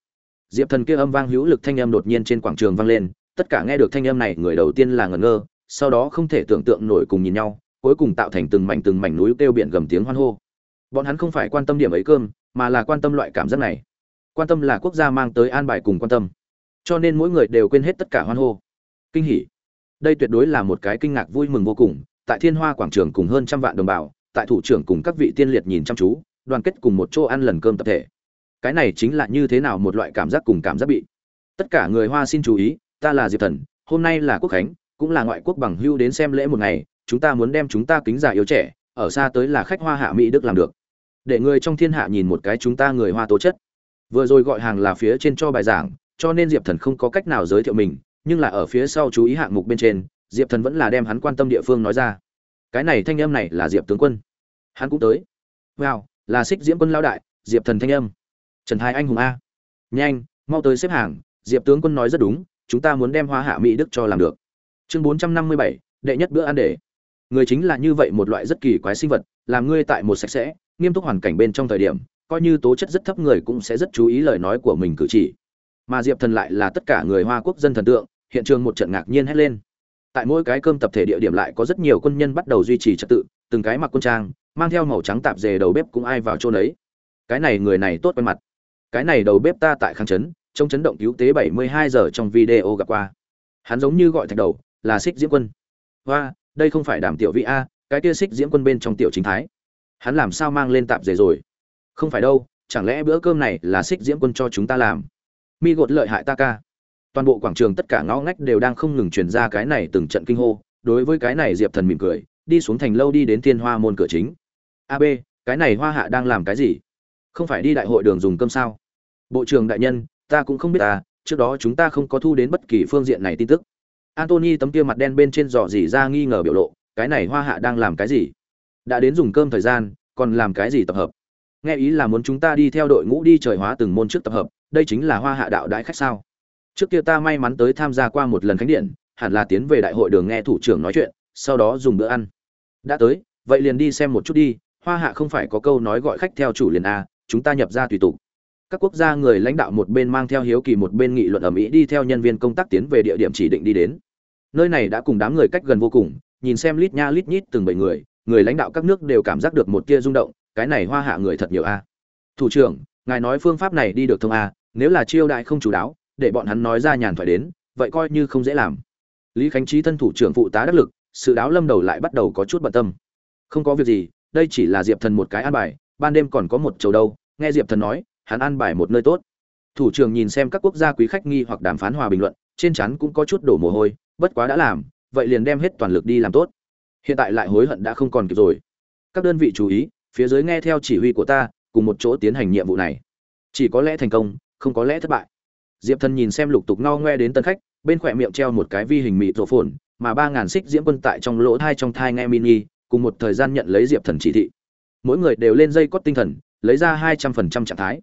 Diệp thần kia âm vang hữu lực thanh âm đột nhiên trên quảng trường vang lên, tất cả nghe được thanh âm này, người đầu tiên là ngẩn ngơ, sau đó không thể tưởng tượng nổi cùng nhìn nhau, cuối cùng tạo thành từng mảnh từng mảnh núi kêu biển gầm tiếng hoan hô. Bọn hắn không phải quan tâm điểm ấy cơm, mà là quan tâm loại cảm giác này. Quan tâm là quốc gia mang tới an bài cùng quan tâm cho nên mỗi người đều quên hết tất cả hoan hô. Kinh hỉ. Đây tuyệt đối là một cái kinh ngạc vui mừng vô cùng, tại thiên hoa quảng trường cùng hơn trăm vạn đồng bào, tại thủ trưởng cùng các vị tiên liệt nhìn chăm chú, đoàn kết cùng một chỗ ăn lần cơm tập thể. Cái này chính là như thế nào một loại cảm giác cùng cảm giác bị. Tất cả người hoa xin chú ý, ta là diệp thần, hôm nay là quốc khánh, cũng là ngoại quốc bằng hưu đến xem lễ một ngày, chúng ta muốn đem chúng ta kính giả yếu trẻ, ở xa tới là khách hoa hạ mỹ đức làm được. Để người trong thiên hạ nhìn một cái chúng ta người hoa tố chất. Vừa rồi gọi hàng là phía trên cho bài giảng cho nên diệp thần không có cách nào giới thiệu mình, nhưng là ở phía sau chú ý hạng mục bên trên, diệp thần vẫn là đem hắn quan tâm địa phương nói ra. Cái này thanh âm này là diệp tướng quân. Hắn cũng tới. Wow, là xích diễm quân lao đại, diệp thần thanh âm. Trần thái anh hùng a. Nhanh, mau tới xếp hàng, diệp tướng quân nói rất đúng, chúng ta muốn đem hoa hạ mỹ đức cho làm được. Chương bốn trăm năm mươi bảy, đệ nhất bữa ăn để. Người chính là như vậy một loại rất kỳ quái sinh vật, làm ngươi tại một sạch sẽ, nghiêm túc hoàn cảnh bên trong thời điểm, coi như tố chất rất thấp người cũng sẽ rất chú ý lời nói của mình cử chỉ mà diệp thần lại là tất cả người hoa quốc dân thần tượng, hiện trường một trận ngạc nhiên hét lên. Tại mỗi cái cơm tập thể địa điểm lại có rất nhiều quân nhân bắt đầu duy trì trật tự, từng cái mặc quân trang, mang theo màu trắng tạp dề đầu bếp cũng ai vào chỗ nấy. cái này người này tốt quen mặt. Cái này đầu bếp ta tại kháng chấn, trong chấn động cứu tế 72 giờ trong video gặp qua. Hắn giống như gọi thạch đầu, là xích diễm quân. Hoa, đây không phải đàm tiểu vị a, cái kia xích diễm quân bên trong tiểu chính thái. Hắn làm sao mang lên tạp dề rồi? Không phải đâu, chẳng lẽ bữa cơm này là xích diễm quân cho chúng ta làm? Mi gột lợi hại ta ca. Toàn bộ quảng trường tất cả ngõ ngách đều đang không ngừng truyền ra cái này từng trận kinh hô, đối với cái này diệp thần mỉm cười, đi xuống thành lâu đi đến thiên hoa môn cửa chính. Ab cái này hoa hạ đang làm cái gì? Không phải đi đại hội đường dùng cơm sao? Bộ trưởng đại nhân, ta cũng không biết ta trước đó chúng ta không có thu đến bất kỳ phương diện này tin tức. Antony tấm kia mặt đen bên trên giỏ dỉ ra nghi ngờ biểu lộ, cái này hoa hạ đang làm cái gì? Đã đến dùng cơm thời gian, còn làm cái gì tập hợp? Nghe ý là muốn chúng ta đi theo đội ngũ đi trời hóa từng môn trước tập hợp đây chính là hoa hạ đạo đãi khách sao? Trước kia ta may mắn tới tham gia qua một lần khánh điện, hẳn là tiến về đại hội đường nghe thủ trưởng nói chuyện, sau đó dùng bữa ăn. Đã tới, vậy liền đi xem một chút đi, hoa hạ không phải có câu nói gọi khách theo chủ liền a, chúng ta nhập ra tùy tục. Các quốc gia người lãnh đạo một bên mang theo hiếu kỳ một bên nghị luận ở mỹ đi theo nhân viên công tác tiến về địa điểm chỉ định đi đến. Nơi này đã cùng đám người cách gần vô cùng, nhìn xem lít nha lít nhít từng bảy người người lãnh đạo các nước đều cảm giác được một tia rung động, cái này hoa hạ người thật nhiều a. Thủ trưởng, ngài nói phương pháp này đi được thông a nếu là chiêu đại không chủ đáo, để bọn hắn nói ra nhàn thoại đến, vậy coi như không dễ làm. Lý khánh trí thân thủ trưởng phụ tá đắc lực, sự đáo lâm đầu lại bắt đầu có chút bận tâm. Không có việc gì, đây chỉ là diệp thần một cái an bài, ban đêm còn có một chầu đâu, nghe diệp thần nói, hắn an bài một nơi tốt. Thủ trưởng nhìn xem các quốc gia quý khách nghi hoặc đàm phán hòa bình luận, trên chắn cũng có chút đổ mồ hôi, bất quá đã làm, vậy liền đem hết toàn lực đi làm tốt. Hiện tại lại hối hận đã không còn kịp rồi. Các đơn vị chú ý, phía dưới nghe theo chỉ huy của ta, cùng một chỗ tiến hành nhiệm vụ này. Chỉ có lẽ thành công không có lẽ thất bại. Diệp thần nhìn xem lục tục ngao ngoe đến tân khách, bên khỏe miệng treo một cái vi hình mịt rổ phồn, mà ba ngàn xích diễm quân tại trong lỗ thai trong thai nghe mini, cùng một thời gian nhận lấy diệp thần chỉ thị. Mỗi người đều lên dây cót tinh thần, lấy ra hai trăm phần trăm trạng thái.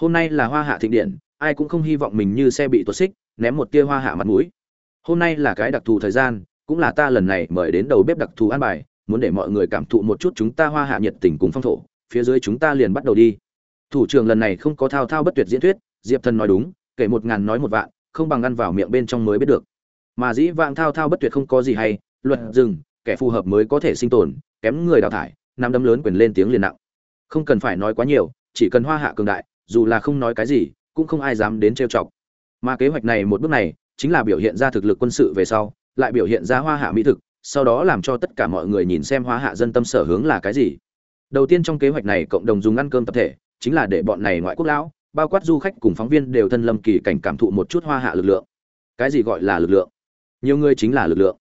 Hôm nay là hoa hạ thịnh điện, ai cũng không hy vọng mình như xe bị tuột xích, ném một tia hoa hạ mặt mũi. Hôm nay là cái đặc thù thời gian, cũng là ta lần này mời đến đầu bếp đặc thù an bài, muốn để mọi người cảm thụ một chút chúng ta hoa hạ nhiệt tình cùng phong thổ, phía dưới chúng ta liền bắt đầu đi. Thủ trưởng lần này không có thao thao bất tuyệt diễn thuyết diệp thần nói đúng, kể một ngàn nói một vạn, không bằng ăn vào miệng bên trong mới biết được. Mà dĩ vãng thao thao bất tuyệt không có gì hay, luật dừng, kẻ phù hợp mới có thể sinh tồn, kém người đào thải, nắm đấm lớn quyền lên tiếng liền nặng. Không cần phải nói quá nhiều, chỉ cần hoa hạ cường đại, dù là không nói cái gì, cũng không ai dám đến trêu chọc. Mà kế hoạch này một bước này, chính là biểu hiện ra thực lực quân sự về sau, lại biểu hiện ra hoa hạ mỹ thực, sau đó làm cho tất cả mọi người nhìn xem hoa hạ dân tâm sở hướng là cái gì. Đầu tiên trong kế hoạch này cộng đồng dùng ăn cơm tập thể, chính là để bọn này ngoại quốc lão bao quát du khách cùng phóng viên đều thân lâm kỳ cảnh cảm thụ một chút hoa hạ lực lượng. Cái gì gọi là lực lượng? Nhiều người chính là lực lượng.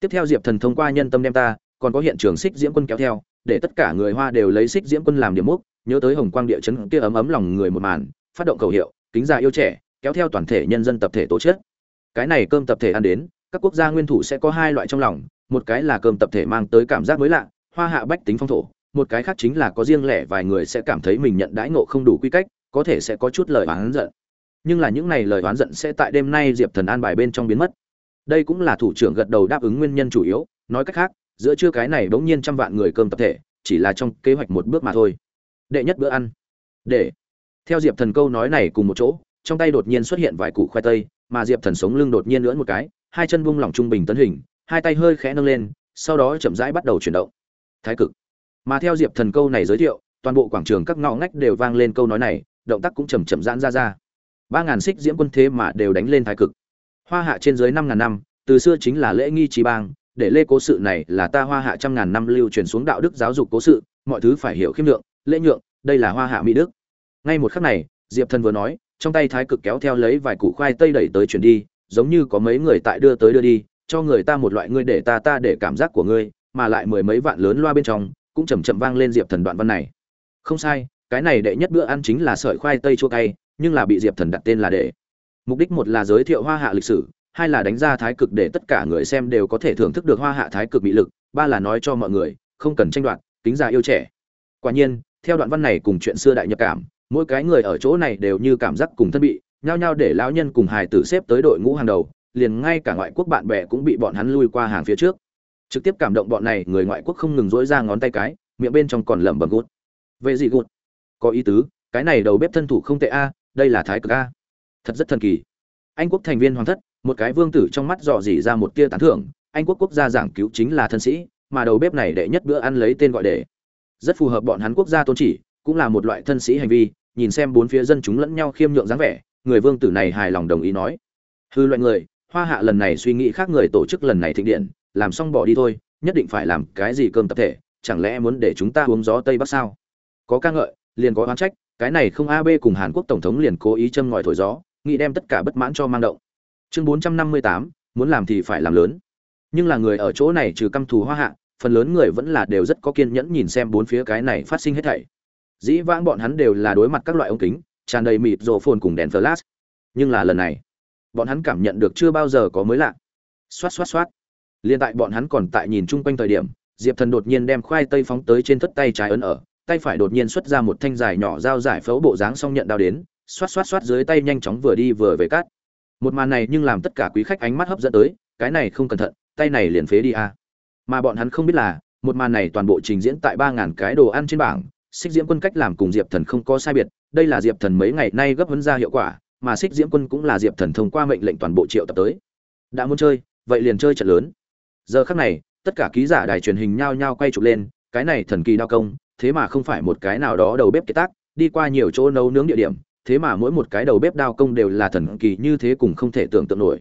Tiếp theo diệp thần thông qua nhân tâm đem ta, còn có hiện trường xích diễm quân kéo theo, để tất cả người hoa đều lấy xích diễm quân làm điểm mốc, nhớ tới hồng quang địa chấn kia ấm ấm lòng người một màn, phát động cầu hiệu, kính già yêu trẻ, kéo theo toàn thể nhân dân tập thể tổ chức. Cái này cơm tập thể ăn đến, các quốc gia nguyên thủ sẽ có hai loại trong lòng, một cái là cơm tập thể mang tới cảm giác mới lạ, hoa hạ bách tính phong thổ, một cái khác chính là có riêng lẻ vài người sẽ cảm thấy mình nhận đãi ngộ không đủ quy cách có thể sẽ có chút lời oán giận. Nhưng là những này lời oán giận sẽ tại đêm nay diệp thần an bài bên trong biến mất. Đây cũng là thủ trưởng gật đầu đáp ứng nguyên nhân chủ yếu, nói cách khác, giữa trưa cái này bỗng nhiên trăm vạn người cơm tập thể, chỉ là trong kế hoạch một bước mà thôi. Đệ nhất bữa ăn. Để. Theo diệp thần câu nói này cùng một chỗ, trong tay đột nhiên xuất hiện vài củ khoai tây, mà diệp thần sống lưng đột nhiên lưỡn một cái, hai chân buông lỏng trung bình tấn hình, hai tay hơi khẽ nâng lên, sau đó chậm rãi bắt đầu chuyển động. Thái cực. Mà theo diệp thần câu này giới thiệu, toàn bộ quảng trường các ngõ ngách đều vang lên câu nói này động tác cũng chầm chậm giãn ra ra. Ba ngàn xích diễm quân thế mà đều đánh lên thái cực. Hoa hạ trên dưới năm ngàn năm, từ xưa chính là lễ nghi trí bang, để lê cố sự này là ta hoa hạ trăm ngàn năm lưu truyền xuống đạo đức giáo dục cố sự, mọi thứ phải hiểu khiêm lượng lễ nhượng, đây là hoa hạ mỹ đức. Ngay một khắc này, diệp thần vừa nói, trong tay thái cực kéo theo lấy vài củ khoai tây đẩy tới chuyển đi, giống như có mấy người tại đưa tới đưa đi, cho người ta một loại ngươi để ta ta để cảm giác của ngươi, mà lại mười mấy vạn lớn loa bên trong, cũng chầm chậm vang lên diệp thần đoạn văn này. Không sai cái này đệ nhất bữa ăn chính là sợi khoai tây chua cay, nhưng là bị diệp thần đặt tên là để mục đích một là giới thiệu hoa hạ lịch sử, hai là đánh ra thái cực để tất cả người xem đều có thể thưởng thức được hoa hạ thái cực bị lực, ba là nói cho mọi người, không cần tranh đoạt tính già yêu trẻ. Quả nhiên, theo đoạn văn này cùng chuyện xưa đại nhập cảm, mỗi cái người ở chỗ này đều như cảm giác cùng thân bị, nhao nhao để lão nhân cùng hài tử xếp tới đội ngũ hàng đầu, liền ngay cả ngoại quốc bạn bè cũng bị bọn hắn lui qua hàng phía trước. Trực tiếp cảm động bọn này, người ngoại quốc không ngừng dỗi ra ngón tay cái, miệng bên trong còn lẩm bẩm gút. Về gì gút có ý tứ, cái này đầu bếp thân thủ không tệ a, đây là thái cực a. Thật rất thần kỳ. Anh quốc thành viên hoàng thất, một cái vương tử trong mắt dò dỉ ra một tia tán thưởng, anh quốc quốc gia giảng cứu chính là thân sĩ, mà đầu bếp này đệ nhất bữa ăn lấy tên gọi để rất phù hợp bọn hắn quốc gia tôn chỉ, cũng là một loại thân sĩ hành vi, nhìn xem bốn phía dân chúng lẫn nhau khiêm nhượng dáng vẻ, người vương tử này hài lòng đồng ý nói. Hư loại người, hoa hạ lần này suy nghĩ khác người tổ chức lần này thịnh điện, làm xong bỏ đi thôi, nhất định phải làm cái gì cơm tập thể, chẳng lẽ muốn để chúng ta uống gió tây bắc sao? Có ca ngợi liền có oán trách, cái này không ab cùng hàn quốc tổng thống liền cố ý châm ngòi thổi gió, nghĩ đem tất cả bất mãn cho mang động. Chương bốn trăm năm mươi tám, muốn làm thì phải làm lớn. Nhưng là người ở chỗ này trừ căm thù hoa hạ, phần lớn người vẫn là đều rất có kiên nhẫn nhìn xem bốn phía cái này phát sinh hết thảy. Dĩ vãng bọn hắn đều là đối mặt các loại ống kính, tràn đầy mịt rổ phồn cùng đèn flash. Nhưng là lần này, bọn hắn cảm nhận được chưa bao giờ có mới lạ. Xoát xoát xoát. Liên tại bọn hắn còn tại nhìn chung quanh thời điểm, diệp thần đột nhiên đem khoai tây phóng tới trên thất tay trái ấn ở tay phải đột nhiên xuất ra một thanh dài nhỏ dao giải phẫu bộ dáng xong nhận đao đến, xoát xoát xoát dưới tay nhanh chóng vừa đi vừa về cắt một màn này nhưng làm tất cả quý khách ánh mắt hấp dẫn tới, cái này không cẩn thận, tay này liền phế đi a mà bọn hắn không biết là, một màn này toàn bộ trình diễn tại ba ngàn cái đồ ăn trên bảng xích diễm quân cách làm cùng diệp thần không có sai biệt, đây là diệp thần mấy ngày nay gấp vấn ra hiệu quả, mà xích diễm quân cũng là diệp thần thông qua mệnh lệnh toàn bộ triệu tập tới. Đã muốn chơi, vậy liền chơi trận lớn. Giờ khắc này, tất cả ký giả đài truyền hình nhao nhao quay chụp lên, cái này thần kỳ đao công thế mà không phải một cái nào đó đầu bếp kế tác, đi qua nhiều chỗ nấu nướng địa điểm, thế mà mỗi một cái đầu bếp đao công đều là thần kỳ như thế cùng không thể tưởng tượng nổi.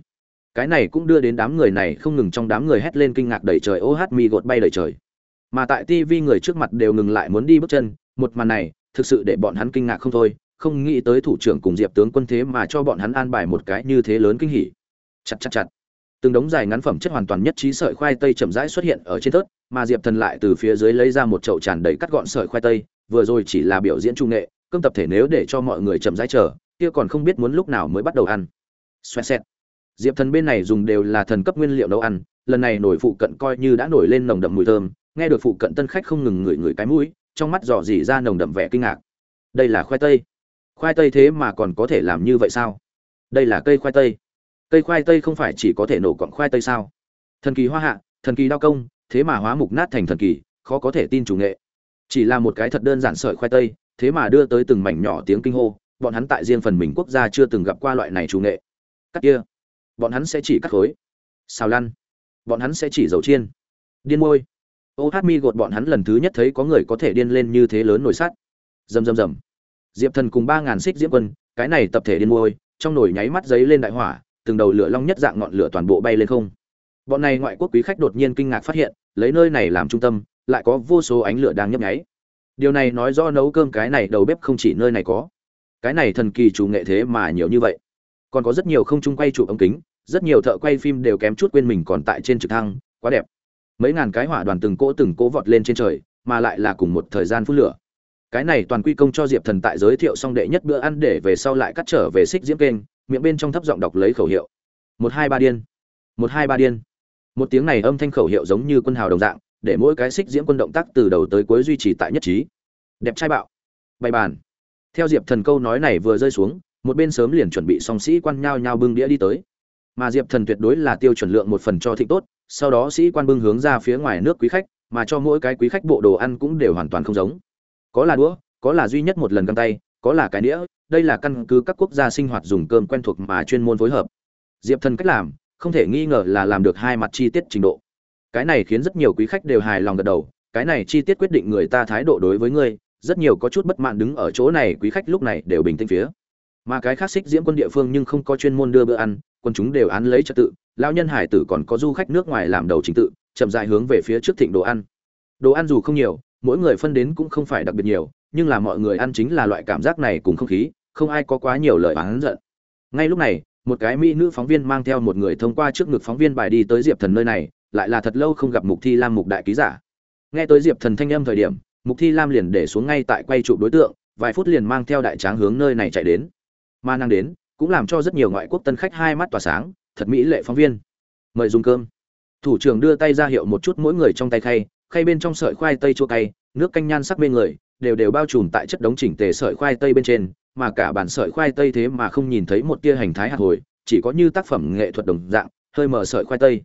Cái này cũng đưa đến đám người này không ngừng trong đám người hét lên kinh ngạc đầy trời, ô hát mi gột bay đầy trời. Mà tại tv người trước mặt đều ngừng lại muốn đi bước chân, một màn này, thực sự để bọn hắn kinh ngạc không thôi, không nghĩ tới thủ trưởng cùng diệp tướng quân thế mà cho bọn hắn an bài một cái như thế lớn kinh hỉ. Chặt chặt chặt từng đống dài ngắn phẩm chất hoàn toàn nhất trí sợi khoai tây chậm rãi xuất hiện ở trên tớt mà diệp thần lại từ phía dưới lấy ra một chậu tràn đầy cắt gọn sợi khoai tây, vừa rồi chỉ là biểu diễn trung nghệ, cơm tập thể nếu để cho mọi người chậm rãi chờ, kia còn không biết muốn lúc nào mới bắt đầu ăn. Xoẹt xẹt. Diệp thần bên này dùng đều là thần cấp nguyên liệu nấu ăn, lần này nổi phụ cận coi như đã nổi lên nồng đậm mùi thơm, nghe được phụ cận tân khách không ngừng ngửi ngửi cái mũi, trong mắt dò dỉ ra nồng đậm vẻ kinh ngạc. Đây là khoai tây. Khoai tây thế mà còn có thể làm như vậy sao? Đây là cây khoai tây cây khoai tây không phải chỉ có thể nổ cọng khoai tây sao? Thần kỳ hoa hạ, thần kỳ đao công, thế mà hóa mục nát thành thần kỳ, khó có thể tin chủ nghệ. Chỉ là một cái thật đơn giản sợi khoai tây, thế mà đưa tới từng mảnh nhỏ tiếng kinh hô, bọn hắn tại riêng phần mình quốc gia chưa từng gặp qua loại này chủ nghệ. Cắt kia, bọn hắn sẽ chỉ cắt khối. Xào lăn, bọn hắn sẽ chỉ dầu chiên. Điên môi. Ô hát mi gột bọn hắn lần thứ nhất thấy có người có thể điên lên như thế lớn nổi sắt. Rầm rầm rầm. Diệp thần cùng ba ngàn xích diễm quân, cái này tập thể điên môi, trong nồi nháy mắt giấy lên đại hỏa từng đầu lửa long nhất dạng ngọn lửa toàn bộ bay lên không. Bọn này ngoại quốc quý khách đột nhiên kinh ngạc phát hiện, lấy nơi này làm trung tâm, lại có vô số ánh lửa đang nhấp nháy. Điều này nói rõ nấu cơm cái này đầu bếp không chỉ nơi này có. Cái này thần kỳ chủ nghệ thế mà nhiều như vậy. Còn có rất nhiều không chung quay chụp ống kính, rất nhiều thợ quay phim đều kém chút quên mình còn tại trên trực thăng, quá đẹp. Mấy ngàn cái hỏa đoàn từng cỗ từng cỗ vọt lên trên trời, mà lại là cùng một thời gian phút lửa. Cái này toàn quy công cho diệp thần tại giới thiệu xong đệ nhất bữa ăn để về sau lại cắt trở về xích diễm kênh miệng bên trong thấp giọng đọc lấy khẩu hiệu. Một hai ba điên. Một hai ba điên. Một tiếng này âm thanh khẩu hiệu giống như quân hào đồng dạng, để mỗi cái xích diễm quân động tác từ đầu tới cuối duy trì tại nhất trí. Đẹp trai bạo. Bày bàn. Theo diệp thần câu nói này vừa rơi xuống, một bên sớm liền chuẩn bị song sĩ quan nhao nhao bưng đĩa đi tới. Mà diệp thần tuyệt đối là tiêu chuẩn lượng một phần cho thịnh tốt, sau đó sĩ quan bưng hướng ra phía ngoài nước quý khách, mà cho mỗi cái quý khách bộ đồ ăn cũng đều hoàn toàn không giống. Có là đũa, có là duy nhất một lần găng tay có là cái đĩa, đây là căn cứ các quốc gia sinh hoạt dùng cơm quen thuộc mà chuyên môn phối hợp. Diệp thần cách làm, không thể nghi ngờ là làm được hai mặt chi tiết trình độ. Cái này khiến rất nhiều quý khách đều hài lòng gật đầu, cái này chi tiết quyết định người ta thái độ đối với ngươi, rất nhiều có chút bất mãn đứng ở chỗ này, quý khách lúc này đều bình tĩnh phía. Mà cái khác xích diễm quân địa phương nhưng không có chuyên môn đưa bữa ăn, quân chúng đều án lấy trật tự lao nhân hải tử còn có du khách nước ngoài làm đầu trình tự, chậm dài hướng về phía trước thịnh đồ ăn. Đồ ăn dù không nhiều, mỗi người phân đến cũng không phải đặc biệt nhiều nhưng là mọi người ăn chính là loại cảm giác này cùng không khí, không ai có quá nhiều lời oán giận. Ngay lúc này, một cái mỹ nữ phóng viên mang theo một người thông qua trước ngực phóng viên bài đi tới diệp thần nơi này, lại là thật lâu không gặp mục thi lam mục đại ký giả. Nghe tới diệp thần thanh âm thời điểm, mục thi lam liền để xuống ngay tại quay trụ đối tượng, vài phút liền mang theo đại tráng hướng nơi này chạy đến. Mà năng đến, cũng làm cho rất nhiều ngoại quốc tân khách hai mắt tỏa sáng, thật mỹ lệ phóng viên. Mời dùng cơm. Thủ trưởng đưa tay ra hiệu một chút mỗi người trong tay khay khay bên trong sợi khoai tây chua cay, nước canh nhan sắc bên người đều đều bao trùm tại chất đống chỉnh tề sợi khoai tây bên trên, mà cả bản sợi khoai tây thế mà không nhìn thấy một tia hành thái hạt hồi, chỉ có như tác phẩm nghệ thuật đồng dạng, hơi mở sợi khoai tây.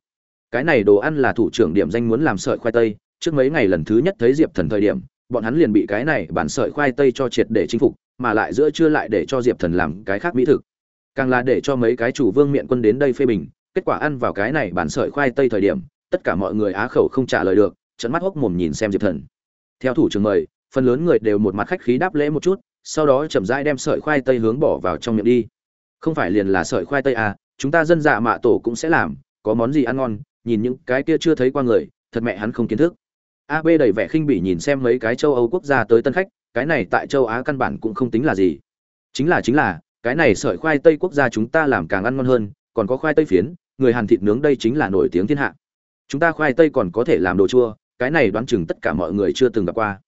Cái này đồ ăn là thủ trưởng điểm danh muốn làm sợi khoai tây, trước mấy ngày lần thứ nhất thấy diệp thần thời điểm, bọn hắn liền bị cái này bản sợi khoai tây cho triệt để chinh phục, mà lại giữa chưa lại để cho diệp thần làm cái khác mỹ thực. Càng là để cho mấy cái chủ vương miện quân đến đây phê bình, kết quả ăn vào cái này bản sợi khoai tây thời điểm, tất cả mọi người á khẩu không trả lời được trận mắt hốc mồm nhìn xem diệp thần. Theo thủ trưởng mời phần lớn người đều một mặt khách khí đáp lễ một chút, sau đó chậm rãi đem sợi khoai tây hướng bỏ vào trong miệng đi. Không phải liền là sợi khoai tây à chúng ta dân dạ mạ tổ cũng sẽ làm, có món gì ăn ngon, nhìn những cái kia chưa thấy qua người, thật mẹ hắn không kiến thức. Ab đầy vẻ khinh bỉ nhìn xem mấy cái châu âu quốc gia tới tân khách, cái này tại châu á căn bản cũng không tính là gì. Chính là chính là, cái này sợi khoai tây quốc gia chúng ta làm càng ăn ngon hơn, còn có khoai tây phiến, người hàn thịt nướng đây chính là nổi tiếng thiên hạ. Chúng ta khoai tây còn có thể làm đồ chua, cái này đoán chừng tất cả mọi người chưa từng gặp qua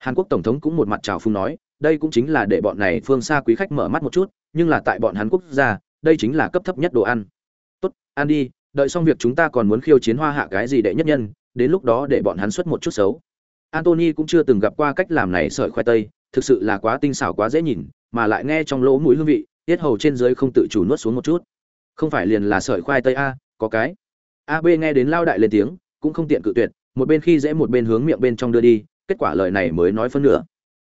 hàn quốc tổng thống cũng một mặt trào phung nói, đây cũng chính là để bọn này phương xa quý khách mở mắt một chút, nhưng là tại bọn hàn quốc gia đây chính là cấp thấp nhất đồ ăn. Tốt, ăn đi, đợi xong việc chúng ta còn muốn khiêu chiến hoa hạ cái gì đệ nhất nhân, đến lúc đó để bọn hắn xuất một chút xấu. Antony cũng chưa từng gặp qua cách làm này sợi khoai tây, thực sự là quá tinh xảo quá dễ nhìn, mà lại nghe trong lỗ mũi hương vị, tiết hầu trên dưới không tự chủ nuốt xuống một chút. Không phải liền là sợi khoai tây a, có cái. Ab nghe đến lao đại lên tiếng, cũng không tiện cự tuyệt, một bên khi dễ một bên hướng miệng bên trong đưa đi kết quả lời này mới nói phân nửa.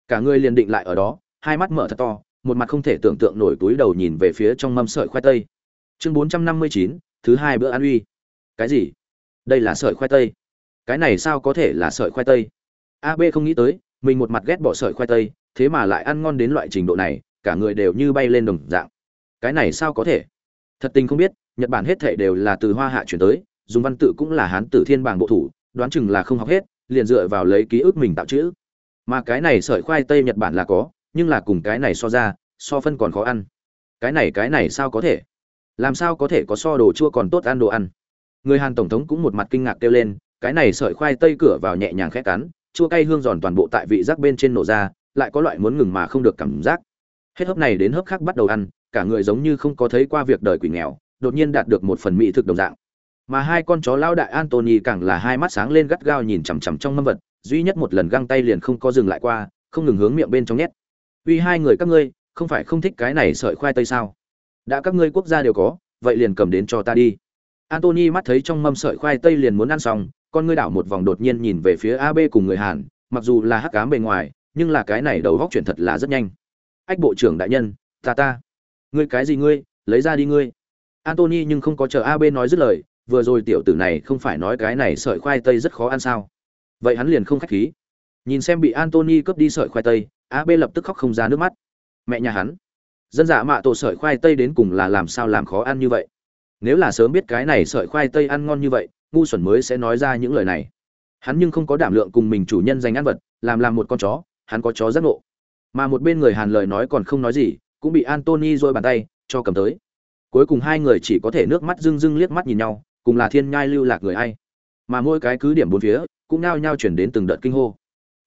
Cả người liền định lại ở đó, hai mắt mở thật to, một mặt không thể tưởng tượng nổi túi đầu nhìn về phía trong mâm sợi khoai tây. Chương bốn trăm năm mươi chín, thứ hai bữa ăn uy. Cái gì? Đây là sợi khoai tây. Cái này sao có thể là sợi khoai tây? Ab không nghĩ tới, mình một mặt ghét bỏ sợi khoai tây, thế mà lại ăn ngon đến loại trình độ này, cả người đều như bay lên đồng dạng. Cái này sao có thể? Thật tình không biết, nhật bản hết thệ đều là từ hoa hạ chuyển tới dùng văn tự cũng là hán tử thiên bảng bộ thủ, đoán chừng là không học hết liền dựa vào lấy ký ức mình tạo chữ mà cái này sợi khoai tây nhật bản là có, nhưng là cùng cái này so ra, so phân còn khó ăn. Cái này cái này sao có thể? Làm sao có thể có so đồ chua còn tốt ăn đồ ăn? Người hàn tổng thống cũng một mặt kinh ngạc kêu lên, cái này sợi khoai tây cửa vào nhẹ nhàng khẽ cắn, chua cay hương giòn toàn bộ tại vị giác bên trên nổ ra, lại có loại muốn ngừng mà không được cảm giác. Hết hớp này đến hớp khác bắt đầu ăn, cả người giống như không có thấy qua việc đời quỷ nghèo, đột nhiên đạt được một phần mỹ thực đồng dạng mà hai con chó lao đại antony càng là hai mắt sáng lên gắt gao nhìn chằm chằm trong mâm vật, duy nhất một lần găng tay liền không có dừng lại qua, không ngừng hướng miệng bên trong nhét. Uy, hai người các ngươi, không phải không thích cái này sợi khoai tây sao? Đã các ngươi quốc gia đều có, vậy liền cầm đến cho ta đi. Antony mắt thấy trong mâm sợi khoai tây liền muốn ăn xong, con ngươi đảo một vòng đột nhiên nhìn về phía ab cùng người hàn, mặc dù là hắc cám bề ngoài, nhưng là cái này đầu góc chuyển thật là rất nhanh. Ách, bộ trưởng đại nhân, ta ta. Ngươi cái gì ngươi? Lấy ra đi ngươi. Antony nhưng không có chờ ab nói dứt lời vừa rồi tiểu tử này không phải nói cái này sợi khoai tây rất khó ăn sao? Vậy hắn liền không khách khí. Nhìn xem bị antony cướp đi sợi khoai tây ab lập tức khóc không ra nước mắt. Mẹ nhà hắn. Dân giả mạ tổ sợi khoai tây đến cùng là làm sao làm khó ăn như vậy? Nếu là sớm biết cái này sợi khoai tây ăn ngon như vậy, ngu xuẩn mới sẽ nói ra những lời này. Hắn nhưng không có đảm lượng cùng mình chủ nhân dành ăn vật, làm làm một con chó, hắn có chó giác ngộ. Mà một bên người hàn lời nói còn không nói gì, cũng bị antony dôi bàn tay, cho cầm tới. Cuối cùng hai người chỉ có thể nước mắt rưng rưng liếc mắt nhìn nhau cùng là thiên nhai lưu lạc người ai. Mà mỗi cái cứ điểm bốn phía, cũng nao nhao chuyển đến từng đợt kinh hô.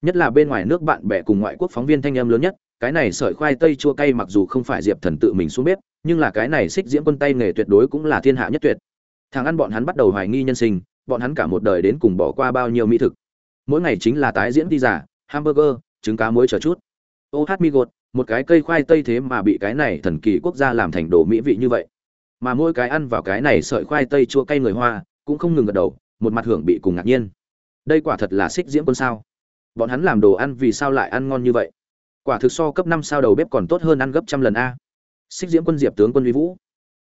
Nhất là bên ngoài nước bạn bè cùng ngoại quốc phóng viên thanh âm lớn nhất, cái này sợi khoai tây chua cay mặc dù không phải diệp thần tự mình xuống bếp, nhưng là cái này xích diễm quân tay nghề tuyệt đối cũng là thiên hạ nhất tuyệt. Thằng ăn bọn hắn bắt đầu hoài nghi nhân sinh, bọn hắn cả một đời đến cùng bỏ qua bao nhiêu mỹ thực. Mỗi ngày chính là tái diễn đi giả hamburger, trứng cá muối chờ chút. Ô hát mi gột, một cái cây khoai tây thế mà bị cái này thần kỳ quốc gia làm thành đồ mỹ vị như vậy mà mỗi cái ăn vào cái này sợi khoai tây chua cay người hoa cũng không ngừng gật đầu, một mặt hưởng bị cùng ngạc nhiên. Đây quả thật là xích diễm quân sao? Bọn hắn làm đồ ăn vì sao lại ăn ngon như vậy? Quả thực so cấp năm sao đầu bếp còn tốt hơn ăn gấp trăm lần a. Xích diễm quân diệp tướng quân uy vũ.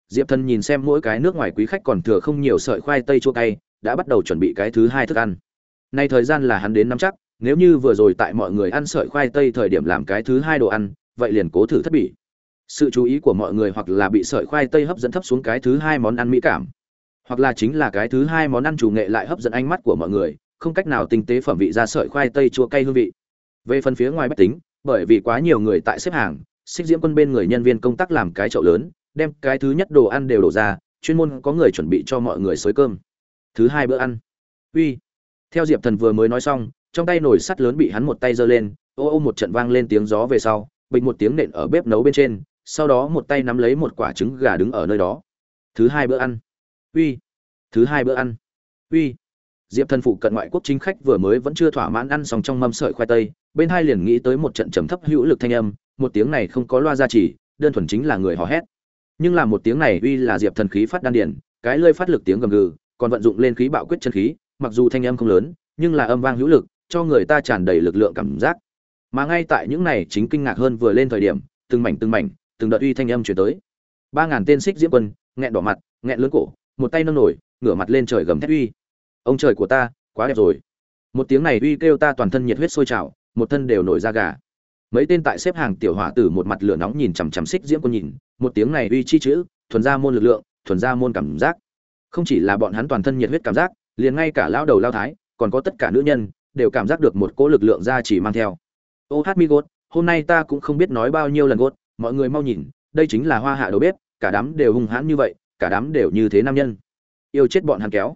Diệp thần nhìn xem mỗi cái nước ngoài quý khách còn thừa không nhiều sợi khoai tây chua cay, đã bắt đầu chuẩn bị cái thứ hai thức ăn. Nay thời gian là hắn đến năm chắc, nếu như vừa rồi tại mọi người ăn sợi khoai tây thời điểm làm cái thứ hai đồ ăn, vậy liền cố thử thất bỉ sự chú ý của mọi người hoặc là bị sợi khoai tây hấp dẫn thấp xuống cái thứ hai món ăn mỹ cảm. Hoặc là chính là cái thứ hai món ăn chủ nghệ lại hấp dẫn ánh mắt của mọi người, không cách nào tinh tế phẩm vị ra sợi khoai tây chua cay hương vị. Về phần phía ngoài bách tính, bởi vì quá nhiều người tại xếp hàng, xích diễm quân bên người nhân viên công tác làm cái chậu lớn, đem cái thứ nhất đồ ăn đều đổ ra, chuyên môn có người chuẩn bị cho mọi người xới cơm. Thứ hai bữa ăn. Uy. Theo diệp thần vừa mới nói xong, trong tay nồi sắt lớn bị hắn một tay giơ lên, ô ô một trận vang lên tiếng gió về sau, bình một tiếng nện ở bếp nấu bên trên sau đó một tay nắm lấy một quả trứng gà đứng ở nơi đó. Thứ hai bữa ăn. Uy. Thứ hai bữa ăn. Uy. Diệp thần phụ cận ngoại quốc chính khách vừa mới vẫn chưa thỏa mãn ăn xong trong mâm sợi khoai tây, bên hai liền nghĩ tới một trận trầm thấp hữu lực thanh âm, một tiếng này không có loa gia trì đơn thuần chính là người hò hét. Nhưng là một tiếng này uy là diệp thần khí phát đan điển cái lơi phát lực tiếng gầm gừ, còn vận dụng lên khí bạo quyết chân khí, mặc dù thanh âm không lớn, nhưng là âm vang hữu lực, cho người ta tràn đầy lực lượng cảm giác. Mà ngay tại những này chính kinh ngạc hơn vừa lên thời điểm, từng mảnh từng mảnh từng đợt uy thanh âm chuyển tới. Ba ngàn tên xích diễm quân, nghẹn đỏ mặt, nghẹn lớn cổ, một tay nâng nổi, ngửa mặt lên trời gầm thét uy. Ông trời của ta, quá đẹp rồi. Một tiếng này uy kêu ta toàn thân nhiệt huyết sôi trào, một thân đều nổi da gà. Mấy tên tại xếp hàng tiểu hỏa tử một mặt lửa nóng nhìn chằm chằm xích diễm quân nhìn, một tiếng này uy chi chữ, thuần ra môn lực lượng, thuần ra môn cảm giác. Không chỉ là bọn hắn toàn thân nhiệt huyết cảm giác, liền ngay cả lao đầu lao thái, còn có tất cả nữ nhân, đều cảm giác được một cỗ lực lượng ra chỉ mang theo. Ô hát mi gốt hôm nay ta cũng không biết nói bao nhiêu lần gốt mọi người mau nhìn, đây chính là hoa hạ đầu bếp, cả đám đều hung hãn như vậy, cả đám đều như thế nam nhân. Yêu chết bọn hắn kéo.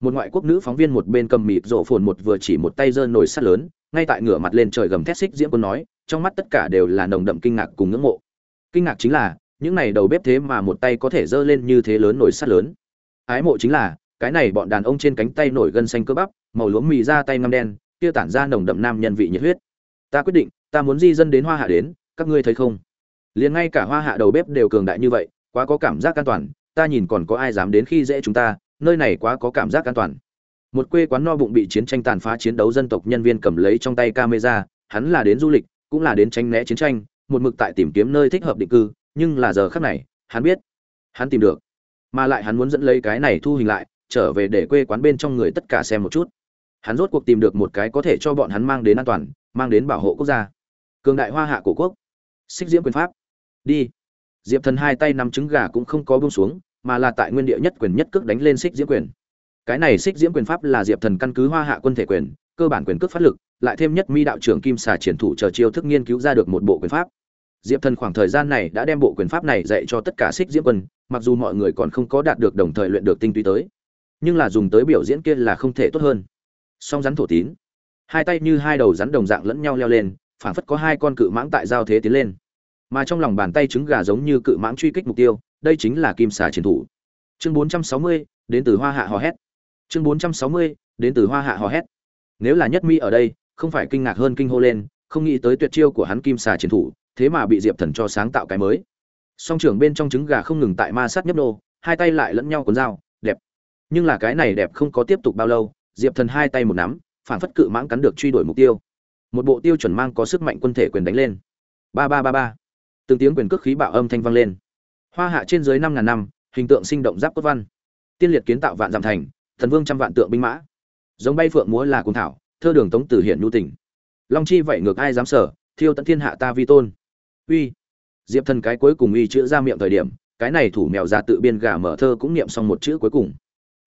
Một ngoại quốc nữ phóng viên một bên cầm mịt rổ phồn một vừa chỉ một tay giơ nồi sắt lớn, ngay tại ngửa mặt lên trời gầm thét xích diễm quân nói, trong mắt tất cả đều là nồng đậm kinh ngạc cùng ngưỡng mộ. Kinh ngạc chính là, những này đầu bếp thế mà một tay có thể giơ lên như thế lớn nồi sắt lớn. Ái mộ chính là, cái này bọn đàn ông trên cánh tay nổi gân xanh cơ bắp, màu lúa mì ra tay ngăm đen, kia tản ra nồng đậm nam nhân vị nhiệt huyết. Ta quyết định, ta muốn di dân đến hoa hạ đến, các ngươi thấy không? Liền ngay cả hoa hạ đầu bếp đều cường đại như vậy, quá có cảm giác an toàn, ta nhìn còn có ai dám đến khi dễ chúng ta, nơi này quá có cảm giác an toàn. Một quê quán no bụng bị chiến tranh tàn phá chiến đấu dân tộc nhân viên cầm lấy trong tay camera, hắn là đến du lịch, cũng là đến tranh né chiến tranh, một mực tại tìm kiếm nơi thích hợp định cư, nhưng là giờ khắc này, hắn biết, hắn tìm được. Mà lại hắn muốn dẫn lấy cái này thu hình lại, trở về để quê quán bên trong người tất cả xem một chút. Hắn rốt cuộc tìm được một cái có thể cho bọn hắn mang đến an toàn, mang đến bảo hộ quốc gia. Cường đại hoa hạ cổ quốc. Xích diễm quyền pháp đi. Diệp thần hai tay nắm trứng gà cũng không có buông xuống, mà là tại nguyên địa nhất quyền nhất cước đánh lên xích diễm quyền. Cái này xích diễm quyền pháp là diệp thần căn cứ hoa hạ quân thể quyền, cơ bản quyền cước phát lực, lại thêm nhất mi đạo trưởng kim xà triển thủ chờ chiêu thức nghiên cứu ra được một bộ quyền pháp. Diệp thần khoảng thời gian này đã đem bộ quyền pháp này dạy cho tất cả xích diễm quân, mặc dù mọi người còn không có đạt được đồng thời luyện được tinh túy tới, nhưng là dùng tới biểu diễn kia là không thể tốt hơn. Song rắn thổ tín. Hai tay như hai đầu rắn đồng dạng lẫn nhau leo lên, phảng phất có hai con cự mãng tại giao thế tiến lên mà trong lòng bàn tay trứng gà giống như cự mãng truy kích mục tiêu đây chính là kim xà chiến thủ. Chương 460, đến từ hoa hạ hò hét. Chương 460, đến từ hoa hạ hò hét. Nếu là nhất mi ở đây không phải kinh ngạc hơn kinh hô lên không nghĩ tới tuyệt chiêu của hắn kim xà chiến thủ thế mà bị diệp thần cho sáng tạo cái mới. Song trưởng bên trong trứng gà không ngừng tại ma sát nhấp nô hai tay lại lẫn nhau cuốn dao đẹp. Nhưng là cái này đẹp không có tiếp tục bao lâu diệp thần hai tay một nắm phản phất cự mãng cắn được truy đuổi mục tiêu. Một bộ tiêu chuẩn mang có sức mạnh quân thể quyền đánh lên. Ba ba ba ba từng tiếng quyền cước khí bạo âm thanh vang lên. Hoa hạ trên dưới năm ngàn năm, hình tượng sinh động giáp cốt văn. Tiên liệt kiến tạo vạn giảm thành, thần vương trăm vạn tượng binh mã. Giống bay phượng múa là cung thảo, thơ đường tống tử hiện nhu tỉnh long chi vậy ngược ai dám sở, thiêu tận thiên hạ ta vi tôn. Uy. Diệp thần cái cuối cùng uy chữ ra miệng thời điểm, cái này thủ mèo già tự biên gà mở thơ cũng niệm xong một chữ cuối cùng.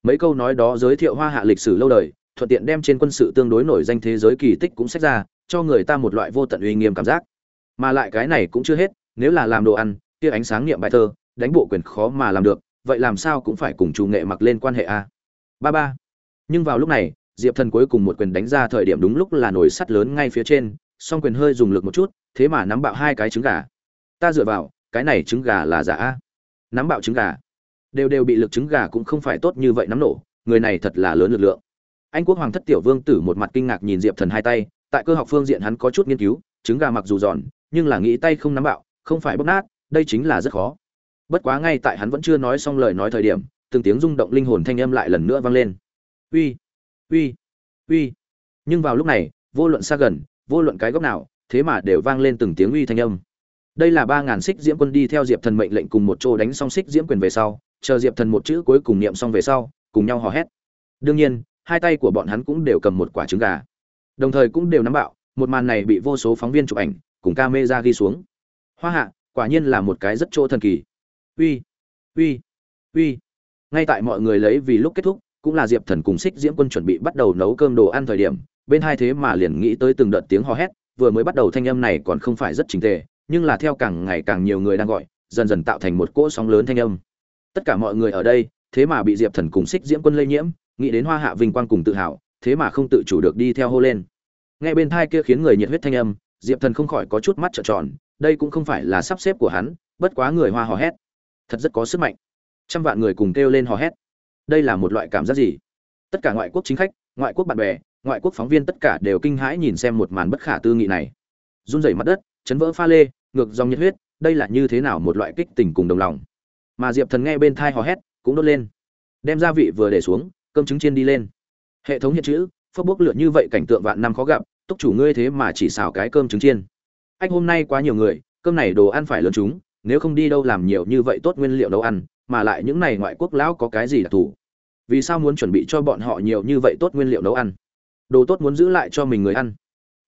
Mấy câu nói đó giới thiệu hoa hạ lịch sử lâu đời, thuận tiện đem trên quân sự tương đối nổi danh thế giới kỳ tích cũng sách ra, cho người ta một loại vô tận uy nghiêm cảm giác. Mà lại cái này cũng chưa hết nếu là làm đồ ăn, kia ánh sáng niệm bài thơ, đánh bộ quyền khó mà làm được, vậy làm sao cũng phải cùng chủ nghệ mặc lên quan hệ a? Ba ba. Nhưng vào lúc này, diệp thần cuối cùng một quyền đánh ra thời điểm đúng lúc là nồi sắt lớn ngay phía trên, song quyền hơi dùng lực một chút, thế mà nắm bạo hai cái trứng gà. Ta dựa vào, cái này trứng gà là giả a? Nắm bạo trứng gà. Đều đều bị lực trứng gà cũng không phải tốt như vậy nắm nổ, người này thật là lớn lực lượng. Anh quốc hoàng thất tiểu vương tử một mặt kinh ngạc nhìn diệp thần hai tay, tại cơ học phương diện hắn có chút nghiên cứu, trứng gà mặc dù giòn, nhưng là nghĩ tay không nắm bạo không phải bóc nát, đây chính là rất khó. Bất quá ngay tại hắn vẫn chưa nói xong lời nói thời điểm, từng tiếng rung động linh hồn thanh âm lại lần nữa vang lên. Uy uy uy. Nhưng vào lúc này, vô luận xa gần, vô luận cái góc nào, thế mà đều vang lên từng tiếng uy thanh âm. Đây là ba ngàn xích diễm quân đi theo diệp thần mệnh lệnh cùng một chỗ đánh xong xích diễm quyền về sau, chờ diệp thần một chữ cuối cùng niệm xong về sau, cùng nhau hò hét. Đương nhiên, hai tay của bọn hắn cũng đều cầm một quả trứng gà. Đồng thời cũng đều nắm bạo, một màn này bị vô số phóng viên chụp ảnh, cùng ca mê ra ghi xuống hoa hạ, quả nhiên là một cái rất chỗ thần kỳ. Uy uy uy. Ngay tại mọi người lấy vì lúc kết thúc, cũng là diệp thần cùng xích diễm quân chuẩn bị bắt đầu nấu cơm đồ ăn thời điểm, bên hai thế mà liền nghĩ tới từng đợt tiếng hò hét, vừa mới bắt đầu thanh âm này còn không phải rất trình tề, nhưng là theo càng ngày càng nhiều người đang gọi, dần dần tạo thành một cỗ sóng lớn thanh âm. Tất cả mọi người ở đây, thế mà bị diệp thần cùng xích diễm quân lây nhiễm, nghĩ đến hoa hạ vinh quang cùng tự hào, thế mà không tự chủ được đi theo hô lên. Nghe bên thai kia khiến người nhiệt huyết thanh âm, diệp thần không khỏi có chút mắt trợn tròn đây cũng không phải là sắp xếp của hắn, bất quá người hoa hò hét. Thật rất có sức mạnh. Trăm vạn người cùng kêu lên hò hét. Đây là một loại cảm giác gì? Tất cả ngoại quốc chính khách, ngoại quốc bạn bè, ngoại quốc phóng viên tất cả đều kinh hãi nhìn xem một màn bất khả tư nghị này. Run rẩy mặt đất, chấn vỡ pha lê, ngược dòng nhiệt huyết, đây là như thế nào một loại kích tình cùng đồng lòng? Mà diệp thần nghe bên thai hò hét, cũng đốt lên. Đem gia vị vừa để xuống, cơm trứng chiên đi lên. Hệ thống hiện chữ phước bốc lượn như vậy cảnh tượng vạn năm khó gặp, túc chủ ngươi thế mà chỉ xào cái cơm trứng chiên anh hôm nay quá nhiều người, cơm này đồ ăn phải lớn chúng, nếu không đi đâu làm nhiều như vậy tốt nguyên liệu nấu ăn, mà lại những này ngoại quốc lão có cái gì đặc thù vì sao muốn chuẩn bị cho bọn họ nhiều như vậy tốt nguyên liệu nấu ăn? Đồ tốt muốn giữ lại cho mình người ăn.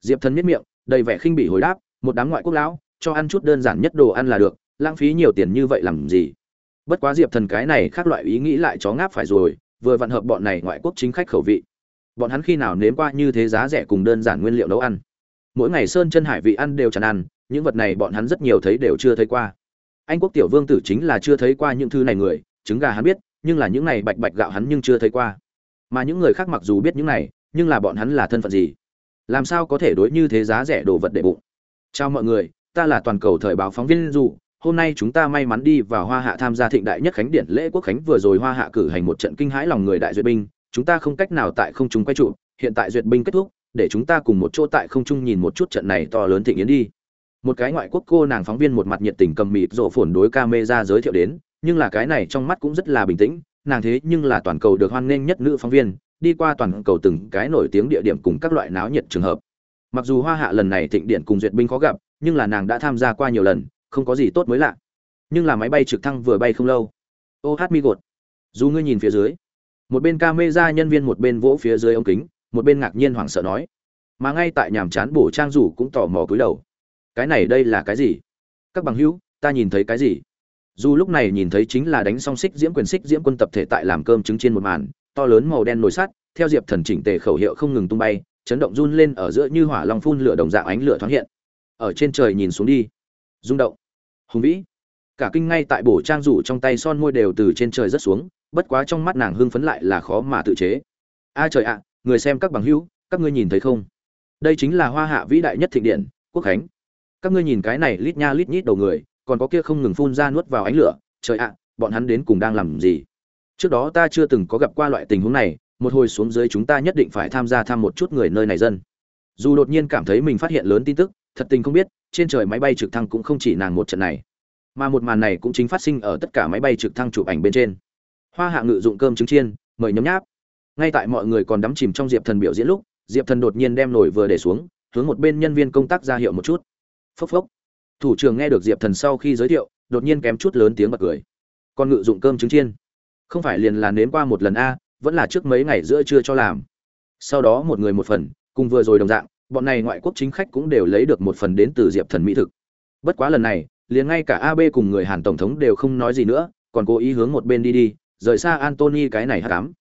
Diệp thần miết miệng, đầy vẻ khinh bỉ hồi đáp, một đám ngoại quốc lão, cho ăn chút đơn giản nhất đồ ăn là được, lãng phí nhiều tiền như vậy làm gì? Bất quá diệp thần cái này khác loại ý nghĩ lại chó ngáp phải rồi, vừa vặn hợp bọn này ngoại quốc chính khách khẩu vị. Bọn hắn khi nào nếm qua như thế giá rẻ cùng đơn giản nguyên liệu nấu ăn? Mỗi ngày sơn chân hải vị ăn đều chẳng ăn, những vật này bọn hắn rất nhiều thấy đều chưa thấy qua. Anh quốc tiểu vương tử chính là chưa thấy qua những thứ này người, trứng gà hắn biết, nhưng là những này bạch bạch gạo hắn nhưng chưa thấy qua. Mà những người khác mặc dù biết những này, nhưng là bọn hắn là thân phận gì? Làm sao có thể đối như thế giá rẻ đồ vật để bụng? Chào mọi người, ta là toàn cầu thời báo phóng viên dù hôm nay chúng ta may mắn đi vào hoa hạ tham gia thịnh đại nhất khánh điện lễ quốc khánh vừa rồi hoa hạ cử hành một trận kinh hãi lòng người đại duyệt binh. Chúng ta không cách nào tại không chúng quay trụ. Hiện tại duyệt binh kết thúc để chúng ta cùng một chỗ tại không trung nhìn một chút trận này to lớn thịnh yến đi. Một cái ngoại quốc cô nàng phóng viên một mặt nhiệt tình cầm mịt rộ phồn đối ca mê ra giới thiệu đến, nhưng là cái này trong mắt cũng rất là bình tĩnh, nàng thế nhưng là toàn cầu được hoan nghênh nhất nữ phóng viên, đi qua toàn cầu từng cái nổi tiếng địa điểm cùng các loại náo nhiệt trường hợp. Mặc dù hoa hạ lần này thịnh điện cùng duyệt binh khó gặp, nhưng là nàng đã tham gia qua nhiều lần, không có gì tốt mới lạ. Nhưng là máy bay trực thăng vừa bay không lâu. Ô hát mi gột. Dù ngươi nhìn phía dưới, một bên ca mê ra nhân viên một bên vỗ phía dưới ống kính một bên ngạc nhiên hoảng sợ nói, mà ngay tại nhàm chán bổ trang rủ cũng tò mò cúi đầu. Cái này đây là cái gì? Các bằng hữu, ta nhìn thấy cái gì? Dù lúc này nhìn thấy chính là đánh song xích diễm quyền xích diễm quân tập thể tại làm cơm trứng trên một màn, to lớn màu đen nổi sắt, theo diệp thần chỉnh tề khẩu hiệu không ngừng tung bay, chấn động run lên ở giữa như hỏa long phun lửa đồng dạng ánh lửa thoáng hiện. Ở trên trời nhìn xuống đi. Rung động. Hùng vĩ. Cả kinh ngay tại bổ trang rủ trong tay son môi đều từ trên trời rất xuống, bất quá trong mắt nàng hưng phấn lại là khó mà tự chế. A trời ạ người xem các bằng hữu, các ngươi nhìn thấy không? Đây chính là hoa hạ vĩ đại nhất thịnh điện, quốc khánh. Các ngươi nhìn cái này lít nha lít nhít đầu người, còn có kia không ngừng phun ra nuốt vào ánh lửa. Trời ạ, bọn hắn đến cùng đang làm gì? Trước đó ta chưa từng có gặp qua loại tình huống này, một hồi xuống dưới chúng ta nhất định phải tham gia thăm một chút người nơi này dân. Dù đột nhiên cảm thấy mình phát hiện lớn tin tức, thật tình không biết, trên trời máy bay trực thăng cũng không chỉ nàng một trận này, mà một màn này cũng chính phát sinh ở tất cả máy bay trực thăng chụp ảnh bên trên. Hoa hạ ngự dụng cơm trứng chiên, mời nhấm nháp ngay tại mọi người còn đắm chìm trong diệp thần biểu diễn lúc, diệp thần đột nhiên đem nổi vừa để xuống, hướng một bên nhân viên công tác ra hiệu một chút. Phốc phốc. Thủ trưởng nghe được diệp thần sau khi giới thiệu, đột nhiên kém chút lớn tiếng bật cười. Con ngự dụng cơm trứng chiên. Không phải liền là nếm qua một lần a, vẫn là trước mấy ngày giữa trưa cho làm. Sau đó một người một phần, cùng vừa rồi đồng dạng, bọn này ngoại quốc chính khách cũng đều lấy được một phần đến từ diệp thần mỹ thực. Bất quá lần này, liền ngay cả ab cùng người hàn tổng thống đều không nói gì nữa, còn cố ý hướng một bên đi đi, rời xa antony cái này hát cám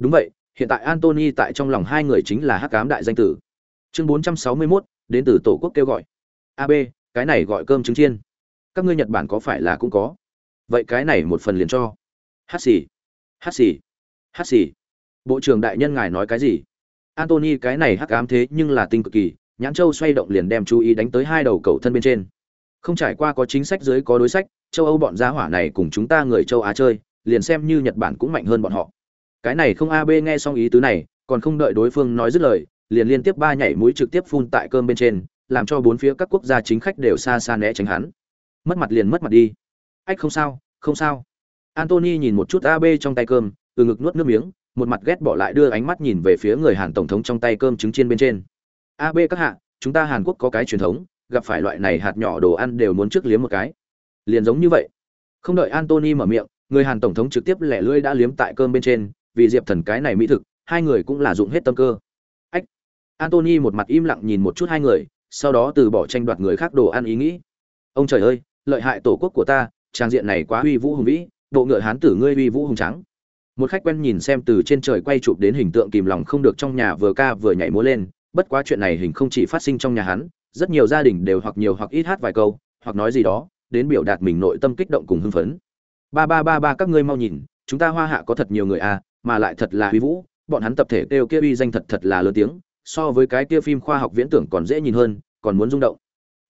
đúng vậy hiện tại Anthony tại trong lòng hai người chính là hắc ám đại danh tử. Chương 461, đến từ tổ quốc kêu gọi. Ab cái này gọi cơm trứng chiên. Các ngươi nhật bản có phải là cũng có? Vậy cái này một phần liền cho. Hát xì. Hát xì. Hát xì. Bộ trưởng đại nhân ngài nói cái gì? Anthony cái này hắc ám thế nhưng là tinh cực kỳ nhãn châu xoay động liền đem chú ý đánh tới hai đầu cầu thân bên trên. Không trải qua có chính sách dưới có đối sách châu âu bọn gia hỏa này cùng chúng ta người châu á chơi liền xem như nhật bản cũng mạnh hơn bọn họ cái này không ab nghe xong ý tứ này, còn không đợi đối phương nói dứt lời, liền liên tiếp ba nhảy mũi trực tiếp phun tại cơm bên trên, làm cho bốn phía các quốc gia chính khách đều xa xa né tránh hắn. Mất mặt liền mất mặt đi. Ách, không sao không sao. Antony nhìn một chút ab trong tay cơm, từ ngực nuốt nước miếng, một mặt ghét bỏ lại đưa ánh mắt nhìn về phía người hàn tổng thống trong tay cơm trứng chiên bên trên. ab các hạ, chúng ta hàn quốc có cái truyền thống, gặp phải loại này hạt nhỏ đồ ăn đều muốn trước liếm một cái. Liền giống như vậy. Không đợi antony mở miệng, người hàn tổng thống trực tiếp lẻ lưỡi đã liếm tại cơm bên trên vì diệp thần cái này mỹ thực, hai người cũng là dụng hết tâm cơ. Ách. Antony một mặt im lặng nhìn một chút hai người, sau đó từ bỏ tranh đoạt người khác đồ ăn ý nghĩ. Ông trời ơi, lợi hại tổ quốc của ta, trang diện này quá uy vũ hùng vĩ bộ ngựa hán tử ngươi uy vũ hùng trắng một khách quen nhìn xem từ trên trời quay chụp đến hình tượng kìm lòng không được trong nhà vừa ca vừa nhảy múa lên, bất quá chuyện này hình không chỉ phát sinh trong nhà hắn, rất nhiều gia đình đều hoặc nhiều hoặc ít hát vài câu, hoặc nói gì đó, đến biểu đạt mình nội tâm kích động cùng hưng phấn. Ba ba ba ba, các ngươi mau nhìn, chúng ta hoa hạ có thật nhiều người à mà lại thật là uy vũ, bọn hắn tập thể kêu kia uy danh thật thật là lớn tiếng, so với cái kia phim khoa học viễn tưởng còn dễ nhìn hơn, còn muốn rung động.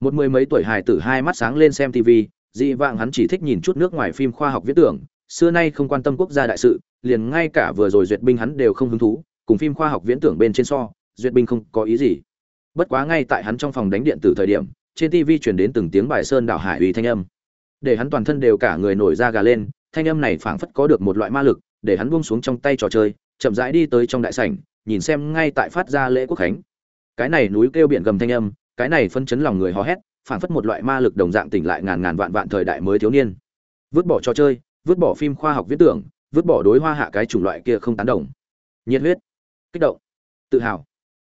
Một mười mấy tuổi hài tử hai mắt sáng lên xem tv dị vạng hắn chỉ thích nhìn chút nước ngoài phim khoa học viễn tưởng, xưa nay không quan tâm quốc gia đại sự, liền ngay cả vừa rồi duyệt binh hắn đều không hứng thú, cùng phim khoa học viễn tưởng bên trên so, duyệt binh không có ý gì. Bất quá ngay tại hắn trong phòng đánh điện tử thời điểm, trên tv truyền đến từng tiếng bài sơn đảo hải uy thanh âm. Để hắn toàn thân đều cả người nổi da gà lên, thanh âm này phảng phất có được một loại ma lực để hắn buông xuống trong tay trò chơi, chậm rãi đi tới trong đại sảnh, nhìn xem ngay tại phát ra lễ quốc khánh. Cái này núi kêu biển gầm thanh âm, cái này phân chấn lòng người hò hét, phảng phất một loại ma lực đồng dạng tỉnh lại ngàn ngàn vạn vạn thời đại mới thiếu niên. Vứt bỏ trò chơi, vứt bỏ phim khoa học viễn tưởng, vứt bỏ đối hoa hạ cái chủng loại kia không tán đồng. Nhiệt huyết, kích động, tự hào.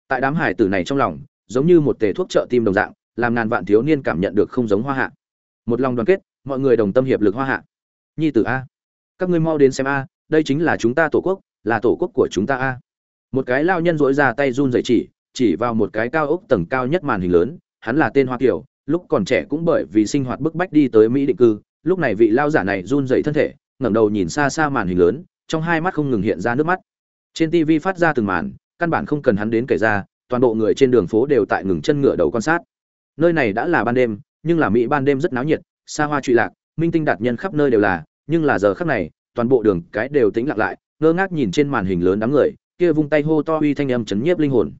Tại đám hải tử này trong lòng, giống như một tề thuốc trợ tim đồng dạng, làm ngàn vạn thiếu niên cảm nhận được không giống hoa hạ. Một lòng đoàn kết, mọi người đồng tâm hiệp lực hoa hạ. Nhi tử a, các ngươi mau đến xem a đây chính là chúng ta tổ quốc, là tổ quốc của chúng ta a. Một cái lao nhân dỗi ra tay run dậy chỉ chỉ vào một cái cao ốc tầng cao nhất màn hình lớn, hắn là tên hoa kiều, lúc còn trẻ cũng bởi vì sinh hoạt bức bách đi tới mỹ định cư, lúc này vị lao giả này run dậy thân thể, ngẩng đầu nhìn xa xa màn hình lớn, trong hai mắt không ngừng hiện ra nước mắt. Trên tv phát ra từng màn, căn bản không cần hắn đến kể ra, toàn bộ người trên đường phố đều tại ngừng chân ngựa đầu quan sát. Nơi này đã là ban đêm, nhưng là mỹ ban đêm rất náo nhiệt, xa hoa trụy lạc, minh tinh đạt nhân khắp nơi đều là, nhưng là giờ khắc này toàn bộ đường cái đều tĩnh lặng lại, ngơ ngác nhìn trên màn hình lớn đám người, kia vung tay hô to uy thanh âm chấn nhiếp linh hồn.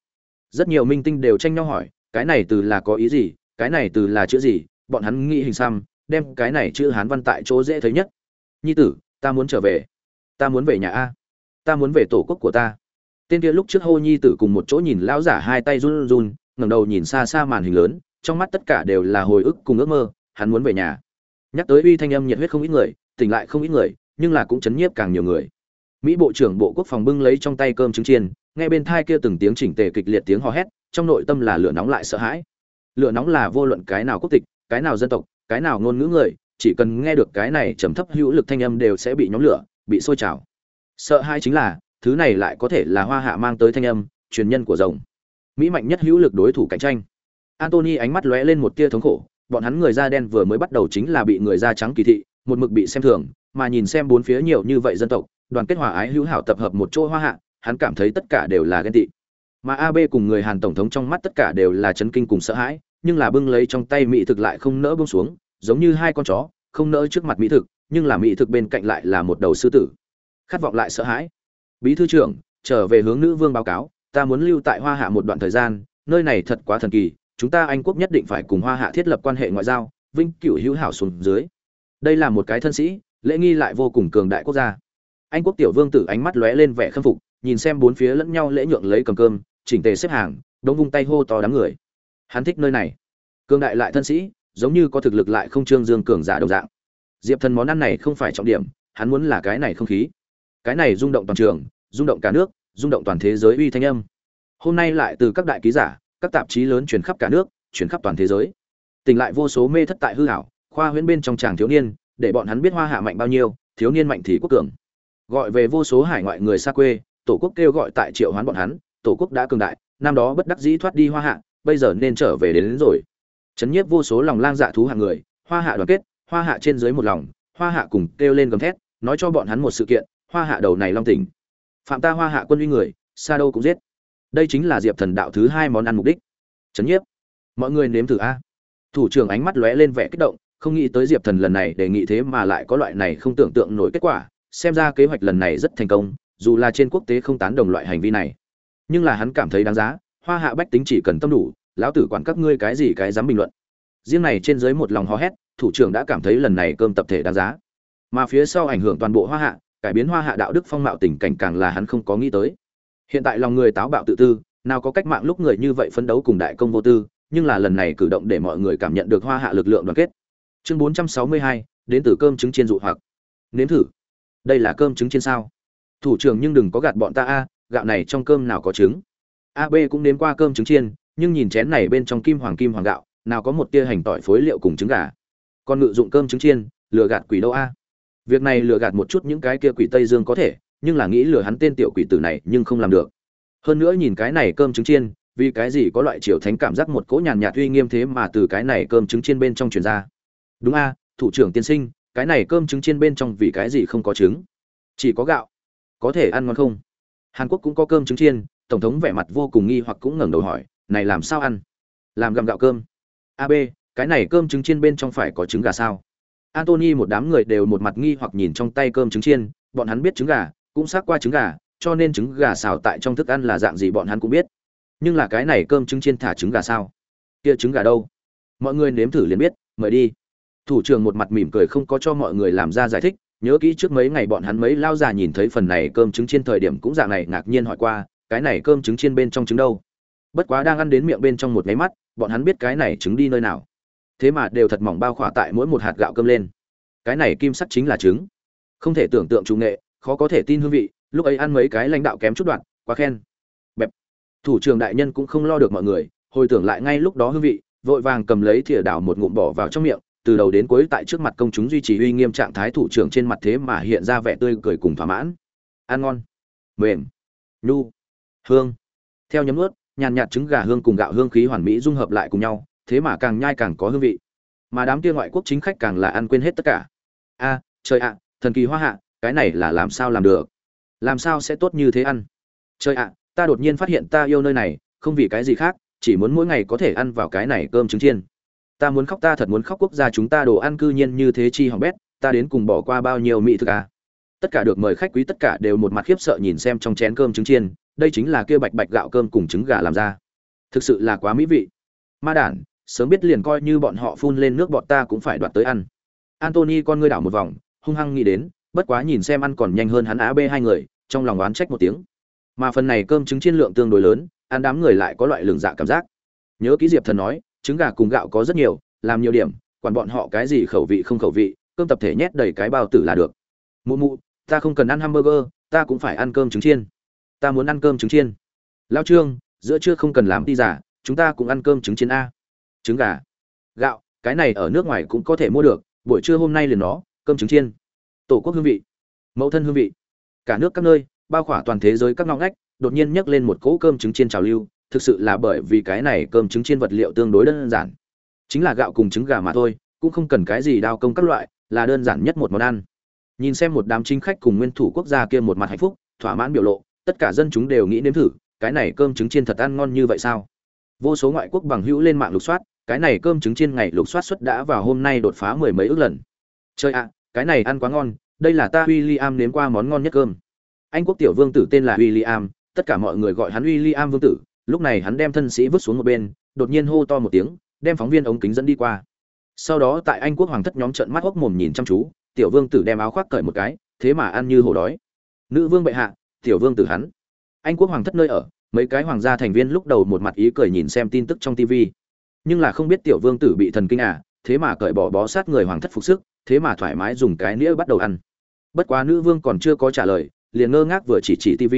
Rất nhiều minh tinh đều tranh nhau hỏi, cái này từ là có ý gì, cái này từ là chữ gì, bọn hắn nghĩ hình xăm, đem cái này chữ hán văn tại chỗ dễ thấy nhất. Nhi tử, ta muốn trở về. Ta muốn về nhà a. Ta muốn về tổ quốc của ta. Tên kia lúc trước hô nhi tử cùng một chỗ nhìn lão giả hai tay run run, ngẩng đầu nhìn xa xa màn hình lớn, trong mắt tất cả đều là hồi ức cùng ước mơ, hắn muốn về nhà. Nhắc tới uy thanh âm nhiệt huyết không ít người, tỉnh lại không ít người nhưng là cũng chấn nhiếp càng nhiều người. Mỹ bộ trưởng bộ quốc phòng bưng lấy trong tay cơm trứng chiên, nghe bên thai kia từng tiếng chỉnh tề kịch liệt tiếng hò hét, trong nội tâm là lửa nóng lại sợ hãi. Lửa nóng là vô luận cái nào quốc tịch, cái nào dân tộc, cái nào ngôn ngữ người, chỉ cần nghe được cái này trầm thấp hữu lực thanh âm đều sẽ bị nhóm lửa, bị sôi trào. Sợ hãi chính là, thứ này lại có thể là hoa hạ mang tới thanh âm, truyền nhân của rồng. Mỹ mạnh nhất hữu lực đối thủ cạnh tranh. Antony ánh mắt lóe lên một tia thống khổ, bọn hắn người da đen vừa mới bắt đầu chính là bị người da trắng kỳ thị, một mực bị xem thường mà nhìn xem bốn phía nhiều như vậy dân tộc, đoàn kết hòa ái hữu hảo tập hợp một chỗ hoa hạ, hắn cảm thấy tất cả đều là ghen tị. Mà ab cùng người hàn tổng thống trong mắt tất cả đều là chấn kinh cùng sợ hãi, nhưng là bưng lấy trong tay mỹ thực lại không nỡ bông xuống, giống như hai con chó, không nỡ trước mặt mỹ thực, nhưng là mỹ thực bên cạnh lại là một đầu sư tử. Khát vọng lại sợ hãi. Bí thư trưởng, trở về hướng nữ vương báo cáo, ta muốn lưu tại hoa hạ một đoạn thời gian, nơi này thật quá thần kỳ, chúng ta anh quốc nhất định phải cùng hoa hạ thiết lập quan hệ ngoại giao vinh cửu hữu hảo xuống dưới. Đây là một cái thân sĩ lễ nghi lại vô cùng cường đại quốc gia. Anh quốc tiểu vương tử ánh mắt lóe lên vẻ khâm phục, nhìn xem bốn phía lẫn nhau lễ nhượng lấy cầm cơm, chỉnh tề xếp hàng, đống vung tay hô to đám người. Hắn thích nơi này. Cường đại lại thân sĩ, giống như có thực lực lại không trương dương cường giả đồng dạng. Diệp thần món ăn này không phải trọng điểm, hắn muốn là cái này không khí. Cái này rung động toàn trường, rung động cả nước, rung động toàn thế giới uy thanh âm. Hôm nay lại từ các đại ký giả, các tạp chí lớn truyền khắp cả nước, truyền khắp toàn thế giới. Tỉnh lại vô số mê thất tại hư hảo khoa huyễn bên trong chàng thiếu niên để bọn hắn biết hoa hạ mạnh bao nhiêu thiếu niên mạnh thì quốc cường. Gọi về vô số hải ngoại người xa quê tổ quốc kêu gọi tại triệu hoán bọn hắn tổ quốc đã cường đại năm đó bất đắc dĩ thoát đi hoa hạ bây giờ nên trở về đến, đến rồi. Chấn nhiếp vô số lòng lang dạ thú hạng người hoa hạ đoàn kết hoa hạ trên dưới một lòng hoa hạ cùng kêu lên gầm thét nói cho bọn hắn một sự kiện hoa hạ đầu này long tỉnh. Phạm ta hoa hạ quân uy người xa đâu cũng giết. Đây chính là diệp thần đạo thứ hai món ăn mục đích. Chấn nhiếp. Mọi người nếm thử a. Thủ trưởng ánh mắt lóe lên vẻ kích động không nghĩ tới diệp thần lần này đề nghị thế mà lại có loại này không tưởng tượng nổi kết quả, xem ra kế hoạch lần này rất thành công, dù là trên quốc tế không tán đồng loại hành vi này. Nhưng là hắn cảm thấy đáng giá, hoa hạ bách tính chỉ cần tâm đủ, lão tử quản các ngươi cái gì cái dám bình luận. Riêng này trên dưới một lòng hò hét, thủ trưởng đã cảm thấy lần này cơm tập thể đáng giá. Mà phía sau ảnh hưởng toàn bộ hoa hạ, cải biến hoa hạ đạo đức phong mạo tình cảnh càng là hắn không có nghĩ tới. Hiện tại lòng người táo bạo tự tư, nào có cách mạng lúc người như vậy phấn đấu cùng đại công vô tư, nhưng là lần này cử động để mọi người cảm nhận được hoa hạ lực lượng đoàn kết chương 462, đến từ cơm trứng chiên dụ hoặc. Nếm thử. Đây là cơm trứng chiên sao? Thủ trưởng nhưng đừng có gạt bọn ta a gạo này trong cơm nào có trứng? Ab cũng nếm qua cơm trứng chiên nhưng nhìn chén này bên trong kim hoàng kim hoàng gạo nào có một tia hành tỏi phối liệu cùng trứng gà. Còn ngự dụng cơm trứng chiên lừa gạt quỷ đâu a? Việc này lừa gạt một chút những cái kia quỷ tây dương có thể nhưng là nghĩ lừa hắn tên tiểu quỷ tử này nhưng không làm được. Hơn nữa nhìn cái này cơm trứng chiên vì cái gì có loại triều thánh cảm giác một cỗ nhàn nhạt uy nghiêm thế mà từ cái này cơm trứng chiên bên trong truyền ra? Đúng a, thủ trưởng tiên sinh, cái này cơm trứng chiên bên trong vì cái gì không có trứng? Chỉ có gạo. Có thể ăn ngon không? Hàn quốc cũng có cơm trứng chiên, tổng thống vẻ mặt vô cùng nghi hoặc cũng ngẩng đầu hỏi, này làm sao ăn? Làm gặm gạo cơm. Ab cái này cơm trứng chiên bên trong phải có trứng gà sao? Antony một đám người đều một mặt nghi hoặc nhìn trong tay cơm trứng chiên, bọn hắn biết trứng gà, cũng xác qua trứng gà, cho nên trứng gà xào tại trong thức ăn là dạng gì bọn hắn cũng biết. Nhưng là cái này cơm trứng chiên thả trứng gà sao? Kia trứng gà đâu? Mọi người nếm thử liền biết, mời đi thủ trưởng một mặt mỉm cười không có cho mọi người làm ra giải thích, nhớ kỹ trước mấy ngày bọn hắn mấy lao già nhìn thấy phần này cơm trứng chiên thời điểm cũng dạng này ngạc nhiên hỏi qua, cái này cơm trứng chiên bên trong trứng đâu? Bất quá đang ăn đến miệng bên trong một máy mắt, bọn hắn biết cái này trứng đi nơi nào. Thế mà đều thật mỏng bao khỏa tại mỗi một hạt gạo cơm lên. Cái này kim sắc chính là trứng. Không thể tưởng tượng chủ nghệ, khó có thể tin hương vị, lúc ấy ăn mấy cái lãnh đạo kém chút đoạn, quá khen. Bẹp. Thủ trưởng đại nhân cũng không lo được mọi người, hồi tưởng lại ngay lúc đó hương vị, vội vàng cầm lấy thìa đảo một ngụm bỏ vào trong miệng từ đầu đến cuối tại trước mặt công chúng duy trì uy nghiêm trạng thái thủ trưởng trên mặt thế mà hiện ra vẻ tươi cười cùng thỏa mãn. Ăn ngon, mềm, nhu, hương. Theo nhấm ướt, nhàn nhạt trứng gà hương cùng gạo hương khí hoàn mỹ dung hợp lại cùng nhau, thế mà càng nhai càng có hương vị. Mà đám kia ngoại quốc chính khách càng là ăn quên hết tất cả. A, trời ạ, thần kỳ hoa hạ, cái này là làm sao làm được? Làm sao sẽ tốt như thế ăn? Trời ạ, ta đột nhiên phát hiện ta yêu nơi này, không vì cái gì khác, chỉ muốn mỗi ngày có thể ăn vào cái này cơm trứng chiên ta muốn khóc, ta thật muốn khóc, quốc gia chúng ta đồ ăn cư nhiên như thế chi hỏng bét, ta đến cùng bỏ qua bao nhiêu mỹ thực à? Tất cả được mời khách quý tất cả đều một mặt khiếp sợ nhìn xem trong chén cơm trứng chiên, đây chính là kia bạch bạch gạo cơm cùng trứng gà làm ra. Thực sự là quá mỹ vị. Ma đản, sớm biết liền coi như bọn họ phun lên nước bọn ta cũng phải đoạt tới ăn. Antony con ngươi đảo một vòng, hung hăng nghĩ đến, bất quá nhìn xem ăn còn nhanh hơn hắn á b hai người, trong lòng oán trách một tiếng. Mà phần này cơm trứng chiên lượng tương đối lớn, ăn đám người lại có loại lường dạ cảm giác. Nhớ ký diệp thần nói trứng gà cùng gạo có rất nhiều, làm nhiều điểm, quản bọn họ cái gì khẩu vị không khẩu vị, cơm tập thể nhét đầy cái bao tử là được. Mụ mụ, ta không cần ăn hamburger, ta cũng phải ăn cơm trứng chiên. Ta muốn ăn cơm trứng chiên. Lao trương, giữa trưa không cần làm ti giả chúng ta cũng ăn cơm trứng chiên a. Trứng gà. Gạo, cái này ở nước ngoài cũng có thể mua được, buổi trưa hôm nay liền nó, cơm trứng chiên. Tổ quốc hương vị. Mẫu thân hương vị. Cả nước các nơi, bao khỏa toàn thế giới các ngõ ngách, đột nhiên nhấc lên một cỗ cơm trứng chiên trào lưu thực sự là bởi vì cái này cơm trứng chiên vật liệu tương đối đơn giản. Chính là gạo cùng trứng gà mà thôi, cũng không cần cái gì đao công các loại, là đơn giản nhất một món ăn. Nhìn xem một đám chính khách cùng nguyên thủ quốc gia kia một mặt hạnh phúc, thỏa mãn biểu lộ, tất cả dân chúng đều nghĩ nếm thử, cái này cơm trứng chiên thật ăn ngon như vậy sao? Vô số ngoại quốc bằng hữu lên mạng lục soát, cái này cơm trứng chiên ngày lục soát suất đã vào hôm nay đột phá mười mấy ước lần. Chơi ạ, cái này ăn quá ngon, đây là ta William nếm qua món ngon nhất cơm. Anh quốc tiểu vương tử tên là William, tất cả mọi người gọi hắn William vương tử lúc này hắn đem thân sĩ vứt xuống một bên, đột nhiên hô to một tiếng, đem phóng viên ống kính dẫn đi qua. Sau đó tại anh quốc hoàng thất nhóm trận mắt hốc mồm nhìn chăm chú, tiểu vương tử đem áo khoác cởi một cái, thế mà ăn như hổ đói. Nữ vương bệ hạ, tiểu vương tử hắn. Anh quốc hoàng thất nơi ở, mấy cái hoàng gia thành viên lúc đầu một mặt ý cười nhìn xem tin tức trong tv nhưng là không biết tiểu vương tử bị thần kinh à thế mà cởi bỏ bó sát người hoàng thất phục sức, thế mà thoải mái dùng cái nĩa bắt đầu ăn. Bất quá nữ vương còn chưa có trả lời, liền ngơ ngác vừa chỉ chỉ tv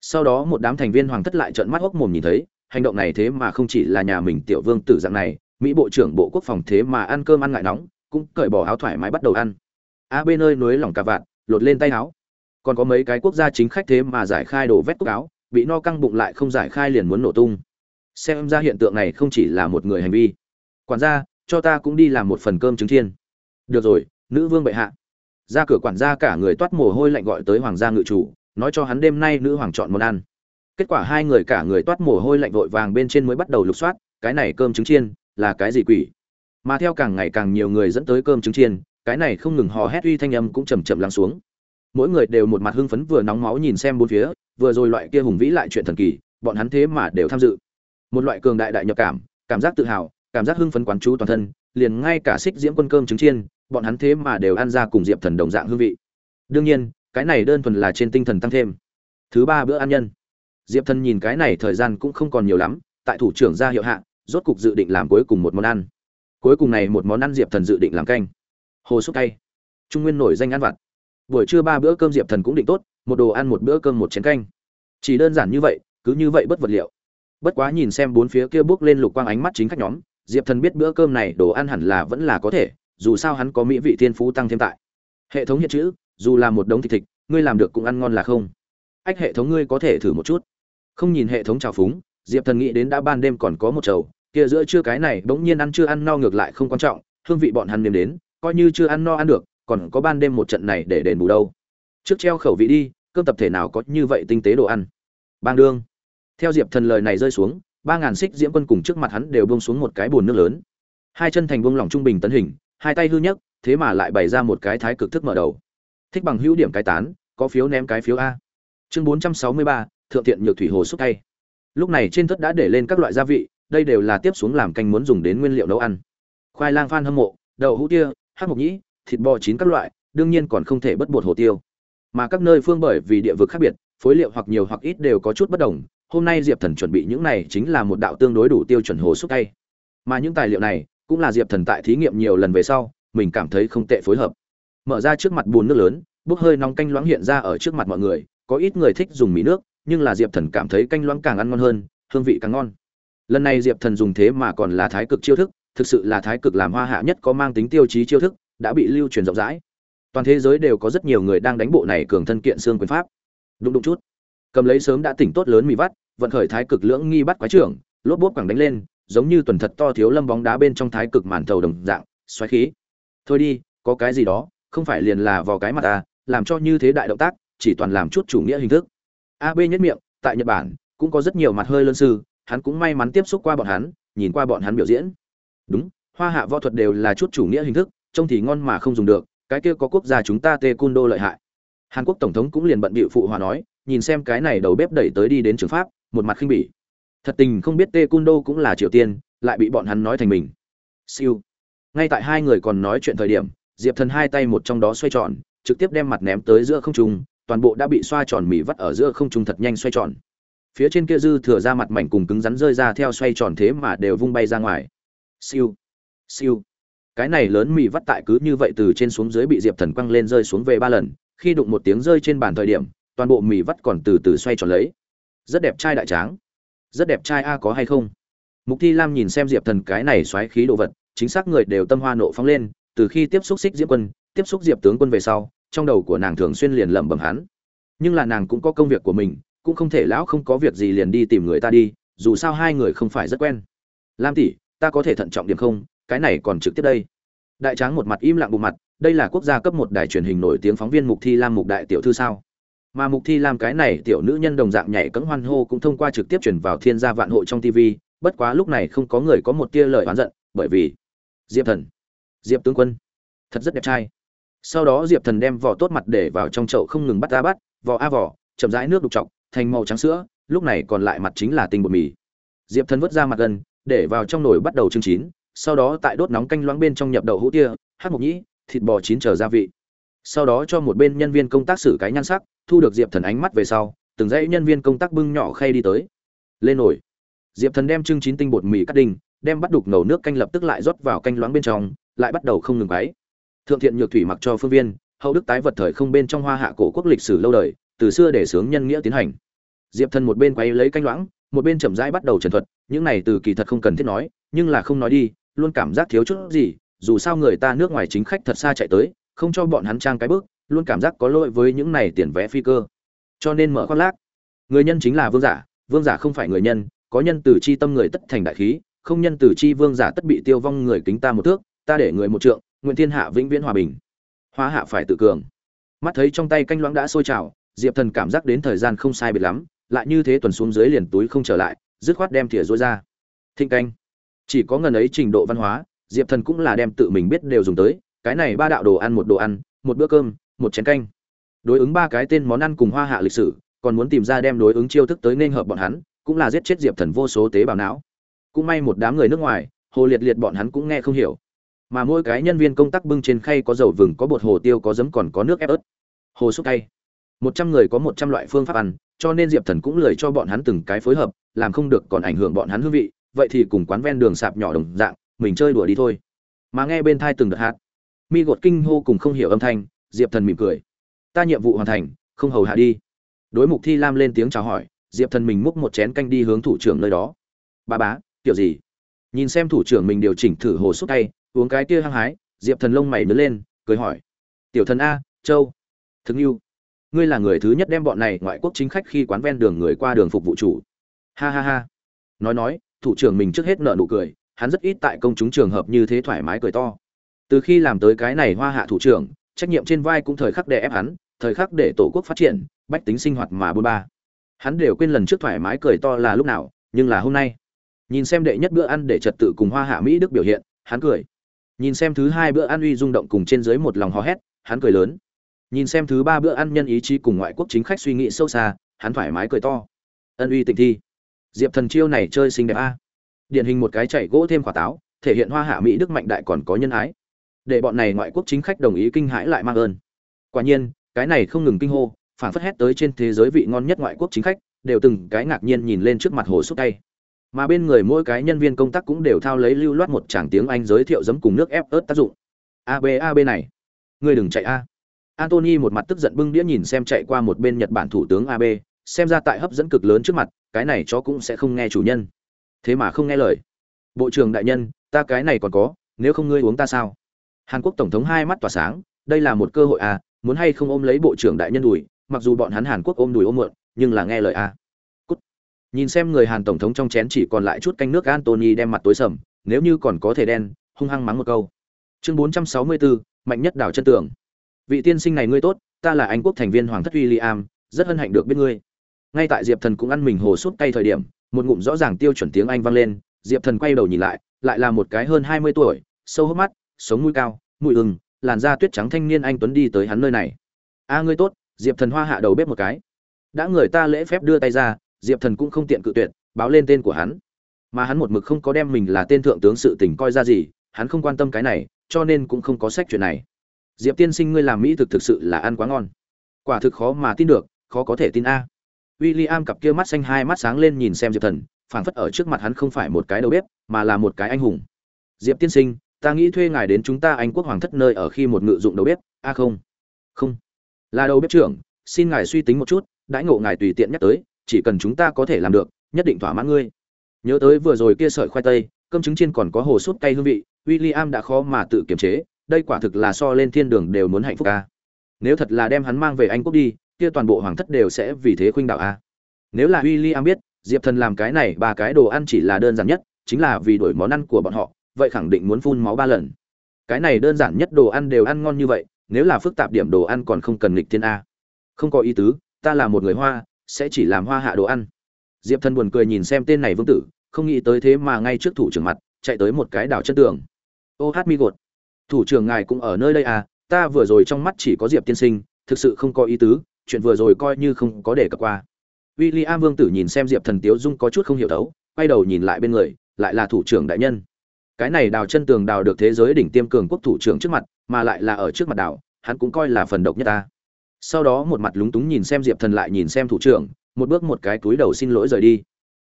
sau đó một đám thành viên hoàng thất lại trợn mắt hốc mồm nhìn thấy, hành động này thế mà không chỉ là nhà mình tiểu vương tử dạng này, mỹ bộ trưởng bộ quốc phòng thế mà ăn cơm ăn ngại nóng, cũng cởi bỏ áo thoải mái bắt đầu ăn. A bên nơi núi lỏng cà vạt, lột lên tay áo. Còn có mấy cái quốc gia chính khách thế mà giải khai đổ vét cúc áo, bị no căng bụng lại không giải khai liền muốn nổ tung. Xem ra hiện tượng này không chỉ là một người hành vi. Quản gia, cho ta cũng đi làm một phần cơm trứng thiên được rồi, nữ vương bệ hạ. Ra cửa quản gia cả người toát mồ hôi lạnh gọi tới hoàng gia ngự chủ nói cho hắn đêm nay nữ hoàng chọn món ăn. Kết quả hai người cả người toát mồ hôi lạnh vội vàng bên trên mới bắt đầu lục soát, cái này cơm trứng chiên là cái gì quỷ? Mà theo càng ngày càng nhiều người dẫn tới cơm trứng chiên, cái này không ngừng hò hét uy thanh âm cũng chầm chậm lắng xuống. Mỗi người đều một mặt hưng phấn vừa nóng máu nhìn xem bốn phía, vừa rồi loại kia hùng vĩ lại chuyện thần kỳ, bọn hắn thế mà đều tham dự. Một loại cường đại đại nhập cảm cảm giác tự hào, cảm giác hưng phấn quán chú toàn thân, liền ngay cả xích diễm quân cơm trứng chiên, bọn hắn thế mà đều ăn ra cùng diệp thần đồng dạng hương vị. Đương nhiên cái này đơn thuần là trên tinh thần tăng thêm. Thứ ba bữa ăn nhân. Diệp thần nhìn cái này thời gian cũng không còn nhiều lắm, tại thủ trưởng ra hiệu hạ, rốt cục dự định làm cuối cùng một món ăn. Cuối cùng này một món ăn diệp thần dự định làm canh. Hồ xúc cay. Trung nguyên nổi danh ăn vặt. Buổi trưa ba bữa cơm diệp thần cũng định tốt, một đồ ăn một bữa cơm một chén canh. Chỉ đơn giản như vậy, cứ như vậy bất vật liệu. Bất quá nhìn xem bốn phía kia bước lên lục quang ánh mắt chính khách nhóm, diệp thần biết bữa cơm này đồ ăn hẳn là vẫn là có thể, dù sao hắn có mỹ vị thiên phú tăng thêm tại. Hệ thống hiện chữ dù là một đống thịt thịt, ngươi làm được cũng ăn ngon là không. Ách, hệ thống ngươi có thể thử một chút. Không nhìn hệ thống trào phúng, diệp thần nghĩ đến đã ban đêm còn có một chầu, kia giữa trưa cái này bỗng nhiên ăn chưa ăn no ngược lại không quan trọng, hương vị bọn hắn nếm đến, coi như chưa ăn no ăn được, còn có ban đêm một trận này để đền bù đâu. Trước treo khẩu vị đi cơm tập thể nào có như vậy tinh tế đồ ăn. Bang đương. Theo diệp thần lời này rơi xuống, ba ngàn xích diễm quân cùng trước mặt hắn đều bông xuống một cái bồn nước lớn. Hai chân thành bông lỏng trung bình tấn hình, hai tay hư nhất thế mà lại bày ra một cái thái cực thức mở đầu thích bằng hữu điểm cái tán, có phiếu ném cái phiếu a. Chương bốn trăm sáu mươi ba, thượng thiện nhược thủy hồ xúc tay. Lúc này trên thất đã để lên các loại gia vị, đây đều là tiếp xuống làm canh muốn dùng đến nguyên liệu nấu ăn. Khoai lang phan hâm mộ, đậu hũ tia hát mộc nhĩ, thịt bò chín các loại, đương nhiên còn không thể bất bột hồ tiêu. Mà các nơi phương bởi vì địa vực khác biệt, phối liệu hoặc nhiều hoặc ít đều có chút bất đồng, hôm nay diệp thần chuẩn bị những này chính là một đạo tương đối đủ tiêu chuẩn hồ xúc tay. Mà những tài liệu này, cũng là diệp thần tại thí nghiệm nhiều lần về sau, mình cảm thấy không tệ phối hợp mở ra trước mặt bùn nước lớn, bốc hơi nóng canh loãng hiện ra ở trước mặt mọi người, có ít người thích dùng mì nước, nhưng là diệp thần cảm thấy canh loãng càng ăn ngon hơn, hương vị càng ngon. Lần này diệp thần dùng thế mà còn là thái cực chiêu thức, thực sự là thái cực làm hoa hạ nhất có mang tính tiêu chí chiêu thức, đã bị lưu truyền rộng rãi. Toàn thế giới đều có rất nhiều người đang đánh bộ này cường thân kiện xương quyền pháp. Đụng đụng chút. Cầm lấy sớm đã tỉnh tốt lớn mì vắt, vận khởi thái cực lưỡng nghi bắt quái trưởng, lốp bốp quẳng đánh lên, giống như tuần thật to thiếu lâm bóng đá bên trong thái cực màn thầu đồng dạng, xoáy khí. Thôi đi, có cái gì đó không phải liền là vào cái mặt ta, làm cho như thế đại động tác, chỉ toàn làm chút chủ nghĩa hình thức. Ab nhất miệng, tại nhật bản, cũng có rất nhiều mặt hơi lân sư, hắn cũng may mắn tiếp xúc qua bọn hắn, nhìn qua bọn hắn biểu diễn. Đúng, hoa hạ võ thuật đều là chút chủ nghĩa hình thức, trông thì ngon mà không dùng được, cái kia có quốc gia chúng ta tê cun đô lợi hại. Hàn quốc tổng thống cũng liền bận bịu phụ hòa nói, nhìn xem cái này đầu bếp đẩy tới đi đến trường pháp, một mặt khinh bỉ. Thật tình không biết tê cun đô cũng là triều tiên, lại bị bọn hắn nói thành mình. Siêu. Ngay tại hai người còn nói chuyện thời điểm diệp thần hai tay một trong đó xoay tròn, trực tiếp đem mặt ném tới giữa không trung, toàn bộ đã bị xoa tròn mì vắt ở giữa không trung thật nhanh xoay tròn. Phía trên kia dư thừa ra mặt mảnh cùng cứng rắn rơi ra theo xoay tròn thế mà đều vung bay ra ngoài. Siêu siêu. Cái này lớn mì vắt tại cứ như vậy từ trên xuống dưới bị diệp thần quăng lên rơi xuống về ba lần, khi đụng một tiếng rơi trên bàn thời điểm, toàn bộ mì vắt còn từ từ xoay tròn lấy. Rất đẹp trai đại tráng. Rất đẹp trai a, có hay không? Mục thi lam nhìn xem diệp thần cái này xoáy khí đồ vật, chính xác người đều tâm hoa nộ phóng lên từ khi tiếp xúc xích diệp quân, tiếp xúc diệp tướng quân về sau, trong đầu của nàng thường xuyên liền lẩm bẩm hắn. Nhưng là nàng cũng có công việc của mình, cũng không thể lão không có việc gì liền đi tìm người ta đi, dù sao hai người không phải rất quen. Lam tỷ, ta có thể thận trọng điểm không? Cái này còn trực tiếp đây. Đại tráng một mặt im lặng bộ mặt, đây là quốc gia cấp một đài truyền hình nổi tiếng phóng viên mục thi lam mục đại tiểu thư sao? Mà mục thi lam cái này tiểu nữ nhân đồng dạng nhảy cẫng hoan hô cũng thông qua trực tiếp truyền vào thiên gia vạn hộ trong tv bất quá lúc này không có người có một tia lời oán giận, bởi vì diệp thần diệp tướng quân. Thật rất đẹp trai. Sau đó diệp thần đem vỏ tốt mặt để vào trong chậu không ngừng bắt ra bắt, vỏ a vỏ, chậm rãi nước đục trọc, thành màu trắng sữa, lúc này còn lại mặt chính là tinh bột mì. Diệp thần vớt ra mặt gần, để vào trong nồi bắt đầu chương chín, sau đó tại đốt nóng canh loãng bên trong nhập đậu hũ tia hát mộc nhĩ, thịt bò chín chờ gia vị. Sau đó cho một bên nhân viên công tác xử cái nhan sắc, thu được diệp thần ánh mắt về sau, từng dãy nhân viên công tác bưng nhỏ khay đi tới. Lên nồi. Diệp thần đem chương chín tinh bột mì cắt đinh, đem bắt đục ngầu nước canh lập tức lại rót vào canh loãng bên trong lại bắt đầu không ngừng bái. thượng thiện nhược thủy mặc cho phương viên, hậu đức tái vật thời không bên trong hoa hạ cổ quốc lịch sử lâu đời, từ xưa để sướng nhân nghĩa tiến hành. Diệp thần một bên quay lấy canh loãng, một bên chậm rãi bắt đầu trần thuật, những này từ kỳ thật không cần thiết nói, nhưng là không nói đi, luôn cảm giác thiếu chút gì, dù sao người ta nước ngoài chính khách thật xa chạy tới, không cho bọn hắn trang cái bước, luôn cảm giác có lỗi với những này tiền vé phi cơ. Cho nên mở khoác lác. Người nhân chính là vương giả vương giả không phải người nhân, có nhân từ chi tâm người tất thành đại khí, không nhân từ chi vương giả tất bị tiêu vong người kính ta một thước ta để người một trượng, nguyện thiên hạ vĩnh viễn hòa bình. Hoa hạ phải tự cường. Mắt thấy trong tay canh loãng đã sôi trào, diệp thần cảm giác đến thời gian không sai biệt lắm, lại như thế tuần xuống dưới liền túi không trở lại, dứt khoát đem thìa rối ra. Thinh canh. Chỉ có ngần ấy trình độ văn hóa, diệp thần cũng là đem tự mình biết đều dùng tới, cái này ba đạo đồ ăn một đồ ăn, một bữa cơm, một chén canh. Đối ứng ba cái tên món ăn cùng hoa hạ lịch sử, còn muốn tìm ra đem đối ứng chiêu thức tới nên hợp bọn hắn, cũng là giết chết diệp thần vô số tế bào não. Cũng may một đám người nước ngoài, hồ liệt liệt bọn hắn cũng nghe không hiểu mà mỗi cái nhân viên công tác bưng trên khay có dầu vừng, có bột hồ tiêu, có giấm, còn có nước ép ớt. Hồ xúc tay một trăm người có một trăm loại phương pháp ăn, cho nên diệp thần cũng lười cho bọn hắn từng cái phối hợp, làm không được còn ảnh hưởng bọn hắn hương vị, vậy thì cùng quán ven đường sạp nhỏ đồng dạng, mình chơi đùa đi thôi. Mà nghe bên thai từng đợt hát, mi gột kinh hô cùng không hiểu âm thanh, diệp thần mỉm cười. Ta nhiệm vụ hoàn thành, không hầu hạ đi. Đối mục thi lam lên tiếng chào hỏi, diệp thần mình múc một chén canh đi hướng thủ trưởng nơi đó. Ba bá, kiểu gì? Nhìn xem thủ trưởng mình điều chỉnh thử hồ xúc tay uống cái kia hăng hái, diệp thần lông mày nứt lên, cười hỏi, tiểu thần a, châu, thực yêu ngươi là người thứ nhất đem bọn này ngoại quốc chính khách khi quán ven đường người qua đường phục vụ chủ. Ha ha ha. Nói nói, thủ trưởng mình trước hết nợ nụ cười, hắn rất ít tại công chúng trường hợp như thế thoải mái cười to. Từ khi làm tới cái này hoa hạ thủ trưởng, trách nhiệm trên vai cũng thời khắc để ép hắn, thời khắc để tổ quốc phát triển, bách tính sinh hoạt mà bôn ba. Hắn đều quên lần trước thoải mái cười to là lúc nào, nhưng là hôm nay. Nhìn xem đệ nhất bữa ăn để trật tự cùng hoa hạ mỹ đức biểu hiện, hắn cười nhìn xem thứ hai bữa ăn uy rung động cùng trên dưới một lòng hò hét, hắn cười lớn. Nhìn xem thứ ba bữa ăn nhân ý chí cùng ngoại quốc chính khách suy nghĩ sâu xa, hắn thoải mái cười to. Ân uy tịnh thi. Diệp thần chiêu này chơi xinh đẹp a. Điển hình một cái chạy gỗ thêm quả táo, thể hiện hoa hạ mỹ đức mạnh đại còn có nhân ái. Để bọn này ngoại quốc chính khách đồng ý kinh hãi lại mang ơn. Quả nhiên, cái này không ngừng kinh hô phản phất hét tới trên thế giới vị ngon nhất ngoại quốc chính khách, đều từng cái ngạc nhiên nhìn lên trước mặt hồ xúc tay mà bên người mỗi cái nhân viên công tác cũng đều thao lấy lưu loát một tràng tiếng anh giới thiệu giấm cùng nước ép ớt tác dụng. Ab ab này. Ngươi đừng chạy a. Antony một mặt tức giận bưng đĩa nhìn xem chạy qua một bên nhật bản thủ tướng ab xem ra tại hấp dẫn cực lớn trước mặt, cái này chó cũng sẽ không nghe chủ nhân. Thế mà không nghe lời. Bộ trưởng đại nhân, ta cái này còn có, nếu không ngươi uống ta sao? Hàn quốc tổng thống hai mắt tỏa sáng, đây là một cơ hội à muốn hay không ôm lấy bộ trưởng đại nhân đùi, mặc dù bọn hắn hàn quốc ôm đùi ôm mượn nhưng là nghe lời à nhìn xem người hàn tổng thống trong chén chỉ còn lại chút canh nước antony đem mặt tối sầm nếu như còn có thể đen hung hăng mắng một câu. Chương 464, mạnh nhất đảo chân tường. Vị tiên sinh này ngươi tốt ta là anh quốc thành viên hoàng thất William, rất hân hạnh được biết ngươi. Ngay tại diệp thần cũng ăn mình hồ sút tay thời điểm một ngụm rõ ràng tiêu chuẩn tiếng anh vang lên diệp thần quay đầu nhìn lại lại là một cái hơn hai mươi tuổi sâu hốc mắt sống mũi cao mũi ưng làn da tuyết trắng thanh niên anh tuấn đi tới hắn nơi này. A ngươi tốt diệp thần hoa hạ đầu bếp một cái. Đã người ta lễ phép đưa tay ra diệp thần cũng không tiện cự tuyệt báo lên tên của hắn mà hắn một mực không có đem mình là tên thượng tướng sự tình coi ra gì hắn không quan tâm cái này cho nên cũng không có sách chuyện này diệp tiên sinh ngươi làm mỹ thực thực sự là ăn quá ngon quả thực khó mà tin được khó có thể tin a William cặp kia mắt xanh hai mắt sáng lên nhìn xem Diệp Thần, phảng phất ở trước mặt hắn không phải một cái đầu bếp, mà là một cái anh hùng. Diệp tiên sinh, ta nghĩ thuê ngài đến chúng ta Anh quốc hoàng thất nơi ở khi một ngự dụng đầu bếp, a không. Không. Là đầu bếp trưởng, xin ngài suy tính một chút, đãi ngộ ngài tùy tiện nhắc tới, chỉ cần chúng ta có thể làm được, nhất định thỏa mãn ngươi. Nhớ tới vừa rồi kia sợi khoai tây, cơm trứng chiên còn có hồ sốt cay hương vị, William đã khó mà tự kiềm chế, đây quả thực là so lên thiên đường đều muốn hạnh phúc a. Nếu thật là đem hắn mang về Anh quốc đi, kia toàn bộ hoàng thất đều sẽ vì thế khuynh đạo a. Nếu là William biết, Diệp Thần làm cái này ba cái đồ ăn chỉ là đơn giản nhất, chính là vì đổi món ăn của bọn họ, vậy khẳng định muốn phun máu ba lần. Cái này đơn giản nhất đồ ăn đều ăn ngon như vậy, nếu là phức tạp điểm đồ ăn còn không cần nghịch thiên a. Không có ý tứ, ta là một người Hoa, sẽ chỉ làm Hoa hạ đồ ăn. Diệp Thần buồn cười nhìn xem tên này vương tử, không nghĩ tới thế mà ngay trước thủ trưởng mặt, chạy tới một cái đảo chân tường. Ô hát mi gột, thủ trưởng ngài cũng ở nơi đây à? Ta vừa rồi trong mắt chỉ có Diệp tiên sinh, thực sự không có ý tứ, chuyện vừa rồi coi như không có để cập qua. William Vương tử nhìn xem Diệp Thần Tiếu Dung có chút không hiểu thấu, quay đầu nhìn lại bên người, lại là thủ trưởng đại nhân. Cái này đào chân tường đào được thế giới đỉnh tiêm cường quốc thủ trưởng trước mặt, mà lại là ở trước mặt đảo, hắn cũng coi là phần độc nhất ta. Sau đó một mặt lúng túng nhìn xem Diệp Thần lại nhìn xem thủ trưởng, một bước một cái túi đầu xin lỗi rời đi.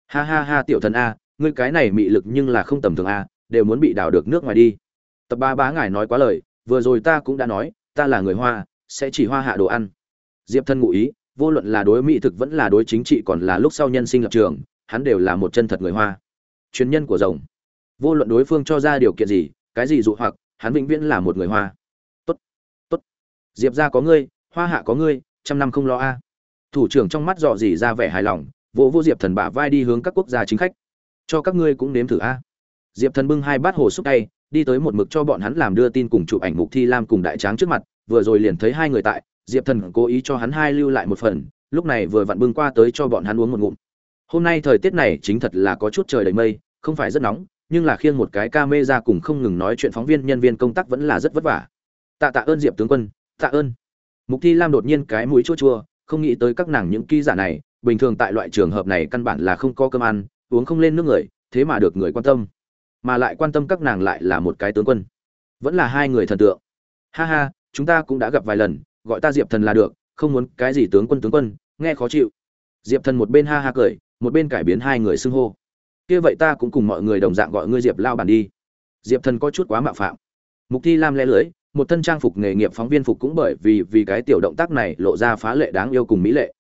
Ha ha ha tiểu thần a, ngươi cái này mị lực nhưng là không tầm thường a, đều muốn bị đào được nước ngoài đi. Tập ba bá ngài nói quá lời, vừa rồi ta cũng đã nói, ta là người Hoa, sẽ chỉ hoa hạ đồ ăn. Diệp thân ngụ ý vô luận là đối mỹ thực vẫn là đối chính trị còn là lúc sau nhân sinh lập trường hắn đều là một chân thật người hoa. Chuyên nhân của rồng. Vô luận đối phương cho ra điều kiện gì cái gì dụ hoặc hắn vĩnh viễn là một người hoa. Tốt tốt. Diệp ra có ngươi hoa hạ có ngươi, trăm năm không lo a. Thủ trưởng trong mắt dò dỉ ra vẻ hài lòng, vỗ vô diệp thần bả vai đi hướng các quốc gia chính khách. Cho các ngươi cũng nếm thử a. Diệp thần bưng hai bát hồ xúc tay, đi tới một mực cho bọn hắn làm đưa tin cùng chụp ảnh mục thi lam cùng đại tráng trước mặt, vừa rồi liền thấy hai người tại, diệp thần cố ý cho hắn hai lưu lại một phần, lúc này vừa vặn bưng qua tới cho bọn hắn uống một ngụm. Hôm nay thời tiết này chính thật là có chút trời đầy mây, không phải rất nóng, nhưng là khiêng một cái ca mê ra cùng không ngừng nói chuyện phóng viên nhân viên công tác vẫn là rất vất vả. Tạ tạ ơn diệp tướng quân, tạ ơn mục thi lam đột nhiên cái mũi chua chua, không nghĩ tới các nàng những ký giả này, bình thường tại loại trường hợp này căn bản là không có cơm ăn, uống không lên nước người, thế mà được người quan tâm. Mà lại quan tâm các nàng lại là một cái tướng quân. Vẫn là hai người thần tượng. Ha ha, chúng ta cũng đã gặp vài lần, gọi ta diệp thần là được, không muốn cái gì tướng quân tướng quân, nghe khó chịu. Diệp thần một bên ha ha cười, một bên cải biến hai người xưng hô. Kia vậy ta cũng cùng mọi người đồng dạng gọi ngươi diệp lao bản đi. Diệp thần có chút quá mạo phạm. Mục thi lam lẽ lưới một thân trang phục nghề nghiệp phóng viên phục cũng bởi vì vì cái tiểu động tác này lộ ra phá lệ đáng yêu cùng mỹ lệ.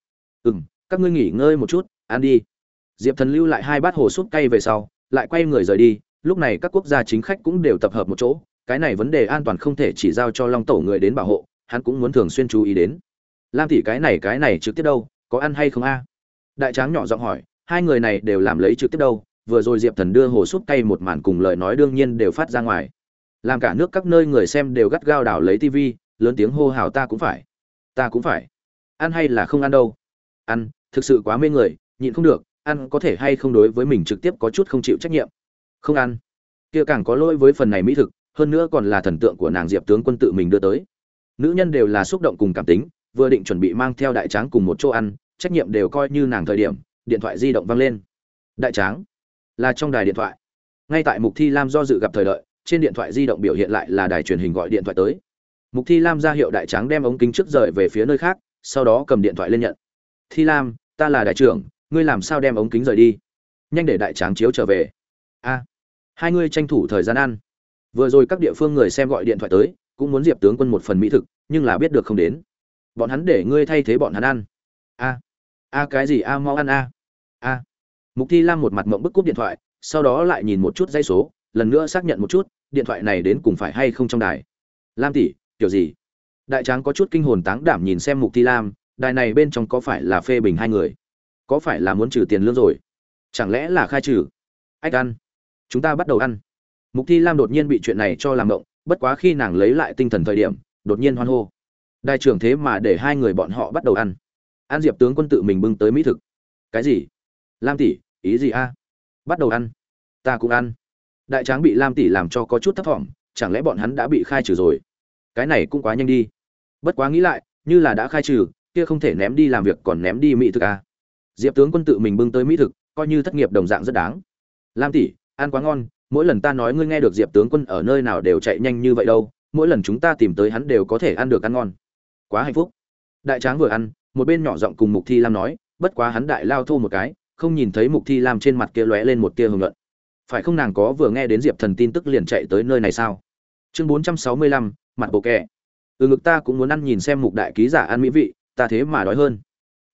Ừ m các ngươi nghỉ ngơi một chút, ăn đi. Diệp thần lưu lại hai bát hồ súp cay về sau, lại quay người rời đi. Lúc này các quốc gia chính khách cũng đều tập hợp một chỗ. Cái này vấn đề an toàn không thể chỉ giao cho long tổ người đến bảo hộ, hắn cũng muốn thường xuyên chú ý đến. Lam tỷ cái này cái này trực tiếp đâu, có ăn hay không a? Đại tráng nhỏ giọng hỏi, hai người này đều làm lấy trực tiếp đâu? Vừa rồi diệp thần đưa hồ súp cay một màn cùng lời nói đương nhiên đều phát ra ngoài làm cả nước các nơi người xem đều gắt gao đảo lấy TV lớn tiếng hô hào ta cũng phải. Ta cũng phải. Ăn hay là không ăn đâu? Ăn, thực sự quá mê người, nhịn không được, ăn có thể hay không đối với mình trực tiếp có chút không chịu trách nhiệm. Không ăn. Kia càng có lỗi với phần này mỹ thực, hơn nữa còn là thần tượng của nàng diệp tướng quân tự mình đưa tới. Nữ nhân đều là xúc động cùng cảm tính, vừa định chuẩn bị mang theo đại tráng cùng một chỗ ăn, trách nhiệm đều coi như nàng thời điểm, điện thoại di động vang lên. Đại tráng. Là trong đài điện thoại. Ngay tại mục thi lam do dự gặp thời đợi trên điện thoại di động biểu hiện lại là đài truyền hình gọi điện thoại tới. Mục thi lam ra hiệu đại tráng đem ống kính trước rời về phía nơi khác, sau đó cầm điện thoại lên nhận. Thi lam, ta là đại trưởng, ngươi làm sao đem ống kính rời đi? Nhanh để đại tráng chiếu trở về. A, hai ngươi tranh thủ thời gian ăn. Vừa rồi các địa phương người xem gọi điện thoại tới, cũng muốn diệp tướng quân một phần mỹ thực, nhưng là biết được không đến. Bọn hắn để ngươi thay thế bọn hắn ăn. A a cái gì? A, mau ăn a. A. Mục thi lam một mặt mộng bức cúp điện thoại, sau đó lại nhìn một chút dây số lần nữa xác nhận một chút, điện thoại này đến cùng phải hay không trong đài. Lam tỷ, kiểu gì? Đại tráng có chút kinh hồn táng đảm nhìn xem mục thi lam, đài này bên trong có phải là phê bình hai người? Có phải là muốn trừ tiền lương rồi? Chẳng lẽ là khai trừ? Ách ăn. Chúng ta bắt đầu ăn. Mục thi lam đột nhiên bị chuyện này cho làm động bất quá khi nàng lấy lại tinh thần thời điểm, đột nhiên hoan hô. Đại trưởng thế mà để hai người bọn họ bắt đầu ăn. An diệp tướng quân tự mình bưng tới mỹ thực. Cái gì? Lam tỷ, ý gì a? Bắt đầu ăn. Ta cũng ăn đại tráng bị lam tỷ làm cho có chút thấp thỏm, chẳng lẽ bọn hắn đã bị khai trừ rồi? Cái này cũng quá nhanh đi. Bất quá nghĩ lại, như là đã khai trừ, kia không thể ném đi làm việc còn ném đi mỹ thực à? diệp tướng quân tự mình bưng tới mỹ thực, coi như thất nghiệp đồng dạng rất đáng. Lam tỷ, ăn quá ngon, mỗi lần ta nói ngươi nghe được diệp tướng quân ở nơi nào đều chạy nhanh như vậy đâu, mỗi lần chúng ta tìm tới hắn đều có thể ăn được ăn ngon. Quá hạnh phúc. Đại tráng vừa ăn, một bên nhỏ giọng cùng mục thi lam nói, bất quá hắn đại lao thô một cái, không nhìn thấy mục thi lam trên mặt kia lóe lên một tia hưởng luận phải không nàng có vừa nghe đến diệp thần tin tức liền chạy tới nơi này sao? Chương bốn trăm sáu mươi lăm, mặt bộ kẹ ừ ngực ta cũng muốn ăn nhìn xem mục đại ký giả ăn mỹ vị, ta thế mà đói hơn.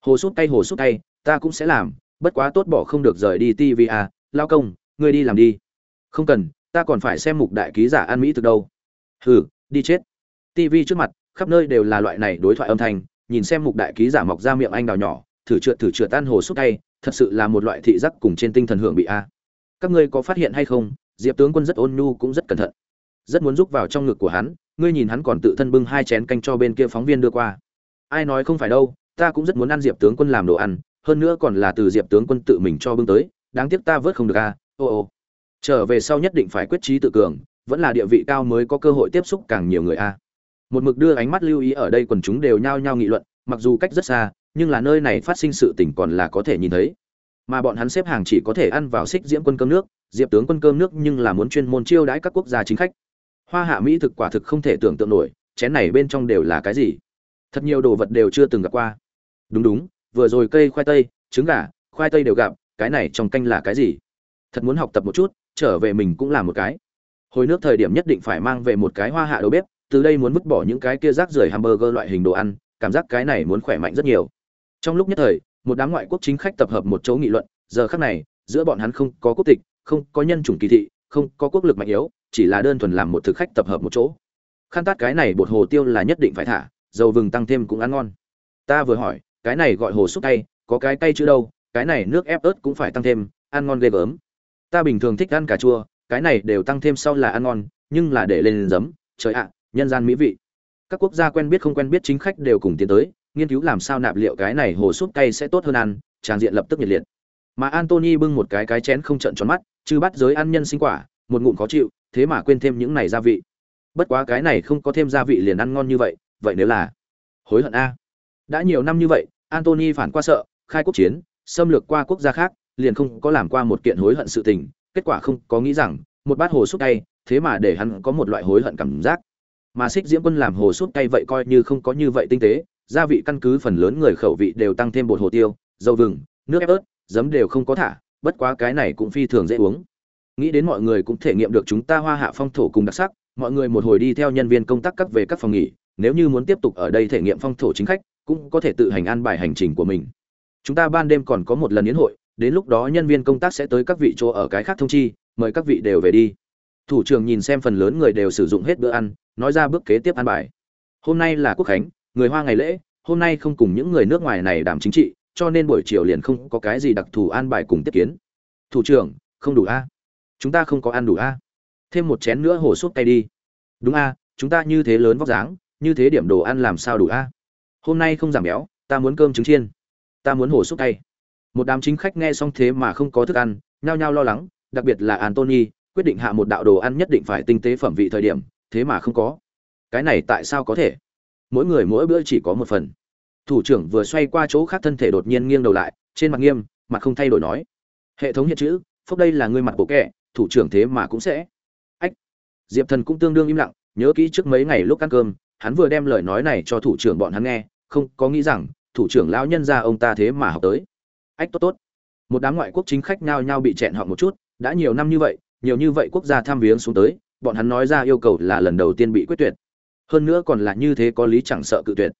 Hồ sút tay, hồ sút tay, ta cũng sẽ làm, bất quá tốt bỏ không được rời đi tv à lao công, ngươi đi làm đi. Không cần, ta còn phải xem mục đại ký giả ăn mỹ từ đâu. Hừ, đi chết. tv trước mặt, khắp nơi đều là loại này đối thoại âm thanh, nhìn xem mục đại ký giả mọc ra miệng anh đào nhỏ, thử trượt thử trượt tan hồ sút tay, thật sự là một loại thị giác cùng trên tinh thần hưởng bị a các ngươi có phát hiện hay không? Diệp tướng quân rất ôn nhu cũng rất cẩn thận. Rất muốn rúc vào trong ngực của hắn, ngươi nhìn hắn còn tự thân bưng hai chén canh cho bên kia phóng viên đưa qua. Ai nói không phải đâu, ta cũng rất muốn ăn diệp tướng quân làm đồ ăn, hơn nữa còn là từ diệp tướng quân tự mình cho bưng tới, đáng tiếc ta vớt không được a ô ô. Trở về sau nhất định phải quyết trí tự cường, vẫn là địa vị cao mới có cơ hội tiếp xúc càng nhiều người a một mực đưa ánh mắt lưu ý ở đây quần chúng đều nhao nhao nghị luận, mặc dù cách rất xa, nhưng là nơi này phát sinh sự tình còn là có thể nhìn thấy mà bọn hắn xếp hàng chỉ có thể ăn vào xích diễm quân cơm nước, diệp tướng quân cơm nước nhưng là muốn chuyên môn chiêu đãi các quốc gia chính khách. Hoa hạ mỹ thực quả thực không thể tưởng tượng nổi, chén này bên trong đều là cái gì? Thật nhiều đồ vật đều chưa từng gặp qua. Đúng đúng, vừa rồi cây khoai tây, trứng gà, khoai tây đều gặp, cái này trong canh là cái gì? Thật muốn học tập một chút, trở về mình cũng làm một cái. Hồi nước thời điểm nhất định phải mang về một cái hoa hạ đầu bếp, từ đây muốn vứt bỏ những cái kia rác rưởi hamburger loại hình đồ ăn, cảm giác cái này muốn khỏe mạnh rất nhiều. Trong lúc nhất thời một đám ngoại quốc chính khách tập hợp một chỗ nghị luận, giờ khắc này, giữa bọn hắn không có quốc tịch, không có nhân chủng kỳ thị, không có quốc lực mạnh yếu, chỉ là đơn thuần làm một thực khách tập hợp một chỗ. Khăn tát cái này bột hồ tiêu là nhất định phải thả, dầu vừng tăng thêm cũng ăn ngon. Ta vừa hỏi, cái này gọi hồ xúc tay có cái cay chữ đâu? Cái này nước ép ớt cũng phải tăng thêm, ăn ngon ghê gớm. Ta bình thường thích ăn cà chua, cái này đều tăng thêm sau là ăn ngon, nhưng là để lên giấm. Trời ạ, nhân gian mỹ vị. Các quốc gia quen biết không quen biết chính khách đều cùng tiến tới nghiên cứu làm sao nạp liệu cái này hồ súp cay sẽ tốt hơn ăn tràng diện lập tức nhiệt liệt. Mà antony bưng một cái cái chén không trận tròn mắt chứ bắt giới ăn nhân sinh quả, một ngụm khó chịu, thế mà quên thêm những này gia vị. Bất quá cái này không có thêm gia vị liền ăn ngon như vậy vậy nếu là hối hận a. Đã nhiều năm như vậy antony phản qua sợ, khai quốc chiến, xâm lược qua quốc gia khác, liền không có làm qua một kiện hối hận sự tình, kết quả không có nghĩ rằng, một bát hồ súp cay, thế mà để hắn có một loại hối hận cảm giác. Mà xích diễm quân làm hồ súp cay vậy coi như không có như vậy tinh tế gia vị căn cứ phần lớn người khẩu vị đều tăng thêm bột hồ tiêu, dầu vừng, nước ép ớt, giấm đều không có thả, bất quá cái này cũng phi thường dễ uống. Nghĩ đến mọi người cũng thể nghiệm được chúng ta hoa hạ phong thổ cùng đặc sắc, mọi người một hồi đi theo nhân viên công tác các về các phòng nghỉ, nếu như muốn tiếp tục ở đây thể nghiệm phong thổ chính khách, cũng có thể tự hành an bài hành trình của mình. Chúng ta ban đêm còn có một lần yến hội, đến lúc đó nhân viên công tác sẽ tới các vị chỗ ở cái khác thông chi, mời các vị đều về đi. Thủ trưởng nhìn xem phần lớn người đều sử dụng hết bữa ăn, nói ra bước kế tiếp ăn bài. Hôm nay là quốc khánh người hoa ngày lễ, hôm nay không cùng những người nước ngoài này đảm chính trị, cho nên buổi chiều liền không có cái gì đặc thù an bài cùng tiếp kiến. Thủ trưởng, không đủ a. Chúng ta không có ăn đủ a. Thêm một chén nữa hồ súp tay đi. Đúng a, chúng ta như thế lớn vóc dáng, như thế điểm đồ ăn làm sao đủ a? Hôm nay không giảm béo, ta muốn cơm trứng chiên. Ta muốn hồ xúc tay một đám chính khách nghe xong thế mà không có thức ăn, nhao nhao lo lắng, đặc biệt là antony quyết định hạ một đạo đồ ăn nhất định phải tinh tế phẩm vị thời điểm, thế mà không có. Cái này tại sao có thể? Mỗi người mỗi bữa chỉ có một phần. Thủ trưởng vừa xoay qua chỗ khác thân thể đột nhiên nghiêng đầu lại, trên mặt nghiêm, mặt không thay đổi nói, hệ thống hiện chữ, phúc đây là người mặt bộ kẻ, thủ trưởng thế mà cũng sẽ. Ách. Diệp thần cũng tương đương im lặng, nhớ kỹ trước mấy ngày lúc ăn cơm, hắn vừa đem lời nói này cho thủ trưởng bọn hắn nghe, không có nghĩ rằng, thủ trưởng lão nhân ra ông ta thế mà học tới. Ách, tốt tốt. Một đám ngoại quốc chính khách nhao nhao bị chẹn họ một chút, đã nhiều năm như vậy, nhiều như vậy quốc gia tham viếng xuống tới, bọn hắn nói ra yêu cầu là lần đầu tiên bị quyết tuyệt hơn nữa còn là như thế có lý chẳng sợ cự tuyệt.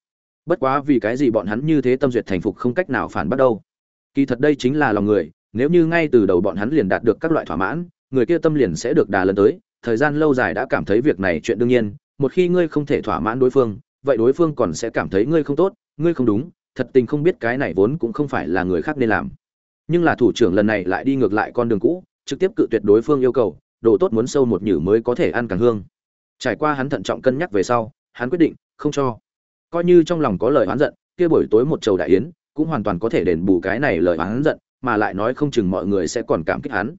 Bất quá vì cái gì bọn hắn như thế tâm duyệt thành phục không cách nào phản bắt đâu. Kỳ thật đây chính là lòng người, nếu như ngay từ đầu bọn hắn liền đạt được các loại thỏa mãn, người kia tâm liền sẽ được đà lần tới. Thời gian lâu dài đã cảm thấy việc này chuyện đương nhiên, một khi ngươi không thể thỏa mãn đối phương, vậy đối phương còn sẽ cảm thấy ngươi không tốt, ngươi không đúng, thật tình không biết cái này vốn cũng không phải là người khác nên làm. Nhưng là thủ trưởng lần này lại đi ngược lại con đường cũ, trực tiếp cự tuyệt đối phương yêu cầu, đồ tốt muốn sâu một nhử mới có thể ăn càng hương trải qua hắn thận trọng cân nhắc về sau, hắn quyết định, không cho. Coi như trong lòng có lời oán giận, kia buổi tối một chầu đại yến, cũng hoàn toàn có thể đền bù cái này lời oán giận, mà lại nói không chừng mọi người sẽ còn cảm kích hắn.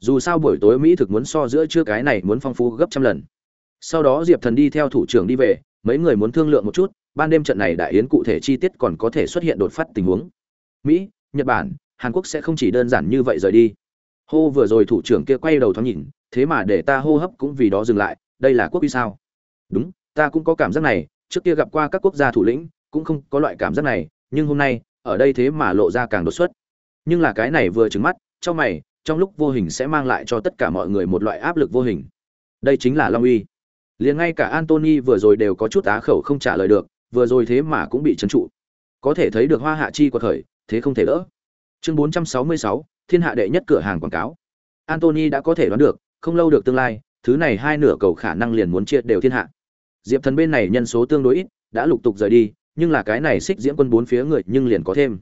Dù sao buổi tối mỹ thực muốn so giữa chưa cái này muốn phong phú gấp trăm lần. Sau đó diệp thần đi theo thủ trưởng đi về, mấy người muốn thương lượng một chút, ban đêm trận này đại yến cụ thể chi tiết còn có thể xuất hiện đột phát tình huống. Mỹ, nhật bản, hàn quốc sẽ không chỉ đơn giản như vậy rời đi. Hô vừa rồi thủ trưởng kia quay đầu thoáng nhìn, thế mà để ta hô hấp cũng vì đó dừng lại đây là quốc uy sao? Đúng ta cũng có cảm giác này trước kia gặp qua các quốc gia thủ lĩnh cũng không có loại cảm giác này nhưng hôm nay ở đây thế mà lộ ra càng đột xuất. Nhưng là cái này vừa trứng mắt trong mày trong lúc vô hình sẽ mang lại cho tất cả mọi người một loại áp lực vô hình. Đây chính là long uy. Liền ngay cả antony vừa rồi đều có chút á khẩu không trả lời được vừa rồi thế mà cũng bị trấn trụ. Có thể thấy được hoa hạ chi của thời thế không thể đỡ. Chương 466, thiên hạ đệ nhất cửa hàng quảng cáo. Antony đã có thể đoán được không lâu được tương lai thứ này hai nửa cầu khả năng liền muốn chia đều thiên hạ. Diệp thần bên này nhân số tương đối ít, đã lục tục rời đi, nhưng là cái này xích diễm quân bốn phía người nhưng liền có thêm.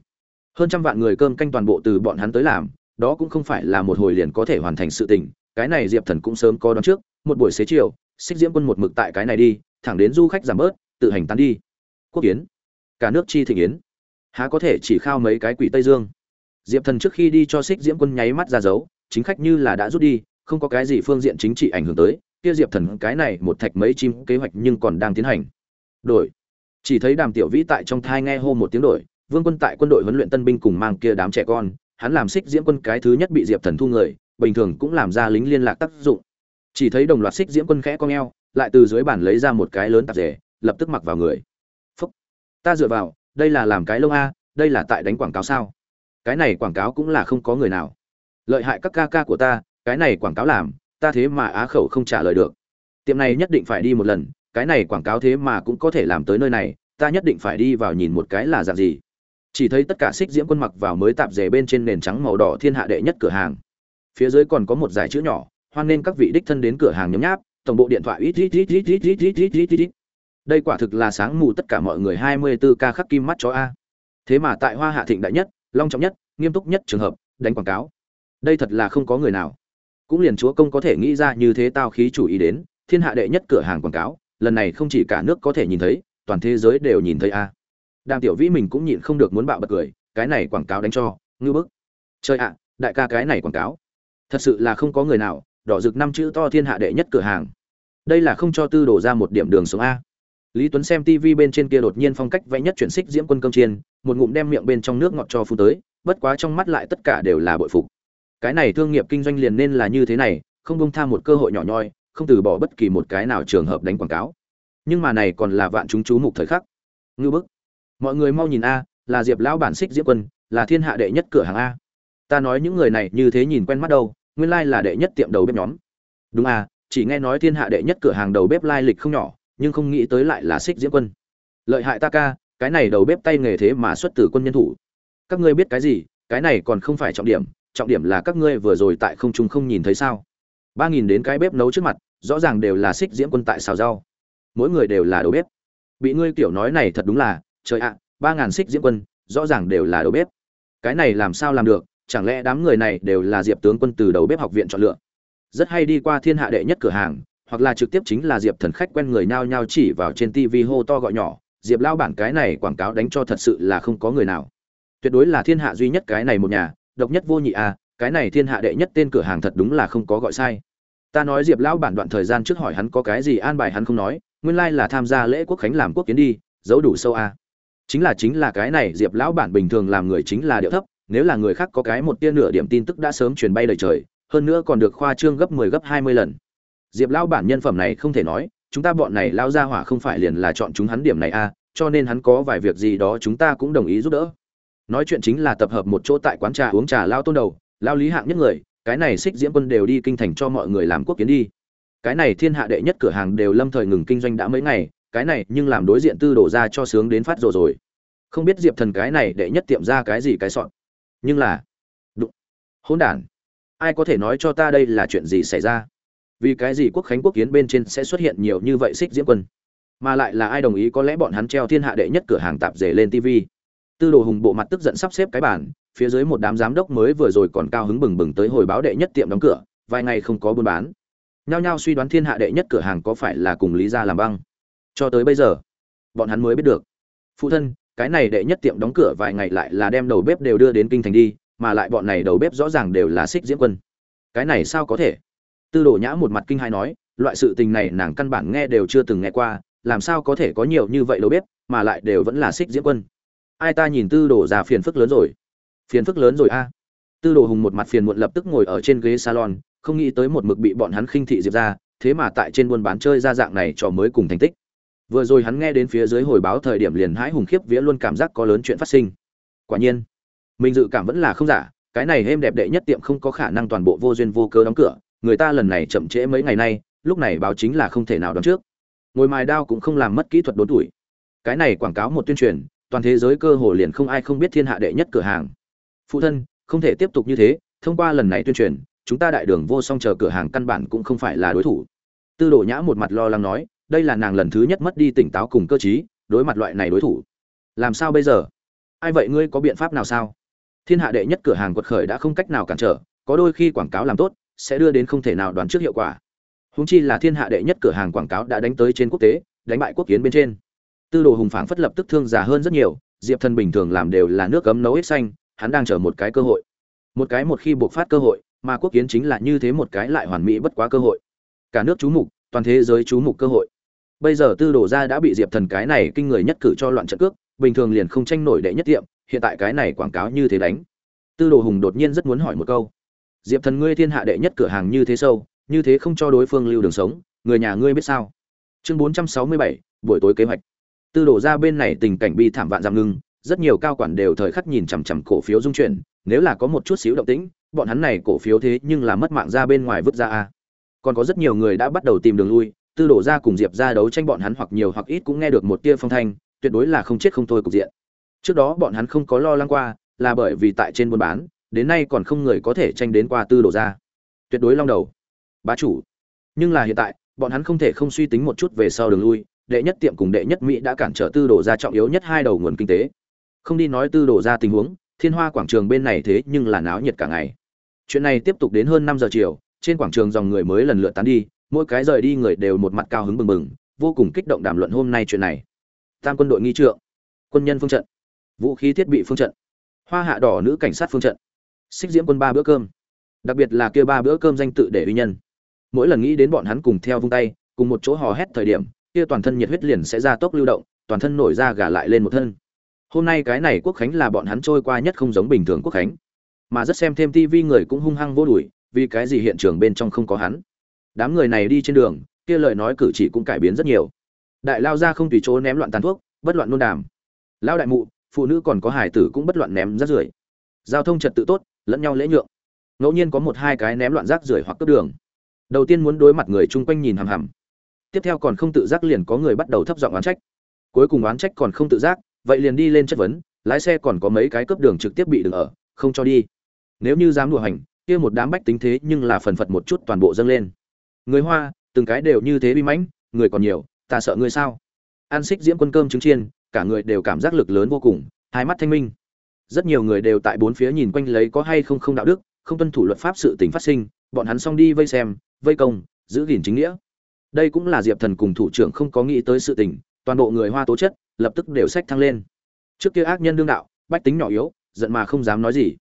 Hơn trăm vạn người cơm canh toàn bộ từ bọn hắn tới làm, đó cũng không phải là một hồi liền có thể hoàn thành sự tình, cái này diệp thần cũng sớm có đón trước, một buổi xế chiều, xích diễm quân một mực tại cái này đi, thẳng đến du khách giảm bớt, tự hành tán đi. Quốc kiến cả nước chi thịnh yến, há có thể chỉ khao mấy cái quỷ tây dương? Diệp thần trước khi đi cho xích diễm quân nháy mắt ra dấu, chính khách như là đã rút đi không có cái gì phương diện chính trị ảnh hưởng tới, kia diệp thần cái này một thạch mấy chim kế hoạch nhưng còn đang tiến hành. Đổi. Chỉ thấy đàm tiểu vĩ tại trong thai nghe hô một tiếng đổi, vương quân tại quân đội huấn luyện tân binh cùng mang kia đám trẻ con, hắn làm xích diễm quân cái thứ nhất bị diệp thần thu người, bình thường cũng làm ra lính liên lạc tác dụng. Chỉ thấy đồng loạt xích diễm quân khẽ con eo, lại từ dưới bàn lấy ra một cái lớn tạp rể, lập tức mặc vào người. Phúc. Ta dựa vào, đây là làm cái lông a, đây là tại đánh quảng cáo sao? Cái này quảng cáo cũng là không có người nào. Lợi hại các ca ca của ta cái này quảng cáo làm, ta thế mà á khẩu không trả lời được. Tiệm này nhất định phải đi một lần, cái này quảng cáo thế mà cũng có thể làm tới nơi này, ta nhất định phải đi vào nhìn một cái là dạng gì. Chỉ thấy tất cả xích diễm quân mặc vào mới tạp dề bên trên nền trắng màu đỏ thiên hạ đệ nhất cửa hàng. Phía dưới còn có một dải chữ nhỏ, hoan nên các vị đích thân đến cửa hàng nhấm nháp, tổng bộ điện thoại ít ít ít ít ít ít ít ít ít ít. Đây quả thực là sáng mù tất cả mọi người hai mươi bốn ca khắc kim mắt chó a. Thế mà tại hoa hạ thịnh đại nhất, long trọng nhất, nghiêm túc nhất trường hợp, đánh quảng cáo. Đây thật là không có người nào cũng liền chúa công có thể nghĩ ra như thế tao khí chủ ý đến, thiên hạ đệ nhất cửa hàng quảng cáo, lần này không chỉ cả nước có thể nhìn thấy, toàn thế giới đều nhìn thấy a. À. đàm tiểu vĩ mình cũng nhịn không được muốn bạo bật cười, cái này quảng cáo đánh cho, ngư bức. Chơi ạ, đại ca cái này quảng cáo. Thật sự là không có người nào, đỏ rực năm chữ to thiên hạ đệ nhất cửa hàng. Đây là không cho tư đổ ra một điểm đường sống a. Lý tuấn xem tv bên trên kia đột nhiên phong cách vẽ nhất chuyển xích diễm quân công chiên, một ngụm đem miệng bên trong nước ngọt cho phu tới, bất quá trong mắt lại tất cả đều là bội phục cái này thương nghiệp kinh doanh liền nên là như thế này, không bông tha một cơ hội nhỏ nhoi, không từ bỏ bất kỳ một cái nào trường hợp đánh quảng cáo. Nhưng mà này còn là vạn chúng chú mục thời khắc. Ngư bức, mọi người mau nhìn a, là diệp lão bản xích diễm quân, là thiên hạ đệ nhất cửa hàng a. Ta nói những người này như thế nhìn quen mắt đâu, nguyên lai là đệ nhất tiệm đầu bếp nhóm. Đúng à chỉ nghe nói thiên hạ đệ nhất cửa hàng đầu bếp lai lịch không nhỏ, nhưng không nghĩ tới lại là xích diễm quân. Lợi hại ta ca, cái này đầu bếp tay nghề thế mà xuất từ quân nhân thủ. Các ngươi biết cái gì, cái này còn không phải trọng điểm trọng điểm là các ngươi vừa rồi tại không trung không nhìn thấy sao? Ba nghìn đến cái bếp nấu trước mặt, rõ ràng đều là xích diễm quân tại xào rau. Mỗi người đều là đầu bếp. Bị ngươi kiểu nói này thật đúng là, trời ạ, ba ngàn xích diễm quân, rõ ràng đều là đầu bếp. Cái này làm sao làm được, chẳng lẽ đám người này đều là diệp tướng quân từ đầu bếp học viện chọn lựa? Rất hay đi qua thiên hạ đệ nhất cửa hàng, hoặc là trực tiếp chính là diệp thần khách quen người nhao nhao chỉ vào trên tv hô to gọi nhỏ, diệp lao bản cái này quảng cáo đánh cho thật sự là không có người nào. Tuyệt đối là thiên hạ duy nhất cái này một nhà độc nhất vô nhị à cái này thiên hạ đệ nhất tên cửa hàng thật đúng là không có gọi sai. Ta nói diệp lão bản đoạn thời gian trước hỏi hắn có cái gì an bài hắn không nói, nguyên lai là tham gia lễ quốc khánh làm quốc kiến đi, giấu đủ sâu à. chính là chính là cái này diệp lão bản bình thường làm người chính là điệu thấp, nếu là người khác có cái một tia nửa điểm tin tức đã sớm truyền bay đời trời, hơn nữa còn được khoa trương gấp 10 gấp 20 lần. Diệp lão bản nhân phẩm này không thể nói, chúng ta bọn này lao ra hỏa không phải liền là chọn chúng hắn điểm này à cho nên hắn có vài việc gì đó chúng ta cũng đồng ý giúp đỡ nói chuyện chính là tập hợp một chỗ tại quán trà uống trà lao tôn đầu, lao lý hạng nhất người, cái này xích diễm quân đều đi kinh thành cho mọi người làm quốc kiến đi. Cái này thiên hạ đệ nhất cửa hàng đều lâm thời ngừng kinh doanh đã mấy ngày, cái này nhưng làm đối diện tư đổ ra cho sướng đến phát rồi rồi. Không biết diệp thần cái này đệ nhất tiệm ra cái gì cái sọn nhưng là, đụng, hỗn đản. Ai có thể nói cho ta đây là chuyện gì xảy ra? Vì cái gì quốc khánh quốc kiến bên trên sẽ xuất hiện nhiều như vậy xích diễm quân? Mà lại là ai đồng ý có lẽ bọn hắn treo thiên hạ đệ nhất cửa hàng tạp dề lên tv tư đồ hùng bộ mặt tức giận sắp xếp cái bàn, phía dưới một đám giám đốc mới vừa rồi còn cao hứng bừng bừng tới hồi báo đệ nhất tiệm đóng cửa vài ngày không có buôn bán. Nhao nhao suy đoán thiên hạ đệ nhất cửa hàng có phải là cùng lý gia làm băng. Cho tới bây giờ bọn hắn mới biết được. Phụ thân cái này đệ nhất tiệm đóng cửa vài ngày lại là đem đầu bếp đều đưa đến kinh thành đi mà lại bọn này đầu bếp rõ ràng đều là xích diễm quân. Cái này sao có thể? Tư đồ nhã một mặt kinh hai nói loại sự tình này nàng căn bản nghe đều chưa từng nghe qua làm sao có thể có nhiều như vậy đầu bếp mà lại đều vẫn là xích diễm quân ai ta nhìn tư đồ già phiền phức lớn rồi. Phiền phức lớn rồi a. Tư đồ hùng một mặt phiền muộn lập tức ngồi ở trên ghế salon, không nghĩ tới một mực bị bọn hắn khinh thị diệp ra, thế mà tại trên buôn bán chơi ra dạng này trò mới cùng thành tích. Vừa rồi hắn nghe đến phía dưới hồi báo thời điểm liền hãi hùng khiếp vía luôn cảm giác có lớn chuyện phát sinh. Quả nhiên, mình dự cảm vẫn là không giả, cái này êm đẹp đệ nhất tiệm không có khả năng toàn bộ vô duyên vô cớ đóng cửa, người ta lần này chậm trễ mấy ngày nay, lúc này báo chính là không thể nào đón trước. Ngồi mài đao cũng không làm mất kỹ thuật đốn tuổi. Cái này quảng cáo một tuyên truyền toàn thế giới cơ hồ liền không ai không biết thiên hạ đệ nhất cửa hàng. Phụ thân, không thể tiếp tục như thế, thông qua lần này tuyên truyền, chúng ta đại đường vô song chờ cửa hàng căn bản cũng không phải là đối thủ. Tư đồ nhã một mặt lo lắng nói, đây là nàng lần thứ nhất mất đi tỉnh táo cùng cơ trí, đối mặt loại này đối thủ. Làm sao bây giờ? Ai vậy ngươi có biện pháp nào sao? Thiên hạ đệ nhất cửa hàng quật khởi đã không cách nào cản trở, có đôi khi quảng cáo làm tốt, sẽ đưa đến không thể nào đoán trước hiệu quả. Húng chi là thiên hạ đệ nhất cửa hàng quảng cáo đã đánh tới trên quốc tế, đánh bại quốc kiến bên trên tư đồ hùng phảng phất lập tức thương già hơn rất nhiều, diệp thần bình thường làm đều là nước cấm nấu ít xanh, hắn đang chờ một cái cơ hội. Một cái một khi buộc phát cơ hội, mà quốc kiến chính là như thế một cái lại hoàn mỹ bất quá cơ hội. Cả nước chú mục, toàn thế giới chú mục cơ hội. Bây giờ tư đồ ra đã bị diệp thần cái này kinh người nhất cử cho loạn trận cước, bình thường liền không tranh nổi đệ nhất tiệm, hiện tại cái này quảng cáo như thế đánh. Tư đồ hùng đột nhiên rất muốn hỏi một câu. Diệp thần ngươi thiên hạ đệ nhất cửa hàng như thế sâu, như thế không cho đối phương lưu đường sống, người nhà ngươi biết sao? Chương bốn trăm sáu mươi bảy, buổi tối kế hoạch tư đổ ra bên này tình cảnh bi thảm vạn giảm ngưng, rất nhiều cao quản đều thời khắc nhìn chằm chằm cổ phiếu dung chuyển, nếu là có một chút xíu động tĩnh, bọn hắn này cổ phiếu thế nhưng là mất mạng ra bên ngoài vứt ra a. Còn có rất nhiều người đã bắt đầu tìm đường lui, tư đổ ra cùng diệp ra đấu tranh bọn hắn hoặc nhiều hoặc ít cũng nghe được một tia phong thanh, tuyệt đối là không chết không thôi cục diện. Trước đó bọn hắn không có lo lắng qua, là bởi vì tại trên buôn bán, đến nay còn không người có thể tranh đến qua tư đổ ra. Tuyệt đối long đầu. Bá chủ. Nhưng là hiện tại, bọn hắn không thể không suy tính một chút về sau đường lui đệ nhất tiệm cùng đệ nhất mỹ đã cản trở tư đồ ra trọng yếu nhất hai đầu nguồn kinh tế. Không đi nói tư đồ ra tình huống, thiên hoa quảng trường bên này thế nhưng là náo nhiệt cả ngày. Chuyện này tiếp tục đến hơn năm giờ chiều, trên quảng trường dòng người mới lần lượt tán đi, mỗi cái rời đi người đều một mặt cao hứng bừng bừng, vô cùng kích động đàm luận hôm nay chuyện này. Tam quân đội nghi trượng, quân nhân phương trận, vũ khí thiết bị phương trận, hoa hạ đỏ nữ cảnh sát phương trận, xích diễm quân ba bữa cơm. Đặc biệt là kia ba bữa cơm danh tự để uy nhân. Mỗi lần nghĩ đến bọn hắn cùng theo vung tay, cùng một chỗ hò hét thời điểm kia toàn thân nhiệt huyết liền sẽ ra tốc lưu động, toàn thân nổi ra gà lại lên một thân. Hôm nay cái này quốc khánh là bọn hắn trôi qua nhất không giống bình thường quốc khánh. Mà rất xem thêm tivi người cũng hung hăng vô đuổi, vì cái gì hiện trường bên trong không có hắn. Đám người này đi trên đường, kia lời nói cử chỉ cũng cải biến rất nhiều. Đại lao ra không tùy chỗ ném loạn tàn thuốc, bất loạn nôn đàm. Lao đại mụ, phụ nữ còn có hải tử cũng bất loạn ném rác rưởi. Giao thông trật tự tốt, lẫn nhau lễ nhượng. Ngẫu nhiên có một hai cái ném loạn rác rưởi hoặc cướp đường. Đầu tiên muốn đối mặt người chung quanh nhìn hằm hằm tiếp theo còn không tự giác liền có người bắt đầu thấp giọng oán trách. Cuối cùng oán trách còn không tự giác, vậy liền đi lên chất vấn, lái xe còn có mấy cái cướp đường trực tiếp bị đừng ở, không cho đi. Nếu như dám đùa hành, kia một đám bách tính thế nhưng là phần phật một chút toàn bộ dâng lên. Người hoa, từng cái đều như thế bi mãnh, người còn nhiều, ta sợ ngươi sao? Ăn xích diễm quân cơm trứng chiên, cả người đều cảm giác lực lớn vô cùng, hai mắt thanh minh. Rất nhiều người đều tại bốn phía nhìn quanh lấy có hay không không đạo đức, không tuân thủ luật pháp sự tình phát sinh, bọn hắn xong đi vây xem, vây công, giữ gìn chính nghĩa đây cũng là diệp thần cùng thủ trưởng không có nghĩ tới sự tình, toàn bộ người hoa tố chất, lập tức đều sách thăng lên. Trước kia ác nhân đương đạo, bách tính nhỏ yếu, giận mà không dám nói gì.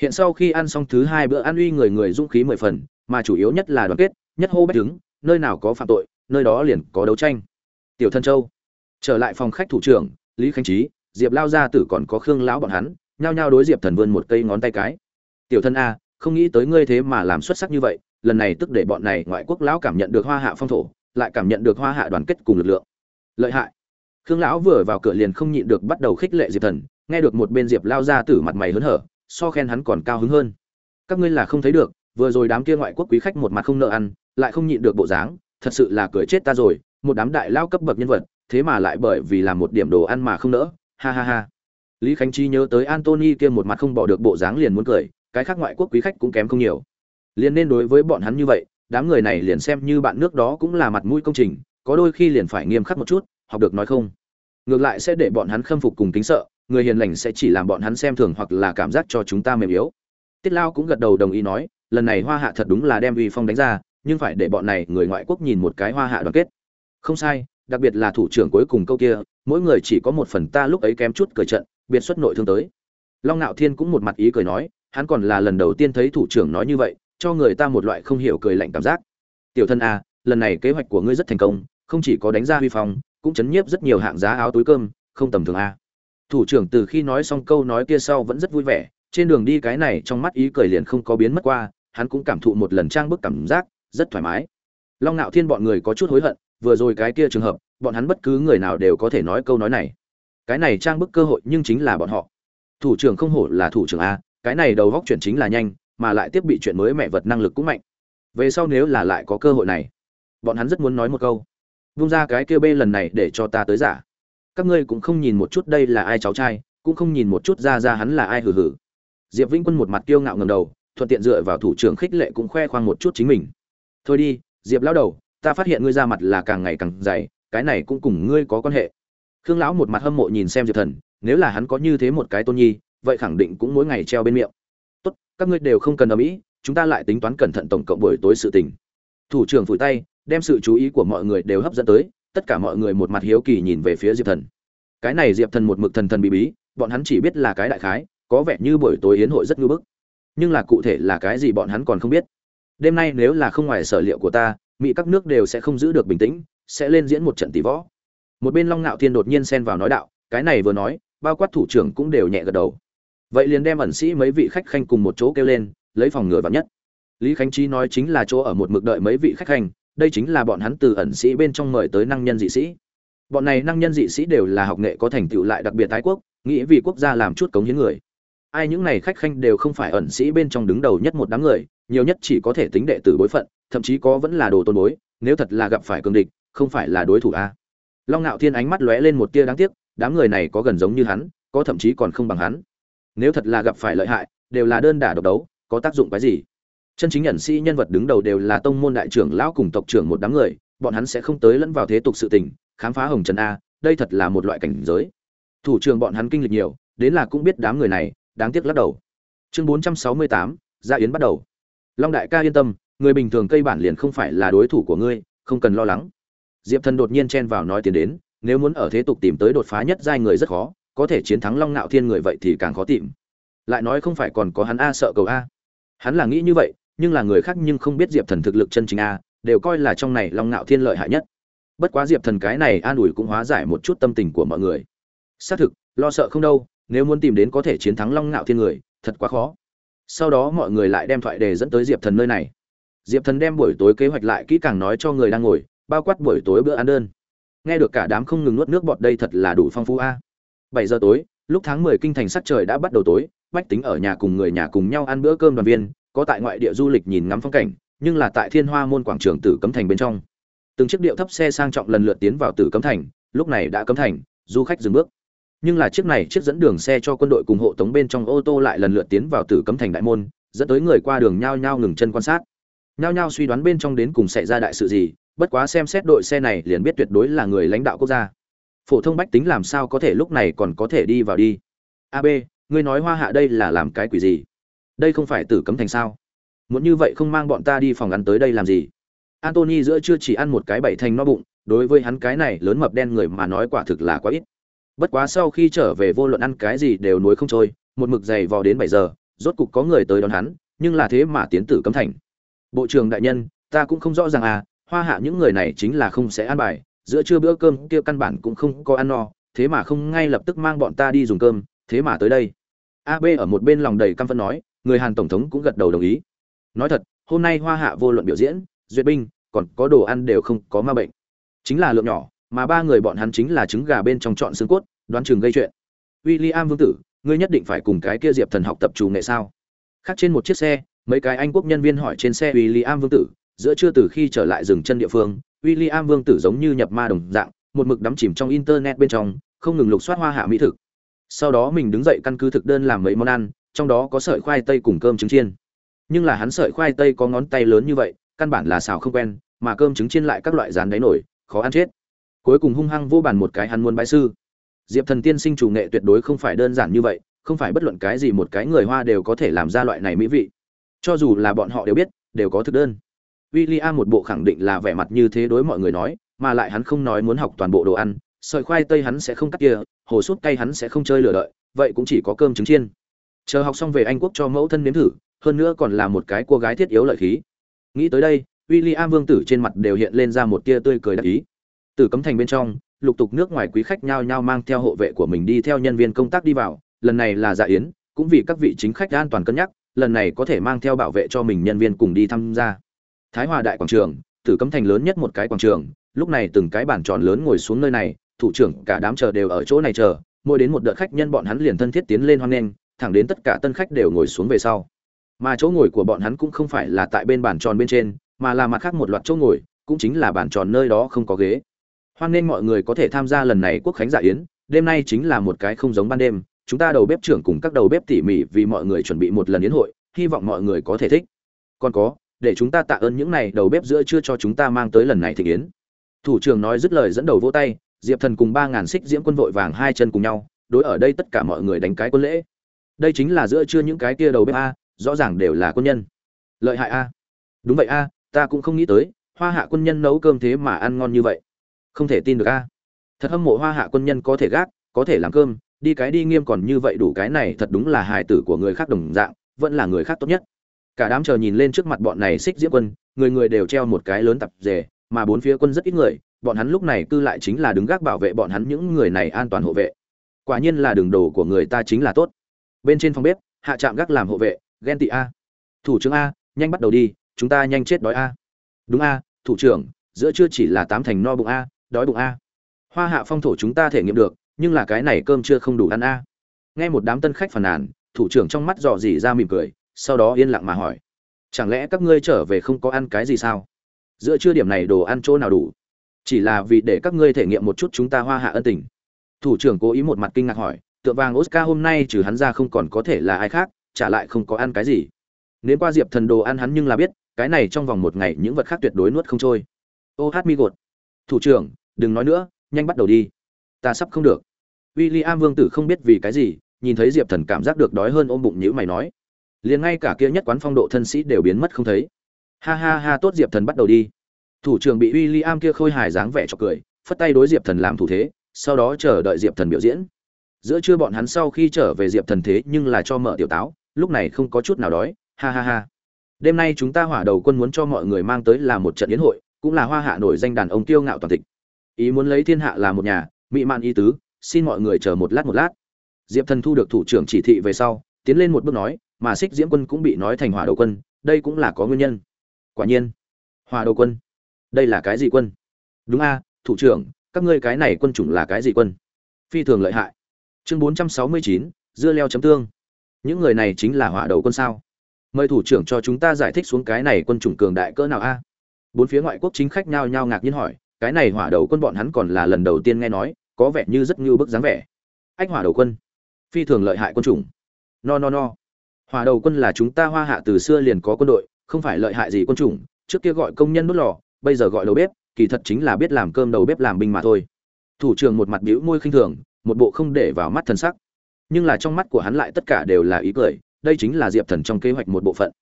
Hiện sau khi ăn xong thứ hai bữa ăn uy người người dũng khí mười phần, mà chủ yếu nhất là đoàn kết, nhất hô bách đứng, nơi nào có phạm tội, nơi đó liền có đấu tranh. Tiểu thân châu. Trở lại phòng khách thủ trưởng, lý khánh trí, diệp lao gia tử còn có khương lão bọn hắn, nhao nhao đối diệp thần vươn một cây ngón tay cái. Tiểu thân a, không nghĩ tới ngươi thế mà làm xuất sắc như vậy lần này tức để bọn này ngoại quốc lão cảm nhận được hoa hạ phong thổ, lại cảm nhận được hoa hạ đoàn kết cùng lực lượng. Lợi hại. Khương lão vừa vào cửa liền không nhịn được bắt đầu khích lệ diệp thần, nghe được một bên diệp lao ra tử mặt mày hớn hở, so khen hắn còn cao hứng hơn. Các ngươi là không thấy được, vừa rồi đám kia ngoại quốc quý khách một mặt không nợ ăn, lại không nhịn được bộ dáng, thật sự là cười chết ta rồi, một đám đại lao cấp bậc nhân vật, thế mà lại bởi vì làm một điểm đồ ăn mà không nỡ, ha ha ha. Lý khánh chi nhớ tới antony kia một mặt không bỏ được bộ dáng liền muốn cười, cái khác ngoại quốc quý khách cũng kém không nhiều liền nên đối với bọn hắn như vậy, đám người này liền xem như bạn nước đó cũng là mặt mũi công trình, có đôi khi liền phải nghiêm khắc một chút, học được nói không. Ngược lại sẽ để bọn hắn khâm phục cùng kính sợ, người hiền lành sẽ chỉ làm bọn hắn xem thường hoặc là cảm giác cho chúng ta mềm yếu. Tiết lao cũng gật đầu đồng ý nói, lần này hoa hạ thật đúng là đem uy phong đánh ra, nhưng phải để bọn này người ngoại quốc nhìn một cái hoa hạ đoàn kết. Không sai, đặc biệt là thủ trưởng cuối cùng câu kia, mỗi người chỉ có một phần ta lúc ấy kém chút cởi trận, biệt xuất nội thương tới. Long ngạo thiên cũng một mặt ý cười nói, hắn còn là lần đầu tiên thấy thủ trưởng nói như vậy cho người ta một loại không hiểu cười lạnh cảm giác. Tiểu thân a lần này kế hoạch của ngươi rất thành công, không chỉ có đánh ra huy phong, cũng chấn nhiếp rất nhiều hạng giá áo túi cơm, không tầm thường a thủ trưởng từ khi nói xong câu nói kia sau vẫn rất vui vẻ, trên đường đi cái này trong mắt ý cười liền không có biến mất qua, hắn cũng cảm thụ một lần trang bức cảm giác, rất thoải mái. Long ngạo thiên bọn người có chút hối hận, vừa rồi cái kia trường hợp, bọn hắn bất cứ người nào đều có thể nói câu nói này. Cái này trang bức cơ hội nhưng chính là bọn họ. Thủ trưởng không hổ là thủ trưởng a cái này đầu góc chuyển chính là nhanh mà lại tiếp bị chuyện mới mẹ vật năng lực cũng mạnh. Về sau nếu là lại có cơ hội này, bọn hắn rất muốn nói một câu. Vung ra cái kêu bê lần này để cho ta tới giả. Các ngươi cũng không nhìn một chút đây là ai cháu trai, cũng không nhìn một chút ra ra hắn là ai hử hử diệp vĩnh quân một mặt kiêu ngạo ngầm đầu, thuận tiện dựa vào thủ trưởng khích lệ cũng khoe khoang một chút chính mình. Thôi đi, diệp lão đầu, ta phát hiện ngươi ra mặt là càng ngày càng dày, cái này cũng cùng ngươi có quan hệ. Khương lão một mặt hâm mộ nhìn xem diệp thần, nếu là hắn có như thế một cái tôn nhi, vậy khẳng định cũng mỗi ngày treo bên miệng các ngươi đều không cần ở mỹ chúng ta lại tính toán cẩn thận tổng cộng buổi tối sự tình. Thủ trưởng phủi tay, đem sự chú ý của mọi người đều hấp dẫn tới, tất cả mọi người một mặt hiếu kỳ nhìn về phía diệp thần. Cái này diệp thần một mực thần thần bí bí, bọn hắn chỉ biết là cái đại khái, có vẻ như buổi tối yến hội rất ngưỡng bức. Nhưng là cụ thể là cái gì bọn hắn còn không biết. Đêm nay nếu là không ngoài sở liệu của ta mỹ các nước đều sẽ không giữ được bình tĩnh, sẽ lên diễn một trận tỷ võ. Một bên long ngạo thiên đột nhiên xen vào nói đạo, cái này vừa nói, bao quát thủ trưởng cũng đều nhẹ gật đầu vậy liền đem ẩn sĩ mấy vị khách khanh cùng một chỗ kêu lên, lấy phòng ngừa vắn nhất. Lý khánh trí nói chính là chỗ ở một mực đợi mấy vị khách khanh, đây chính là bọn hắn từ ẩn sĩ bên trong mời tới năng nhân dị sĩ. Bọn này năng nhân dị sĩ đều là học nghệ có thành tựu lại đặc biệt tái quốc, nghĩ vì quốc gia làm chút cống hiến người. Ai những này khách khanh đều không phải ẩn sĩ bên trong đứng đầu nhất một đám người, nhiều nhất chỉ có thể tính đệ tử bối phận, thậm chí có vẫn là đồ tôn bối, nếu thật là gặp phải cường địch, không phải là đối thủ a. Long ngạo thiên ánh mắt lóe lên một tia đáng tiếc, đám người này có gần giống như hắn, có thậm chí còn không bằng hắn nếu thật là gặp phải lợi hại, đều là đơn đả độc đấu, có tác dụng cái gì? Chân chính nhận sĩ nhân vật đứng đầu đều là tông môn đại trưởng lão cùng tộc trưởng một đám người, bọn hắn sẽ không tới lẫn vào thế tục sự tình, khám phá hồng trần a, đây thật là một loại cảnh giới. Thủ trưởng bọn hắn kinh lịch nhiều, đến là cũng biết đám người này, đáng tiếc lắc đầu. Chương bốn trăm sáu mươi tám, gia yến bắt đầu. Long đại ca yên tâm, người bình thường cây bản liền không phải là đối thủ của ngươi, không cần lo lắng. Diệp thần đột nhiên chen vào nói tiền đến, nếu muốn ở thế tục tìm tới đột phá nhất giai người rất khó có thể chiến thắng long nạo thiên người vậy thì càng khó tìm. Lại nói không phải còn có hắn a sợ cầu a. Hắn là nghĩ như vậy, nhưng là người khác nhưng không biết diệp thần thực lực chân chính a, đều coi là trong này long nạo thiên lợi hại nhất. Bất quá diệp thần cái này an ủi cũng hóa giải một chút tâm tình của mọi người. Xác thực, lo sợ không đâu, nếu muốn tìm đến có thể chiến thắng long nạo thiên người, thật quá khó. Sau đó mọi người lại đem thoại đề dẫn tới diệp thần nơi này. Diệp thần đem buổi tối kế hoạch lại kỹ càng nói cho người đang ngồi, bao quát buổi tối bữa ăn đơn. Nghe được cả đám không ngừng nuốt nước bọt đây thật là đủ phong phú a bảy giờ tối, lúc tháng mười kinh thành sắc trời đã bắt đầu tối, bách tính ở nhà cùng người nhà cùng nhau ăn bữa cơm đoàn viên, có tại ngoại địa du lịch nhìn ngắm phong cảnh, nhưng là tại thiên hoa môn quảng trường tử cấm thành bên trong. Từng chiếc điệu thấp xe sang trọng lần lượt tiến vào tử cấm thành, lúc này đã cấm thành, du khách dừng bước. Nhưng là chiếc này chiếc dẫn đường xe cho quân đội cùng hộ tống bên trong ô tô lại lần lượt tiến vào tử cấm thành đại môn, dẫn tới người qua đường nhao nhao ngừng chân quan sát. Nhao nhao suy đoán bên trong đến cùng xảy ra đại sự gì, bất quá xem xét đội xe này liền biết tuyệt đối là người lãnh đạo quốc gia phổ thông bách tính làm sao có thể lúc này còn có thể đi vào đi? Ab ngươi nói hoa hạ đây là làm cái quỷ gì? Đây không phải tử cấm thành sao? Muốn như vậy không mang bọn ta đi phòng ăn tới đây làm gì? Antony giữa chưa chỉ ăn một cái bảy thành no bụng, đối với hắn cái này lớn mập đen người mà nói quả thực là quá ít. Bất quá sau khi trở về vô luận ăn cái gì đều nuối không trôi, một mực dày vò đến bảy giờ, rốt cục có người tới đón hắn, nhưng là thế mà tiến tử cấm thành. Bộ trưởng đại nhân, ta cũng không rõ ràng à hoa hạ những người này chính là không sẽ ăn bài giữa trưa bữa cơm kia căn bản cũng không có ăn no, thế mà không ngay lập tức mang bọn ta đi dùng cơm, thế mà tới đây. Ab ở một bên lòng đầy căm phẫn nói, người hàn tổng thống cũng gật đầu đồng ý. Nói thật, hôm nay hoa hạ vô luận biểu diễn, duyệt binh, còn có đồ ăn đều không có ma bệnh. Chính là lượng nhỏ, mà ba người bọn hắn chính là trứng gà bên trong chọn xương cốt, đoán chừng gây chuyện. William vương tử, ngươi nhất định phải cùng cái kia diệp thần học tập chú nghệ sao? Khác trên một chiếc xe, mấy cái anh quốc nhân viên hỏi trên xe William vương tử, giữa trưa từ khi trở lại dừng chân địa phương William vương tử giống như nhập ma đồng dạng, một mực đắm chìm trong internet bên trong, không ngừng lục soát hoa hạ mỹ thực. Sau đó mình đứng dậy căn cứ thực đơn làm mấy món ăn, trong đó có sợi khoai tây cùng cơm trứng chiên. Nhưng là hắn sợi khoai tây có ngón tay lớn như vậy, căn bản là xào không quen, mà cơm trứng chiên lại các loại rán đáy nổi, khó ăn chết. Cuối cùng hung hăng vô bàn một cái hắn muốn bãi sư. Diệp thần tiên sinh chủ nghệ tuyệt đối không phải đơn giản như vậy, không phải bất luận cái gì một cái người hoa đều có thể làm ra loại này mỹ vị. Cho dù là bọn họ đều biết, đều có thực đơn. William một bộ khẳng định là vẻ mặt như thế đối mọi người nói, mà lại hắn không nói muốn học toàn bộ đồ ăn, sợi khoai tây hắn sẽ không cắt kia, hồ súp cay hắn sẽ không chơi lửa đợi, vậy cũng chỉ có cơm trứng chiên. Chờ học xong về anh quốc cho mẫu thân nếm thử, hơn nữa còn là một cái cô gái thiết yếu lợi khí. Nghĩ tới đây, William vương tử trên mặt đều hiện lên ra một tia tươi cười đắc ý. Từ cấm thành bên trong, lục tục nước ngoài quý khách nhao nhao mang theo hộ vệ của mình đi theo nhân viên công tác đi vào, lần này là dạ yến, cũng vì các vị chính khách an toàn cân nhắc, lần này có thể mang theo bảo vệ cho mình nhân viên cùng đi tham gia thái hòa đại quảng trường, tử cấm thành lớn nhất một cái quảng trường, lúc này từng cái bàn tròn lớn ngồi xuống nơi này, thủ trưởng cả đám chờ đều ở chỗ này chờ, mỗi đến một đợt khách nhân bọn hắn liền thân thiết tiến lên hoan nghênh, thẳng đến tất cả tân khách đều ngồi xuống về sau. Mà chỗ ngồi của bọn hắn cũng không phải là tại bên bàn tròn bên trên, mà là mặt khác một loạt chỗ ngồi, cũng chính là bàn tròn nơi đó không có ghế. Hoan nghênh mọi người có thể tham gia lần này quốc khánh dạ yến, đêm nay chính là một cái không giống ban đêm, chúng ta đầu bếp trưởng cùng các đầu bếp tỉ mỉ vì mọi người chuẩn bị một lần yến hội, hy vọng mọi người có thể thích. Còn có để chúng ta tạ ơn những này đầu bếp giữa chưa cho chúng ta mang tới lần này thị yến thủ trưởng nói dứt lời dẫn đầu vỗ tay, diệp thần cùng ba ngàn xích diễm quân vội vàng hai chân cùng nhau, đối ở đây tất cả mọi người đánh cái quân lễ. Đây chính là giữa chưa những cái kia đầu bếp a, rõ ràng đều là quân nhân. Lợi hại a. Đúng vậy a, ta cũng không nghĩ tới, hoa hạ quân nhân nấu cơm thế mà ăn ngon như vậy. Không thể tin được a. Thật hâm mộ hoa hạ quân nhân có thể gác, có thể làm cơm, đi cái đi nghiêm còn như vậy đủ cái này thật đúng là hài tử của người khác đồng dạng, vẫn là người khác tốt nhất cả đám chờ nhìn lên trước mặt bọn này xích diễm quân, người người đều treo một cái lớn tập rề, mà bốn phía quân rất ít người, bọn hắn lúc này cư lại chính là đứng gác bảo vệ bọn hắn những người này an toàn hộ vệ. Quả nhiên là đường đồ của người ta chính là tốt. Bên trên phòng bếp, hạ trạm gác làm hộ vệ, ghen tị a. Thủ trưởng a, nhanh bắt đầu đi, chúng ta nhanh chết đói a. Đúng a, thủ trưởng, giữa chưa chỉ là tám thành no bụng a, đói bụng a. Hoa hạ phong thổ chúng ta thể nghiệm được, nhưng là cái này cơm chưa không đủ ăn a. Nghe một đám tân khách phàn nàn, thủ trưởng trong mắt dò dỉ ra mỉm cười sau đó yên lặng mà hỏi, chẳng lẽ các ngươi trở về không có ăn cái gì sao? Giữa trưa điểm này đồ ăn chỗ nào đủ? Chỉ là vì để các ngươi thể nghiệm một chút chúng ta hoa hạ ân tình. Thủ trưởng cố ý một mặt kinh ngạc hỏi, tượng vàng oscar hôm nay trừ hắn ra không còn có thể là ai khác, trả lại không có ăn cái gì? Nếu qua diệp thần đồ ăn hắn nhưng là biết, cái này trong vòng một ngày những vật khác tuyệt đối nuốt không trôi. Ô hát mi gột. Thủ trưởng, đừng nói nữa, nhanh bắt đầu đi. Ta sắp không được. W i l l i am vương tử không biết vì cái gì, nhìn thấy diệp thần cảm giác được đói hơn ôm bụng nhữ mày nói liền ngay cả kia nhất quán phong độ thân sĩ đều biến mất không thấy. Ha ha ha, tốt diệp thần bắt đầu đi. Thủ trưởng bị w i l l i am kia khôi hài dáng vẻ cho cười, phất tay đối diệp thần làm thủ thế, sau đó chờ đợi diệp thần biểu diễn. Giữa trưa bọn hắn sau khi trở về diệp thần thế nhưng là cho mở tiểu táo, lúc này không có chút nào đói, ha ha ha. Đêm nay chúng ta hỏa đầu quân muốn cho mọi người mang tới là một trận yến hội, cũng là hoa hạ nổi danh đàn ông tiêu ngạo toàn tịch ý muốn lấy thiên hạ là một nhà mỹ man ý tứ, xin mọi người chờ một lát một lát. Diệp thần thu được thủ trưởng chỉ thị về sau, tiến lên một bước nói mà xích diễm quân cũng bị nói thành hỏa đầu quân, đây cũng là có nguyên nhân. Quả nhiên, hỏa đầu quân, đây là cái gì quân? Đúng a, thủ trưởng, các ngươi cái này quân chủng là cái gì quân? Phi thường lợi hại. Chương bốn trăm sáu mươi chín, dưa leo chấm tương. Những người này chính là hỏa đầu quân sao? Mời thủ trưởng cho chúng ta giải thích xuống cái này quân chủng cường đại cỡ nào a. Bốn phía ngoại quốc chính khách nhao nhao ngạc nhiên hỏi, cái này hỏa đầu quân bọn hắn còn là lần đầu tiên nghe nói, có vẻ như rất ngưu bức dáng vẻ. Ách hỏa đầu quân, phi thường lợi hại quân chủng. No no no hòa đầu quân là chúng ta hoa hạ từ xưa liền có quân đội, không phải lợi hại gì quân chủng, trước kia gọi công nhân đốt lò, bây giờ gọi đầu bếp, kỳ thật chính là biết làm cơm đầu bếp làm binh mà thôi. Thủ trưởng một mặt bĩu môi khinh thường, một bộ không để vào mắt thần sắc. Nhưng là trong mắt của hắn lại tất cả đều là ý cười, đây chính là diệp thần trong kế hoạch một bộ phận.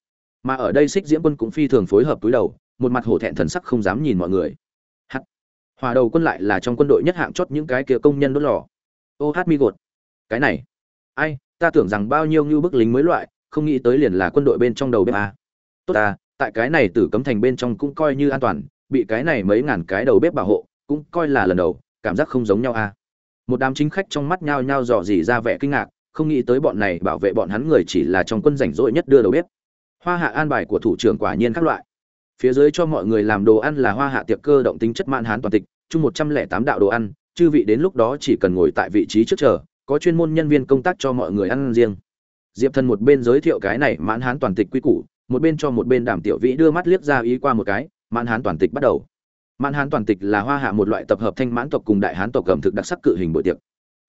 Mà ở đây xích diễm quân cũng phi thường phối hợp túi đầu, một mặt hổ thẹn thần sắc không dám nhìn mọi người. Hắt hòa đầu quân lại là trong quân đội nhất hạng chót những cái kia công nhân đốt lò. Ô hát mi gột! Cái này! Ai, ta tưởng rằng bao nhiêu như bức lính mới loại không nghĩ tới liền là quân đội bên trong đầu bếp a. Tốt ta, tại cái này tử cấm thành bên trong cũng coi như an toàn, bị cái này mấy ngàn cái đầu bếp bảo hộ, cũng coi là lần đầu, cảm giác không giống nhau a. Một đám chính khách trong mắt nhao nhao dò dỉ ra vẻ kinh ngạc, không nghĩ tới bọn này bảo vệ bọn hắn người chỉ là trong quân rảnh rỗi nhất đưa đầu bếp. Hoa hạ an bài của thủ trưởng quả nhiên các loại. Phía dưới cho mọi người làm đồ ăn là hoa hạ tiệc cơ động tính chất mãn hán toàn tịch, chung một trăm lẻ tám đạo đồ ăn, chư vị đến lúc đó chỉ cần ngồi tại vị trí trước chờ, có chuyên môn nhân viên công tác cho mọi người ăn riêng diệp thần một bên giới thiệu cái này mãn hán toàn tịch quy củ, một bên cho một bên đàm tiểu vĩ đưa mắt liếc ra ý qua một cái, mãn hán toàn tịch bắt đầu. Mãn hán toàn tịch là hoa hạ một loại tập hợp thanh mãn tộc cùng đại hán tộc cầm thực đặc sắc cự hình bữa tiệc.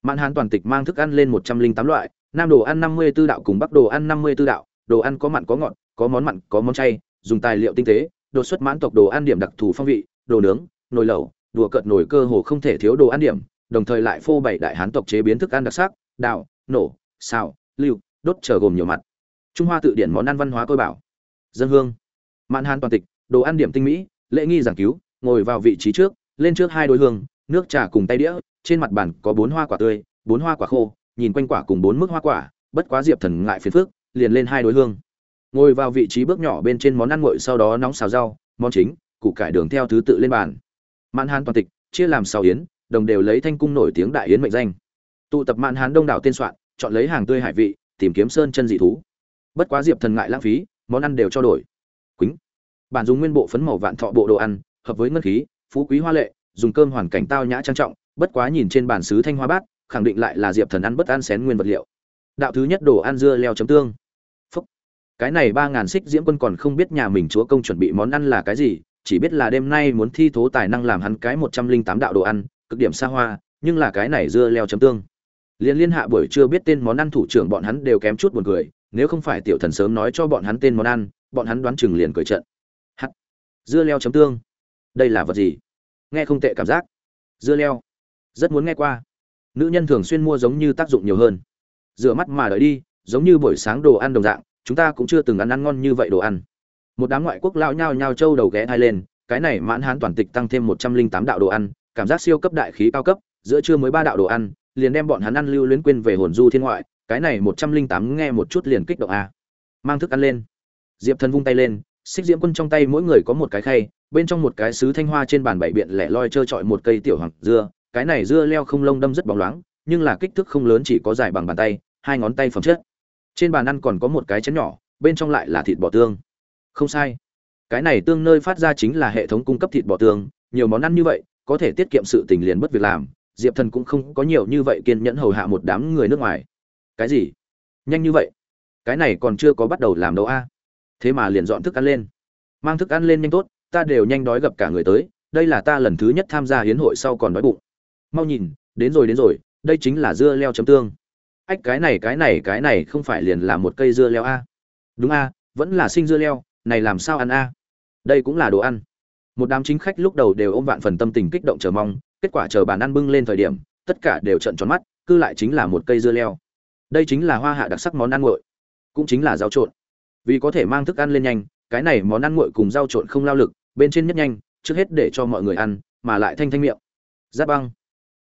Mãn hán toàn tịch mang thức ăn lên một trăm linh tám loại, nam đồ ăn năm mươi b ố đạo cùng bắc đồ ăn năm mươi b ố đạo, đồ ăn có mặn có ngọt, có món mặn, có món chay, dùng tài liệu tinh tế, đột xuất mãn tộc đồ ăn điểm đặc thù phong vị, đồ nướng, nồi lẩu, đùa cợt nồi cơ hồ không thể thiếu đồ ăn điểm, đồng thời lại phô bày đại hán tộc chế biến thức ăn đặc sắc, đào, nổ, xào, lưu đốt chờ gồm nhiều mặt. Trung hoa tự điển món ăn văn hóa cơ bảo. Dân hương. Mạn hàn toàn tịch, đồ ăn điểm tinh mỹ, lễ nghi giảng cứu, ngồi vào vị trí trước, lên trước hai đôi hương, nước trà cùng tay đĩa, trên mặt bàn có bốn hoa quả tươi, bốn hoa quả khô, nhìn quanh quả cùng bốn mức hoa quả, bất quá diệp thần ngại phiền phước liền lên hai đối hương. Ngồi vào vị trí bước nhỏ bên trên món ăn nguội sau đó nóng xào rau, món chính, củ cải đường theo thứ tự lên bàn. Mạn hán toàn tịch, chia làm sáu yến, đồng đều lấy thanh cung nổi tiếng đại yến mệnh danh. Tụ tập mạn hán đông đảo tên soạn, chọn lấy hàng tươi hải vị tìm kiếm sơn chân dị thú. Bất quá diệp thần ngại lãng phí, món ăn đều cho đổi. Quýnh. Bản dùng nguyên bộ phấn màu vạn thọ bộ đồ ăn, hợp với ngân khí, phú quý hoa lệ, dùng cơm hoàn cảnh tao nhã trang trọng, bất quá nhìn trên bản xứ thanh hoa bát, khẳng định lại là diệp thần ăn bất ăn xén nguyên vật liệu. Đạo thứ nhất đồ ăn dưa leo chấm tương. Phúc. cái này ba ngàn xích diễm quân còn không biết nhà mình chúa công chuẩn bị món ăn là cái gì, chỉ biết là đêm nay muốn thi thố tài năng làm hắn cái một trăm linh tám đạo đồ ăn, cực điểm xa hoa, nhưng là cái này dưa leo chấm tương liên liên hạ buổi chưa biết tên món ăn thủ trưởng bọn hắn đều kém chút buồn cười, nếu không phải tiểu thần sớm nói cho bọn hắn tên món ăn, bọn hắn đoán chừng liền cười trận. Hắt. Dưa leo chấm tương. Đây là vật gì? Nghe không tệ cảm giác. Dưa leo. Rất muốn nghe qua. Nữ nhân thường xuyên mua giống như tác dụng nhiều hơn. Rửa mắt mà đợi đi, giống như buổi sáng đồ ăn đồng dạng, chúng ta cũng chưa từng ăn ăn ngon như vậy đồ ăn. Một đám ngoại quốc lao nhao nhao trâu đầu ghé thai lên, cái này mãn hán toàn tịch tăng thêm một trăm linh tám đạo đồ ăn, cảm giác siêu cấp đại khí cao cấp, giữa trưa mới ba đạo đồ ăn liền đem bọn hắn ăn lưu luyến quên về hồn du thiên ngoại, cái này một trăm linh tám nghe một chút liền kích động a. Mang thức ăn lên. Diệp thần vung tay lên, xích diễm quân trong tay mỗi người có một cái khay, bên trong một cái sứ thanh hoa trên bàn bảy biện lẻ loi trơ trọi một cây tiểu hoàng dưa, cái này dưa leo không lông đâm rất bóng loáng, nhưng là kích thước không lớn chỉ có dài bằng bàn tay, hai ngón tay phẩm chất. Trên bàn ăn còn có một cái chén nhỏ, bên trong lại là thịt bò tương. Không sai. Cái này tương nơi phát ra chính là hệ thống cung cấp thịt bò tương, nhiều món ăn như vậy, có thể tiết kiệm sự tình liền bất việc làm diệp thần cũng không có nhiều như vậy kiên nhẫn hầu hạ một đám người nước ngoài. Cái gì? Nhanh như vậy? Cái này còn chưa có bắt đầu làm đâu a. Thế mà liền dọn thức ăn lên. Mang thức ăn lên nhanh tốt, ta đều nhanh đói gặp cả người tới, đây là ta lần thứ nhất tham gia hiến hội sau còn đói bụng. Mau nhìn, đến rồi đến rồi, đây chính là dưa leo chấm tương. Ách, cái này cái này cái này không phải liền là một cây dưa leo a? Đúng a, vẫn là sinh dưa leo, này làm sao ăn a? Đây cũng là đồ ăn. Một đám chính khách lúc đầu đều ôm vạn phần tâm tình kích động chờ mong kết quả chờ bàn ăn bưng lên thời điểm, tất cả đều trận tròn mắt cư lại chính là một cây dưa leo. Đây chính là hoa hạ đặc sắc món ăn nguội, cũng chính là rau trộn. Vì có thể mang thức ăn lên nhanh, cái này món ăn nguội cùng rau trộn không lao lực, bên trên nhất nhanh, trước hết để cho mọi người ăn, mà lại thanh thanh miệng. Giáp băng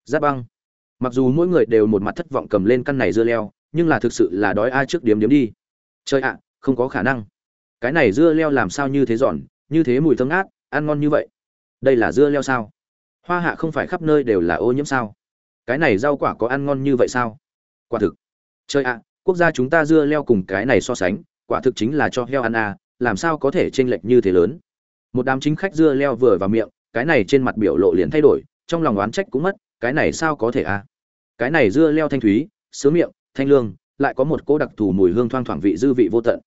giáp băng. Mặc dù mỗi người đều một mặt thất vọng cầm lên căn này dưa leo, nhưng là thực sự là đói ai trước điếm điếm đi. Chơi ạ, không có khả năng. Cái này dưa leo làm sao như thế giòn, như thế mùi thơm ngát, ăn ngon như vậy. Đây là dưa leo sao? Hoa hạ không phải khắp nơi đều là ô nhiễm sao? Cái này rau quả có ăn ngon như vậy sao? Quả thực. Chơi ạ, quốc gia chúng ta dưa leo cùng cái này so sánh, quả thực chính là cho heo ăn à làm sao có thể chênh lệch như thế lớn? Một đám chính khách dưa leo vừa vào miệng, cái này trên mặt biểu lộ liền thay đổi, trong lòng oán trách cũng mất, cái này sao có thể à? Cái này dưa leo thanh thúy sướng miệng, thanh lương, lại có một cỗ đặc thù mùi hương thoang thoảng vị dư vị vô tận.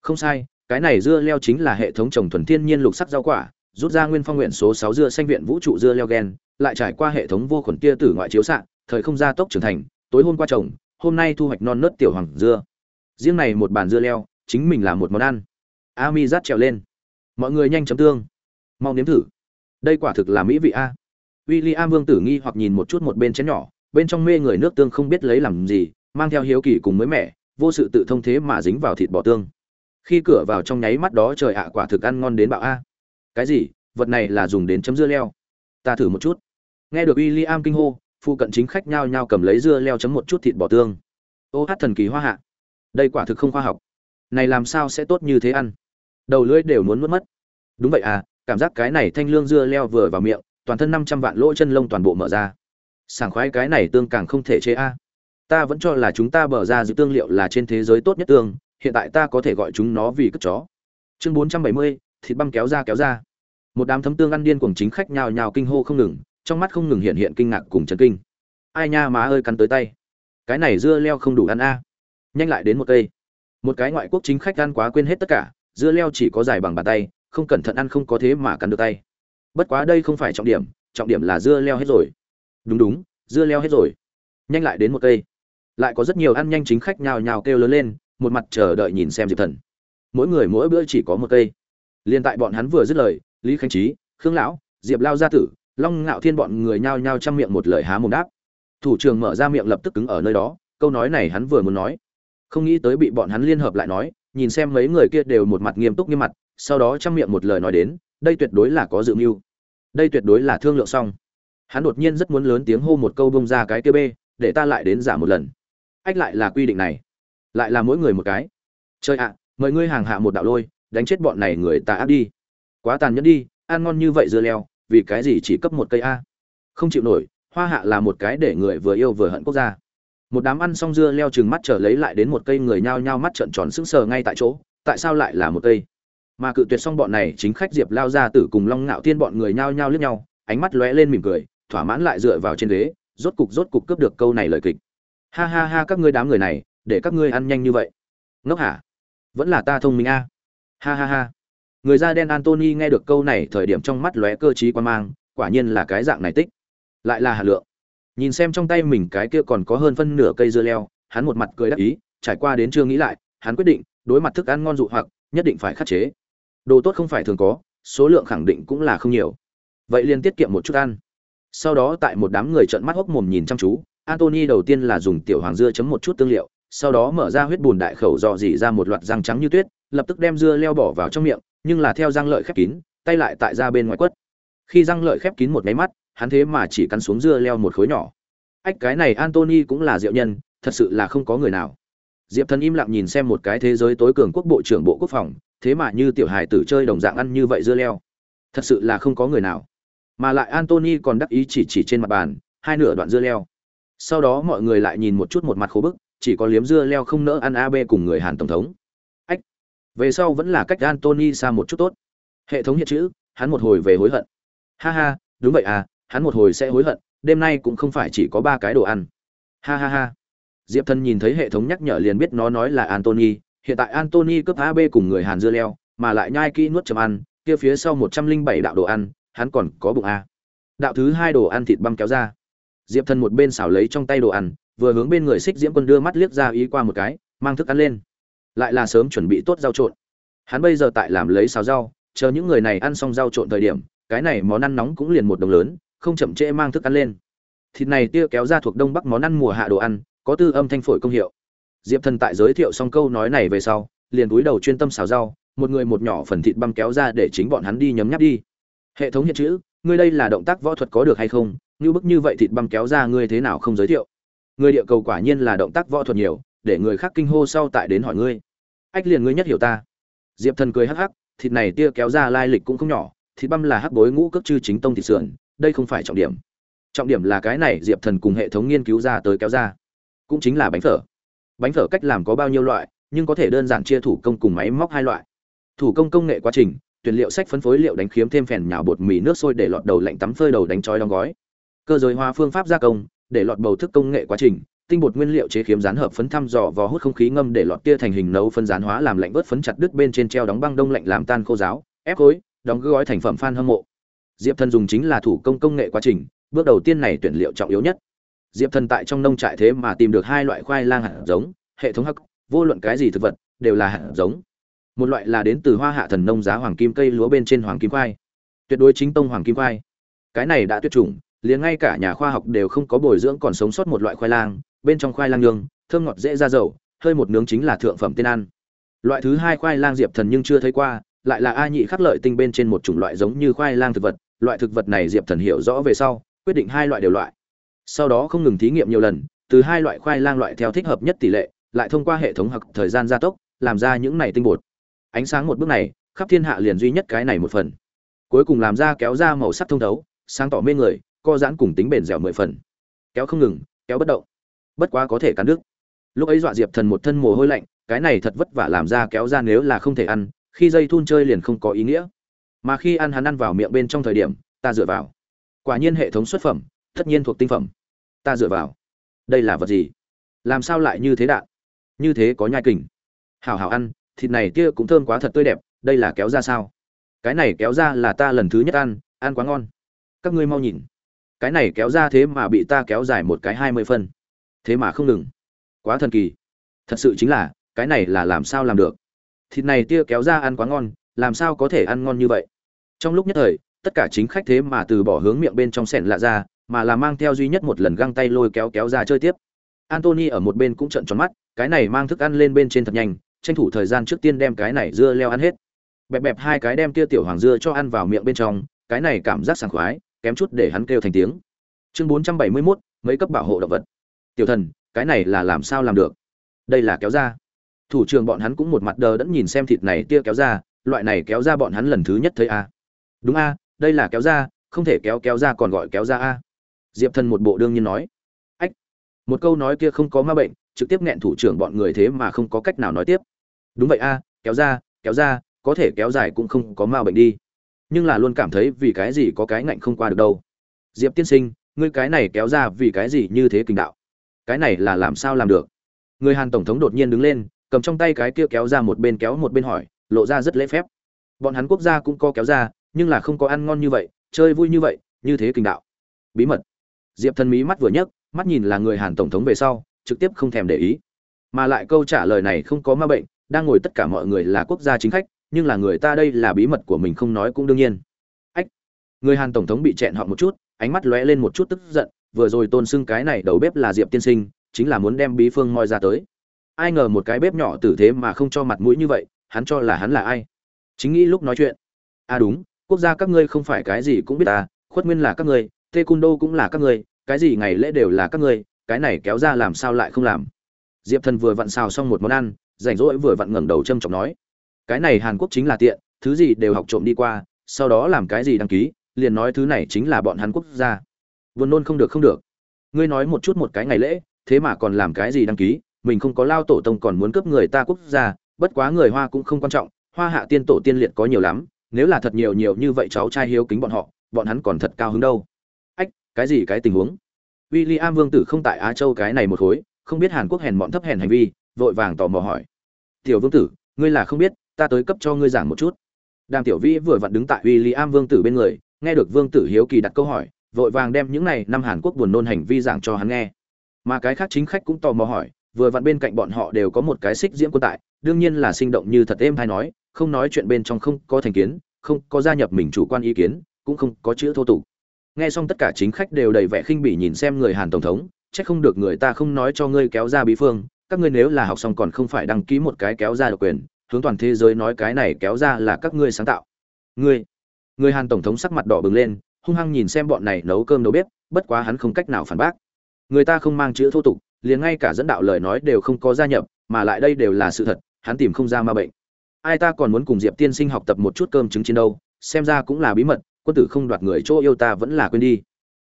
Không sai, cái này dưa leo chính là hệ thống trồng thuần thiên nhiên lục sắc rau quả rút ra nguyên phong nguyện số sáu dưa xanh viện vũ trụ dưa leo gen lại trải qua hệ thống vô khuẩn tia tử ngoại chiếu xạ thời không gia tốc trưởng thành tối hôm qua trồng hôm nay thu hoạch non nớt tiểu hoàng dưa. Riêng này một bàn dưa leo chính mình là một món ăn. Ami rát trèo lên. Mọi người nhanh chấm tương. Mau nếm thử. Đây quả thực là mỹ vị a. William Vương tử nghi hoặc nhìn một chút một bên chén nhỏ, bên trong mê người nước tương không biết lấy làm gì, mang theo hiếu kỳ cùng mới mẻ, vô sự tự thông thế mà dính vào thịt bò tương. Khi cửa vào trong nháy mắt đó trời ạ quả thực ăn ngon đến bạo a. Cái gì? Vật này là dùng đến chấm dưa leo. Ta thử một chút. Nghe được William kinh hô, phụ cận chính khách nhao nhao cầm lấy dưa leo chấm một chút thịt bò tương. ô hát thần kỳ hoa hạ đây quả thực không khoa học này làm sao sẽ tốt như thế ăn đầu lưỡi đều muốn mất mất đúng vậy à cảm giác cái này thanh lương dưa leo vừa vào miệng toàn thân năm trăm vạn lỗ chân lông toàn bộ mở ra sảng khoái cái này tương càng không thể chế a ta vẫn cho là chúng ta bờ ra giữ tương liệu là trên thế giới tốt nhất tương hiện tại ta có thể gọi chúng nó vì cất chó chương bốn trăm bảy mươi thịt băm kéo ra kéo ra một đám thấm tương ăn điên cuồng chính khách nhào nhào kinh hô không ngừng, trong mắt không ngừng hiện hiện kinh ngạc cùng chấn kinh. Ai nha, má ơi, cắn tới tay. Cái này dưa leo không đủ ăn a. Nhanh lại đến một cây. Một cái ngoại quốc chính khách ăn quá quên hết tất cả, dưa leo chỉ có dài bằng bàn tay, không cẩn thận ăn không có thế mà cắn được tay. Bất quá đây không phải trọng điểm trọng điểm là dưa leo hết rồi. Đúng đúng, dưa leo hết rồi. Nhanh lại đến một cây. Lại có rất nhiều ăn nhanh chính khách nhào nhào kêu lớn lên, một mặt chờ đợi nhìn xem diệp thần. Mỗi người mỗi bữa chỉ có một cây. Liên tại bọn hắn vừa dứt lời lý khánh trí, khương lão, diệp lao gia tử, long ngạo thiên bọn người nhao nhao chăm miệng một lời há mồm đáp. Thủ trưởng mở ra miệng lập tức cứng ở nơi đó, câu nói này hắn vừa muốn nói. Không nghĩ tới bị bọn hắn liên hợp lại nói, nhìn xem mấy người kia đều một mặt nghiêm túc nghiêm mặt, sau đó chăm miệng một lời nói đến, đây tuyệt đối là có dự mưu. Đây tuyệt đối là thương lượng xong. Hắn đột nhiên rất muốn lớn tiếng hô một câu bông ra cái kia bê, để ta lại đến giả một lần. Ách lại là quy định này. Lại là mỗi người một cái. Chơi ạ, mời ngươi hàng hạ một đạo lôi, đánh chết bọn này người ta áp đi quá tàn nhẫn đi, ăn ngon như vậy dưa leo, vì cái gì chỉ cấp một cây a? Không chịu nổi, hoa hạ là một cái để người vừa yêu vừa hận quốc gia. Một đám ăn xong dưa leo chừng mắt trở lấy lại đến một cây người nhao nhao mắt trợn tròn sững sờ ngay tại chỗ, tại sao lại là một cây? Mà cự tuyệt xong bọn này, chính khách diệp lao ra tử cùng long ngạo thiên bọn người nhao nhao liếc nhau, ánh mắt lóe lên mỉm cười, thỏa mãn lại dựa vào trên ghế, rốt cục rốt cục cướp được câu này lời kịch. Ha ha ha, các ngươi đám người này, để các ngươi ăn nhanh như vậy. Ngốc hả? Vẫn là ta thông minh a. Ha ha ha người da đen antony nghe được câu này thời điểm trong mắt lóe cơ t r í quan mang, quả nhiên là cái dạng này tích. Lại là hà lượng. Nhìn xem trong tay mình cái kia còn có hơn phân nửa cây dưa leo, hắn một mặt cười đắc ý, trải qua đến chưa nghĩ lại, hắn quyết định, đối mặt thức ăn ngon dụ hoặc, nhất định phải khắc chế. Đồ tốt không phải thường có, số lượng khẳng định cũng là không nhiều. Vậy liền tiết kiệm một chút ăn. Sau đó tại một đám người trợn mắt hốc mồm nhìn chăm chú antony đầu tiên là dùng tiểu hoàng dưa chấm một chút tương liệu, sau đó mở ra huyết bùn đại khẩu dò dỉ ra một loạt răng trắng như tuyết, lập tức đem dưa leo bỏ vào trong miệng nhưng là theo răng lợi khép kín, tay lại tại ra bên ngoài quất. Khi răng lợi khép kín một máy mắt, hắn thế mà chỉ cắn xuống dưa leo một khối nhỏ. Ách, cái này antony cũng là diệu nhân, thật sự là không có người nào. Diệp thần im lặng nhìn xem một cái thế giới tối cường quốc bộ trưởng bộ quốc phòng, thế mà như tiểu hài tử chơi đồng dạng ăn như vậy dưa leo. Thật sự là không có người nào. Mà lại antony còn đắc ý chỉ chỉ trên mặt bàn, hai nửa đoạn dưa leo. Sau đó mọi người lại nhìn một chút một mặt khổ bức, chỉ có liếm dưa leo không nỡ ăn ab cùng người hàn tổng thống về sau vẫn là cách antony xa một chút tốt. Hệ thống hiện chữ, hắn một hồi về hối hận. Ha ha, đúng vậy à hắn một hồi sẽ hối hận, đêm nay cũng không phải chỉ có ba cái đồ ăn. Ha ha ha. Diệp thân nhìn thấy hệ thống nhắc nhở liền biết nó nói là antony hiện tại antony cướp ab cùng người hàn dưa leo, mà lại nhai kỹ nuốt chấm ăn, kia phía sau một trăm linh bảy đạo đồ ăn, hắn còn có bụng a. Đạo thứ hai đồ ăn thịt băm kéo ra. Diệp thần một bên xảo lấy trong tay đồ ăn, vừa hướng bên người xích diễm quân đưa mắt liếc ra ý qua một cái, mang thức ăn lên lại là sớm chuẩn bị tốt rau trộn. Hắn bây giờ tại làm lấy xào rau, chờ những người này ăn xong rau trộn thời điểm, cái này món ăn nóng cũng liền một đồng lớn, không chậm trễ mang thức ăn lên. Thịt này tia kéo ra thuộc đông bắc món ăn mùa hạ đồ ăn, có tư âm thanh phổi công hiệu. Diệp thần tại giới thiệu xong câu nói này về sau, liền cúi đầu chuyên tâm xào rau, một người một nhỏ phần thịt băm kéo ra để chính bọn hắn đi nhấm nháp đi. Hệ thống hiện chữ, ngươi đây là động tác võ thuật có được hay không? Như bức như vậy thịt băm kéo ra ngươi thế nào không giới thiệu? Người địa cầu quả nhiên là động tác võ thuật nhiều, để người khác kinh hô sau tại đến hỏi ngươi ách liền ngươi nhất hiểu ta. Diệp thần cười hắc hắc, thịt này tia kéo ra lai lịch cũng không nhỏ, thịt băm là hắc bối ngũ cước chư chính tông thịt sườn, đây không phải trọng điểm. Trọng điểm là cái này diệp thần cùng hệ thống nghiên cứu ra tới kéo ra, cũng chính là bánh phở. Bánh phở cách làm có bao nhiêu loại, nhưng có thể đơn giản chia thủ công cùng máy móc hai loại. Thủ công công nghệ quá trình, tuyển liệu sách phân phối liệu đánh khiếm thêm phèn nhào bột mì nước sôi để lọt đầu lạnh tắm phơi đầu đánh chói đóng gói. Cơ giới hóa phương pháp gia công, để lọt bầu thức công nghệ quá trình tinh bột nguyên liệu chế khiếm rán hợp phấn thăm dò vò hút không khí ngâm để lọt tia thành hình nấu phân rán hóa làm lạnh vớt phấn chặt đứt bên trên treo đóng băng đông lạnh làm tan khô giáo ép khối, đóng gói thành phẩm phan hâm mộ. Diệp thần dùng chính là thủ công công nghệ quá trình, bước đầu tiên này tuyển liệu trọng yếu nhất. Diệp thần tại trong nông trại thế mà tìm được hai loại khoai lang hạt giống, hệ thống hắc, vô luận cái gì thực vật, đều là hạt giống. Một loại là đến từ hoa hạ thần nông giá hoàng kim cây lúa bên trên hoàng kim khoai. Tuyệt đối chính tông hoàng kim khoai. Cái này đã tuyệt chủng, liền ngay cả nhà khoa học đều không có bồi dưỡng còn sống sót một loại khoai lang bên trong khoai lang nhương thơm ngọt dễ ra dầu, hơi một nướng chính là thượng phẩm tên ăn. Loại thứ hai khoai lang diệp thần nhưng chưa thấy qua, lại là a nhị khắc lợi tinh bên trên một chủng loại giống như khoai lang thực vật, loại thực vật này diệp thần hiểu rõ về sau, quyết định hai loại đều loại. Sau đó không ngừng thí nghiệm nhiều lần, từ hai loại khoai lang loại theo thích hợp nhất tỷ lệ, lại thông qua hệ thống hoặc thời gian gia tốc, làm ra những này tinh bột. Ánh sáng một bước này, khắp thiên hạ liền duy nhất cái này một phần. Cuối cùng làm ra kéo ra màu sắc thông thấu, sáng tỏ mê người, co giãn cùng tính bền dẻo mười phần. Kéo không ngừng, kéo bất động bất quá có thể cắn đứt lúc ấy dọa diệp thần một thân mồ hôi lạnh, cái này thật vất vả làm ra kéo ra nếu là không thể ăn, khi dây thun chơi liền không có ý nghĩa. Mà khi ăn hắn ăn vào miệng bên trong thời điểm, ta dựa vào. Quả nhiên hệ thống xuất phẩm, tất nhiên thuộc tinh phẩm. Ta dựa vào. Đây là vật gì? Làm sao lại như thế đạn? Như thế có nhai kình. Hảo hảo ăn, thịt này kia cũng thơm quá thật tươi đẹp, đây là kéo ra sao? Cái này kéo ra là ta lần thứ nhất ăn ăn quá ngon. Các ngươi mau nhìn. Cái này kéo ra thế mà bị ta kéo dài một cái hai mươi phân thế mà không ngừng. Quá thần kỳ. Thật sự chính là cái này là làm sao làm được? Thịt này tia kéo ra ăn quá ngon làm sao có thể ăn ngon như vậy? Trong lúc nhất thời tất cả chính khách thế mà từ bỏ hướng miệng bên trong sẻn lạ ra mà là mang theo duy nhất một lần găng tay lôi kéo kéo ra chơi tiếp. Antony ở một bên cũng trận tròn mắt cái này mang thức ăn lên bên trên thật nhanh tranh thủ thời gian trước tiên đem cái này dưa leo ăn hết. Bẹp bẹp hai cái đem tia tiểu hoàng dưa cho ăn vào miệng bên trong cái này cảm giác sảng khoái kém chút để hắn kêu thành tiếng. Chương bốn trăm bảy mươi 471, mấy cấp bảo hộ động vật tiểu thần, cái này là làm sao làm được? Đây là kéo ra. Thủ trưởng bọn hắn cũng một mặt đờ đẫn nhìn xem thịt này tia kéo ra, loại này kéo ra bọn hắn lần thứ nhất thấy a. Đúng a, đây là kéo ra, không thể kéo kéo ra còn gọi kéo ra a. Diệp thần một bộ đương nhiên nói. Ách, một câu nói kia không có ma bệnh, trực tiếp nghẹn thủ trưởng bọn người thế mà không có cách nào nói tiếp. Đúng vậy a, kéo ra kéo ra, có thể kéo dài cũng không có ma bệnh đi. Nhưng là luôn cảm thấy vì cái gì có cái ngạnh không qua được đâu. Diệp tiên sinh, ngươi cái này kéo ra vì cái gì như thế kinh đạo? Cái này là làm sao làm được? Người hàn tổng thống đột nhiên đứng lên, cầm trong tay cái kia kéo ra một bên kéo một bên hỏi, lộ ra rất lễ phép. Bọn hắn quốc gia cũng có kéo ra, nhưng là không có ăn ngon như vậy, chơi vui như vậy, như thế kinh đạo. Bí mật. Diệp thần mí mắt vừa nhấc, mắt nhìn là người hàn tổng thống về sau, trực tiếp không thèm để ý. Mà lại câu trả lời này không có ma bệnh, đang ngồi tất cả mọi người là quốc gia chính khách, nhưng là người ta đây là bí mật của mình không nói cũng đương nhiên. Ách. Người hàn tổng thống bị chẹn họ một chút, ánh mắt lóe lên một chút tức giận vừa rồi tôn xưng cái này đầu bếp là diệp tiên sinh, chính là muốn đem bí phương moi ra tới. Ai ngờ một cái bếp nhỏ tử thế mà không cho mặt mũi như vậy, hắn cho là hắn là ai? Chính nghĩ lúc nói chuyện. À đúng, quốc gia các ngươi không phải cái gì cũng biết à khuất nguyên là các ngươi tê cung đô cũng là các ngươi, cái gì ngày lễ đều là các ngươi, cái này kéo ra làm sao lại không làm? Diệp thần vừa vặn xào xong một món ăn, rảnh rỗi vừa vặn ngẩng đầu châm trọng nói, cái này hàn quốc chính là tiện, thứ gì đều học trộm đi qua, sau đó làm cái gì đăng ký, liền nói thứ này chính là bọn hàn quốc gia buồn nôn không được không được. Ngươi nói một chút một cái ngày lễ, thế mà còn làm cái gì đăng ký? Mình không có lao tổ tông còn muốn cướp người ta quốc gia, bất quá người hoa cũng không quan trọng, hoa hạ tiên tổ tiên liệt có nhiều lắm, nếu là thật nhiều nhiều như vậy cháu trai hiếu kính bọn họ, bọn hắn còn thật cao hứng đâu. Ách, cái gì cái tình huống? W i l l i am vương tử không tại á châu cái này một khối, không biết hàn quốc hèn bọn thấp hèn hành vi, vội vàng tò mò hỏi. Tiểu vương tử, ngươi là không biết, ta tới cấp cho ngươi giảng một chút. Đàm tiểu vĩ vừa vặn đứng tại w i l l i am vương tử bên người, nghe được vương tử hiếu kỳ đặt câu hỏi vội vàng đem những này năm hàn quốc buồn nôn hành vi giảng cho hắn nghe. Mà cái khác chính khách cũng tò mò hỏi, vừa vặn bên cạnh bọn họ đều có một cái xích diễm quân tại, đương nhiên là sinh động như thật êm hay nói, không nói chuyện bên trong không có thành kiến, không có gia nhập mình chủ quan ý kiến, cũng không có chữ thô tục. Nghe xong tất cả chính khách đều đầy vẻ khinh bỉ nhìn xem người hàn tổng thống, chắc không được người ta không nói cho ngươi kéo ra bí phương, các ngươi nếu là học xong còn không phải đăng ký một cái kéo ra độc quyền, hướng toàn thế giới nói cái này kéo ra là các ngươi sáng tạo. Ngươi, người hàn tổng thống sắc mặt đỏ bừng lên hung hăng nhìn xem bọn này nấu cơm nấu bếp, bất quá hắn không cách nào phản bác. Người ta không mang chữ thô tục, liền ngay cả dẫn đạo lời nói đều không có gia nhập, mà lại đây đều là sự thật, hắn tìm không ra ma bệnh. Ai ta còn muốn cùng diệp tiên sinh học tập một chút cơm trứng chiến đâu, xem ra cũng là bí mật, quân tử không đoạt người chỗ yêu ta vẫn là quên đi.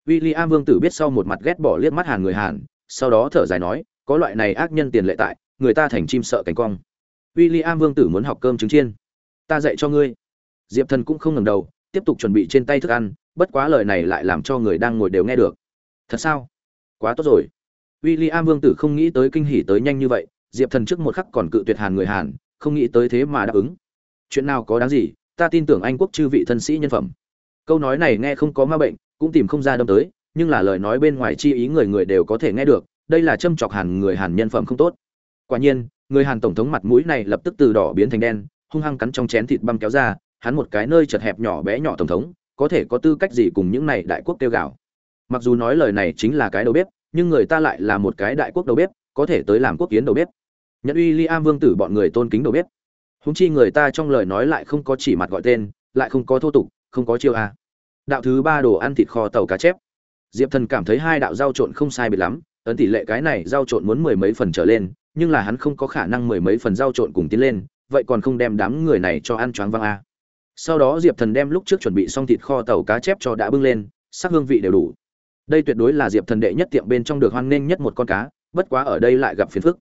W i l l i am vương tử biết sau một mặt ghét bỏ liếc mắt hàn người hàn, sau đó thở dài nói, có loại này ác nhân tiền lệ tại, người ta thành chim sợ cánh cong. W i l l i am vương tử muốn học cơm trứng chiên. Ta dạy cho ngươi. Diệp thần cũng không ngầm đầu tiếp tục chuẩn bị trên tay thức ăn, bất quá lời này lại làm cho người đang ngồi đều nghe được. Thật sao? Quá tốt rồi. W i l l i am vương tử không nghĩ tới kinh hỉ tới nhanh như vậy, diệp thần trước một khắc còn cự tuyệt hàn người hàn, không nghĩ tới thế mà đáp ứng. Chuyện nào có đáng gì, ta tin tưởng anh quốc chư vị thân sĩ nhân phẩm. Câu nói này nghe không có ma bệnh, cũng tìm không ra đâm tới, nhưng là lời nói bên ngoài chi ý người người đều có thể nghe được, đây là châm chọc hàn người hàn nhân phẩm không tốt. Quả nhiên, người hàn tổng thống mặt mũi này lập tức từ đỏ biến thành đen, hung hăng cắn trong chén thịt băm kéo ra hắn một cái nơi chật hẹp nhỏ bé nhỏ tổng thống, có thể có tư cách gì cùng những này đại quốc tiêu gạo mặc dù nói lời này chính là cái đầu bếp, nhưng người ta lại là một cái đại quốc đầu bếp, có thể tới làm quốc kiến đầu bếp. Nhận uy li am vương tử bọn người tôn kính đầu bếp. Húng chi người ta trong lời nói lại không có chỉ mặt gọi tên, lại không có thô tục, không có chiêu a. Đạo thứ ba đồ ăn thịt kho tàu cá chép. Diệp thần cảm thấy hai đạo giao trộn không sai biệt lắm, ấn tỷ lệ cái này giao trộn muốn mười mấy phần trở lên, nhưng là hắn không có khả năng mười mấy phần giao trộn cùng tiến lên, vậy còn không đem đám người này cho ăn choáng văng a sau đó diệp thần đem lúc trước chuẩn bị xong thịt kho tàu cá chép cho đã bưng lên, sắc hương vị đều đủ. Đây tuyệt đối là diệp thần đệ nhất tiệm bên trong được hoan nghênh nhất một con cá, bất quá ở đây lại gặp phiền phức.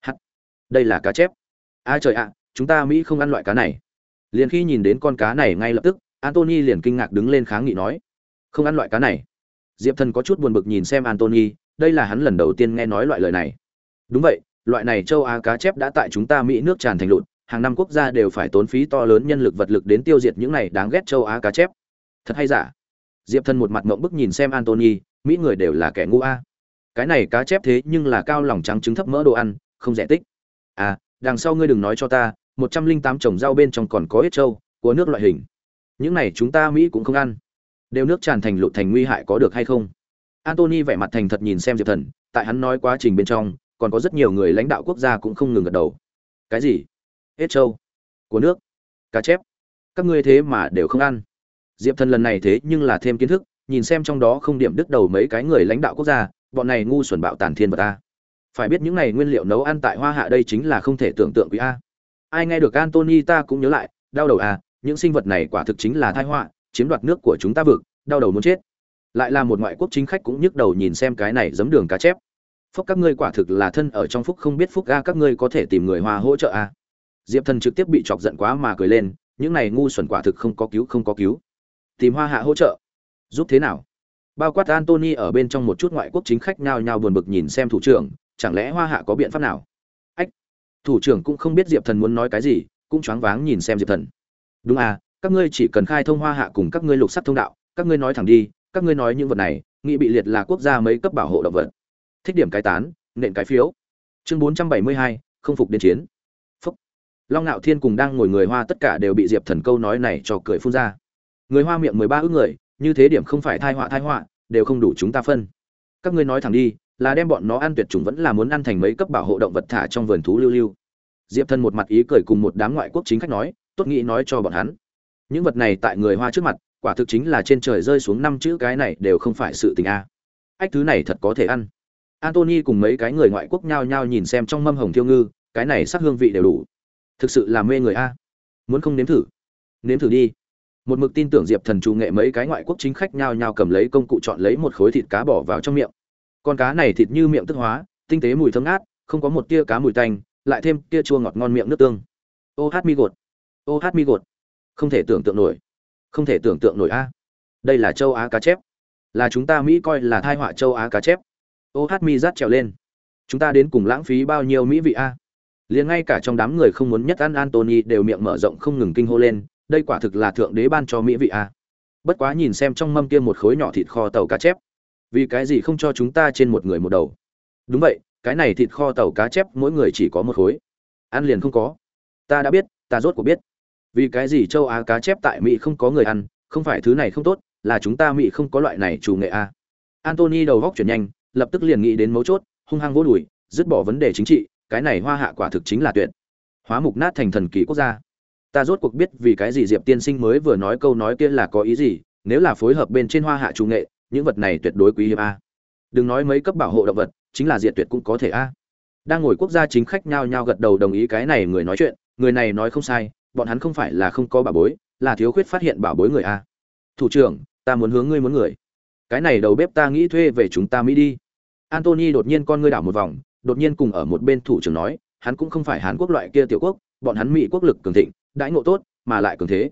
Hắt đây là cá chép. A trời ạ, chúng ta mỹ không ăn loại cá này. Liền khi nhìn đến con cá này ngay lập tức antony liền kinh ngạc đứng lên kháng nghị nói, không ăn loại cá này. Diệp thần có chút buồn bực nhìn xem antony đây là hắn lần đầu tiên nghe nói loại lời này. Đúng vậy, loại này châu á cá chép đã tại chúng ta mỹ nước tràn thành lụt hàng năm quốc gia đều phải tốn phí to lớn nhân lực vật lực đến tiêu diệt những này đáng ghét châu á cá chép. Thật hay giả? Diệp thần một mặt ngậm bức nhìn xem antony mỹ người đều là kẻ ngu a. Cái này cá chép thế nhưng là cao lòng trắng trứng thấp mỡ đồ ăn, không rẻ tích. À đằng sau ngươi đừng nói cho ta, một trăm linh tám trồng rau bên trong còn có ít trâu, của nước loại hình. Những này chúng ta mỹ cũng không ăn. Đều nước tràn thành lụt thành nguy hại có được hay không? Antony vẻ mặt thành thật nhìn xem diệp thần, tại hắn nói quá trình bên trong, còn có rất nhiều người lãnh đạo quốc gia cũng không ngừng gật đầu. Cái gì? Hết trâu. Của nước. Cá chép. Các ngươi thế mà đều không ăn. Diệp thần lần này thế nhưng là thêm kiến thức, nhìn xem trong đó không điểm đứt đầu mấy cái người lãnh đạo quốc gia, bọn này ngu xuẩn bạo tàn thiên vật ta phải biết những này nguyên liệu nấu ăn tại hoa hạ đây chính là không thể tưởng tượng quý a. Ai nghe được antony ta cũng nhớ lại, đau đầu à những sinh vật này quả thực chính là tai họa, chiếm đoạt nước của chúng ta vực, đau đầu muốn chết. Lại là một ngoại quốc chính khách cũng nhức đầu nhìn xem cái này giấm đường cá chép. Phúc các ngươi quả thực là thân ở trong phúc không biết phúc a, các ngươi có thể tìm người hoa hỗ trợ a diệp thần trực tiếp bị chọc giận quá mà cười lên, những này ngu xuẩn quả thực không có cứu, không có cứu. Tìm hoa hạ hỗ trợ. Giúp thế nào? Bao quát antony ở bên trong một chút ngoại quốc chính khách nhao nhao buồn bực nhìn xem thủ trưởng, chẳng lẽ hoa hạ có biện pháp nào? Ách, thủ trưởng cũng không biết diệp thần muốn nói cái gì, cũng choáng váng nhìn xem diệp thần. Đúng à các ngươi chỉ cần khai thông hoa hạ cùng các ngươi lục sắt thông đạo, các ngươi nói thẳng đi, các ngươi nói những vật này nghị bị liệt là quốc gia mấy cấp bảo hộ động vật. Thích điểm cái tán, nện cái phiếu. Chương bốn trăm bảy mươi hai, không phục đến chiến long ngạo thiên cùng đang ngồi người hoa tất cả đều bị diệp thần câu nói này cho cười phun ra. Người hoa miệng mười ba ước người, như thế điểm không phải thai họa thai họa, đều không đủ chúng ta phân. Các ngươi nói thẳng đi, là đem bọn nó ăn tuyệt chủng vẫn là muốn ăn thành mấy cấp bảo hộ động vật thả trong vườn thú lưu lưu. Diệp thần một mặt ý cười cùng một đám ngoại quốc chính khách nói, tốt nghĩ nói cho bọn hắn. Những vật này tại người hoa trước mặt, quả thực chính là trên trời rơi xuống năm chữ cái này đều không phải sự tình a. Ách thứ này thật có thể ăn. Antony cùng mấy cái người ngoại quốc nhao nhao nhìn xem trong mâm hồng thiêu ngư, cái này sắc hương vị đều đủ thực sự là mê người a. Muốn không nếm thử? Nếm thử đi. Một mực tin tưởng diệp thần chủ nghệ mấy cái ngoại quốc chính khách nhao nhao cầm lấy công cụ chọn lấy một khối thịt cá bỏ vào trong miệng. Con cá này thịt như miệng tức hóa, tinh tế mùi thơm ngát, không có một tia cá mùi tanh, lại thêm tia chua ngọt ngon miệng nước tương. Ô hát mi gột. Ô hát mi gột. Không thể tưởng tượng nổi. Không thể tưởng tượng nổi a. Đây là châu á cá chép. Là chúng ta mỹ coi là thai họa châu á cá chép. Ô hát mi rát trèo lên. Chúng ta đến cùng lãng phí bao nhiêu mỹ vị a? Liền ngay cả trong đám người không muốn nhất ăn antony đều miệng mở rộng không ngừng kinh hô lên, đây quả thực là thượng đế ban cho mỹ vị a. Bất quá nhìn xem trong mâm kia một khối nhỏ thịt kho tàu cá chép, vì cái gì không cho chúng ta trên một người một đầu? Đúng vậy, cái này thịt kho tàu cá chép mỗi người chỉ có một khối. Ăn liền không có. Ta đã biết, ta rốt cuộc biết. Vì cái gì châu á cá chép tại mỹ không có người ăn, không phải thứ này không tốt, là chúng ta mỹ không có loại này chủ nghệ a. Antony đầu góc chuyển nhanh, lập tức liền nghĩ đến mấu chốt, hung hăng vô đùi, dứt bỏ vấn đề chính trị cái này hoa hạ quả thực chính là tuyệt. Hóa mục nát thành thần kỳ quốc gia. Ta rốt cuộc biết vì cái gì diệp tiên sinh mới vừa nói câu nói kia là có ý gì, nếu là phối hợp bên trên hoa hạ trung nghệ, những vật này tuyệt đối quý hiếm a. Đừng nói mấy cấp bảo hộ động vật, chính là diệt tuyệt cũng có thể a. Đang ngồi quốc gia chính khách nhao nhao gật đầu đồng ý cái này người nói chuyện, người này nói không sai, bọn hắn không phải là không có bảo bối, là thiếu khuyết phát hiện bảo bối người a. Thủ trưởng, ta muốn hướng ngươi muốn người. Cái này đầu bếp ta nghĩ thuê về chúng ta mỹ đi. Antony đột nhiên con ngươi đảo một vòng đột nhiên cùng ở một bên thủ trưởng nói, hắn cũng không phải hàn quốc loại kia tiểu quốc, bọn hắn mỹ quốc lực cường thịnh, đãi ngộ tốt, mà lại cường thế.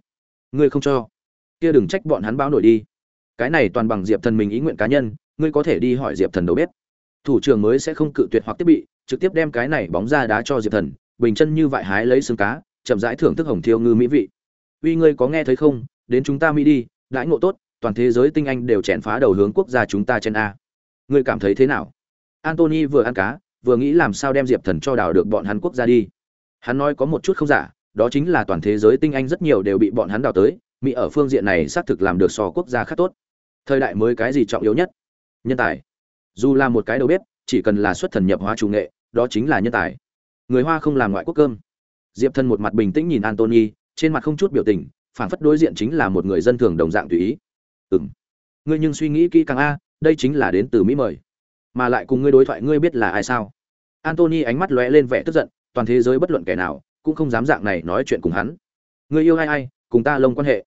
Ngươi không cho. Kia đừng trách bọn hắn báo nổi đi. Cái này toàn bằng diệp thần mình ý nguyện cá nhân, ngươi có thể đi hỏi diệp thần đầu bếp. Thủ trưởng mới sẽ không cự tuyệt hoặc thiết bị, trực tiếp đem cái này bóng ra đá cho diệp thần, bình chân như vại hái lấy xương cá, chậm rãi thưởng thức hồng thiêu ngư mỹ vị. Uy ngươi có nghe thấy không? Đến chúng ta mỹ đi, đãi ngộ tốt, toàn thế giới tinh anh đều chèn phá đầu hướng quốc gia chúng ta trên a. Ngươi cảm thấy thế nào? Antony vừa ăn cá vừa nghĩ làm sao đem diệp thần cho đào được bọn hắn quốc gia đi. Hắn nói có một chút không giả, đó chính là toàn thế giới tinh anh rất nhiều đều bị bọn hắn đào tới, mỹ ở phương diện này xác thực làm được so quốc gia khác tốt. Thời đại mới cái gì trọng yếu nhất? Nhân tài. Dù là một cái đầu bếp, chỉ cần là xuất thần nhập hóa chủ nghệ, đó chính là nhân tài. Người hoa không làm ngoại quốc cơm. Diệp thần một mặt bình tĩnh nhìn antony trên mặt không chút biểu tình, phản phất đối diện chính là một người dân thường đồng dạng tùy ý. Ừ m ngươi nhưng suy nghĩ kỹ càng a, đây chính là đến từ mỹ mời. Mà lại cùng ngươi đối thoại ngươi biết là ai sao? Anthony ánh mắt lóe lên vẻ tức giận, toàn thế giới bất luận kẻ nào cũng không dám dạng này nói chuyện cùng hắn. Ngươi yêu ai ai, cùng ta lông quan hệ.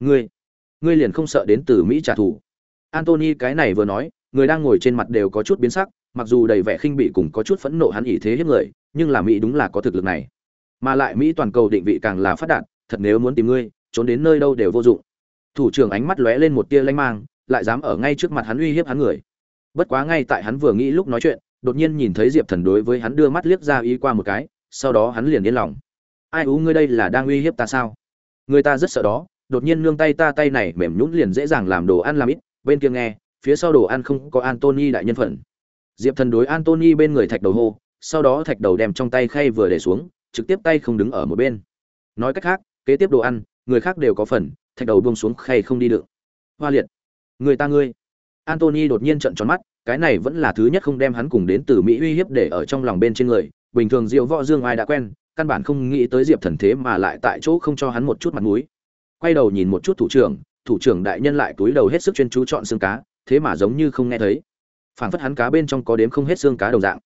Ngươi ngươi liền không sợ đến từ mỹ trả thù. Anthony cái này vừa nói, người đang ngồi trên mặt đều có chút biến sắc, mặc dù đầy vẻ khinh bỉ cùng có chút phẫn nộ hắn ý thế hiếp người, nhưng là mỹ đúng là có thực lực này. Mà lại mỹ toàn cầu định vị càng là phát đạt, thật nếu muốn tìm ngươi, trốn đến nơi đâu đều vô dụng. Thủ trưởng ánh mắt lóe lên một tia lanh mang, lại dám ở ngay trước mặt hắn uy hiếp hắn người. Bất quá ngay tại hắn vừa nghĩ lúc nói chuyện đột nhiên nhìn thấy diệp thần đối với hắn đưa mắt liếc ra ý qua một cái, sau đó hắn liền yên lòng. Ai ú ngươi đây là đang uy hiếp ta sao? Người ta rất sợ đó, đột nhiên nương tay ta tay này mềm nhũn liền dễ dàng làm đồ ăn làm ít. Bên kia nghe, phía sau đồ ăn không có antony đại nhân phận. Diệp thần đối antony bên người thạch đầu hô, sau đó thạch đầu đem trong tay khay vừa để xuống, trực tiếp tay không đứng ở một bên. Nói cách khác, kế tiếp đồ ăn, người khác đều có phần, thạch đầu buông xuống khay không đi được. Hoa liệt, người ta ngươi. Anthony đột nhiên trợn tròn mắt, cái này vẫn là thứ nhất không đem hắn cùng đến từ mỹ uy hiếp để ở trong lòng bên trên người. Bình thường diệu võ dương ai đã quen, căn bản không nghĩ tới diệp thần thế mà lại tại chỗ không cho hắn một chút mặt mũi. Quay đầu nhìn một chút thủ trưởng thủ trưởng đại nhân lại túi đầu hết sức chuyên chú chọn xương cá, thế mà giống như không nghe thấy. Phảng phất hắn cá bên trong có đếm không hết xương cá đồng dạng.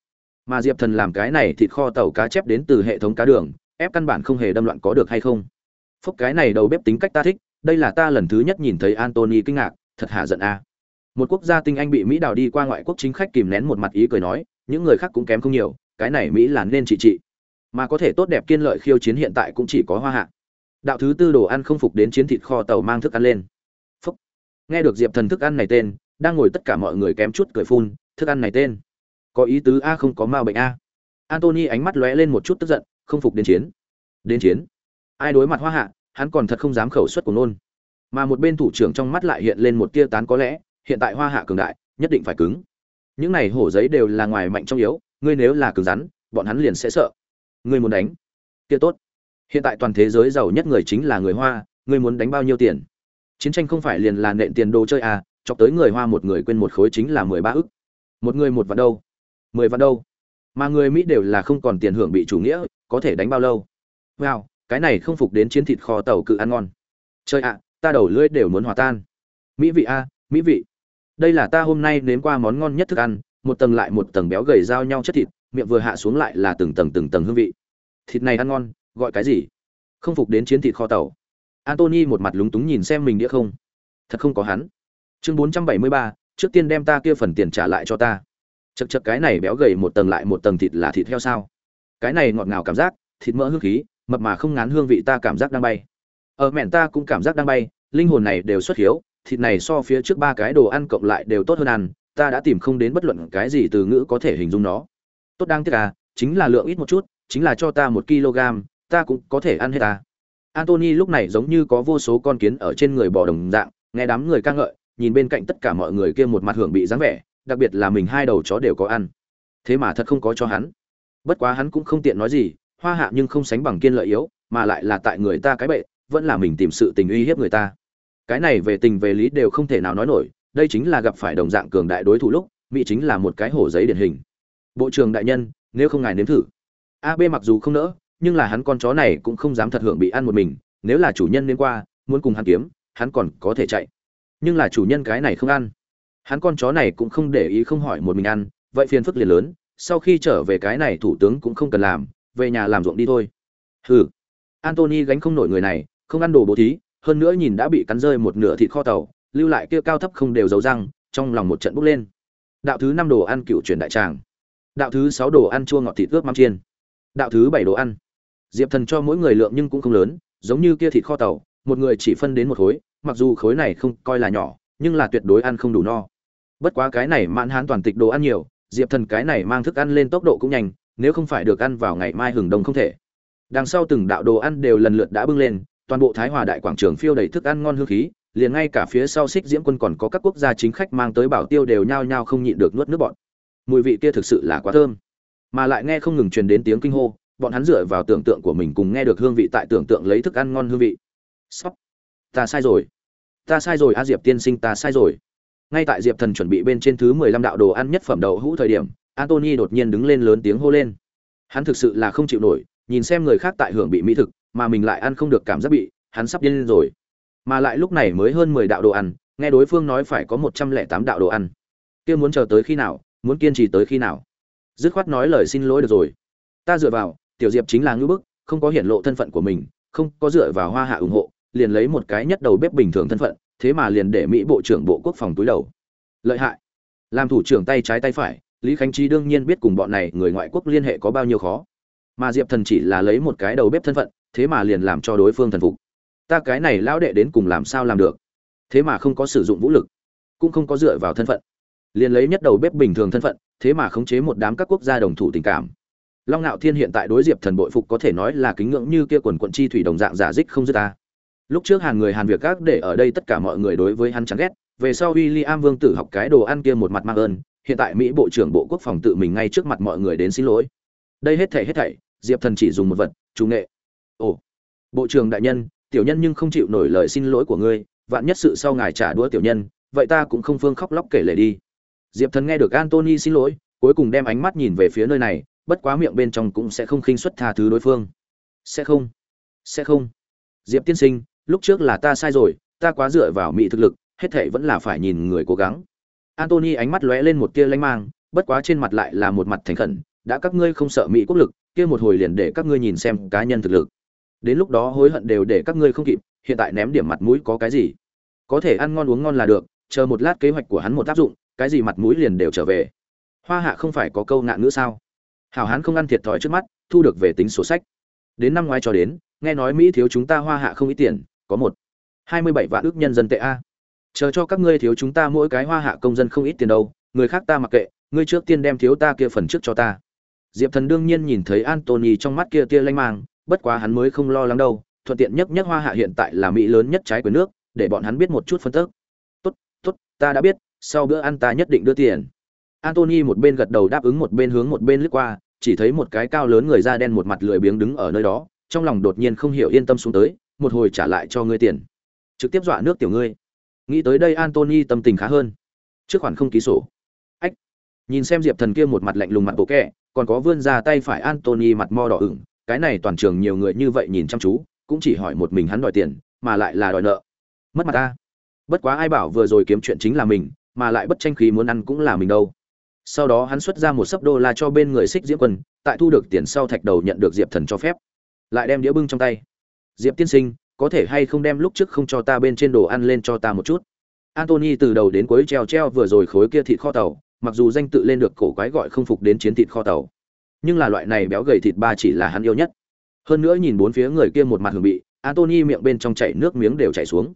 Mà diệp thần làm cái này thịt kho tàu cá chép đến từ hệ thống cá đường, ép căn bản không hề đâm loạn có được hay không. Phúc cái này đầu bếp tính cách ta thích, đây là ta lần thứ nhất nhìn thấy Anthony kinh ngạc, thật hạ giận a một quốc gia tinh anh bị mỹ đào đi qua ngoại quốc chính khách kìm nén một mặt ý cười nói, những người khác cũng kém không nhiều, cái này mỹ là nên trị trị. Mà có thể tốt đẹp kiên lợi khiêu chiến hiện tại cũng chỉ có hoa hạ. Đạo thứ tư đồ ăn không phục đến chiến thịt kho tàu mang thức ăn lên. Phúc. Nghe được diệp thần thức ăn này tên, đang ngồi tất cả mọi người kém chút cười phun, thức ăn này tên. Có ý tứ a không có ma bệnh a. Antony ánh mắt lóe lên một chút tức giận, không phục đến chiến. Đến chiến. Ai đối mặt hoa hạ, hắn còn thật không dám khẩu suất của nôn. Mà một bên thủ trưởng trong mắt lại hiện lên một tia tán có lẽ hiện tại hoa hạ cường đại, nhất định phải cứng. Những này hổ giấy đều là ngoài mạnh trong yếu, ngươi nếu là cứng rắn, bọn hắn liền sẽ sợ. Ngươi muốn đánh? Kia tốt. Hiện tại toàn thế giới giàu nhất người chính là người hoa, ngươi muốn đánh bao nhiêu tiền? Chiến tranh không phải liền là nện tiền đồ chơi à chọc tới người hoa một người quên một khối chính là mười ba ức. Một người một vạn đâu? Mười vạn đâu? Mà người mỹ đều là không còn tiền hưởng bị chủ nghĩa, có thể đánh bao lâu? Wow, cái này không phục đến chiến thịt kho tàu cự ăn ngon. Chơi ạ, ta đầu lưỡi đều muốn hòa tan. Mỹ vị a, mỹ vị đây là ta hôm nay nếm qua món ngon nhất thức ăn, một tầng lại một tầng béo gầy giao nhau chất thịt, miệng vừa hạ xuống lại là từng tầng từng tầng hương vị. Thịt này ăn ngon, gọi cái gì? Không phục đến chiến thịt kho tàu. Antony một mặt lúng túng nhìn xem mình đĩa không. Thật không có hắn. Chương bốn trăm bảy mươi ba, trước tiên đem ta kia phần tiền trả lại cho ta. Chật chật cái này béo gầy một tầng lại một tầng thịt là thịt heo sao? Cái này ngọt ngào cảm giác, thịt mỡ hương khí, mập mà không ngán hương vị ta cảm giác đang bay. Ở mẹn ta cũng cảm giác đang bay, linh hồn này đều xuất hiếu thịt này so phía trước ba cái đồ ăn cộng lại đều tốt hơn ăn, ta đã tìm không đến bất luận cái gì từ ngữ có thể hình dung nó. Tốt đang tiếc à chính là lượng ít một chút, chính là cho ta một kg, ta cũng có thể ăn hết à. ta antony lúc này giống như có vô số con kiến ở trên người bò đồng dạng, nghe đám người ca ngợi, nhìn bên cạnh tất cả mọi người kia một mặt hưởng bị dáng vẻ, đặc biệt là mình hai đầu chó đều có ăn. Thế mà thật không có cho hắn. Bất quá hắn cũng không tiện nói gì, hoa hạ nhưng không sánh bằng kiên lợi yếu, mà lại là tại người ta cái bệ, vẫn là mình tìm sự tình uy hiếp người ta cái này về tình về lý đều không thể nào nói nổi, đây chính là gặp phải đồng dạng cường đại đối thủ lúc, mỹ chính là một cái hổ giấy điển hình. Bộ trưởng đại nhân, nếu không ngài nếm thử. Ab mặc dù không nỡ, nhưng là hắn con chó này cũng không dám thật hưởng bị ăn một mình, nếu là chủ nhân nên qua, muốn cùng hắn kiếm, hắn còn có thể chạy. Nhưng là chủ nhân cái này không ăn. Hắn con chó này cũng không để ý không hỏi một mình ăn, vậy phiền phức liền lớn, sau khi trở về cái này thủ tướng cũng không cần làm, về nhà làm ruộng đi thôi. Hừ. Antony gánh không nổi người này, không ăn đồ bố thí hơn nữa nhìn đã bị cắn rơi một nửa thịt kho tàu, lưu lại kia cao thấp không đều dấu răng, trong lòng một trận bốc lên. Đạo thứ năm đồ ăn cựu truyền đại tràng. Đạo thứ sáu đồ ăn chua ngọt thịt ướp mắm chiên. Đạo thứ bảy đồ ăn. Diệp thần cho mỗi người lượng nhưng cũng không lớn, giống như kia thịt kho tàu, một người chỉ phân đến một khối, mặc dù khối này không coi là nhỏ, nhưng là tuyệt đối ăn không đủ no. Bất quá cái này mãn hán toàn tịch đồ ăn nhiều, diệp thần cái này mang thức ăn lên tốc độ cũng nhanh, nếu không phải được ăn vào ngày mai hừng đông không thể. Đằng sau từng đạo đồ ăn đều lần lượt đã bưng lên toàn bộ thái hòa đại quảng trường phiêu đầy thức ăn ngon hương khí, liền ngay cả phía sau xích diễm quân còn có các quốc gia chính khách mang tới bảo tiêu đều nhao nhao không nhịn được nuốt nước bọn mùi vị kia thực sự là quá thơm. Mà lại nghe không ngừng truyền đến tiếng kinh hô, bọn hắn dựa vào tưởng tượng của mình cùng nghe được hương vị tại tưởng tượng lấy thức ăn ngon hương vị. Sóc ta sai rồi. Ta sai rồi a diệp tiên sinh, ta sai rồi. Ngay tại diệp thần chuẩn bị bên trên thứ mười lăm đạo đồ ăn nhất phẩm đậu hũ thời điểm antony đột nhiên đứng lên lớn tiếng hô lên. Hắn thực sự là không chịu nổi, nhìn xem người khác tại hưởng bị mỹ thực mà mình lại ăn không được cảm giác bị hắn sắp điên lên rồi. Mà lại lúc này mới hơn mười đạo đồ ăn, nghe đối phương nói phải có một trăm lẻ tám đạo đồ ăn. Kia muốn chờ tới khi nào, muốn kiên trì tới khi nào? Dứt khoát nói lời xin lỗi được rồi. Ta dựa vào, tiểu diệp chính là ngưỡng bức, không có hiển lộ thân phận của mình, không có dựa vào hoa hạ ủng hộ, liền lấy một cái nhất đầu bếp bình thường thân phận, thế mà liền để mỹ bộ trưởng bộ quốc phòng túi đầu. Lợi hại. Làm thủ trưởng tay trái tay phải, lý khánh trí đương nhiên biết cùng bọn này người ngoại quốc liên hệ có bao nhiêu khó. Mà diệp thần chỉ là lấy một cái đầu bếp thân phận thế mà liền làm cho đối phương thần phục. Ta cái này lão đệ đến cùng làm sao làm được? Thế mà không có sử dụng vũ lực, cũng không có dựa vào thân phận. Liền lấy nhất đầu bếp bình thường thân phận, thế mà khống chế một đám các quốc gia đồng thủ tình cảm. Long ngạo thiên hiện tại đối diệp thần bội phục có thể nói là kính ngưỡng như kia quần quận chi thủy đồng dạng giả dích không dứt ta. Lúc trước hàn người hàn việc các để ở đây tất cả mọi người đối với hắn chán ghét, về sau w i l l i am vương tử học cái đồ ăn kia một mặt mang ơn, hiện tại mỹ bộ trưởng bộ quốc phòng tự mình ngay trước mặt mọi người đến xin lỗi. Đây hết thảy hết thảy, diệp thần chỉ dùng một vật, chủ nghệ bộ trưởng đại nhân, tiểu nhân nhưng không chịu nổi lời xin lỗi của ngươi, vạn nhất sự sau ngài trả đũa tiểu nhân, vậy ta cũng không phương khóc lóc kể lể đi. Diệp thần nghe được antony xin lỗi, cuối cùng đem ánh mắt nhìn về phía nơi này, bất quá miệng bên trong cũng sẽ không khinh suất tha thứ đối phương. Sẽ không sẽ không. Diệp tiên sinh, lúc trước là ta sai rồi, ta quá dựa vào mỹ thực lực, hết thệ vẫn là phải nhìn người cố gắng. Antony ánh mắt lóe lên một tia lanh mang, bất quá trên mặt lại là một mặt thành khẩn, đã các ngươi không sợ mỹ quốc lực, kia một hồi liền để các ngươi nhìn xem cá nhân thực lực đến lúc đó hối hận đều để các ngươi không kịp, hiện tại ném điểm mặt mũi có cái gì? Có thể ăn ngon uống ngon là được, chờ một lát kế hoạch của hắn một tác dụng, cái gì mặt mũi liền đều trở về. Hoa hạ không phải có câu ngạn nữa sao? Hảo hán không ăn thiệt thòi trước mắt, thu được về tính sổ sách. Đến năm ngoái cho đến, nghe nói mỹ thiếu chúng ta hoa hạ không ít tiền, có một hai mươi bảy vạn ước nhân dân tệ a. Chờ cho các ngươi thiếu chúng ta mỗi cái hoa hạ công dân không ít tiền đâu, người khác ta mặc kệ, ngươi trước tiên đem thiếu ta kia phần trước cho ta. Diệp thần đương nhiên nhìn thấy antony trong mắt kia tia lanh mang bất quá hắn mới không lo lắng đâu, thuận tiện nhất nhất hoa hạ hiện tại là mỹ lớn nhất trái quyền nước, để bọn hắn biết một chút phân tức. Tốt tốt, ta đã biết, sau bữa ăn ta nhất định đưa tiền. Antony một bên gật đầu đáp ứng một bên hướng một bên lướt qua, chỉ thấy một cái cao lớn người da đen một mặt lười biếng đứng ở nơi đó, trong lòng đột nhiên không hiểu yên tâm xuống tới, một hồi trả lại cho ngươi tiền. Trực tiếp dọa nước tiểu ngươi. Nghĩ tới đây antony tâm tình khá hơn. Trước khoản không ký sổ. Ách. Nhìn xem diệp thần kia một mặt lạnh lùng mặt bộ kẹ, còn có vươn ra tay phải antony mặt mo đỏ ửng cái này toàn trường nhiều người như vậy nhìn chăm chú, cũng chỉ hỏi một mình hắn đòi tiền, mà lại là đòi nợ. Mất mặt ta. Bất quá ai bảo vừa rồi kiếm chuyện chính là mình, mà lại bất tranh khí muốn ăn cũng là mình đâu. Sau đó hắn xuất ra một sấp đô la cho bên người xích diễm quân, tại thu được tiền sau thạch đầu nhận được diệp thần cho phép. Lại đem đĩa bưng trong tay. Diệp tiên sinh, có thể hay không đem lúc trước không cho ta bên trên đồ ăn lên cho ta một chút? Antony từ đầu đến cuối treo treo vừa rồi khối kia thịt kho tàu, mặc dù danh tự lên được cổ quái gọi không phục đến chiến thịt kho tàu nhưng là loại này béo gầy thịt ba chỉ là hắn yêu nhất. Hơn nữa nhìn bốn phía người kia một mặt hưởng bị antony miệng bên trong chảy nước miếng đều chảy xuống.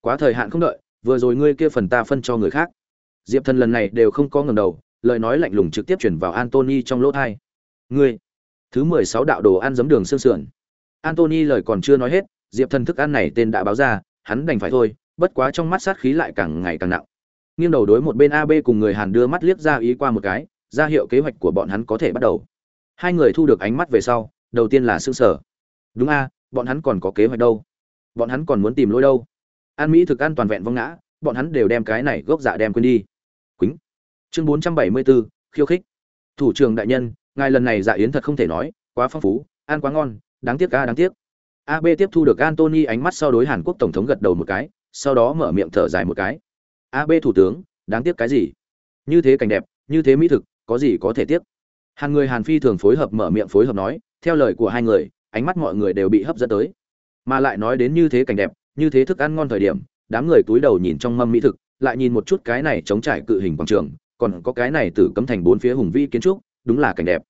Quá thời hạn không đợi, vừa rồi ngươi kia phần ta phân cho người khác. Diệp thần lần này đều không có ngầm đầu, lời nói lạnh lùng trực tiếp chuyển vào antony trong lỗ thai. Ngươi, thứ mười sáu đạo đồ ăn giấm đường xương sườn. Antony lời còn chưa nói hết, diệp thần thức ăn này tên đã báo ra, hắn đành phải thôi, bất quá trong mắt sát khí lại càng ngày càng nặng. Nghiêng đầu đối một bên ab cùng người hàn đưa mắt liếc ra ý qua một cái, ra hiệu kế hoạch của bọn hắn có thể bắt đầu hai người thu được ánh mắt về sau, đầu tiên là xương sở đúng a, bọn hắn còn có kế hoạch đâu? Bọn hắn còn muốn tìm lỗi đâu? An mỹ thực ăn toàn vẹn vong ngã, bọn hắn đều đem cái này gốc dạ đem quên đi. Quýnh. Chương bốn trăm bảy mươi bốn khiêu khích. Thủ trưởng đại nhân, ngài lần này dạ yến thật không thể nói, quá phong phú, ăn quá ngon, đáng tiếc ca đáng tiếc. Ab tiếp thu được antony ánh mắt sau đối hàn quốc tổng thống gật đầu một cái, sau đó mở miệng thở dài một cái. Ab thủ tướng, đáng tiếc cái gì? Như thế cảnh đẹp, như thế mỹ thực, có gì có thể tiếc? Hàn người hàn phi thường phối hợp mở miệng phối hợp nói, theo lời của hai người, ánh mắt mọi người đều bị hấp dẫn tới. Mà lại nói đến như thế cảnh đẹp, như thế thức ăn ngon thời điểm, đám người túi đầu nhìn trong mâm mỹ thực, lại nhìn một chút cái này chống trải cự hình quảng trường, còn có cái này tử cấm thành bốn phía hùng vĩ kiến trúc, đúng là cảnh đẹp.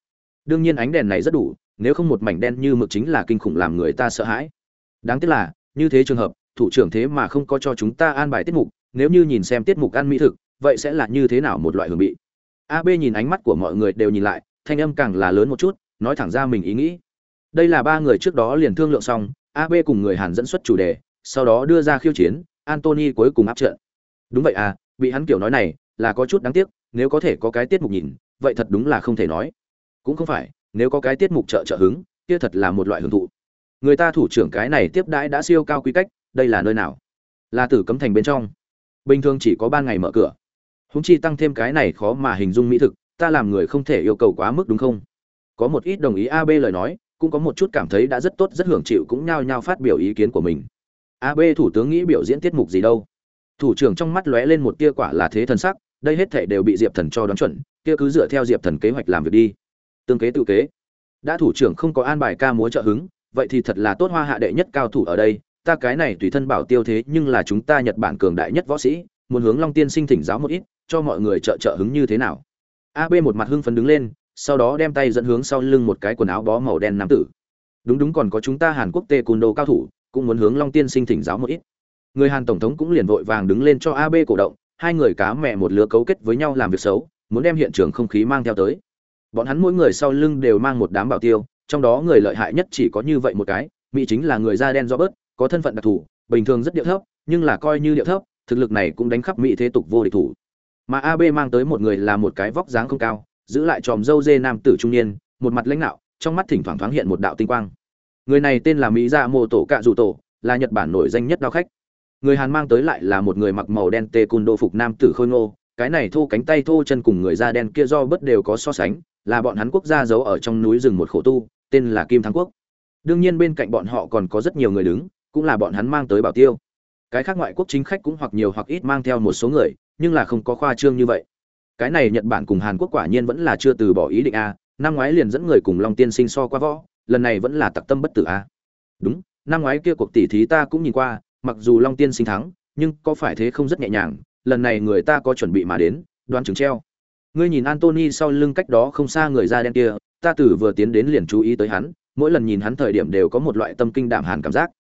Đương nhiên ánh đèn này rất đủ, nếu không một mảnh đen như mực chính là kinh khủng làm người ta sợ hãi. Đáng tiếc là, như thế trường hợp, thủ trưởng thế mà không có cho chúng ta an bài tiết mục, nếu như nhìn xem tiết mục ăn mỹ thực, vậy sẽ là như thế nào một loại hưởng bị ab nhìn ánh mắt của mọi người đều nhìn lại thanh âm càng là lớn một chút, nói thẳng ra mình ý nghĩ. Đây là ba người trước đó liền thương lượng xong ab cùng người hàn dẫn xuất chủ đề, sau đó đưa ra khiêu chiến antony cuối cùng áp trận. Đúng vậy à bị hắn kiểu nói này, là có chút đáng tiếc, nếu có thể có cái tiết mục nhìn, vậy thật đúng là không thể nói. Cũng không phải, nếu có cái tiết mục trợ trợ hứng, kia thật là một loại hưởng thụ. Người ta thủ trưởng cái này tiếp đãi đã siêu cao quy cách, đây là nơi nào? Là tử cấm thành bên trong. Bình thường chỉ có ban ngày mở cửa. Húng chi tăng thêm cái này khó mà hình dung mỹ thực ta làm người không thể yêu cầu quá mức đúng không? Có một ít đồng ý ab lời nói, cũng có một chút cảm thấy đã rất tốt, rất hưởng chịu cũng nhao nhao phát biểu ý kiến của mình. Ab thủ tướng nghĩ biểu diễn tiết mục gì đâu? Thủ trưởng trong mắt lóe lên một tia quả là thế thần sắc, đây hết thể đều bị diệp thần cho đoán chuẩn, kia cứ dựa theo diệp thần kế hoạch làm việc đi. Tương kế tự kế. Đã thủ trưởng không có an bài ca múa trợ hứng, vậy thì thật là tốt hoa hạ đệ nhất cao thủ ở đây. Ta cái này tùy thân bảo tiêu thế nhưng là chúng ta nhật bản cường đại nhất võ sĩ, muốn hướng long tiên sinh thỉnh giáo một ít, cho mọi người trợ trợ hứng như thế nào? Ab một mặt hưng phấn đứng lên, sau đó đem tay dẫn hướng sau lưng một cái quần áo bó màu đen nam tử. Đúng đúng còn có chúng ta hàn quốc tê cùn đồ cao thủ, cũng muốn hướng long tiên sinh thỉnh giáo một ít. Người hàn tổng thống cũng liền vội vàng đứng lên cho ab cổ động, hai người cá mẹ một lứa cấu kết với nhau làm việc xấu, muốn đem hiện trường không khí mang theo tới. Bọn hắn mỗi người sau lưng đều mang một đám bảo tiêu, trong đó người lợi hại nhất chỉ có như vậy một cái, mỹ chính là người da đen do bớt, có thân phận đặc thù, bình thường rất địa thấp, nhưng là coi như địa thấp, thực lực này cũng đánh khắp mỹ thế tục vô địch thủ mà ab mang tới một người là một cái vóc dáng không cao, giữ lại tròm dâu dê nam tử trung niên, một mặt lãnh đạo, trong mắt thỉnh thoảng thoáng hiện một đạo tinh quang. Người này tên là mỹ dạ mô tổ cạ dù tổ, là nhật bản nổi danh nhất đao khách. Người hàn mang tới lại là một người mặc màu đen tê cùn đô phục nam tử khôi ngô, cái này thô cánh tay thô chân cùng người da đen kia do bất đều có so sánh, là bọn hắn quốc gia giấu ở trong núi rừng một khổ tu, tên là kim thắng quốc. Đương nhiên bên cạnh bọn họ còn có rất nhiều người đứng, cũng là bọn hắn mang tới bảo tiêu. Cái khác ngoại quốc chính khách cũng hoặc nhiều hoặc ít mang theo một số người nhưng là không có khoa trương như vậy. Cái này nhật bản cùng hàn quốc quả nhiên vẫn là chưa từ bỏ ý định a, năm ngoái liền dẫn người cùng long tiên sinh so qua võ, lần này vẫn là tặc tâm bất tử a. Đúng, năm ngoái kia cuộc tỷ thí ta cũng nhìn qua, mặc dù long tiên sinh thắng, nhưng có phải thế không rất nhẹ nhàng, lần này người ta có chuẩn bị mà đến, đoán chứng treo. Ngươi nhìn antony sau lưng cách đó không xa người da đen kia, ta từ vừa tiến đến liền chú ý tới hắn, mỗi lần nhìn hắn thời điểm đều có một loại tâm kinh đạm hàn cảm giác.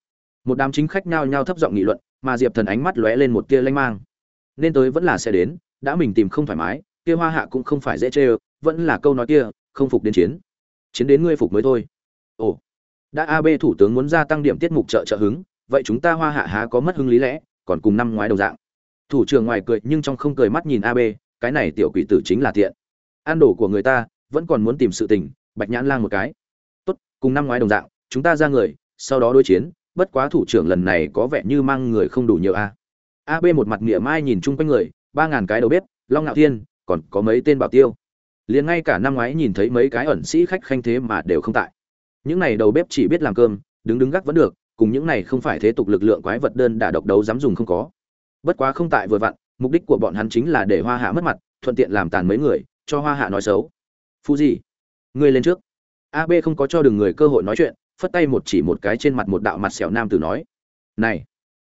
Một đám chính khách nhao nhao thấp giọng nghị luận, mà diệp thần ánh mắt lóe lên một tia lanh mang nên tới vẫn là sẽ đến, đã mình tìm không thoải mái, kia hoa hạ cũng không phải dễ chê vẫn là câu nói kia, không phục đến chiến. Chiến đến ngươi phục mới thôi. Ồ. Đã ab thủ tướng muốn gia tăng điểm tiết mục trợ trợ hứng, vậy chúng ta hoa hạ há có mất hứng lý lẽ, còn cùng năm ngoái đồng dạng. Thủ trưởng ngoài cười nhưng trong không cười mắt nhìn ab cái này tiểu quỷ tử chính là tiện. An đổ của người ta, vẫn còn muốn tìm sự tình, bạch nhãn lang một cái. Tốt, cùng năm ngoái đồng dạng, chúng ta ra người, sau đó đối chiến, bất quá thủ trưởng lần này có vẻ như mang người không đủ nhiều a ab một mặt nghĩa mai nhìn chung quanh người, ba ngàn cái đầu bếp, long ngạo thiên, còn có mấy tên bảo tiêu. Liền ngay cả năm ngoái nhìn thấy mấy cái ẩn sĩ khách khanh thế mà đều không tại. Những này đầu bếp chỉ biết làm cơm, đứng đứng gác vẫn được, cùng những này không phải thế tục lực lượng quái vật đơn đả độc đấu dám dùng không có. Bất quá không tại vừa vặn, mục đích của bọn hắn chính là để hoa hạ mất mặt, thuận tiện làm tàn mấy người, cho hoa hạ nói xấu. Phu gì ngươi lên trước. Ab không có cho đường người cơ hội nói chuyện, phất tay một chỉ một cái trên mặt một đạo mặt sẹo nam tử nói. Này!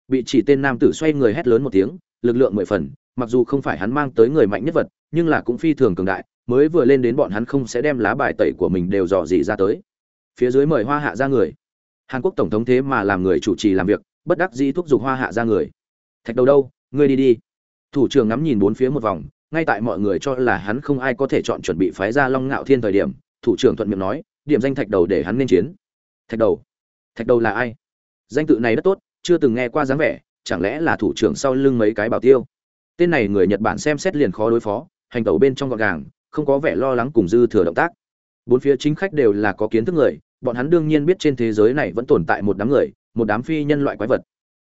Bị chỉ tên nam tử xoay người hét lớn một tiếng, lực lượng mười phần, mặc dù không phải hắn mang tới người mạnh nhất vật, nhưng là cũng phi thường cường đại, mới vừa lên đến bọn hắn không sẽ đem lá bài tẩy của mình đều dò dỉ ra tới. Phía dưới mời hoa hạ ra người. Hàn quốc tổng thống thế mà làm người chủ trì làm việc, bất đắc dĩ thúc giục hoa hạ ra người. Thạch đầu đâu, ngươi đi đi. Thủ trưởng ngắm nhìn bốn phía một vòng, ngay tại mọi người cho là hắn không ai có thể chọn chuẩn bị phái ra long ngạo thiên thời điểm, thủ trưởng thuận miệng nói, điểm danh thạch đầu để hắn nên chiến. Thạch đầu. Thạch đầu là ai? Danh tự này rất tốt chưa từng nghe qua dáng vẻ, chẳng lẽ là thủ trưởng sau lưng mấy cái bảo tiêu? Tên này người nhật bản xem xét liền khó đối phó, hành tẩu bên trong gọn gàng, không có vẻ lo lắng cùng dư thừa động tác. Bốn phía chính khách đều là có kiến thức người, bọn hắn đương nhiên biết trên thế giới này vẫn tồn tại một đám người, một đám phi nhân loại quái vật.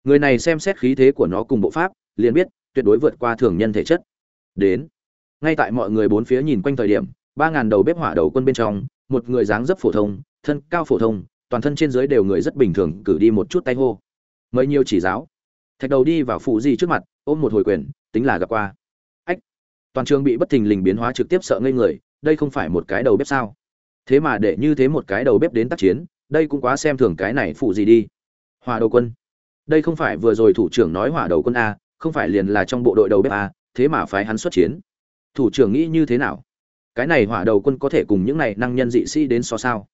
Người này xem xét khí thế của nó cùng bộ pháp, liền biết tuyệt đối vượt qua thường nhân thể chất. Đến, ngay tại mọi người bốn phía nhìn quanh thời điểm, ba ngàn đầu bếp hỏa đầu quân bên trong, một người dáng dấp phổ thông, thân cao phổ thông, toàn thân trên dưới đều người rất bình thường, cử đi một chút tay hô mời nhiều chỉ giáo. Thạch đầu đi vào phụ di trước mặt, ôm một hồi quyền, tính là gặp qua. Ách! Toàn trường bị bất thình lình biến hóa trực tiếp sợ ngây người, đây không phải một cái đầu bếp sao? Thế mà để như thế một cái đầu bếp đến tác chiến, đây cũng quá xem thường cái này phụ gì đi. Hòa đầu quân. Đây không phải vừa rồi thủ trưởng nói hỏa đầu quân a, không phải liền là trong bộ đội đầu bếp a, thế mà phái hắn xuất chiến. Thủ trưởng nghĩ như thế nào? Cái này hỏa đầu quân có thể cùng những này năng nhân dị sĩ đến so sao?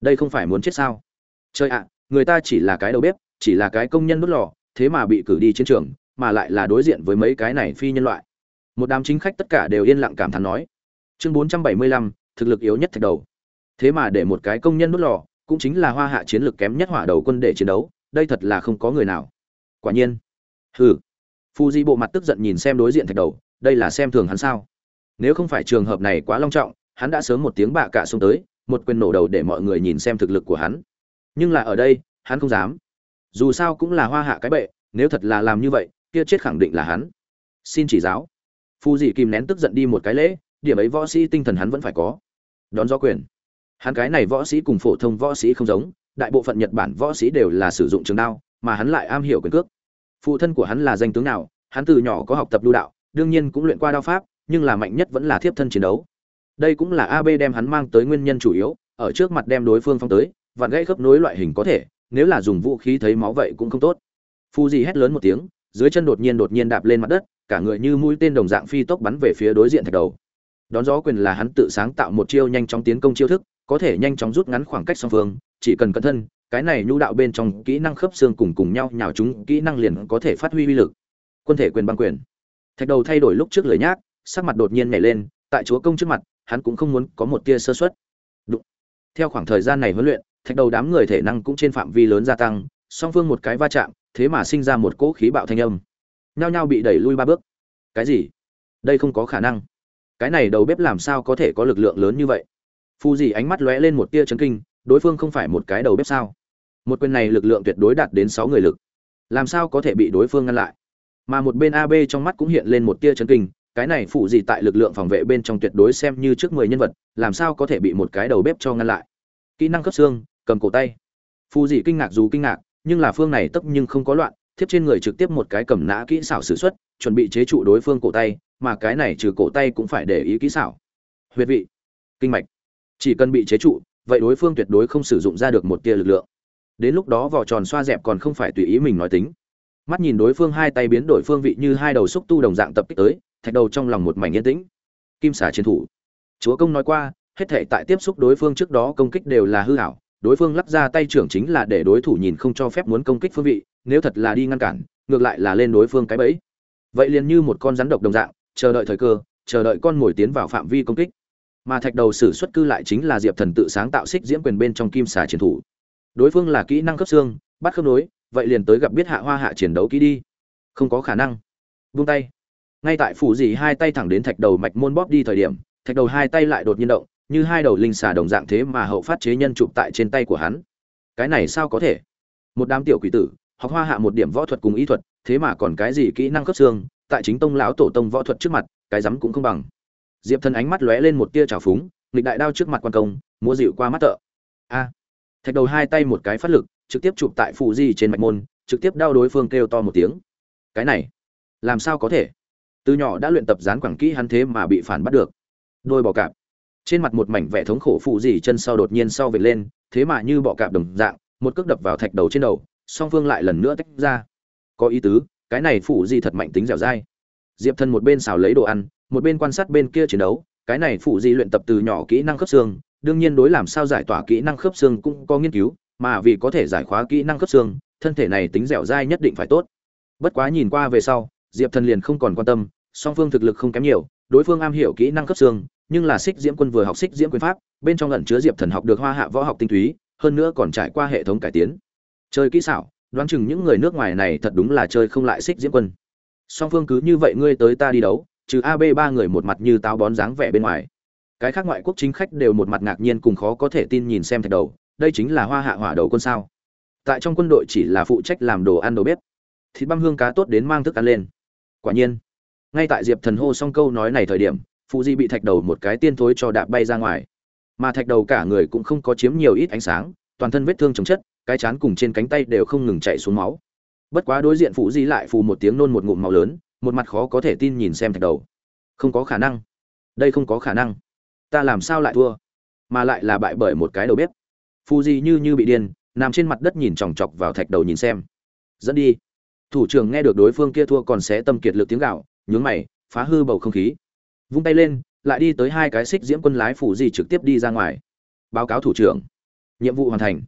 Đây không phải muốn chết sao? Chơi ạ, người ta chỉ là cái đầu bếp chỉ là cái công nhân đốt lò, thế mà bị cử đi chiến trường, mà lại là đối diện với mấy cái này phi nhân loại. Một đám chính khách tất cả đều yên lặng cảm thán nói, chương bốn trăm bảy mươi lăm, thực lực yếu nhất thạch đầu. Thế mà để một cái công nhân đốt lò, cũng chính là hoa hạ chiến lược kém nhất hỏa đầu quân để chiến đấu, đây thật là không có người nào. Quả nhiên, hừ. Phu di bộ mặt tức giận nhìn xem đối diện thạch đầu, đây là xem thường hắn sao? Nếu không phải trường hợp này quá long trọng, hắn đã sớm một tiếng bạ cả xuống tới, một quyền nổ đầu để mọi người nhìn xem thực lực của hắn. Nhưng là ở đây, hắn không dám dù sao cũng là hoa hạ cái bệ, nếu thật là làm như vậy, kia chết khẳng định là hắn. Xin chỉ giáo. Phù dị kìm nén tức giận đi một cái lễ, điểm ấy võ sĩ tinh thần hắn vẫn phải có. Đón gió quyền. Hắn cái này võ sĩ cùng phổ thông võ sĩ không giống, đại bộ phận nhật bản võ sĩ đều là sử dụng trường đao, mà hắn lại am hiểu quyền cước. Phụ thân của hắn là danh tướng nào, hắn từ nhỏ có học tập lưu đạo, đương nhiên cũng luyện qua đao pháp, nhưng là mạnh nhất vẫn là thiếp thân chiến đấu. Đây cũng là ab đem hắn mang tới nguyên nhân chủ yếu, ở trước mặt đem đối phương phong tới, vặn gãy khớp nối loại hình có thể nếu là dùng vũ khí thấy máu vậy cũng không tốt. Phu di hét lớn một tiếng, dưới chân đột nhiên đột nhiên đạp lên mặt đất, cả người như mũi tên đồng dạng phi tốc bắn về phía đối diện thạch đầu. Đón gió quyền là hắn tự sáng tạo một chiêu nhanh chóng tiến công chiêu thức, có thể nhanh chóng rút ngắn khoảng cách song phương, chỉ cần cẩn thân, cái này nhu đạo bên trong kỹ năng khớp xương cùng cùng nhau nhào chúng, kỹ năng liền có thể phát huy uy lực. Quân thể quyền băng quyền. Thạch đầu thay đổi lúc trước lời nhác, sắc mặt đột nhiên nhảy lên, tại chúa công trước mặt, hắn cũng không muốn có một tia sơ suất. Đụng. theo khoảng thời gian này huấn luyện thạch đầu đám người thể năng cũng trên phạm vi lớn gia tăng, song phương một cái va chạm, thế mà sinh ra một cỗ khí bạo thanh âm. Nhao nhao bị đẩy lui ba bước. Cái gì? Đây không có khả năng. Cái này đầu bếp làm sao có thể có lực lượng lớn như vậy? Phù dì ánh mắt lóe lên một tia chấn kinh, đối phương không phải một cái đầu bếp sao? Một quyền này lực lượng tuyệt đối đạt đến sáu người lực. Làm sao có thể bị đối phương ngăn lại? Mà một bên ab trong mắt cũng hiện lên một tia chấn kinh, cái này phụ gì tại lực lượng phòng vệ bên trong tuyệt đối xem như trước mười nhân vật, làm sao có thể bị một cái đầu bếp cho ngăn lại? Kỹ năng cấp xương cầm cổ tay. Phù dị kinh ngạc dù kinh ngạc, nhưng là phương này tấp nhưng không có loạn, thiếp trên người trực tiếp một cái cầm nã kỹ xảo sử xuất, chuẩn bị chế trụ đối phương cổ tay, mà cái này trừ cổ tay cũng phải để ý kỹ xảo. Huyệt vị. Kinh mạch. Chỉ cần bị chế trụ, vậy đối phương tuyệt đối không sử dụng ra được một tia lực lượng. Đến lúc đó vỏ tròn xoa dẹp còn không phải tùy ý mình nói tính. Mắt nhìn đối phương hai tay biến đổi phương vị như hai đầu xúc tu đồng dạng tập kích tới, thạch đầu trong lòng một mảnh yên tĩnh. Kim xà chiến thủ. Chúa công nói qua, hết thể tại tiếp xúc đối phương trước đó công kích đều là hư hảo đối phương lắp ra tay trưởng chính là để đối thủ nhìn không cho phép muốn công kích phương vị, nếu thật là đi ngăn cản, ngược lại là lên đối phương cái bẫy. Vậy liền như một con rắn độc đồng dạng, chờ đợi thời cơ, chờ đợi con mồi tiến vào phạm vi công kích. Mà thạch đầu sử xuất cư lại chính là diệp thần tự sáng tạo xích diễm quyền bên trong kim xà chiến thủ. Đối phương là kỹ năng cấp xương, bắt khớp nối, vậy liền tới gặp biết hạ hoa hạ chiến đấu kỹ đi. Không có khả năng. Vung tay. Ngay tại phủ dì hai tay thẳng đến thạch đầu mạch môn bóp đi thời điểm, thạch đầu hai tay lại đột nhiên động như hai đầu linh xà đồng dạng thế mà hậu phát chế nhân chụp tại trên tay của hắn. Cái này sao có thể? Một đám tiểu quỷ tử, học hoa hạ một điểm võ thuật cùng ý thuật, thế mà còn cái gì kỹ năng cấp xương, tại chính tông lão tổ tông võ thuật trước mặt, cái rắm cũng không bằng. Diệp thần ánh mắt lóe lên một tia trào phúng, nghịch đại đao trước mặt quan công mua dịu qua mắt tợ. A! Thạch đầu hai tay một cái phát lực, trực tiếp chụp tại phù di trên mạch môn, trực tiếp đao đối phương kêu to một tiếng. Cái này, làm sao có thể? Từ nhỏ đã luyện tập dán quảng kỹ hắn thế mà bị phản bắt được. Đôi bọ cạp trên mặt một mảnh vẻ thống khổ phụ di chân sau đột nhiên sau vệt lên, thế mà như bọ cạp đồng dạng, một cước đập vào thạch đầu trên đầu, song phương lại lần nữa tách ra. Có ý tứ, cái này phụ di thật mạnh tính dẻo dai. Diệp thần một bên xào lấy đồ ăn, một bên quan sát bên kia chiến đấu, cái này phụ di luyện tập từ nhỏ kỹ năng khớp xương, đương nhiên đối làm sao giải tỏa kỹ năng khớp xương cũng có nghiên cứu, mà vì có thể giải khóa kỹ năng khớp xương, thân thể này tính dẻo dai nhất định phải tốt. Bất quá nhìn qua về sau, diệp thần liền không còn quan tâm, song phương thực lực không kém nhiều, đối phương am hiểu kỹ năng khớp xương nhưng là xích diễm quân vừa học xích diễm quyền pháp, bên trong lần chứa diệp thần học được hoa hạ võ học tinh túy, hơn nữa còn trải qua hệ thống cải tiến. Chơi kỹ xảo, đoán chừng những người nước ngoài này thật đúng là chơi không lại xích diễm quân. Song phương cứ như vậy ngươi tới ta đi đấu, trừ ab ba người một mặt như táo bón dáng vẻ bên ngoài. Cái khác ngoại quốc chính khách đều một mặt ngạc nhiên cùng khó có thể tin nhìn xem thạch đầu, đây chính là hoa hạ hỏa đầu quân sao. Tại trong quân đội chỉ là phụ trách làm đồ ăn đồ bếp. Thịt băm hương cá tốt đến mang thức ăn lên. Quả nhiên, ngay tại diệp thần hô xong câu nói này thời điểm phụ di bị thạch đầu một cái tiên thối cho đạp bay ra ngoài. Mà thạch đầu cả người cũng không có chiếm nhiều ít ánh sáng, toàn thân vết thương chồng chất, cái chán cùng trên cánh tay đều không ngừng chạy xuống máu. Bất quá đối diện phụ di lại phù một tiếng nôn một ngụm máu lớn, một mặt khó có thể tin nhìn xem thạch đầu. Không có khả năng. Đây không có khả năng. Ta làm sao lại thua? Mà lại là bại bởi một cái đầu bếp. Phù di như như bị điên, nằm trên mặt đất nhìn chòng chọc vào thạch đầu nhìn xem. Dẫn đi. Thủ trưởng nghe được đối phương kia thua còn sẽ tâm kiệt lực tiếng gạo nhướng mày, phá hư bầu không khí vung tay lên, lại đi tới hai cái xích diễm quân lái phủ gì trực tiếp đi ra ngoài. Báo cáo thủ trưởng. Nhiệm vụ hoàn thành.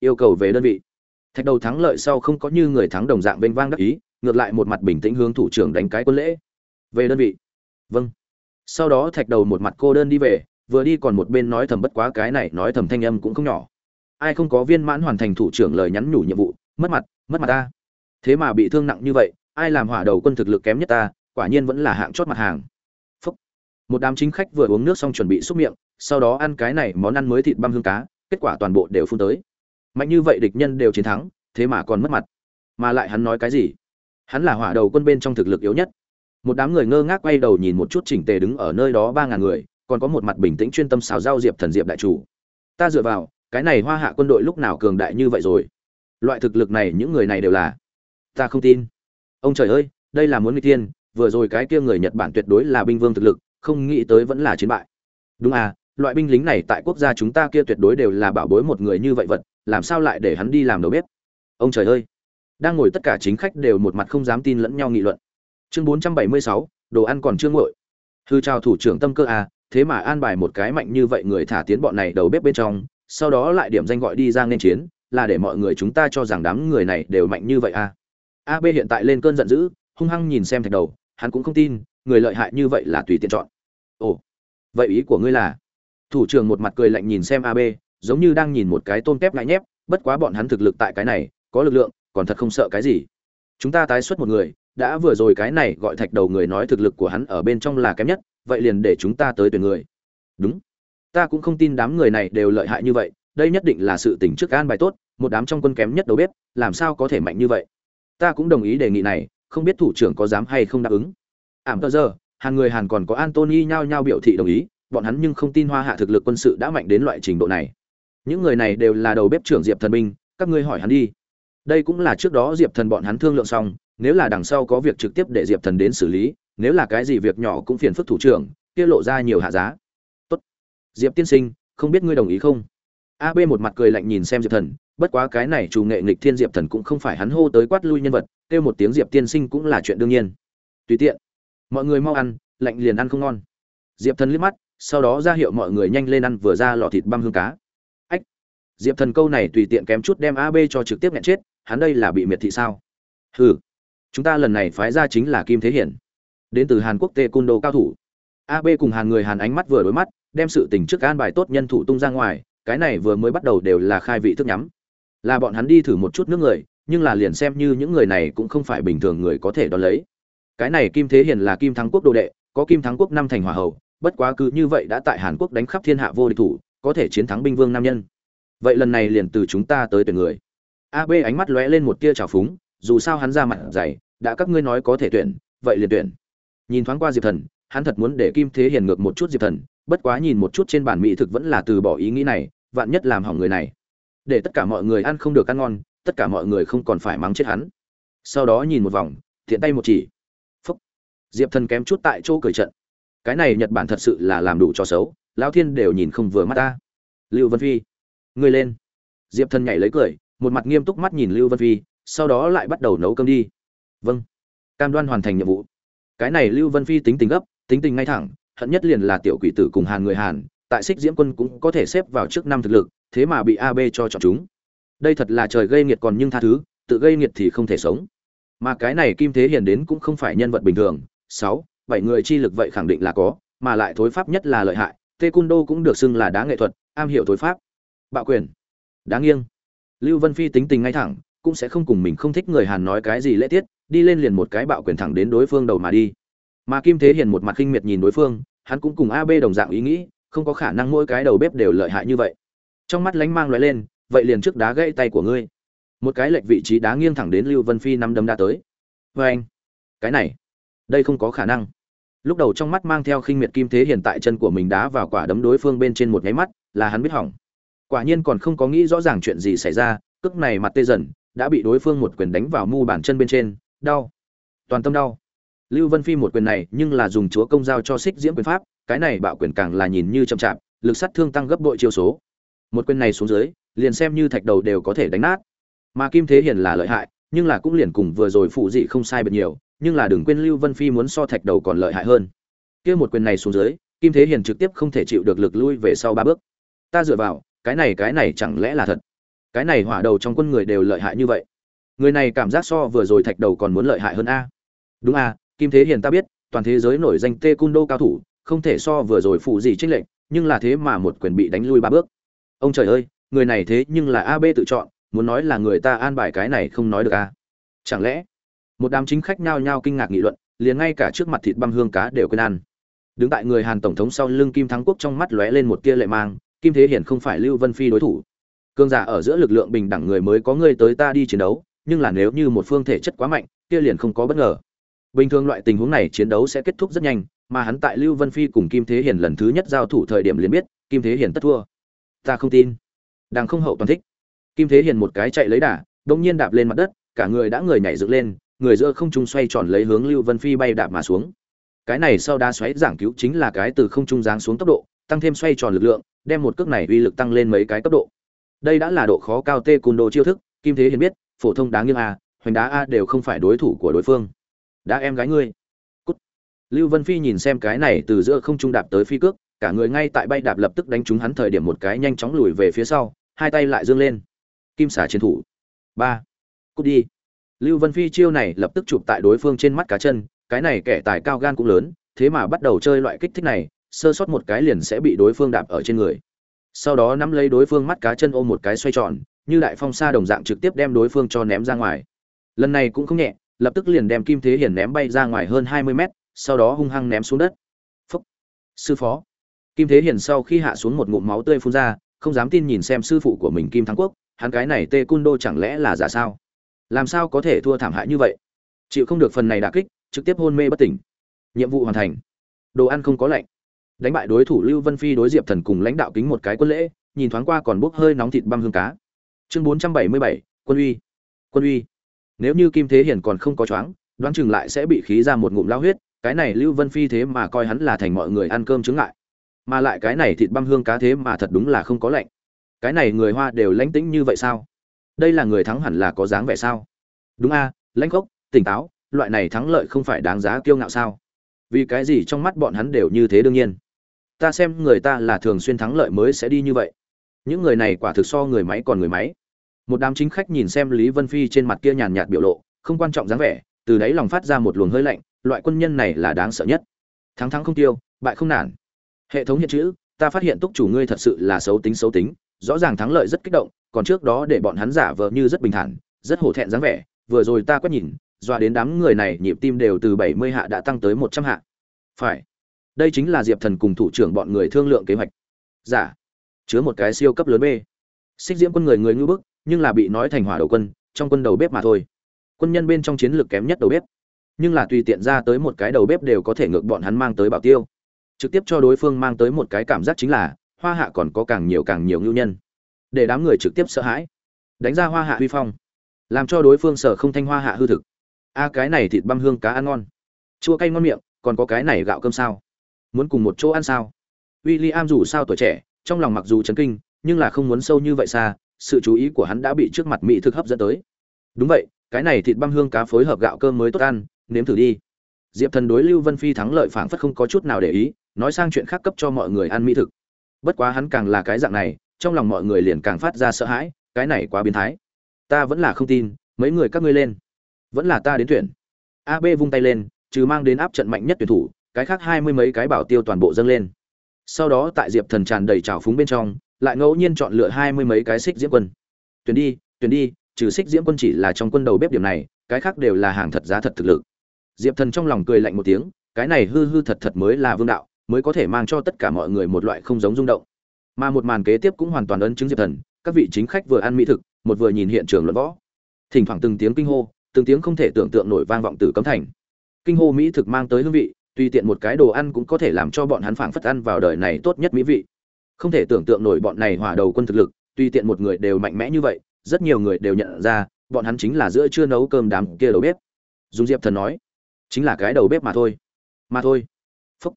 Yêu cầu về đơn vị. Thạch đầu thắng lợi sau không có như người thắng đồng dạng vênh vang đắc ý, ngược lại một mặt bình tĩnh hướng thủ trưởng đánh cái quân lễ. Về đơn vị. Vâng. Sau đó thạch đầu một mặt cô đơn đi về, vừa đi còn một bên nói thầm bất quá cái này nói thầm thanh âm cũng không nhỏ. Ai không có viên mãn hoàn thành thủ trưởng lời nhắn nhủ nhiệm vụ, mất mặt mất mặt ta. Thế mà bị thương nặng như vậy, ai làm hỏa đầu quân thực lực kém nhất ta, quả nhiên vẫn là hạng chót mặt hàng một đám chính khách vừa uống nước xong chuẩn bị xúc miệng, sau đó ăn cái này món ăn mới thịt băm hương cá, kết quả toàn bộ đều phun tới. Mạnh như vậy địch nhân đều chiến thắng, thế mà còn mất mặt. Mà lại hắn nói cái gì? Hắn là hỏa đầu quân bên trong thực lực yếu nhất. Một đám người ngơ ngác quay đầu nhìn một chút chỉnh tề đứng ở nơi đó ba ngàn người, còn có một mặt bình tĩnh chuyên tâm xào giao diệp thần diệp đại chủ. Ta dựa vào, cái này hoa hạ quân đội lúc nào cường đại như vậy rồi? Loại thực lực này những người này đều là. Ta không tin. Ông trời ơi, đây là muốn người tiên vừa rồi cái kia người nhật bản tuyệt đối là binh vương thực lực không nghĩ tới vẫn là chiến bại. Đúng à loại binh lính này tại quốc gia chúng ta kia tuyệt đối đều là bảo bối một người như vậy vật, làm sao lại để hắn đi làm đầu bếp? Ông trời ơi! Đang ngồi tất cả chính khách đều một mặt không dám tin lẫn nhau nghị luận. Chương bốn trăm bảy mươi sáu, đồ ăn còn chưa nguội. Hư chào thủ trưởng tâm cơ à thế mà an bài một cái mạnh như vậy người thả tiến bọn này đầu bếp bên trong, sau đó lại điểm danh gọi đi ra nên chiến, là để mọi người chúng ta cho rằng đám người này đều mạnh như vậy à. Ab hiện tại lên cơn giận dữ, hung hăng nhìn xem thạch đầu, hắn cũng không tin, người lợi hại như vậy là tùy tiện chọn ồ, vậy ý của ngươi là? Thủ trưởng một mặt cười lạnh nhìn xem ab giống như đang nhìn một cái tôm tép ngại nhép, bất quá bọn hắn thực lực tại cái này, có lực lượng, còn thật không sợ cái gì. Chúng ta tái xuất một người, đã vừa rồi cái này gọi thạch đầu người nói thực lực của hắn ở bên trong là kém nhất, vậy liền để chúng ta tới tuyển người. Đúng. Ta cũng không tin đám người này đều lợi hại như vậy, đây nhất định là sự tỉnh trước an bài tốt, một đám trong quân kém nhất đầu bếp, làm sao có thể mạnh như vậy? Ta cũng đồng ý đề nghị này, không biết thủ trưởng có dám hay không đáp ứng. Ảm tờ giờ hàn người hàn còn có antony nhao nhao biểu thị đồng ý, bọn hắn nhưng không tin hoa hạ thực lực quân sự đã mạnh đến loại trình độ này. Những người này đều là đầu bếp trưởng diệp thần binh các ngươi hỏi hắn đi. Đây cũng là trước đó diệp thần bọn hắn thương lượng xong, nếu là đằng sau có việc trực tiếp để diệp thần đến xử lý, nếu là cái gì việc nhỏ cũng phiền phức thủ trưởng tiết lộ ra nhiều hạ giá. Tốt. Diệp tiên sinh, không biết ngươi đồng ý không? Ab một mặt cười lạnh nhìn xem diệp thần, bất quá cái này chủ nghệ nghịch thiên diệp thần cũng không phải hắn hô tới quát lui nhân vật, kêu một tiếng diệp tiên sinh cũng là chuyện đương nhiên. Tùy tiện mọi người mau ăn, lạnh liền ăn không ngon. Diệp thần liếc mắt, sau đó ra hiệu mọi người nhanh lên ăn vừa ra lò thịt băm hương cá. Ách! Diệp thần câu này tùy tiện kém chút đem ab cho trực tiếp nghẹn chết, hắn đây là bị miệt thị sao? Hừ! Chúng ta lần này phái ra chính là kim thế hiển. Đến từ hàn quốc tê côn đô cao thủ. Ab cùng hàng người hàn ánh mắt vừa đối mắt, đem sự tình trước an bài tốt nhân thủ tung ra ngoài, cái này vừa mới bắt đầu đều là khai vị thức nhắm. Là bọn hắn đi thử một chút nước người, nhưng là liền xem như những người này cũng không phải bình thường người có thể đón lấy cái này kim thế hiền là kim thắng quốc đồ đệ, có kim thắng quốc năm thành hòa hậu bất quá cứ như vậy đã tại hàn quốc đánh khắp thiên hạ vô địch thủ, có thể chiến thắng binh vương nam nhân. Vậy lần này liền từ chúng ta tới tuyển người. Ab ánh mắt lóe lên một tia trào phúng, dù sao hắn ra mặt dày, đã các ngươi nói có thể tuyển, vậy liền tuyển. Nhìn thoáng qua diệp thần, hắn thật muốn để kim thế hiền ngược một chút diệp thần, bất quá nhìn một chút trên bản mỹ thực vẫn là từ bỏ ý nghĩ này, vạn nhất làm hỏng người này. Để tất cả mọi người ăn không được ăn ngon, tất cả mọi người không còn phải mắng chết hắn. Sau đó nhìn một vòng thiện tay một chỉ diệp thần kém chút tại chỗ cười trận. Cái này nhật bản thật sự là làm đủ cho xấu, lão thiên đều nhìn không vừa mắt ta. Lưu vân phi, ngươi lên. Diệp thần nhảy lấy cười, một mặt nghiêm túc mắt nhìn lưu vân phi, sau đó lại bắt đầu nấu cơm đi. Vâng. Cam đoan hoàn thành nhiệm vụ. Cái này lưu vân phi tính tình gấp, tính tình ngay thẳng, hận nhất liền là tiểu quỷ tử cùng hàn người hàn, tại xích diễm quân cũng có thể xếp vào trước năm thực lực, thế mà bị ab cho chọn chúng. Đây thật là trời gây nghiệt còn nhưng tha thứ, tự gây nghiệt thì không thể sống. Mà cái này kim thế hiền đến cũng không phải nhân vật bình thường sáu, bảy người chi lực vậy khẳng định là có, mà lại thối pháp nhất là lợi hại tê cung đô cũng được xưng là đá nghệ thuật, am hiểu thối pháp. Bạo quyền. Đá nghiêng. Lưu vân phi tính tình ngay thẳng, cũng sẽ không cùng mình không thích người hàn nói cái gì lễ tiết, đi lên liền một cái bạo quyền thẳng đến đối phương đầu mà đi. Mà kim thế hiền một mặt khinh miệt nhìn đối phương, hắn cũng cùng ab đồng dạng ý nghĩ, không có khả năng mỗi cái đầu bếp đều lợi hại như vậy. Trong mắt lánh mang loại lên, vậy liền trước đá gãy tay của ngươi. Một cái lệch vị trí đá nghiêng thẳng đến lưu vân phi năm đấm đã tới. Vê anh cái này đây không có khả năng. Lúc đầu trong mắt mang theo khinh miệt kim thế hiện tại chân của mình đá vào quả đấm đối phương bên trên một nháy mắt, là hắn biết hỏng. Quả nhiên còn không có nghĩ rõ ràng chuyện gì xảy ra, cước này mặt tê dần, đã bị đối phương một quyền đánh vào mu bàn chân bên trên, đau. Toàn tâm đau. Lưu vân phi một quyền này, nhưng là dùng chúa công giao cho xích diễm quyền pháp, cái này bạo quyền càng là nhìn như chậm chạp, lực sát thương tăng gấp bội chiêu số. Một quyền này xuống dưới, liền xem như thạch đầu đều có thể đánh nát. Mà kim thế hiền là lợi hại, nhưng là cũng liền cùng vừa rồi phụ dị không sai biệt nhiều nhưng là đừng quên lưu vân phi muốn so thạch đầu còn lợi hại hơn. Kia một quyền này xuống dưới, kim thế hiền trực tiếp không thể chịu được lực lui về sau ba bước. Ta dựa vào, cái này cái này chẳng lẽ là thật? Cái này hỏa đầu trong quân người đều lợi hại như vậy. Người này cảm giác so vừa rồi thạch đầu còn muốn lợi hại hơn a. Đúng a, kim thế hiền ta biết, toàn thế giới nổi danh tê cung đô cao thủ, không thể so vừa rồi phụ gì trích lệnh nhưng là thế mà một quyền bị đánh lui ba bước. Ông trời ơi, người này thế nhưng là ab tự chọn, muốn nói là người ta an bài cái này không nói được a. Chẳng lẽ một đám chính khách nhao nhao kinh ngạc nghị luận, liền ngay cả trước mặt thịt băm hương cá đều quên ăn. Đứng tại người hàn tổng thống sau lưng kim thắng quốc trong mắt lóe lên một tia lệ mang, kim thế hiển không phải lưu vân phi đối thủ. Cương giả ở giữa lực lượng bình đẳng người mới có người tới ta đi chiến đấu, nhưng là nếu như một phương thể chất quá mạnh, kia liền không có bất ngờ. Bình thường loại tình huống này chiến đấu sẽ kết thúc rất nhanh, mà hắn tại lưu vân phi cùng kim thế hiển lần thứ nhất giao thủ thời điểm liền biết, kim thế hiển tất thua. Ta không tin. Đang không hậu toàn thích. Kim thế hiền một cái chạy lấy đà đông nhiên đạp lên mặt đất, cả người đã người nhảy dựng lên người giữa không trung xoay tròn lấy hướng lưu vân phi bay đạp mà xuống. Cái này sau đá xoáy giảng cứu chính là cái từ không trung giáng xuống tốc độ, tăng thêm xoay tròn lực lượng, đem một cước này uy lực tăng lên mấy cái cấp độ. Đây đã là độ khó cao tê cùn đồ chiêu thức, kim thế hiền biết, phổ thông đá nghiêng a, hoành đá a đều không phải đối thủ của đối phương. Đã em gái ngươi. Cút. lưu vân phi nhìn xem cái này từ giữa không trung đạp tới phi cước, cả người ngay tại bay đạp lập tức đánh trúng hắn thời điểm một cái nhanh chóng lùi về phía sau, hai tay lại dương lên. Kim xả chiến thủ. Ba. Cút đi lưu vân phi chiêu này lập tức chụp tại đối phương trên mắt cá chân, cái này kẻ tài cao gan cũng lớn, thế mà bắt đầu chơi loại kích thích này, sơ sót một cái liền sẽ bị đối phương đạp ở trên người. Sau đó nắm lấy đối phương mắt cá chân ôm một cái xoay tròn, như đại phong sa đồng dạng trực tiếp đem đối phương cho ném ra ngoài. Lần này cũng không nhẹ, lập tức liền đem kim thế hiển ném bay ra ngoài hơn hai mươi mét, sau đó hung hăng ném xuống đất. Phúc! Sư phó! Kim thế hiển sau khi hạ xuống một ngụm máu tươi phun ra, không dám tin nhìn xem sư phụ của mình kim thắng quốc, hắn cái này tê cun đô chẳng lẽ là giả sao? Làm sao có thể thua thảm hại như vậy? Chịu không được phần này đả kích, trực tiếp hôn mê bất tỉnh. Nhiệm vụ hoàn thành. Đồ ăn không có lạnh. Đánh bại đối thủ lưu vân phi đối diệp thần cùng lãnh đạo kính một cái quân lễ, nhìn thoáng qua còn bốc hơi nóng thịt băm hương cá. Chương bốn trăm bảy mươi bảy, quân uy. Quân uy. Nếu như kim thế hiển còn không có choáng, đoán chừng lại sẽ bị khí ra một ngụm lao huyết, cái này lưu vân phi thế mà coi hắn là thành mọi người ăn cơm chứng ngại. Mà lại cái này thịt băm hương cá thế mà thật đúng là không có lạnh. Cái này người hoa đều lãnh tĩnh như vậy sao? Đây là người thắng hẳn là có dáng vẻ sao? Đúng a, lãnh gốc tỉnh táo, loại này thắng lợi không phải đáng giá kiêu ngạo sao? Vì cái gì trong mắt bọn hắn đều như thế đương nhiên? Ta xem người ta là thường xuyên thắng lợi mới sẽ đi như vậy. Những người này quả thực so người máy còn người máy. Một đám chính khách nhìn xem lý vân phi trên mặt kia nhàn nhạt biểu lộ, không quan trọng dáng vẻ, từ đáy lòng phát ra một luồng hơi lạnh, loại quân nhân này là đáng sợ nhất. Thắng thắng không tiêu, bại không nản. Hệ thống hiện chữ, ta phát hiện túc chủ ngươi thật sự là xấu tính xấu tính, rõ ràng thắng lợi rất kích động còn trước đó để bọn hắn giả vờ như rất bình thản, rất hổ thẹn dáng vẻ, vừa rồi ta quét nhìn, dọa đến đám người này nhịp tim đều từ bảy mươi hạ đã tăng tới một trăm hạ. Phải, đây chính là diệp thần cùng thủ trưởng bọn người thương lượng kế hoạch. Giả, chứa một cái siêu cấp lớn b. Xích diễm quân người người ngưỡng bức, nhưng là bị nói thành hỏa đầu quân, trong quân đầu bếp mà thôi. Quân nhân bên trong chiến lược kém nhất đầu bếp. Nhưng là tùy tiện ra tới một cái đầu bếp đều có thể ngược bọn hắn mang tới bảo tiêu. Trực tiếp cho đối phương mang tới một cái cảm giác chính là, hoa hạ còn có càng nhiều càng nhiều ngưu nhân để đám người trực tiếp sợ hãi. Đánh ra hoa hạ huy phong, làm cho đối phương sở không thanh hoa hạ hư thực. A, cái này thịt băm hương cá ăn ngon. Chua cay ngon miệng, còn có cái này gạo cơm sao? Muốn cùng một chỗ ăn sao? W i l l i am dù sao tuổi trẻ, trong lòng mặc dù chấn kinh, nhưng là không muốn sâu như vậy xa, sự chú ý của hắn đã bị trước mặt mỹ thực hấp dẫn tới. Đúng vậy, cái này thịt băm hương cá phối hợp gạo cơm mới tốt ăn, nếm thử đi. Diệp thần đối lưu vân phi thắng lợi phảng phất không có chút nào để ý, nói sang chuyện khác cấp cho mọi người ăn mỹ thực. Bất quá hắn càng là cái dạng này trong lòng mọi người liền càng phát ra sợ hãi, cái này quá biến thái. Ta vẫn là không tin, mấy người các ngươi lên. Vẫn là ta đến tuyển. Ab vung tay lên, trừ mang đến áp trận mạnh nhất tuyển thủ, cái khác hai mươi mấy cái bảo tiêu toàn bộ dâng lên. Sau đó tại diệp thần tràn đầy trào phúng bên trong, lại ngẫu nhiên chọn lựa hai mươi mấy cái xích diễm quân. Tuyển đi tuyển đi, trừ xích diễm quân chỉ là trong quân đầu bếp điểm này, cái khác đều là hàng thật giá thật thực lực. Diệp thần trong lòng cười lạnh một tiếng, cái này hư hư thật thật mới là vương đạo, mới có thể mang cho tất cả mọi người một loại không giống rung động mà một màn kế tiếp cũng hoàn toàn ấn chứng diệp thần, các vị chính khách vừa ăn mỹ thực, một vừa nhìn hiện trường luận võ. Thỉnh thoảng từng tiếng kinh hô, từng tiếng không thể tưởng tượng nổi vang vọng từ cấm thành. Kinh hô mỹ thực mang tới hương vị tùy tiện một cái đồ ăn cũng có thể làm cho bọn hắn phảng phất ăn vào đời này tốt nhất mỹ vị. Không thể tưởng tượng nổi bọn này hỏa đầu quân thực lực tùy tiện một người đều mạnh mẽ như vậy, rất nhiều người đều nhận ra, bọn hắn chính là giữa chưa nấu cơm đám kia đầu bếp. Dùng diệp thần nói, chính là cái đầu bếp mà thôi. Mà thôi. Phúc.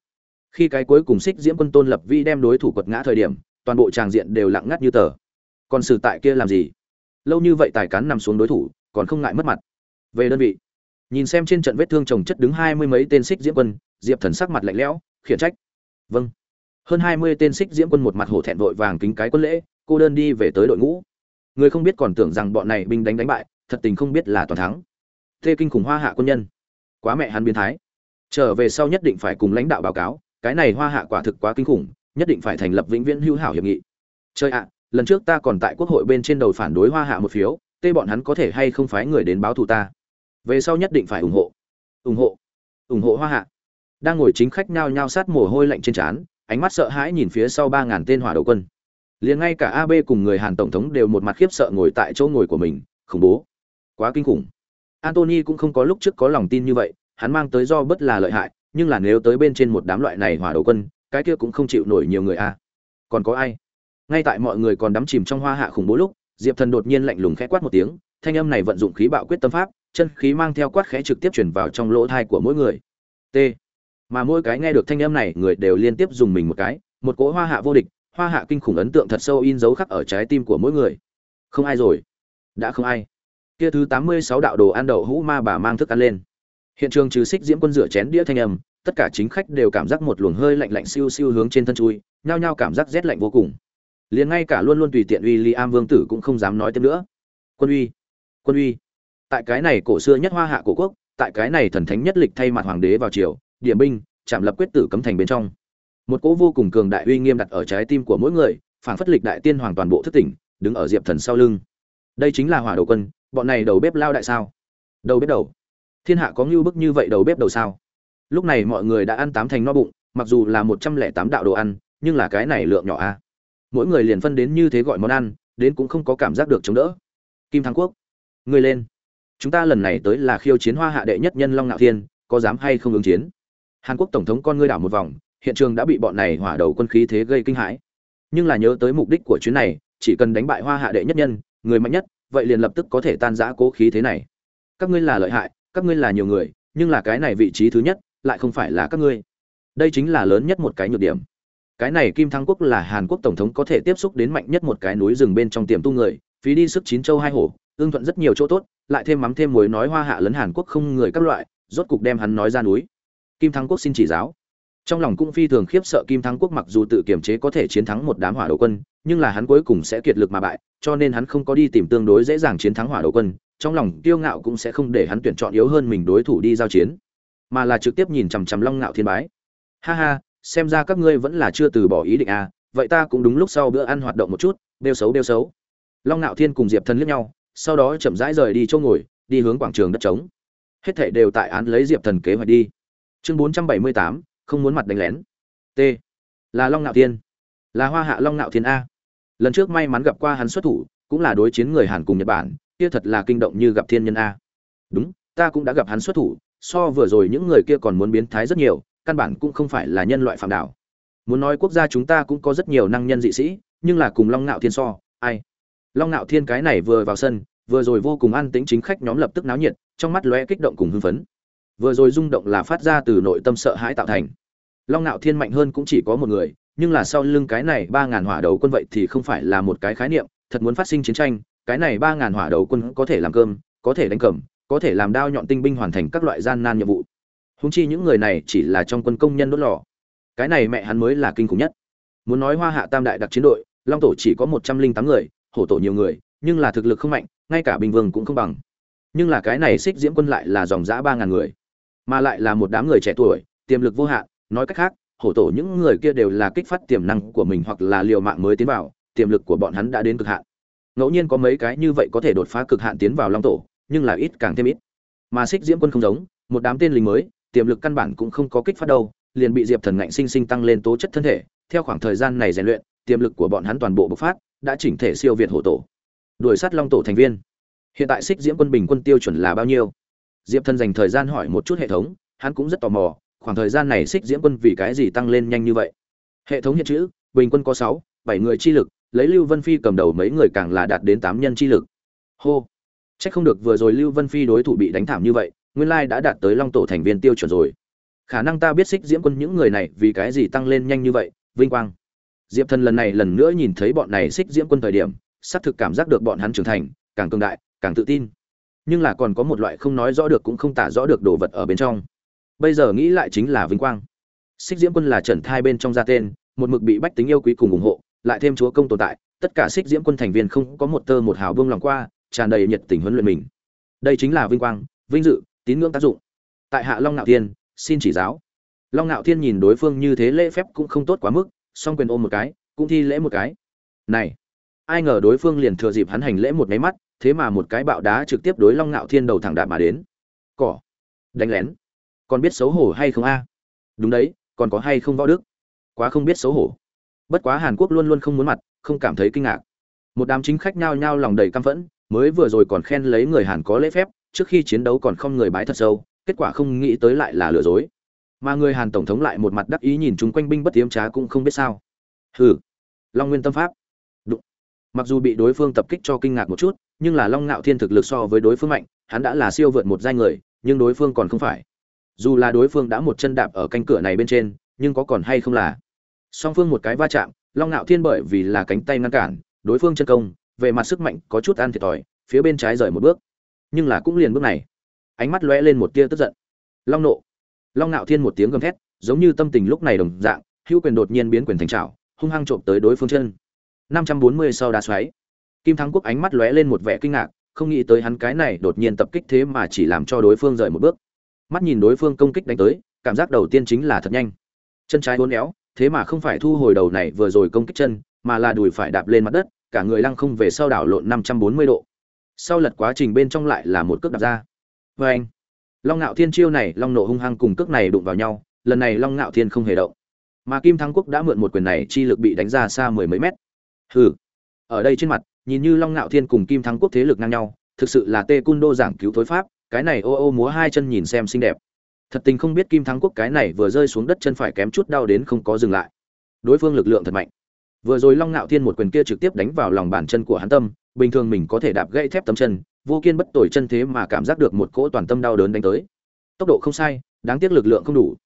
khi cái cuối cùng xích diễm quân tôn lập vi đem đối thủ quật ngã thời điểm toàn bộ tràng diện đều lặng ngắt như tờ. Còn sử tại kia làm gì? Lâu như vậy tài cán nằm xuống đối thủ, còn không ngại mất mặt. Về đơn vị. Nhìn xem trên trận vết thương chồng chất đứng hai mươi mấy tên xích diễm quân, diệp thần sắc mặt lạnh lẽo, khiển trách. Vâng. Hơn hai mươi tên xích diễm quân một mặt hổ thẹn vội vàng kính cái quân lễ, cô đơn đi về tới đội ngũ. Người không biết còn tưởng rằng bọn này binh đánh đánh bại, thật tình không biết là toàn thắng. Thê kinh khủng hoa hạ quân nhân. Quá mẹ hắn biến thái. Trở về sau nhất định phải cùng lãnh đạo báo cáo, cái này hoa hạ quả thực quá kinh khủng nhất định phải thành lập vĩnh viễn hữu hảo hiệp nghị. Chơi ạ, lần trước ta còn tại quốc hội bên trên đầu phản đối hoa hạ một phiếu tê bọn hắn có thể hay không phái người đến báo thù ta? Về sau nhất định phải ủng hộ. Ủng hộ. Ủng hộ hoa hạ. Đang ngồi chính khách nhao nhao sát mồ hôi lạnh trên trán, ánh mắt sợ hãi nhìn phía sau ba ngàn tên hỏa đầu quân. Liền ngay cả ab cùng người hàn tổng thống đều một mặt khiếp sợ ngồi tại chỗ ngồi của mình, khủng bố. Quá kinh khủng. Antony cũng không có lúc trước có lòng tin như vậy, hắn mang tới do bất là lợi hại, nhưng là nếu tới bên trên một đám loại này hỏa đầu quân cái kia cũng không chịu nổi nhiều người a còn có ai? Ngay tại mọi người còn đắm chìm trong hoa hạ khủng bố lúc, diệp thần đột nhiên lạnh lùng khẽ quát một tiếng, thanh âm này vận dụng khí bạo quyết tâm pháp, chân khí mang theo quát khẽ trực tiếp chuyển vào trong lỗ thai của mỗi người. T. Mà mỗi cái nghe được thanh âm này, người đều liên tiếp dùng mình một cái, một cỗ hoa hạ vô địch, hoa hạ kinh khủng ấn tượng thật sâu in dấu khắc ở trái tim của mỗi người. Không ai rồi. Đã không ai. Kia thứ tám mươi sáu đạo đồ ăn đậu hũ ma bà mang thức ăn lên. Hiện trường trừ xích diễm quân rửa chén đĩa thanh âm tất cả chính khách đều cảm giác một luồng hơi lạnh lạnh siêu siêu hướng trên thân chui, nhao nhao cảm giác rét lạnh vô cùng. Liền ngay cả luôn luôn tùy tiện uy li am vương tử cũng không dám nói thêm nữa. Quân uy quân uy. Tại cái này cổ xưa nhất hoa hạ cổ quốc, tại cái này thần thánh nhất lịch thay mặt hoàng đế vào triều, điểm binh, chạm lập quyết tử cấm thành bên trong. Một cỗ vô cùng cường đại uy nghiêm đặt ở trái tim của mỗi người phản phất lịch đại tiên hoàng toàn bộ thất tỉnh, đứng ở diệp thần sau lưng. Đây chính là hỏa đầu quân, bọn này đầu bếp lao đại sao? Đầu bếp đầu. Thiên hạ có ngưu bức như vậy đầu bếp đầu sao? Lúc này mọi người đã ăn tám thành no bụng, mặc dù là một trăm lẻ tám đạo đồ ăn, nhưng là cái này lượng nhỏ a mỗi người liền phân đến như thế gọi món ăn, đến cũng không có cảm giác được chống đỡ. Kim thắng quốc, ngươi lên. Chúng ta lần này tới là khiêu chiến hoa hạ đệ nhất nhân long ngạo thiên, có dám hay không ứng chiến? Hàn quốc tổng thống con ngươi đảo một vòng, hiện trường đã bị bọn này hỏa đầu quân khí thế gây kinh hãi. Nhưng là nhớ tới mục đích của chuyến này, chỉ cần đánh bại hoa hạ đệ nhất nhân, người mạnh nhất, vậy liền lập tức có thể tan rã cố khí thế này. Các ngươi là lợi hại, các ngươi là nhiều người, nhưng là cái này vị trí thứ nhất lại không phải là các ngươi. Đây chính là lớn nhất một cái nhược điểm. Cái này kim thắng quốc là hàn quốc tổng thống có thể tiếp xúc đến mạnh nhất một cái núi rừng bên trong tiềm tu người, phí đi sức chín châu hai hổ ương thuận rất nhiều chỗ tốt, lại thêm mắm thêm muối nói hoa hạ lấn hàn quốc không người các loại, rốt cục đem hắn nói ra núi. Kim thắng quốc xin chỉ giáo. Trong lòng cũng phi thường khiếp sợ kim thắng quốc mặc dù tự kiềm chế có thể chiến thắng một đám hỏa đầu quân, nhưng là hắn cuối cùng sẽ kiệt lực mà bại, cho nên hắn không có đi tìm tương đối dễ dàng chiến thắng hỏa đầu quân, trong lòng kiêu ngạo cũng sẽ không để hắn tuyển chọn yếu hơn mình đối thủ đi giao chiến mà là trực tiếp nhìn chằm chằm long ngạo thiên bái. Ha ha, xem ra các ngươi vẫn là chưa từ bỏ ý định à vậy ta cũng đúng lúc sau bữa ăn hoạt động một chút đeo xấu đeo xấu. Long ngạo thiên cùng diệp Thần liếc nhau, sau đó chậm rãi rời đi chỗ ngồi, đi hướng quảng trường đất trống. Hết thảy đều tại án lấy diệp thần kế hoạch đi. Chương bốn trăm bảy mươi tám, không muốn mặt đánh lén. T. Là long ngạo thiên. Là hoa hạ long ngạo thiên a. Lần trước may mắn gặp qua hắn xuất thủ, cũng là đối chiến người hàn cùng nhật bản, kia thật là kinh động như gặp thiên nhân a. Đúng, ta cũng đã gặp hắn xuất thủ so vừa rồi những người kia còn muốn biến thái rất nhiều, căn bản cũng không phải là nhân loại phạm đảo muốn nói quốc gia chúng ta cũng có rất nhiều năng nhân dị sĩ, nhưng là cùng long ngạo thiên so, ai? Long ngạo thiên cái này vừa vào sân, vừa rồi vô cùng an tĩnh chính khách nhóm lập tức náo nhiệt, trong mắt lóe kích động cùng hưng phấn. Vừa rồi rung động là phát ra từ nội tâm sợ hãi tạo thành. Long ngạo thiên mạnh hơn cũng chỉ có một người, nhưng là sau lưng cái này ba ngàn hỏa đầu quân vậy thì không phải là một cái khái niệm, thật muốn phát sinh chiến tranh, cái này ba ngàn hỏa đầu quân có thể làm cơm, có thể đánh cầm có thể làm đao nhọn tinh binh hoàn thành các loại gian nan nhiệm vụ. Húng chi những người này chỉ là trong quân công nhân đốt lò. Cái này mẹ hắn mới là kinh khủng nhất. Muốn nói hoa hạ tam đại đặc chiến đội, long tổ chỉ có một trăm linh tám người, hổ tổ nhiều người, nhưng là thực lực không mạnh, ngay cả bình vương cũng không bằng. Nhưng là cái này xích diễm quân lại là dòng giã ba ngàn người, mà lại là một đám người trẻ tuổi, tiềm lực vô hạn. Nói cách khác, hổ tổ những người kia đều là kích phát tiềm năng của mình hoặc là liều mạng mới tiến vào, tiềm lực của bọn hắn đã đến cực hạn. Ngẫu nhiên có mấy cái như vậy có thể đột phá cực hạn tiến vào long tổ nhưng là ít càng thêm ít. Mà xích diễm quân không giống, một đám tên lính mới, tiềm lực căn bản cũng không có kích phát đâu, liền bị diệp thần ngạnh sinh sinh tăng lên tố chất thân thể, theo khoảng thời gian này rèn luyện, tiềm lực của bọn hắn toàn bộ bộc phát, đã chỉnh thể siêu việt hổ tổ. Đuổi sát long tổ thành viên. Hiện tại xích diễm quân bình quân tiêu chuẩn là bao nhiêu? Diệp thần dành thời gian hỏi một chút hệ thống, hắn cũng rất tò mò, khoảng thời gian này xích diễm quân vì cái gì tăng lên nhanh như vậy? Hệ thống hiện chữ, bình quân có sáu, bảy người chi lực, lấy lưu vân phi cầm đầu mấy người càng là đạt đến tám nhân chi lực. Hô. Chắc không được vừa rồi Lưu Vân Phi đối thủ bị đánh thảm như vậy, nguyên lai đã đạt tới Long tổ thành viên tiêu chuẩn rồi. Khả năng ta biết Xích Diễm quân những người này vì cái gì tăng lên nhanh như vậy, vinh quang. Diệp Thần lần này lần nữa nhìn thấy bọn này Xích Diễm quân thời điểm, xác thực cảm giác được bọn hắn trưởng thành, càng cường đại, càng tự tin. Nhưng là còn có một loại không nói rõ được cũng không tả rõ được đồ vật ở bên trong. Bây giờ nghĩ lại chính là vinh quang. Xích Diễm quân là Trần Thai bên trong ra tên, một mực bị bách tính yêu quý cùng ủng hộ, lại thêm chúa công tồn tại, tất cả Xích Diễm quân thành viên không có một tơ một hào buông lòng qua, tràn đầy nhiệt tình huấn luyện mình. Đây chính là vinh quang, vinh dự, tín ngưỡng tác dụng. Tại hạ long nạo thiên, xin chỉ giáo. Long nạo thiên nhìn đối phương như thế lễ phép cũng không tốt quá mức, song quyền ôm một cái, cũng thi lễ một cái. Này, ai ngờ đối phương liền thừa dịp hắn hành lễ một máy mắt, thế mà một cái bạo đá trực tiếp đối long nạo thiên đầu thẳng đạp mà đến. Cỏ, đánh lén. Còn biết xấu hổ hay không a? Đúng đấy, còn có hay không võ đức? Quá không biết xấu hổ. Bất quá hàn quốc luôn luôn không muốn mặt, không cảm thấy kinh ngạc. Một đám chính khách nhao nhao lòng đầy căm phẫn mới vừa rồi còn khen lấy người Hàn có lễ phép, trước khi chiến đấu còn không người bái thật sâu, kết quả không nghĩ tới lại là lừa dối. Mà người Hàn tổng thống lại một mặt đắc ý nhìn chúng quanh binh bất tiếm trá cũng không biết sao. Hừ. Long Nguyên Tâm Pháp. Đụng. Mặc dù bị đối phương tập kích cho kinh ngạc một chút, nhưng là Long Ngạo Thiên thực lực so với đối phương mạnh, hắn đã là siêu vượt một giai người nhưng đối phương còn không phải dù là đối phương đã một chân đạp ở canh cửa này bên trên nhưng có còn hay không là song phương một cái va chạm long ngạo thiên bởi vì là cánh tay ngăn cản đối phương chân công về mặt sức mạnh có chút ăn thiệt thòi, phía bên trái rời một bước. Nhưng là cũng liền bước này. Ánh mắt lóe lên một tia tức giận. Long nộ. Long nạo thiên một tiếng gầm thét, giống như tâm tình lúc này đồng dạng, hữu quyền đột nhiên biến quyền thành trào hung hăng trộm tới đối phương chân. 540 sau đá xoáy. Kim thắng quốc ánh mắt lóe lên một vẻ kinh ngạc, không nghĩ tới hắn cái này đột nhiên tập kích thế mà chỉ làm cho đối phương rời một bước. Mắt nhìn đối phương công kích đánh tới, cảm giác đầu tiên chính là thật nhanh. Chân trái uốn éo, thế mà không phải thu hồi đầu này vừa rồi công kích chân, mà là đùi phải đạp lên mặt đất cả người lăng không về sau đảo lộn 540 độ. Sau lật quá trình bên trong lại là một cước đạp ra. Vê anh, long nạo thiên chiêu này, long nộ hung hăng cùng cước này đụng vào nhau, lần này long nạo thiên không hề động. Mà kim thắng quốc đã mượn một quyền này, chi lực bị đánh ra xa mười mấy mét. Hừ, ở đây trên mặt, nhìn như long nạo thiên cùng kim thắng quốc thế lực ngang nhau, thực sự là tê cun đô giảng cứu thối pháp, cái này ô ô múa hai chân nhìn xem xinh đẹp. Thật tình không biết kim thắng quốc cái này vừa rơi xuống đất chân phải kém chút đau đến không có dừng lại. Đối phương lực lượng thật mạnh vừa rồi long ngạo thiên một quyền kia trực tiếp đánh vào lòng bàn chân của hắn tâm, bình thường mình có thể đạp gãy thép tấm chân, vô kiên bất tội chân thế mà cảm giác được một cỗ toàn tâm đau đớn đánh tới. Tốc độ không sai, đáng tiếc lực lượng không đủ.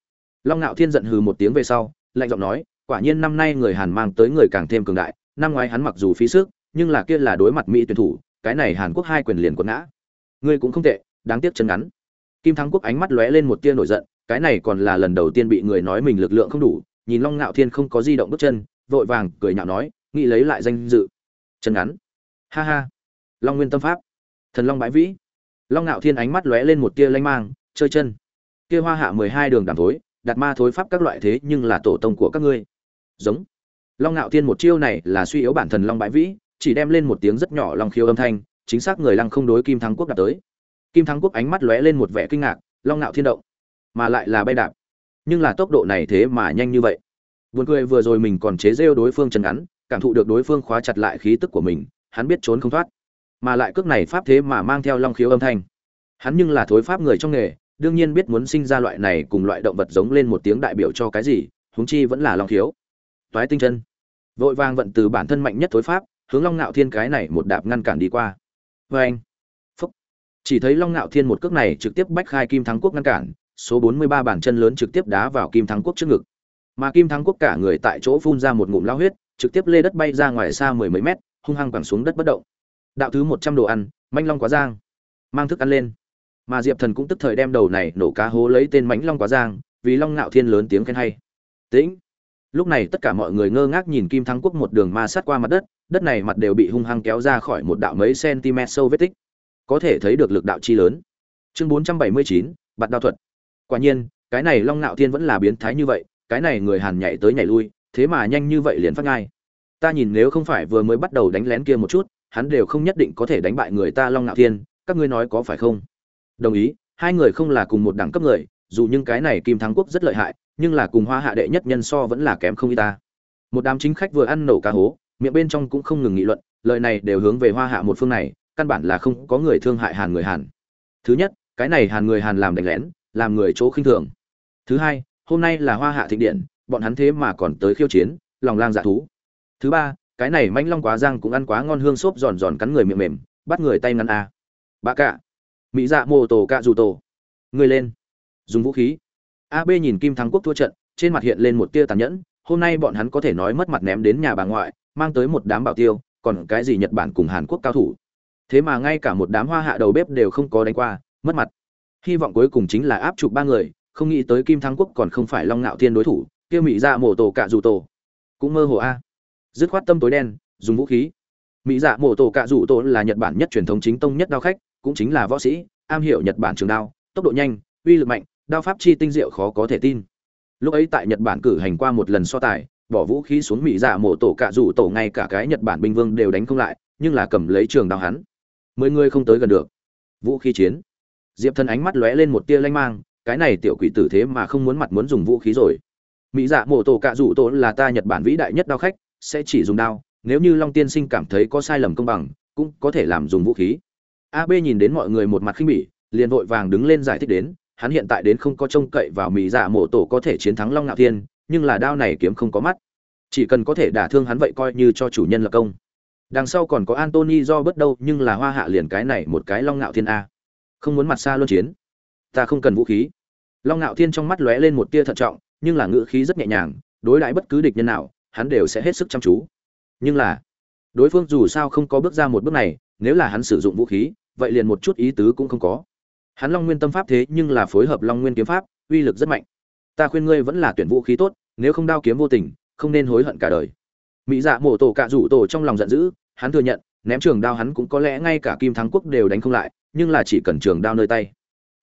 Long ngạo thiên giận hừ một tiếng về sau, lạnh giọng nói, quả nhiên năm nay người hàn mang tới người càng thêm cường đại, năm ngoái hắn mặc dù phí sức, nhưng là kia là đối mặt mỹ tuyển thủ, cái này hàn quốc hai quyền liền quật ngã. Ngươi cũng không tệ, đáng tiếc chân ngắn. Kim thắng quốc ánh mắt lóe lên một tia nổi giận, cái này còn là lần đầu tiên bị người nói mình lực lượng không đủ. Nhìn long ngạo thiên không có di động bước chân vội vàng cười nhạo nói, nghĩ lấy lại danh dự. Chân ngắn. Ha ha. Long nguyên tâm pháp. Thần long bãi vĩ. Long ngạo thiên ánh mắt lóe lên một tia lanh mang, chơi chân. Kia hoa hạ mười hai đường đàm thối, đặt ma thối pháp các loại thế nhưng là tổ tông của các ngươi. Giống. Long ngạo thiên một chiêu này là suy yếu bản thần long bãi vĩ, chỉ đem lên một tiếng rất nhỏ long khiêu âm thanh, chính xác người lăng không đối kim thắng quốc đạt tới. Kim thắng quốc ánh mắt lóe lên một vẻ kinh ngạc, long ngạo thiên động, mà lại là bay đạp. Nhưng là tốc độ này thế mà nhanh như vậy buồn cười vừa rồi mình còn chế giễu đối phương chân ngắn, cảm thụ được đối phương khóa chặt lại khí tức của mình, hắn biết trốn không thoát. Mà lại cước này pháp thế mà mang theo long khiếu âm thanh. Hắn nhưng là thối pháp người trong nghề, đương nhiên biết muốn sinh ra loại này cùng loại động vật giống lên một tiếng đại biểu cho cái gì, huống chi vẫn là long khiếu. Toái tinh chân. Vội vàng vận từ bản thân mạnh nhất thối pháp, hướng long Nạo thiên cái này một đạp ngăn cản đi qua. Vê anh. Phúc. Chỉ thấy long Nạo thiên một cước này trực tiếp bách khai kim thắng quốc ngăn cản, số 43 bản chân lớn trực tiếp đá vào kim thắng quốc trước ngực mà kim thắng quốc cả người tại chỗ phun ra một ngụm lao huyết, trực tiếp lê đất bay ra ngoài xa mười mấy mét, hung hăng quẳng xuống đất bất động. Đạo thứ một trăm đồ ăn manh long quá giang. Mang thức ăn lên. Mà diệp thần cũng tức thời đem đầu này nổ cá hố lấy tên mãnh long quá giang, vì long ngạo thiên lớn tiếng khen hay. Tĩnh. Lúc này tất cả mọi người ngơ ngác nhìn kim thắng quốc một đường ma sát qua mặt đất đất này mặt đều bị hung hăng kéo ra khỏi một đạo mấy cm sâu vết tích. Có thể thấy được lực đạo chi lớn. Chương bốn trăm bảy mươi chín, bạt đao thuật. Quả nhiên, cái này long ngạo thiên vẫn là biến thái như vậy cái này người hàn nhảy tới nhảy lui, thế mà nhanh như vậy liền phát ngay ta nhìn nếu không phải vừa mới bắt đầu đánh lén kia một chút, hắn đều không nhất định có thể đánh bại người ta long ngạo thiên, các ngươi nói có phải không? Đồng ý, hai người không là cùng một đẳng cấp người, dù nhưng cái này kim thắng quốc rất lợi hại, nhưng là cùng hoa hạ đệ nhất nhân so vẫn là kém không y ta. Một đám chính khách vừa ăn nổ cá hố, miệng bên trong cũng không ngừng nghị luận, lời này đều hướng về hoa hạ một phương này, căn bản là không có người thương hại hàn người hàn. Thứ nhất, cái này hàn người hàn làm đánh lén, làm người chỗ khinh thường. Thứ hai hôm nay là hoa hạ thịnh điện, bọn hắn thế mà còn tới khiêu chiến, lòng lang dạ thú. Thứ ba, cái này manh long quá giang cũng ăn quá ngon hương xốp giòn giòn cắn người miệng mềm, bắt người tay ngăn a. À. bà cạ. Mỹ dạ mô tổ cạ dù tổ. Người lên. Dùng vũ khí. Ab nhìn kim thắng quốc thua trận, trên mặt hiện lên một tia tàn nhẫn, hôm nay bọn hắn có thể nói mất mặt ném đến nhà bà ngoại, mang tới một đám bảo tiêu, còn cái gì nhật bản cùng hàn quốc cao thủ. Thế mà ngay cả một đám hoa hạ đầu bếp đều không có đánh qua, mất mặt. Hy vọng cuối cùng chính là áp chụp ba người không nghĩ tới kim thắng quốc còn không phải long ngạo thiên đối thủ, kia mỹ dạ mổ tổ cạ dù tổ. Cũng mơ hồ a. Dứt khoát tâm tối đen, dùng vũ khí. Mỹ dạ mổ tổ cạ dù tổ là nhật bản nhất truyền thống chính tông nhất đao khách, cũng chính là võ sĩ, am hiểu nhật bản trường đao, tốc độ nhanh, uy lực mạnh, đao pháp chi tinh diệu khó có thể tin. Lúc ấy tại nhật bản cử hành qua một lần so tài, bỏ vũ khí xuống mỹ dạ mổ tổ cạ dù tổ ngay cả cái nhật bản binh vương đều đánh không lại, nhưng là cầm lấy trường đao hắn. Mười người không tới gần được. Vũ khí chiến. Diệp thần ánh mắt lóe lên một tia lanh mang cái này tiểu quỷ tử thế mà không muốn mặt muốn dùng vũ khí rồi. Mỹ dạ mổ tổ cạ rủ tổ là ta nhật bản vĩ đại nhất đao khách, sẽ chỉ dùng đao, nếu như long tiên sinh cảm thấy có sai lầm công bằng, cũng có thể làm dùng vũ khí. Ab nhìn đến mọi người một mặt khinh bỉ, liền vội vàng đứng lên giải thích đến, hắn hiện tại đến không có trông cậy vào mỹ dạ mổ tổ có thể chiến thắng long ngạo thiên, nhưng là đao này kiếm không có mắt. Chỉ cần có thể đả thương hắn vậy coi như cho chủ nhân lập công. Đằng sau còn có antony do bất đâu, nhưng là hoa hạ liền cái này một cái long ngạo thiên a. Không muốn mặt xa luân chiến. Ta không cần vũ khí long ngạo thiên trong mắt lóe lên một tia thận trọng, nhưng là ngữ khí rất nhẹ nhàng, đối đãi bất cứ địch nhân nào, hắn đều sẽ hết sức chăm chú. Nhưng là, đối phương dù sao không có bước ra một bước này, nếu là hắn sử dụng vũ khí, vậy liền một chút ý tứ cũng không có. Hắn long nguyên tâm pháp thế nhưng là phối hợp long nguyên kiếm pháp, uy lực rất mạnh. Ta khuyên ngươi vẫn là tuyển vũ khí tốt, nếu không đao kiếm vô tình, không nên hối hận cả đời. Mỹ dạ mổ tổ cạ rủ tổ trong lòng giận dữ, hắn thừa nhận, ném trường đao hắn cũng có lẽ ngay cả kim thắng quốc đều đánh không lại, nhưng là chỉ cần trường đao nơi tay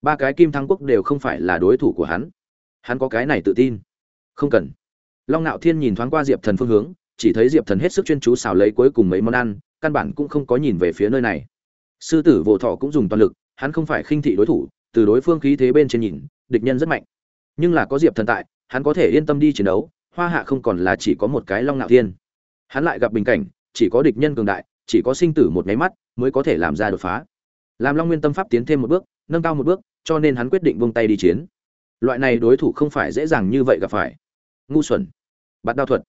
ba cái kim thắng quốc đều không phải là đối thủ của hắn. Hắn có cái này tự tin. Không cần. Long ngạo thiên nhìn thoáng qua diệp thần phương hướng, chỉ thấy diệp thần hết sức chuyên chú xào lấy cuối cùng mấy món ăn, căn bản cũng không có nhìn về phía nơi này. Sư tử vô thọ cũng dùng toàn lực, hắn không phải khinh thị đối thủ, từ đối phương khí thế bên trên nhìn, địch nhân rất mạnh. Nhưng là có diệp thần tại, hắn có thể yên tâm đi chiến đấu, hoa hạ không còn là chỉ có một cái long ngạo thiên. Hắn lại gặp bình cảnh, chỉ có địch nhân cường đại, chỉ có sinh tử một nháy mắt, mới có thể làm ra đột phá. Làm long nguyên tâm pháp tiến thêm một bước, nâng cao một bước cho nên hắn quyết định vung tay đi chiến. Loại này đối thủ không phải dễ dàng như vậy gặp phải. Ngu xuẩn. Bắt đao thuật.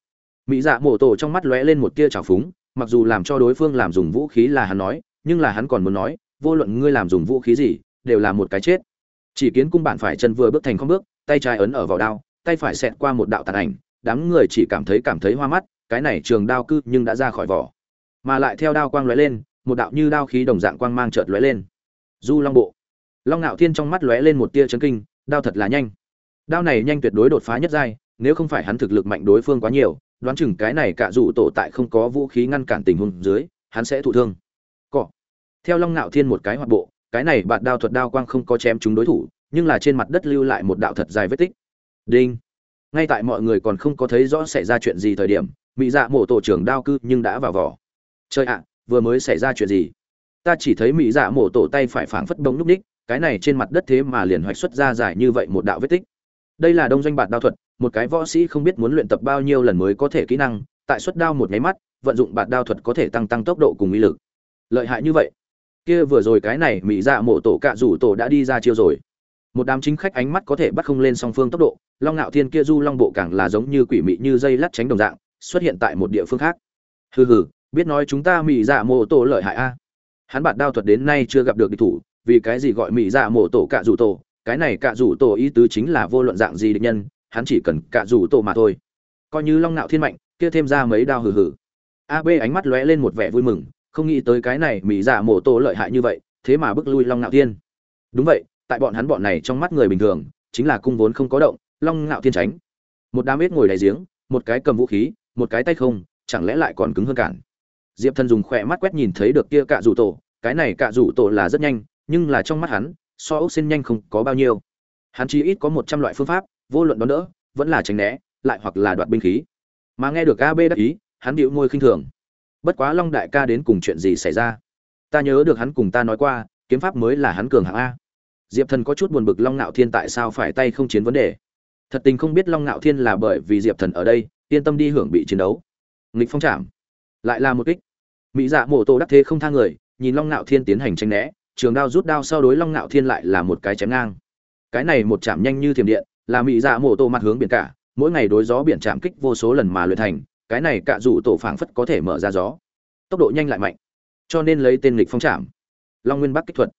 Mỹ dạ mổ tổ trong mắt lóe lên một tia trào phúng, mặc dù làm cho đối phương làm dùng vũ khí là hắn nói, nhưng là hắn còn muốn nói, vô luận ngươi làm dùng vũ khí gì, đều là một cái chết. Chỉ kiến cung bạn phải chân vừa bước thành không bước, tay trái ấn ở vào đao, tay phải xẹt qua một đạo tàn ảnh, đám người chỉ cảm thấy cảm thấy hoa mắt, cái này trường đao cư nhưng đã ra khỏi vỏ. Mà lại theo đao quang lóe lên, một đạo như đao khí đồng dạng quang mang chợt lóe lên. Du long bộ long ngạo thiên trong mắt lóe lên một tia chấn kinh, đao thật là nhanh. Đao này nhanh tuyệt đối đột phá nhất giai, nếu không phải hắn thực lực mạnh đối phương quá nhiều, đoán chừng cái này cả dù tổ tại không có vũ khí ngăn cản tình huống dưới, hắn sẽ thụ thương. Cọ. Theo long ngạo thiên một cái hoạt bộ, cái này bạt đao thuật đao quang không có chém chúng đối thủ, nhưng là trên mặt đất lưu lại một đạo thật dài vết tích. Đinh. Ngay tại mọi người còn không có thấy rõ xảy ra chuyện gì thời điểm mỹ dạ mổ tổ trưởng đao cư nhưng đã vào vỏ. Chơi ạ, vừa mới xảy ra chuyện gì? Ta chỉ thấy mỹ dạ mổ tổ tay phải phảng phất bỗng núp ních cái này trên mặt đất thế mà liền hoạch xuất ra dài như vậy một đạo vết tích. Đây là đông doanh bạt đao thuật, một cái võ sĩ không biết muốn luyện tập bao nhiêu lần mới có thể kỹ năng, tại xuất đao một nháy mắt, vận dụng bạt đao thuật có thể tăng tăng tốc độ cùng uy lực. Lợi hại như vậy. Kia vừa rồi cái này mỹ dạ Mộ tổ cạ rủ tổ đã đi ra chiêu rồi. Một đám chính khách ánh mắt có thể bắt không lên song phương tốc độ, long ngạo thiên kia du long bộ càng là giống như quỷ mị như dây lắt tránh đồng dạng, xuất hiện tại một địa phương khác. Hừ hừ, biết nói chúng ta mỹ dạ Mộ tổ lợi hại a. Hắn bạt đao thuật đến nay chưa gặp được địch thủ vì cái gì gọi mỹ dạ mổ tổ cạ rủ tổ? Cái này cạ rủ tổ ý tứ chính là vô luận dạng gì địch nhân, hắn chỉ cần cạ rủ tổ mà thôi. Coi như long ngạo thiên mạnh, kia thêm ra mấy đao hừ hừ. Ab ánh mắt lóe lên một vẻ vui mừng, không nghĩ tới cái này mỹ dạ mổ tổ lợi hại như vậy, thế mà bước lui long ngạo thiên. Đúng vậy, tại bọn hắn bọn này trong mắt người bình thường, chính là cung vốn không có động, long ngạo thiên tránh. Một đám ếch ngồi đáy giếng, một cái cầm vũ khí, một cái tay không, chẳng lẽ lại còn cứng hơn cản? Diệp thần dùng khỏe mắt quét nhìn thấy được kia cạ rủ tổ, cái này cạ rủ tổ là rất nhanh nhưng là trong mắt hắn, so ốc xin nhanh không có bao nhiêu. Hắn chỉ ít có một trăm loại phương pháp, vô luận đón đỡ, vẫn là tránh né, lại hoặc là đoạt binh khí. Mà nghe được ab đắc ý, hắn bịu môi khinh thường. Bất quá long đại ca đến cùng chuyện gì xảy ra? Ta nhớ được hắn cùng ta nói qua, kiếm pháp mới là hắn cường hạng a. Diệp thần có chút buồn bực long ngạo thiên tại sao phải tay không chiến vấn đề. Thật tình không biết long ngạo thiên là bởi vì diệp thần ở đây, yên tâm đi hưởng bị chiến đấu. Nghịch phong trảm. Lại là một kích. Mỹ dạ mổ tổ đắc thế không thang người, nhìn long ngạo thiên tiến hành tranh né trường đao rút đao sau đối long ngạo thiên lại là một cái chém ngang. Cái này một chạm nhanh như thiểm điện, là mỹ dạ mổ tổ mặt hướng biển cả, mỗi ngày đối gió biển chạm kích vô số lần mà luyện thành, cái này cạ rủ tổ phảng phất có thể mở ra gió. Tốc độ nhanh lại mạnh, cho nên lấy tên lịch phong chạm. long nguyên bắc kích thuật.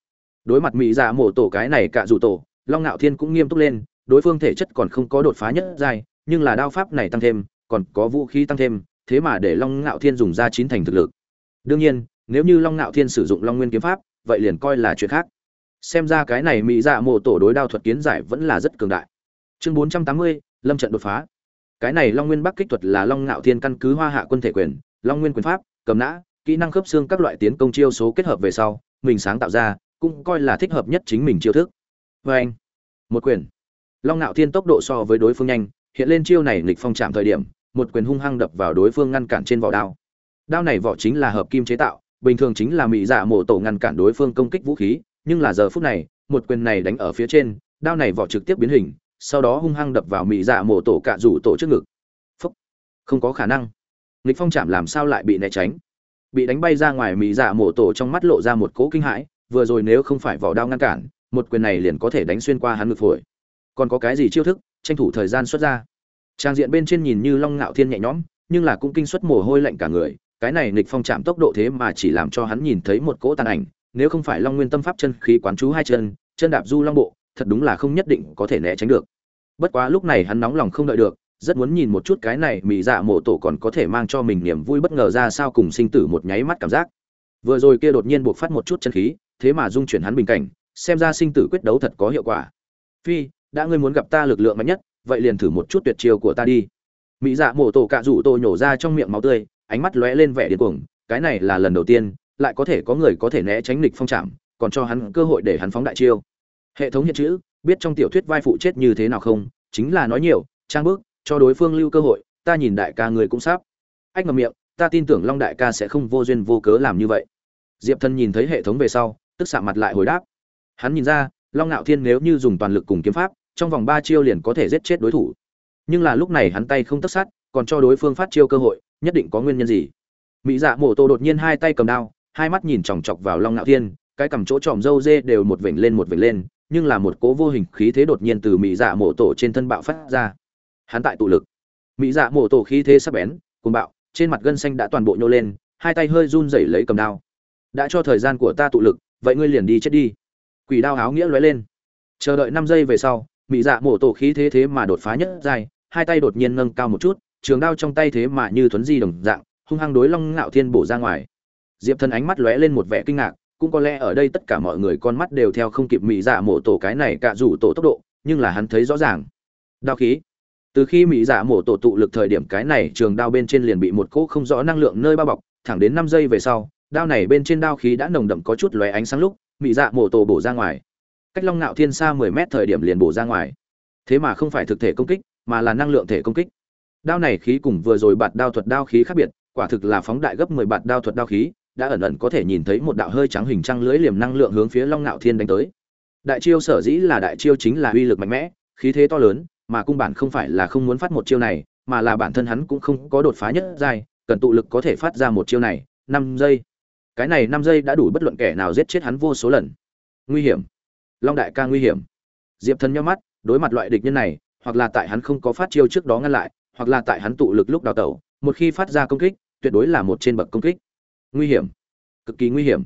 Đối mặt mỹ dạ mổ tổ cái này cạ rủ tổ, long ngạo thiên cũng nghiêm túc lên, đối phương thể chất còn không có đột phá nhất giai, nhưng là đao pháp này tăng thêm, còn có vũ khí tăng thêm, thế mà để long ngạo thiên dùng ra chín thành thực lực. Đương nhiên, nếu như long ngạo thiên sử dụng long nguyên kiếm pháp vậy liền coi là chuyện khác. Xem ra cái này mỹ dạ mộ tổ đối đao thuật kiến giải vẫn là rất cường đại. Chương bốn trăm tám mươi, lâm trận đột phá. Cái này long nguyên bắc kích thuật là long ngạo thiên căn cứ hoa hạ quân thể quyền, long nguyên quyền pháp, cầm nã, kỹ năng khớp xương các loại tiến công chiêu số kết hợp về sau, mình sáng tạo ra, cũng coi là thích hợp nhất chính mình chiêu thức. Vê anh, một quyền. Long ngạo thiên tốc độ so với đối phương nhanh, hiện lên chiêu này nghịch phong chạm thời điểm, một quyền hung hăng đập vào đối phương ngăn cản trên vỏ đao. Đao này vỏ chính là hợp kim chế tạo bình thường chính là mỹ dạ mổ tổ ngăn cản đối phương công kích vũ khí, nhưng là giờ phút này, một quyền này đánh ở phía trên, đao này vỏ trực tiếp biến hình, sau đó hung hăng đập vào mỹ dạ mổ tổ cạ rủ tổ trước ngực. Phúc. Không có khả năng. Nghịch phong chạm làm sao lại bị né tránh? Bị đánh bay ra ngoài mỹ dạ mổ tổ trong mắt lộ ra một cỗ kinh hãi, vừa rồi nếu không phải vỏ đao ngăn cản, một quyền này liền có thể đánh xuyên qua hắn ngực phổi. Còn có cái gì chiêu thức, tranh thủ thời gian xuất ra? Trang diện bên trên nhìn như long ngạo thiên nhẹ nhõm, nhưng là cũng kinh xuất mồ hôi lạnh cả người cái này nghịch phong chạm tốc độ thế mà chỉ làm cho hắn nhìn thấy một cỗ tàn ảnh, nếu không phải long nguyên tâm pháp chân khí quán chú hai chân chân đạp du long bộ, thật đúng là không nhất định có thể né tránh được. Bất quá lúc này hắn nóng lòng không đợi được, rất muốn nhìn một chút cái này mỹ dạ mộ tổ còn có thể mang cho mình niềm vui bất ngờ ra sao cùng sinh tử một nháy mắt cảm giác. Vừa rồi kia đột nhiên buộc phát một chút chân khí, thế mà dung chuyển hắn bình cảnh, xem ra sinh tử quyết đấu thật có hiệu quả. Phi, đã ngươi muốn gặp ta lực lượng mạnh nhất, vậy liền thử một chút tuyệt chiêu của ta đi. Mỹ dạ mổ tổ cạ rủ tô nhổ ra trong miệng máu tươi ánh mắt lóe lên vẻ điên cuồng, cái này là lần đầu tiên, lại có thể có người có thể né tránh lịch phong trảm còn cho hắn cơ hội để hắn phóng đại chiêu. Hệ thống hiện chữ, biết trong tiểu thuyết vai phụ chết như thế nào không, chính là nói nhiều, trang bước, cho đối phương lưu cơ hội, ta nhìn đại ca người cũng sắp. Ách ngậm miệng, ta tin tưởng long đại ca sẽ không vô duyên vô cớ làm như vậy. Diệp thân nhìn thấy hệ thống về sau, tức xạ mặt lại hồi đáp. Hắn nhìn ra, long Nạo thiên nếu như dùng toàn lực cùng kiếm pháp, trong vòng ba chiêu liền có thể giết chết đối thủ. Nhưng là lúc này hắn tay không tất sát, còn cho đối phương phát chiêu cơ hội nhất định có nguyên nhân gì? Mỹ dạ mổ tổ đột nhiên hai tay cầm đao, hai mắt nhìn chòng chọc vào long ngạo thiên, cái cầm chỗ tròm râu dê đều một vểnh lên một vểnh lên, nhưng là một cố vô hình khí thế đột nhiên từ mỹ dạ mổ tổ trên thân bạo phát ra. Hắn tại tụ lực. Mỹ dạ mổ tổ khí thế sắp bén cùng bạo, trên mặt gân xanh đã toàn bộ nhô lên, hai tay hơi run rẩy lấy cầm đao. Đã cho thời gian của ta tụ lực, vậy ngươi liền đi chết đi. Quỷ đao áo nghĩa lóe lên. Chờ đợi năm giây về sau, mỹ dạ mổ tổ khí thế thế mà đột phá nhất dài hai tay đột nhiên nâng cao một chút trường đao trong tay thế mà như thuấn di đồng dạng, hung hăng đối long ngạo thiên bổ ra ngoài. Diệp thần ánh mắt lóe lên một vẻ kinh ngạc, cũng có lẽ ở đây tất cả mọi người con mắt đều theo không kịp mỹ dạ mổ tổ cái này cả rủ tổ tốc độ, nhưng là hắn thấy rõ ràng. Đao khí. Từ khi mỹ dạ mổ tổ tụ lực thời điểm cái này trường đao bên trên liền bị một cỗ không rõ năng lượng nơi bao bọc, thẳng đến năm giây về sau, đao này bên trên đao khí đã nồng đậm có chút lóe ánh sáng lúc mỹ dạ mổ tổ bổ ra ngoài. Cách long ngạo thiên xa mười mét thời điểm liền bổ ra ngoài. Thế mà không phải thực thể công kích, mà là năng lượng thể công kích đao này khí cùng vừa rồi bạt đao thuật đao khí khác biệt, quả thực là phóng đại gấp mười bạt đao thuật đao khí, đã ẩn ẩn có thể nhìn thấy một đạo hơi trắng hình trăng lưới liềm năng lượng hướng phía long ngạo thiên đánh tới. Đại chiêu sở dĩ là đại chiêu chính là uy lực mạnh mẽ, khí thế to lớn, mà cung bản không phải là không muốn phát một chiêu này, mà là bản thân hắn cũng không có đột phá nhất giai, cần tụ lực có thể phát ra một chiêu này, năm giây. Cái này năm giây đã đủ bất luận kẻ nào giết chết hắn vô số lần. Nguy hiểm. Long đại ca nguy hiểm. Diệp thần nhắm mắt, đối mặt loại địch nhân này, hoặc là tại hắn không có phát chiêu trước đó ngăn lại hoặc là tại hắn tụ lực lúc đào tẩu, một khi phát ra công kích, tuyệt đối là một trên bậc công kích. Nguy hiểm. Cực kỳ nguy hiểm.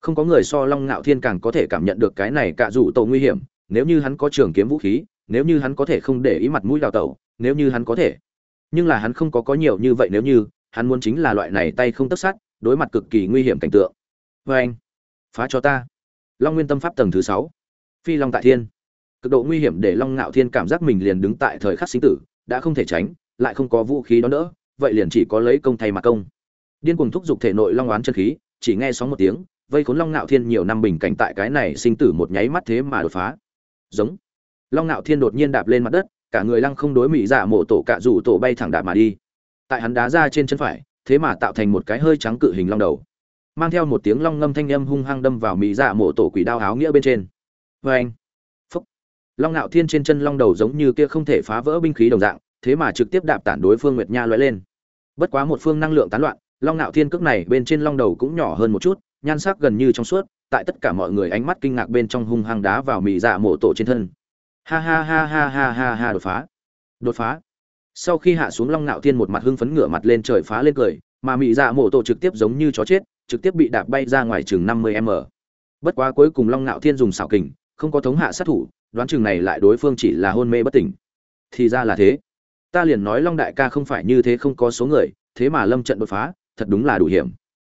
Không có người so long ngạo thiên càng có thể cảm nhận được cái này cạ rủ tổ nguy hiểm, nếu như hắn có trường kiếm vũ khí, nếu như hắn có thể không để ý mặt mũi đào tẩu, nếu như hắn có thể. Nhưng là hắn không có có nhiều như vậy nếu như, hắn muốn chính là loại này tay không tất sát, đối mặt cực kỳ nguy hiểm cảnh tượng. Vê anh, phá cho ta. Long nguyên tâm pháp tầng thứ sáu. Phi long tại thiên. Cực độ nguy hiểm để long ngạo thiên cảm giác mình liền đứng tại thời khắc sinh tử, đã không thể tránh lại không có vũ khí đó nữa vậy liền chỉ có lấy công thay mặt công. Điên cuồng thúc giục thể nội long oán chân khí, chỉ nghe sóng một tiếng, vây khốn long ngạo thiên nhiều năm bình cảnh tại cái này sinh tử một nháy mắt thế mà đột phá. Giống. Long ngạo thiên đột nhiên đạp lên mặt đất, cả người lăng không đối mỹ dạ mộ tổ cạ rủ tổ bay thẳng đạp mà đi. Tại hắn đá ra trên chân phải, thế mà tạo thành một cái hơi trắng cự hình long đầu. Mang theo một tiếng long ngâm thanh âm hung hăng đâm vào mỹ dạ mộ tổ quỷ đao áo nghĩa bên trên. Vê anh phúc. Long ngạo thiên trên chân long đầu giống như kia không thể phá vỡ binh khí đồng dạng thế mà trực tiếp đạp tản đối phương nguyệt nha lóe lên. Bất quá một phương năng lượng tán loạn, long Nạo thiên cước này bên trên long đầu cũng nhỏ hơn một chút, nhan sắc gần như trong suốt, tại tất cả mọi người ánh mắt kinh ngạc bên trong hung hăng đá vào mỹ dạ mộ tổ trên thân. Ha ha ha ha ha ha ha, đột phá. Đột phá. Sau khi hạ xuống long Nạo thiên một mặt hưng phấn ngửa mặt lên trời phá lên cười, mà mỹ dạ mộ tổ trực tiếp giống như chó chết, trực tiếp bị đạp bay ra ngoài chừng năm mươi m. Bất quá cuối cùng long Nạo thiên dùng xảo kình, không có thống hạ sát thủ, đoán chừng này lại đối phương chỉ là hôn mê bất tỉnh. Thì ra là thế ta liền nói long đại ca không phải như thế không có số người, thế mà lâm trận đột phá, thật đúng là đủ hiểm.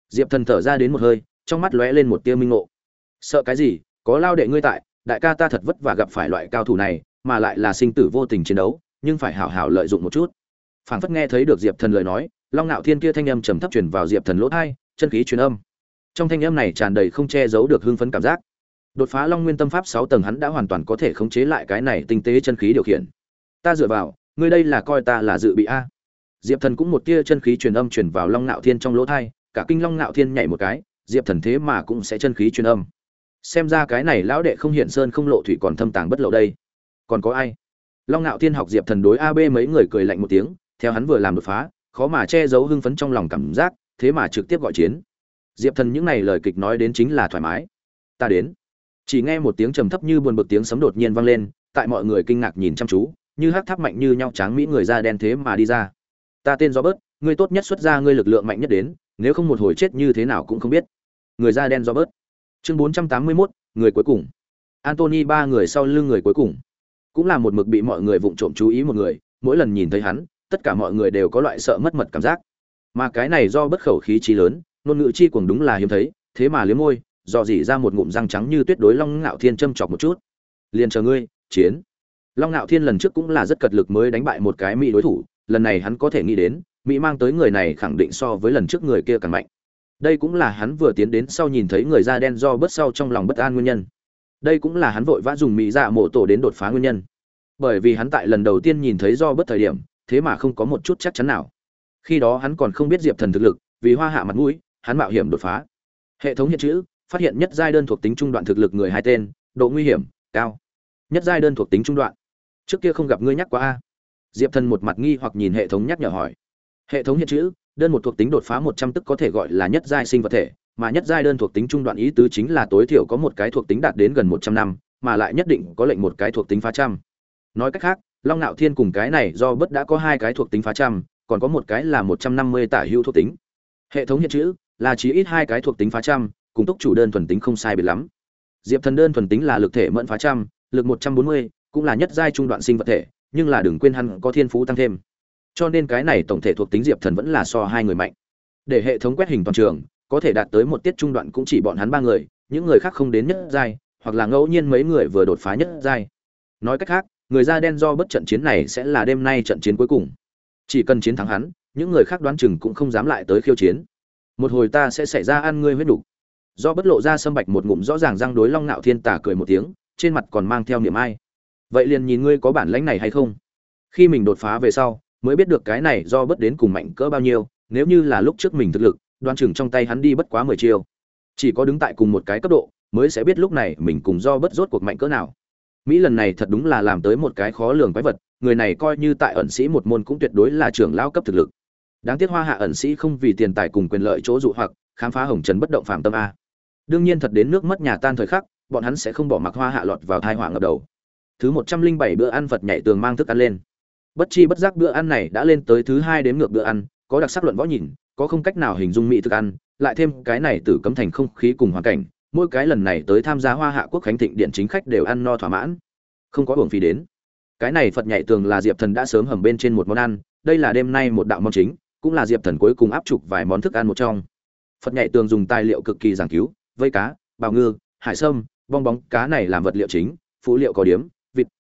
Diệp thần thở ra đến một hơi, trong mắt lóe lên một tia minh ngộ. Sợ cái gì, có lao đệ ngươi tại, đại ca ta thật vất vả gặp phải loại cao thủ này, mà lại là sinh tử vô tình chiến đấu, nhưng phải hảo hảo lợi dụng một chút. Phảng phất nghe thấy được diệp thần lời nói, long ngạo thiên kia thanh âm trầm thấp truyền vào diệp thần lỗ thai chân khí truyền âm. Trong thanh âm này tràn đầy không che giấu được hưng phấn cảm giác. Đột phá long nguyên tâm pháp sáu tầng hắn đã hoàn toàn có thể khống chế lại cái này tinh tế chân khí điều khiển. Ta dựa vào ngươi đây là coi ta là dự bị a. Diệp thần cũng một tia chân khí truyền âm truyền vào long ngạo thiên trong lỗ thai, cả kinh long ngạo thiên nhảy một cái, diệp thần thế mà cũng sẽ chân khí truyền âm. Xem ra cái này lão đệ không hiện sơn không lộ thủy còn thâm tàng bất lộ đây. Còn có ai? Long ngạo thiên học diệp thần đối ab mấy người cười lạnh một tiếng, theo hắn vừa làm đột phá, khó mà che giấu hưng phấn trong lòng cảm giác, thế mà trực tiếp gọi chiến. Diệp thần những này lời kịch nói đến chính là thoải mái. Ta đến. Chỉ nghe một tiếng trầm thấp như buồn bực tiếng sấm đột nhiên vang lên, tại mọi người kinh ngạc nhìn chăm chú như hắc tháp mạnh như nhau tráng mỹ người da đen thế mà đi ra. Ta tên do bớt ngươi tốt nhất xuất ra ngươi lực lượng mạnh nhất đến nếu không một hồi chết như thế nào cũng không biết. Người da đen do bớt chương bốn trăm tám mươi 481, người cuối cùng. Antony ba người sau lưng người cuối cùng. Cũng là một mực bị mọi người vụng trộm chú ý một người mỗi lần nhìn thấy hắn tất cả mọi người đều có loại sợ mất mật cảm giác. Mà cái này do bất khẩu khí trí lớn ngôn ngữ chi cuồng đúng là hiếm thấy thế mà liếm môi dò dỉ ra một ngụm răng trắng như tuyết đối long ngạo thiên châm chọc một chút. Liền chờ ngươi chiến long ngạo thiên lần trước cũng là rất cật lực mới đánh bại một cái mỹ đối thủ, lần này hắn có thể nghĩ đến, mỹ mang tới người này khẳng định so với lần trước người kia càng mạnh. Đây cũng là hắn vừa tiến đến sau nhìn thấy người da đen do bớt sau trong lòng bất an nguyên nhân. Đây cũng là hắn vội vã dùng mỹ dạ mộ tổ đến đột phá nguyên nhân. Bởi vì hắn tại lần đầu tiên nhìn thấy do bất thời điểm, thế mà không có một chút chắc chắn nào. Khi đó hắn còn không biết diệp thần thực lực, vì hoa hạ mặt mũi, hắn mạo hiểm đột phá. Hệ thống hiện chữ, phát hiện nhất giai đơn thuộc tính trung đoạn thực lực người hai tên, độ nguy hiểm, cao. Nhất giai đơn thuộc tính trung đoạn trước kia không gặp ngươi nhắc qua a? Diệp thần một mặt nghi hoặc nhìn hệ thống nhắc nhở hỏi. Hệ thống hiện chữ, đơn một thuộc tính đột phá một trăm tức có thể gọi là nhất giai sinh vật thể, mà nhất giai đơn thuộc tính trung đoạn ý tứ chính là tối thiểu có một cái thuộc tính đạt đến gần một trăm năm, mà lại nhất định có lệnh một cái thuộc tính phá trăm. Nói cách khác, long nạo thiên cùng cái này do bất đã có hai cái thuộc tính phá trăm, còn có một cái là một trăm năm mươi tả hữu thuộc tính. Hệ thống hiện chữ, là chỉ ít hai cái thuộc tính phá trăm, cùng túc chủ đơn thuần tính không sai biệt lắm. Diệp thần đơn thuần tính là lực thể mẫn phá trăm, lực một trăm bốn mươi cũng là nhất giai trung đoạn sinh vật thể, nhưng là đừng quên hắn có thiên phú tăng thêm. Cho nên cái này tổng thể thuộc tính diệp thần vẫn là so hai người mạnh. Để hệ thống quét hình toàn trường, có thể đạt tới một tiết trung đoạn cũng chỉ bọn hắn ba người, những người khác không đến nhất giai, hoặc là ngẫu nhiên mấy người vừa đột phá nhất giai. Nói cách khác, người da đen do bất trận chiến này sẽ là đêm nay trận chiến cuối cùng. Chỉ cần chiến thắng hắn, những người khác đoán chừng cũng không dám lại tới khiêu chiến. Một hồi ta sẽ xảy ra ăn ngươi huyết đủ. do bất lộ ra sâm bạch một ngụm rõ ràng răng đối long nạo thiên tả cười một tiếng, trên mặt còn mang theo niềm ai vậy liền nhìn ngươi có bản lãnh này hay không? Khi mình đột phá về sau, mới biết được cái này do bất đến cùng mạnh cỡ bao nhiêu, nếu như là lúc trước mình thực lực, đoan chừng trong tay hắn đi bất quá mười chiêu. Chỉ có đứng tại cùng một cái cấp độ, mới sẽ biết lúc này mình cùng do bất rốt cuộc mạnh cỡ nào. Mỹ lần này thật đúng là làm tới một cái khó lường quái vật, người này coi như tại ẩn sĩ một môn cũng tuyệt đối là trưởng lao cấp thực lực. Đáng tiếc hoa hạ ẩn sĩ không vì tiền tài cùng quyền lợi chỗ dụ hoặc, khám phá hồng trần bất động phạm tâm a. Đương nhiên thật đến nước mất nhà tan thời khắc, bọn hắn sẽ không bỏ mặc hoa hạ lọt vào thai hỏa ngập đầu thứ một trăm linh bảy bữa ăn phật nhảy tường mang thức ăn lên. Bất chi bất giác bữa ăn này đã lên tới thứ hai đếm ngược bữa ăn, có đặc sắc luận võ nhìn, có không cách nào hình dung mỹ thức ăn, lại thêm cái này tử cấm thành không khí cùng hoàn cảnh, mỗi cái lần này tới tham gia hoa hạ quốc khánh thịnh điện chính khách đều ăn no thỏa mãn. Không có uổng phí đến. Cái này phật nhảy tường là diệp thần đã sớm hầm bên trên một món ăn, đây là đêm nay một đạo món chính, cũng là diệp thần cuối cùng áp trục vài món thức ăn một trong. Phật nhảy tường dùng tài liệu cực kỳ giảng cứu, vây cá, bào ngư, hải sâm, bong bóng, cá này làm vật liệu chính phụ liệu có điếm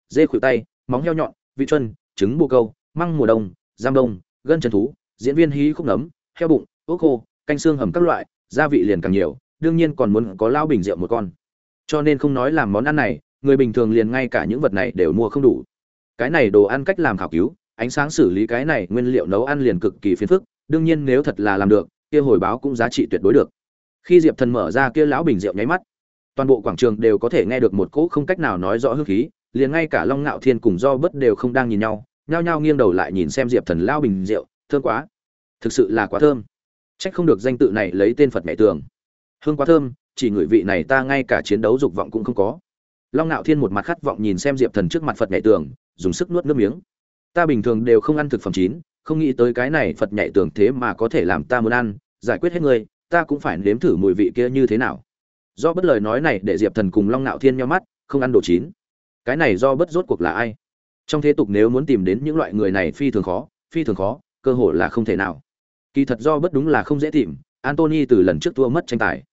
dê khuỷu tay, móng heo nhọn, vị chân, trứng bồ câu, măng mùa đông, giam đông, gân chân thú, diễn viên hí khúc nấm, heo bụng, ốc khô, canh xương hầm các loại, gia vị liền càng nhiều, đương nhiên còn muốn có lao bình rượu một con. Cho nên không nói làm món ăn này, người bình thường liền ngay cả những vật này đều mua không đủ. Cái này đồ ăn cách làm khảo cứu, ánh sáng xử lý cái này nguyên liệu nấu ăn liền cực kỳ phiền phức, đương nhiên nếu thật là làm được, kia hồi báo cũng giá trị tuyệt đối được. Khi diệp thần mở ra kia lão bình rượu nháy mắt, toàn bộ quảng trường đều có thể nghe được một cỗ không cách nào nói rõ hương khí liền ngay cả long ngạo thiên cùng do bất đều không đang nhìn nhau, nhao nhao nghiêng đầu lại nhìn xem diệp thần lao bình rượu thơm quá. Thực sự là quá thơm. Trách không được danh tự này lấy tên phật mẹ tường. Hương quá thơm, chỉ ngửi vị này ta ngay cả chiến đấu dục vọng cũng không có. Long ngạo thiên một mặt khát vọng nhìn xem diệp thần trước mặt phật Mẹ tường, dùng sức nuốt nước miếng. Ta bình thường đều không ăn thực phẩm chín, không nghĩ tới cái này phật nhạy tường thế mà có thể làm ta muốn ăn, giải quyết hết người, ta cũng phải nếm thử mùi vị kia như thế nào. Do bất lời nói này để diệp thần cùng long ngạo thiên nhau mắt, không ăn đồ chín cái này do bất rốt cuộc là ai? Trong thế tục nếu muốn tìm đến những loại người này phi thường khó, phi thường khó, cơ hội là không thể nào. Kỳ thật do bất đúng là không dễ tìm antony từ lần trước thua mất tranh tài.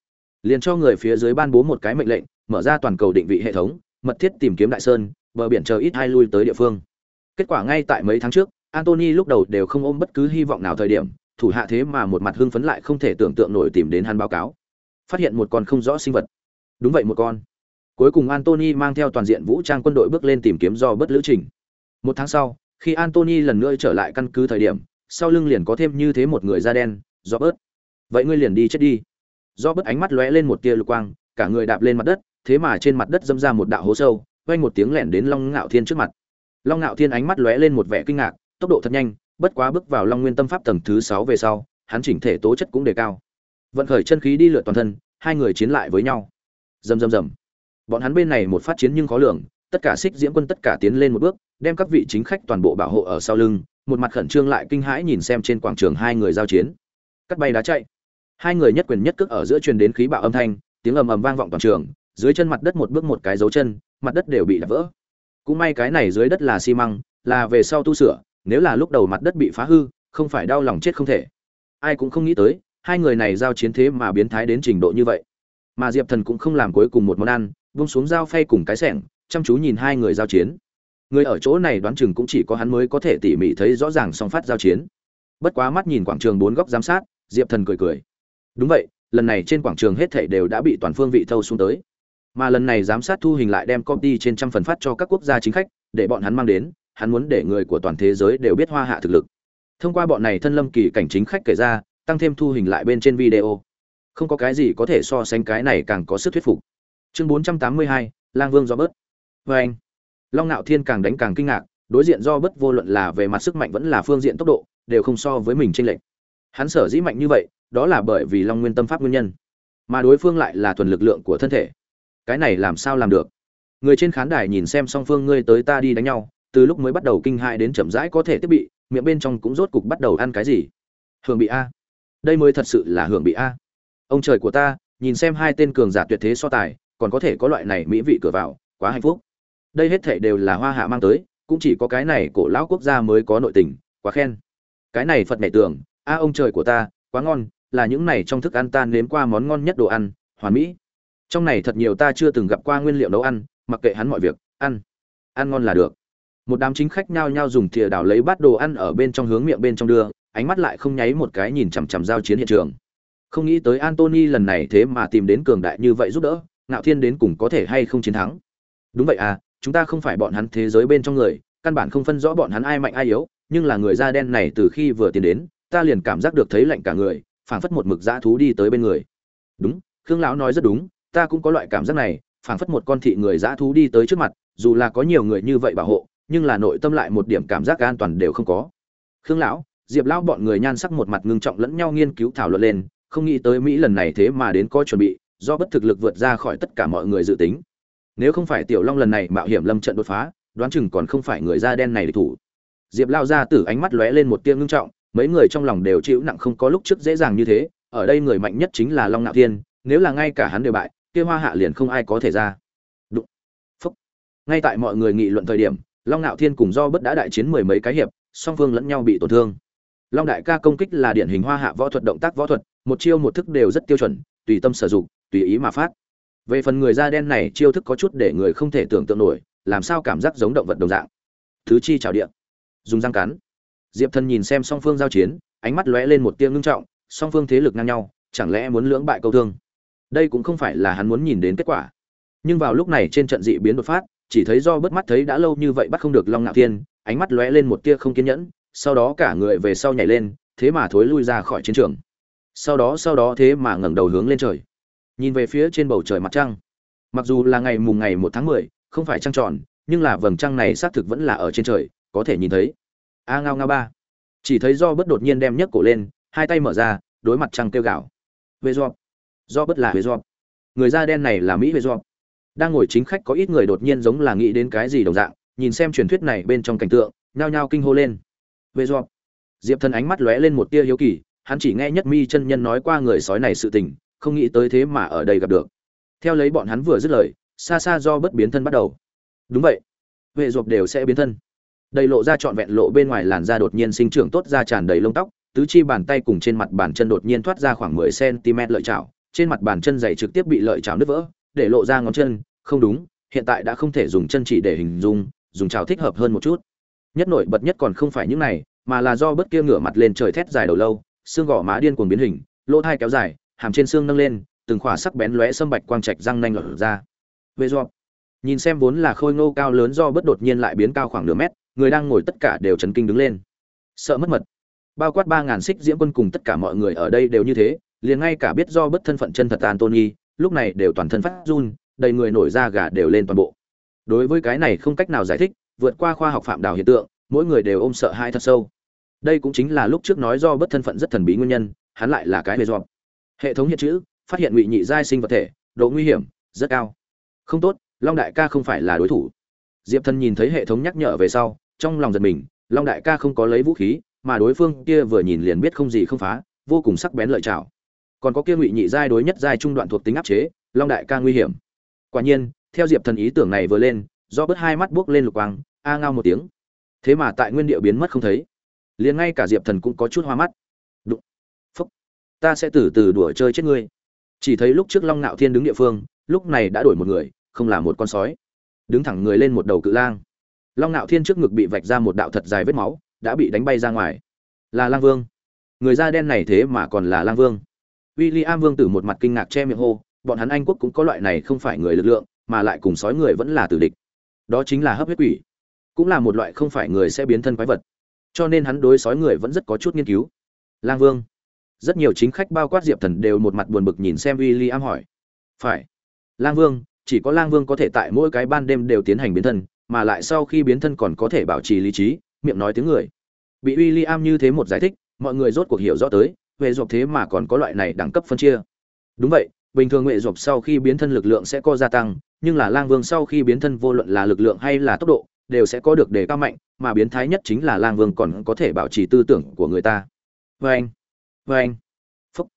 Liền cho người phía dưới ban bố một cái mệnh lệnh, mở ra toàn cầu định vị hệ thống, mật thiết tìm kiếm đại sơn, bờ biển chờ ít hai lui tới địa phương. Kết quả ngay tại mấy tháng trước antony lúc đầu đều không ôm bất cứ hy vọng nào thời điểm, thủ hạ thế mà một mặt hưng phấn lại không thể tưởng tượng nổi tìm đến hắn báo cáo. Phát hiện một con không rõ sinh vật. Đúng vậy một con cuối cùng Anthony mang theo toàn diện vũ trang quân đội bước lên tìm kiếm do bất lữ trình. Một tháng sau, khi Anthony lần nữa trở lại căn cứ thời điểm, sau lưng liền có thêm như thế một người da đen do bớt vậy ngươi liền đi chết đi. Do bớt ánh mắt lóe lên một tia lục quang, cả người đạp lên mặt đất, thế mà trên mặt đất dâm ra một đạo hố sâu vang một tiếng lẻn đến long ngạo thiên trước mặt. Long ngạo thiên ánh mắt lóe lên một vẻ kinh ngạc, tốc độ thật nhanh, bất quá bước vào long nguyên tâm pháp tầng thứ sáu về sau, hắn chỉnh thể tố chất cũng đề cao. Vận khởi chân khí đi lượn toàn thân, hai người chiến lại với nhau. Rầm rầm rầm bọn hắn bên này một phát chiến nhưng khó lường, tất cả xích diễm quân tất cả tiến lên một bước, đem các vị chính khách toàn bộ bảo hộ ở sau lưng, một mặt khẩn trương lại kinh hãi nhìn xem trên quảng trường hai người giao chiến. Cắt bay đá chạy. Hai người nhất quyền nhất cước ở giữa truyền đến khí bạo âm thanh, tiếng ầm ầm vang vọng toàn trường, dưới chân mặt đất một bước một cái dấu chân, mặt đất đều bị đập vỡ. Cũng may cái này dưới đất là xi măng, là về sau tu sửa, nếu là lúc đầu mặt đất bị phá hư, không phải đau lòng chết không thể. Ai cũng không nghĩ tới, hai người này giao chiến thế mà biến thái đến trình độ như vậy. Mà diệp thần cũng không làm cuối cùng một món ăn vung xuống dao phay cùng cái sẻng, chăm chú nhìn hai người giao chiến. Người ở chỗ này đoán chừng cũng chỉ có hắn mới có thể tỉ mỉ thấy rõ ràng song phát giao chiến. Bất quá mắt nhìn quảng trường bốn góc giám sát, diệp thần cười cười. Đúng vậy, lần này trên quảng trường hết thảy đều đã bị toàn phương vị thâu xuống tới. Mà lần này giám sát thu hình lại đem copy trên trăm phần phát cho các quốc gia chính khách, để bọn hắn mang đến, hắn muốn để người của toàn thế giới đều biết hoa hạ thực lực. Thông qua bọn này thân lâm kỳ cảnh chính khách kể ra, tăng thêm thu hình lại bên trên video. Không có cái gì có thể so sánh cái này càng có sức thuyết phục chương 482, lang vương do bớt. Vê anh long nạo thiên càng đánh càng kinh ngạc đối diện do bớt vô luận là về mặt sức mạnh vẫn là phương diện tốc độ đều không so với mình tranh lệch. Hắn sở dĩ mạnh như vậy đó là bởi vì long nguyên tâm pháp nguyên nhân mà đối phương lại là thuần lực lượng của thân thể. Cái này làm sao làm được? Người trên khán đài nhìn xem song phương ngươi tới ta đi đánh nhau từ lúc mới bắt đầu kinh hại đến chậm rãi có thể tiếp bị miệng bên trong cũng rốt cục bắt đầu ăn cái gì? Hưởng bị a. Đây mới thật sự là hưởng bị a. Ông trời của ta nhìn xem hai tên cường giả tuyệt thế so tài còn có thể có loại này mỹ vị cửa vào, quá hạnh phúc. Đây hết thảy đều là hoa hạ mang tới, cũng chỉ có cái này cổ lão quốc gia mới có nội tình, quá khen. Cái này phật mẹ tưởng, a ông trời của ta, quá ngon, là những này trong thức ăn ta nếm qua món ngon nhất đồ ăn, hoàn mỹ. Trong này thật nhiều ta chưa từng gặp qua nguyên liệu nấu ăn, mặc kệ hắn mọi việc, ăn. Ăn ngon là được. Một đám chính khách nhao nhao dùng thìa đào lấy bát đồ ăn ở bên trong hướng miệng bên trong đưa, ánh mắt lại không nháy một cái nhìn chằm chằm giao chiến hiện trường. Không nghĩ tới antony lần này thế mà tìm đến cường đại như vậy giúp đỡ ngạo thiên đến cùng có thể hay không chiến thắng? Đúng vậy à chúng ta không phải bọn hắn thế giới bên trong người, căn bản không phân rõ bọn hắn ai mạnh ai yếu, nhưng là người da đen này từ khi vừa tiến đến, ta liền cảm giác được thấy lạnh cả người, phảng phất một mực dã thú đi tới bên người. Đúng, khương lão nói rất đúng, ta cũng có loại cảm giác này, phảng phất một con thị người dã thú đi tới trước mặt, dù là có nhiều người như vậy bảo hộ, nhưng là nội tâm lại một điểm cảm giác an toàn đều không có. Khương lão, diệp lão bọn người nhan sắc một mặt ngưng trọng lẫn nhau nghiên cứu thảo luận lên, không nghĩ tới mỹ lần này thế mà đến có chuẩn bị do bất thực lực vượt ra khỏi tất cả mọi người dự tính nếu không phải tiểu long lần này mạo hiểm lâm trận đột phá, đoán chừng còn không phải người da đen này địch thủ diệp lao ra từ ánh mắt lóe lên một tia ngưng trọng, mấy người trong lòng đều chịu nặng không có lúc trước dễ dàng như thế, ở đây người mạnh nhất chính là long nạo thiên, nếu là ngay cả hắn đều bại, kia hoa hạ liền không ai có thể ra Đụng. Phúc. ngay tại mọi người nghị luận thời điểm, long nạo thiên cùng do bất đã đại chiến mười mấy cái hiệp, song phương lẫn nhau bị tổn thương long đại ca công kích là điển hình hoa hạ võ thuật, động tác võ thuật, một chiêu một thức đều rất tiêu chuẩn tùy tâm sử dụng, tùy ý mà phát. Về phần người da đen này, chiêu thức có chút để người không thể tưởng tượng nổi, làm sao cảm giác giống động vật đồng dạng. Thứ chi chào điện. Dùng răng cắn. Diệp thần nhìn xem song phương giao chiến, ánh mắt lóe lên một tia ngưng trọng, song phương thế lực ngang nhau, chẳng lẽ muốn lưỡng bại câu thương? Đây cũng không phải là hắn muốn nhìn đến kết quả. Nhưng vào lúc này trên trận dị biến đột phát, chỉ thấy do bất mắt thấy đã lâu như vậy bắt không được long ngạo thiên, ánh mắt lóe lên một tia không kiên nhẫn, sau đó cả người về sau nhảy lên, thế mà thối lui ra khỏi chiến trường sau đó sau đó thế mà ngẩng đầu hướng lên trời. Nhìn về phía trên bầu trời mặt trăng. Mặc dù là ngày mùng ngày một tháng mười, không phải trăng tròn, nhưng là vầng trăng này xác thực vẫn là ở trên trời, có thể nhìn thấy. A ngao ngao ba. Chỉ thấy do bất đột nhiên đem nhấc cổ lên, hai tay mở ra, đối mặt trăng kêu gạo huế do do bất là huế do người da đen này là mỹ huế do đang ngồi chính khách có ít người đột nhiên giống là nghĩ đến cái gì đồng dạng, nhìn xem truyền thuyết này bên trong cảnh tượng, nhao nhao kinh hô lên. Huế do diệp thần ánh mắt lóe lên một tia hiếu kỳ hắn chỉ nghe nhất mi chân nhân nói qua người sói này sự tình, không nghĩ tới thế mà ở đây gặp được. Theo lấy bọn hắn vừa dứt lời, xa xa do bất biến thân bắt đầu. Đúng vậy. Huệ ruột đều sẽ biến thân. Đầy lộ ra trọn vẹn lộ bên ngoài làn da đột nhiên sinh trưởng tốt ra tràn đầy lông tóc, tứ chi bàn tay cùng trên mặt bàn chân đột nhiên thoát ra khoảng 10 cm lợi chảo, trên mặt bàn chân dày trực tiếp bị lợi chảo nứt vỡ, để lộ ra ngón chân. Không đúng, hiện tại đã không thể dùng chân chỉ để hình dung, dùng chảo thích hợp hơn một chút. Nhất nổi bật nhất còn không phải những này, mà là do bất kia ngửa mặt lên trời thét dài đầu lâu xương gò má điên cuồng biến hình lỗ thai kéo dài hàm trên xương nâng lên từng khỏa sắc bén lóe sâm bạch quang trạch răng nanh lở ra. Vệ do nhìn xem vốn là khôi ngô cao lớn do bất đột nhiên lại biến cao khoảng nửa mét người đang ngồi tất cả đều chấn kinh đứng lên. Sợ mất mật. Bao quát ba ngàn xích diễm quân cùng tất cả mọi người ở đây đều như thế liền ngay cả biết do bất thân phận chân thật Anthony, lúc này đều toàn thân phát run đầy người nổi da gà đều lên toàn bộ. Đối với cái này không cách nào giải thích vượt qua khoa học phạm đào hiện tượng mỗi người đều ôm sợ hai thật sâu đây cũng chính là lúc trước nói do bất thân phận rất thần bí nguyên nhân, hắn lại là cái hề dọn hệ thống hiện chữ, phát hiện ngụy nhị giai sinh vật thể, độ nguy hiểm, rất cao. Không tốt, long đại ca không phải là đối thủ. Diệp thần nhìn thấy hệ thống nhắc nhở về sau, trong lòng giật mình, long đại ca không có lấy vũ khí, mà đối phương kia vừa nhìn liền biết không gì không phá, vô cùng sắc bén lợi chảo còn có kia ngụy nhị giai đối nhất giai trung đoạn thuộc tính áp chế, long đại ca nguy hiểm. Quả nhiên, theo diệp thần ý tưởng này vừa lên, do bớt hai mắt buốc lên lục quang, a ngao một tiếng. Thế mà tại nguyên địa biến mất không thấy liền ngay cả diệp thần cũng có chút hoa mắt. Đụng. Phúc. Ta sẽ từ từ đùa chơi chết ngươi. Chỉ thấy lúc trước long ngạo thiên đứng địa phương, lúc này đã đổi một người, không là một con sói. Đứng thẳng người lên một đầu cự lang. Long ngạo thiên trước ngực bị vạch ra một đạo thật dài vết máu, đã bị đánh bay ra ngoài. Là lang vương. Người da đen này thế mà còn là lang vương. W i l l i am vương tử một mặt kinh ngạc che miệng hô, bọn hắn anh quốc cũng có loại này không phải người lực lượng, mà lại cùng sói người vẫn là tử địch. Đó chính là hấp huyết quỷ. Cũng là một loại không phải người sẽ biến thân quái vật cho nên hắn đối sói người vẫn rất có chút nghiên cứu. Lang vương, rất nhiều chính khách bao quát diệp thần đều một mặt buồn bực nhìn xem w i l l i am hỏi. Phải. Lang vương, chỉ có lang vương có thể tại mỗi cái ban đêm đều tiến hành biến thân, mà lại sau khi biến thân còn có thể bảo trì lý trí, miệng nói tiếng người. Bị w i l l i am như thế một giải thích, mọi người rốt cuộc hiểu rõ tới về dọc thế mà còn có loại này đẳng cấp phân chia. Đúng vậy, bình thường nghệ dọc sau khi biến thân lực lượng sẽ có gia tăng, nhưng là lang vương sau khi biến thân vô luận là lực lượng hay là tốc độ đều sẽ có được đề cao mạnh, mà biến thái nhất chính là lang vương còn có thể bảo trì tư tưởng của người ta. Vê anh vê anh. Phúc.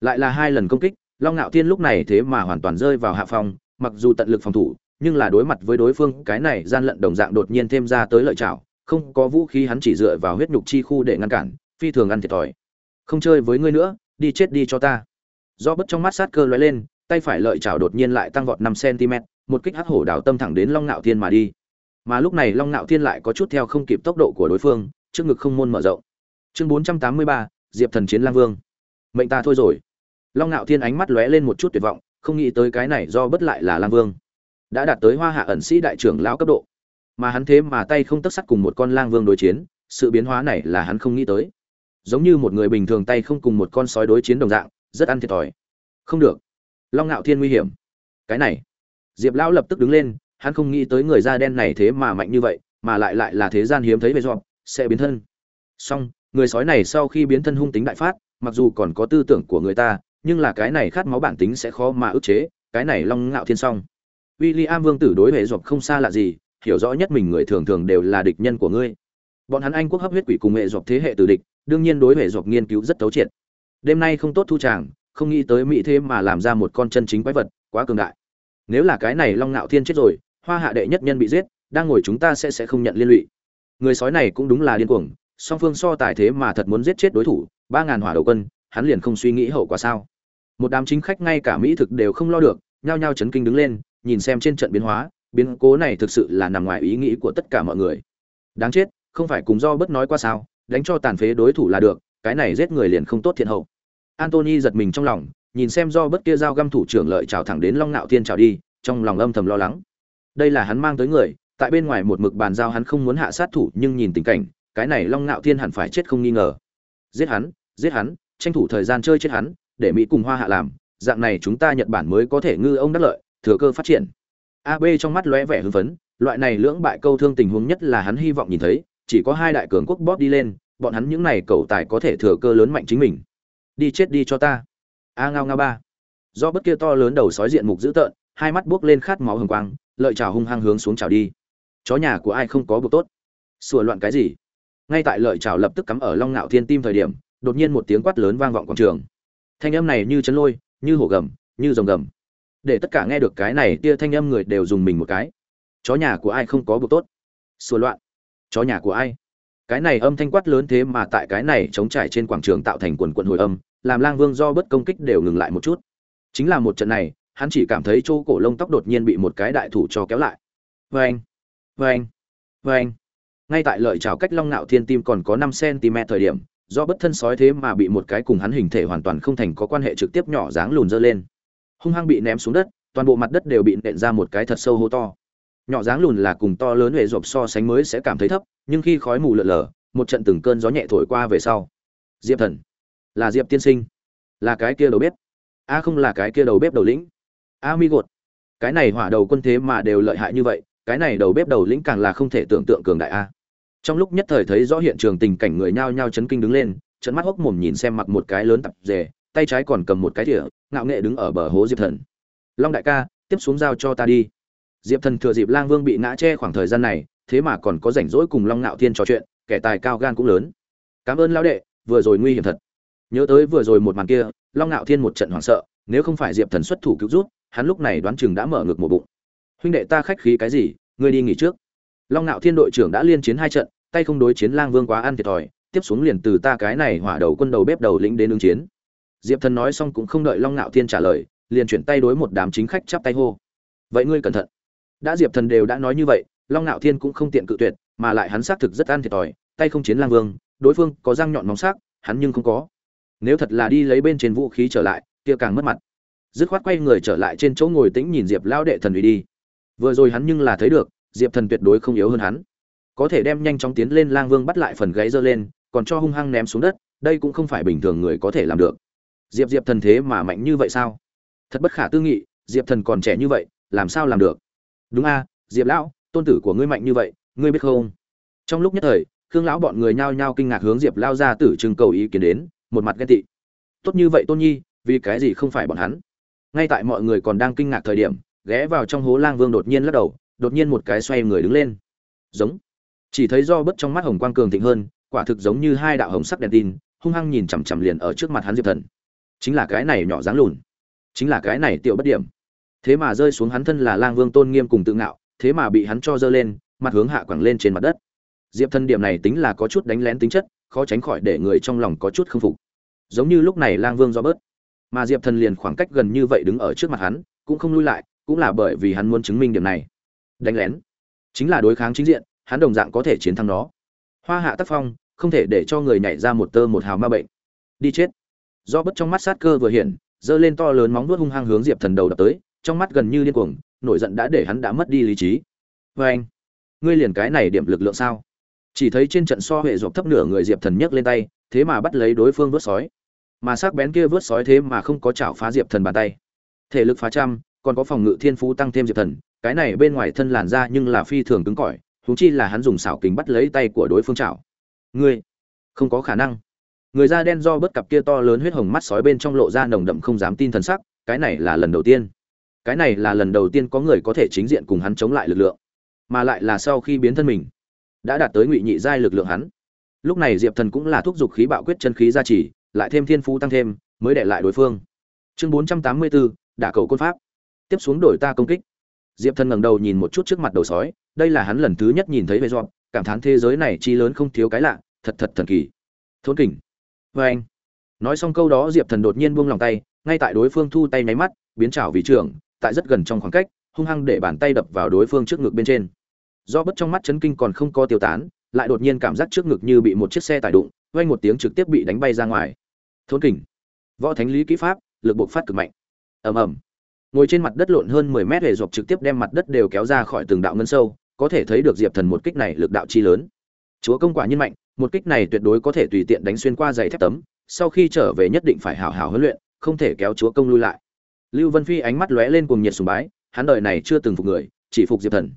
Lại là hai lần công kích, long ngạo thiên lúc này thế mà hoàn toàn rơi vào hạ phòng mặc dù tận lực phòng thủ, nhưng là đối mặt với đối phương, cái này gian lận đồng dạng đột nhiên thêm ra tới lợi chảo không có vũ khí hắn chỉ dựa vào huyết nhục chi khu để ngăn cản, phi thường ăn thiệt thòi. Không chơi với ngươi nữa, đi chết đi cho ta. Do bất trong mắt sát cơ lóe lên, tay phải lợi chảo đột nhiên lại tăng vọt năm cm một kích hắc hổ đào tâm thẳng đến long ngạo thiên mà đi mà lúc này long ngạo thiên lại có chút theo không kịp tốc độ của đối phương, trước ngực không môn mở rộng. Chương bốn trăm tám mươi ba, diệp thần chiến lang vương. Mệnh ta thôi rồi. Long ngạo thiên ánh mắt lóe lên một chút tuyệt vọng, không nghĩ tới cái này do bất lại là lang vương. Đã đạt tới hoa hạ ẩn sĩ đại trưởng lão cấp độ. Mà hắn thế mà tay không tất sắt cùng một con lang vương đối chiến, sự biến hóa này là hắn không nghĩ tới. Giống như một người bình thường tay không cùng một con sói đối chiến đồng dạng, rất ăn thiệt thòi. Không được. Long ngạo thiên nguy hiểm. Cái này. Diệp lão lập tức đứng lên hắn không nghĩ tới người da đen này thế mà mạnh như vậy, mà lại lại là thế gian hiếm thấy về dọn, sẽ biến thân. Song người sói này sau khi biến thân hung tính đại phát, mặc dù còn có tư tưởng của người ta, nhưng là cái này khát máu bản tính sẽ khó mà ức chế, cái này long ngạo thiên song. W i l l i am vương tử đối hệ dọc không xa lạ gì, hiểu rõ nhất mình người thường thường đều là địch nhân của ngươi. Bọn hắn anh quốc hấp huyết quỷ cùng hệ dọc thế hệ tử địch, đương nhiên đối hệ dọc nghiên cứu rất thấu triệt. Đêm nay không tốt thu tràng không nghĩ tới mỹ thế mà làm ra một con chân chính quái vật, quá cường đại. Nếu là cái này long ngạo thiên chết rồi hoa hạ đệ nhất nhân bị giết, đang ngồi chúng ta sẽ sẽ không nhận liên lụy. Người sói này cũng đúng là điên cuồng, song phương so tài thế mà thật muốn giết chết đối thủ, ba ngàn hỏa đầu quân, hắn liền không suy nghĩ hậu quả sao. Một đám chính khách ngay cả mỹ thực đều không lo được, nhao nhao chấn kinh đứng lên, nhìn xem trên trận biến hóa, biến cố này thực sự là nằm ngoài ý nghĩ của tất cả mọi người. Đáng chết, không phải cùng do bất nói qua sao, đánh cho tàn phế đối thủ là được, cái này giết người liền không tốt thiện hậu. Antony giật mình trong lòng, nhìn xem do bất kia giao găm thủ trưởng lợi chào thẳng đến long nạo thiên chào đi, trong lòng âm thầm lo lắng đây là hắn mang tới người, tại bên ngoài một mực bàn giao hắn không muốn hạ sát thủ nhưng nhìn tình cảnh, cái này long nạo thiên hẳn phải chết không nghi ngờ. Giết hắn giết hắn, tranh thủ thời gian chơi chết hắn, để mỹ cùng hoa hạ làm, dạng này chúng ta nhật bản mới có thể ngư ông đắc lợi, thừa cơ phát triển. Ab trong mắt lóe vẻ hưng phấn, loại này lưỡng bại câu thương tình huống nhất là hắn hy vọng nhìn thấy, chỉ có hai đại cường quốc bóp đi lên, bọn hắn những này cầu tài có thể thừa cơ lớn mạnh chính mình. Đi chết đi cho ta. A ngao ngao ba. Do bất kia to lớn đầu sói diện mục dữ tợn, hai mắt buốc lên khát máu hồng quang lợi trào hung hăng hướng xuống trào đi. Chó nhà của ai không có buộc tốt? Sửa loạn cái gì? Ngay tại lợi trào lập tức cắm ở long ngạo thiên tim thời điểm, đột nhiên một tiếng quát lớn vang vọng quảng trường. Thanh âm này như chấn lôi, như hổ gầm, như rồng gầm. Để tất cả nghe được cái này, tia thanh âm người đều dùng mình một cái. Chó nhà của ai không có buộc tốt? Sửa loạn. Chó nhà của ai? Cái này âm thanh quát lớn thế mà tại cái này chống trải trên quảng trường tạo thành quần quần hồi âm, làm lang vương do bất công kích đều ngừng lại một chút. Chính là một trận này hắn chỉ cảm thấy chỗ cổ lông tóc đột nhiên bị một cái đại thủ cho kéo lại. Vê anh vê anh vê anh ngay tại lợi trào cách long nạo thiên tim còn có năm cm thời điểm, do bất thân sói thế mà bị một cái cùng hắn hình thể hoàn toàn không thành có quan hệ trực tiếp nhỏ dáng lùn dơ lên. Hung hăng bị ném xuống đất, toàn bộ mặt đất đều bị nện ra một cái thật sâu hô to. Nhỏ dáng lùn là cùng to lớn hệ rộp so sánh mới sẽ cảm thấy thấp, nhưng khi khói mù lợn lờ một trận từng cơn gió nhẹ thổi qua về sau. Diệp thần. Là diệp tiên sinh. Là cái kia đầu bếp. A không là cái kia đầu bếp đầu lĩnh. Amigot. cái này hỏa đầu quân thế mà đều lợi hại như vậy, cái này đầu bếp đầu lĩnh càng là không thể tưởng tượng cường đại a trong lúc nhất thời thấy rõ hiện trường tình cảnh người nhao nhao chấn kinh đứng lên chấn mắt hốc mồm nhìn xem mặc một cái lớn tập rề, tay trái còn cầm một cái thìa, ngạo nghệ đứng ở bờ hố diệp thần long đại ca, tiếp xuống giao cho ta đi diệp thần thừa dịp lang vương bị ngã che khoảng thời gian này, thế mà còn có rảnh rỗi cùng long Nạo thiên trò chuyện, kẻ tài cao gan cũng lớn cảm ơn lão đệ, vừa rồi nguy hiểm thật nhớ tới vừa rồi một màn kia, long Nạo thiên một trận hoảng sợ, nếu không phải diệp thần xuất thủ cứu giúp hắn lúc này đoán chừng đã mở ngực một bụng. Huynh đệ ta khách khí cái gì, ngươi đi nghỉ trước. Long nạo thiên đội trưởng đã liên chiến hai trận, tay không đối chiến lang vương quá ăn thiệt thòi, tiếp xuống liền từ ta cái này hỏa đầu quân đầu bếp đầu lĩnh đến ứng chiến. Diệp thần nói xong cũng không đợi long nạo thiên trả lời, liền chuyển tay đối một đám chính khách chắp tay hô. Vậy ngươi cẩn thận. Đã diệp thần đều đã nói như vậy, long nạo thiên cũng không tiện cự tuyệt, mà lại hắn xác thực rất ăn thiệt thòi, tay không chiến lang vương, đối phương có răng nhọn móng sắc, hắn nhưng không có. Nếu thật là đi lấy bên trên vũ khí trở lại, kia càng mất mặt dứt khoát quay người trở lại trên chỗ ngồi tĩnh nhìn diệp lao đệ thần uy đi. Vừa rồi hắn nhưng là thấy được, diệp thần tuyệt đối không yếu hơn hắn. Có thể đem nhanh chóng tiến lên lang vương bắt lại phần gáy giơ lên, còn cho hung hăng ném xuống đất, đây cũng không phải bình thường người có thể làm được. Diệp diệp thần thế mà mạnh như vậy sao? Thật bất khả tư nghị, diệp thần còn trẻ như vậy, làm sao làm được? Đúng a, diệp lão, tôn tử của ngươi mạnh như vậy, ngươi biết không? Trong lúc nhất thời, khương lão bọn người nhao nhao kinh ngạc hướng diệp lao ra tử trưng cầu ý kiến đến, một mặt ghen tị. Tốt như vậy tôn nhi, vì cái gì không phải bọn hắn? Ngay tại mọi người còn đang kinh ngạc thời điểm, ghé vào trong hố lang vương đột nhiên lắc đầu, đột nhiên một cái xoay người đứng lên. Giống. Chỉ thấy do bớt trong mắt hồng quang cường thịnh hơn, quả thực giống như hai đạo hồng sắc đèn tin, hung hăng nhìn chằm chằm liền ở trước mặt hắn diệp thần. Chính là cái này nhỏ dáng lùn. Chính là cái này tiểu bất điểm. Thế mà rơi xuống hắn thân là lang vương tôn nghiêm cùng tự ngạo, thế mà bị hắn cho dơ lên, mặt hướng hạ quẳng lên trên mặt đất. Diệp thần điểm này tính là có chút đánh lén tính chất, khó tránh khỏi để người trong lòng có chút không phục. Giống như lúc này lang vương do bớt mà diệp thần liền khoảng cách gần như vậy đứng ở trước mặt hắn, cũng không lui lại, cũng là bởi vì hắn muốn chứng minh điểm này. Đánh lén. Chính là đối kháng chính diện, hắn đồng dạng có thể chiến thắng nó. Hoa hạ tác phong, không thể để cho người nhảy ra một tơ một hào ma bệnh. Đi chết. Do bất trong mắt sát cơ vừa hiện, giơ lên to lớn móng vuốt hung hăng hướng diệp thần đầu đập tới, trong mắt gần như điên cuồng, nổi giận đã để hắn đã mất đi lý trí. Vê anh, ngươi liền cái này điểm lực lượng sao? Chỉ thấy trên trận so huệ dọc thấp nửa người diệp thần nhấc lên tay, thế mà bắt lấy đối phương vớt sói mà sắc bén kia vớt sói thế mà không có chảo phá diệp thần bàn tay. Thể lực phá trăm, còn có phòng ngự thiên phú tăng thêm diệp thần, cái này bên ngoài thân làn ra nhưng là phi thường cứng cỏi thúng chi là hắn dùng xảo kính bắt lấy tay của đối phương chảo. Ngươi, không có khả năng. Người da đen do bớt cặp kia to lớn huyết hồng mắt sói bên trong lộ ra nồng đậm không dám tin thần sắc, cái này là lần đầu tiên. Cái này là lần đầu tiên có người có thể chính diện cùng hắn chống lại lực lượng, mà lại là sau khi biến thân mình, đã đạt tới ngụy nhị giai lực lượng hắn. Lúc này diệp thần cũng là thúc giục khí bạo quyết chân khí gia trì lại thêm thiên phú tăng thêm, mới để lại đối phương. Chương bốn trăm tám mươi bốn đả cầu côn pháp. Tiếp xuống đổi ta công kích. Diệp thần ngẩng đầu nhìn một chút trước mặt đầu sói, đây là hắn lần thứ nhất nhìn thấy về dọn, cảm thán thế giới này chi lớn không thiếu cái lạ, thật thật thần kỳ. Thốn kình. Vê anh. Nói xong câu đó, diệp thần đột nhiên buông lòng tay, ngay tại đối phương thu tay nháy mắt, biến trảo vì trưởng, tại rất gần trong khoảng cách, hung hăng để bàn tay đập vào đối phương trước ngực bên trên. Do bất trong mắt chấn kinh còn không có tiêu tán, lại đột nhiên cảm giác trước ngực như bị một chiếc xe tải đụng, vang một tiếng trực tiếp bị đánh bay ra ngoài thốn kình. Võ thánh lý kỹ pháp, lực buộc phát cực mạnh. Ầm ầm. Ngồi trên mặt đất lộn hơn mười mét, hề dọc trực tiếp đem mặt đất đều kéo ra khỏi từng đạo ngân sâu, có thể thấy được diệp thần một kích này lực đạo chi lớn. Chúa công quả nhiên mạnh, một kích này tuyệt đối có thể tùy tiện đánh xuyên qua giày thép tấm, sau khi trở về nhất định phải hào hào huấn luyện, không thể kéo chúa công lui lại. Lưu vân phi ánh mắt lóe lên cùng nhiệt sùng bái, hắn đời này chưa từng phục người, chỉ phục diệp thần.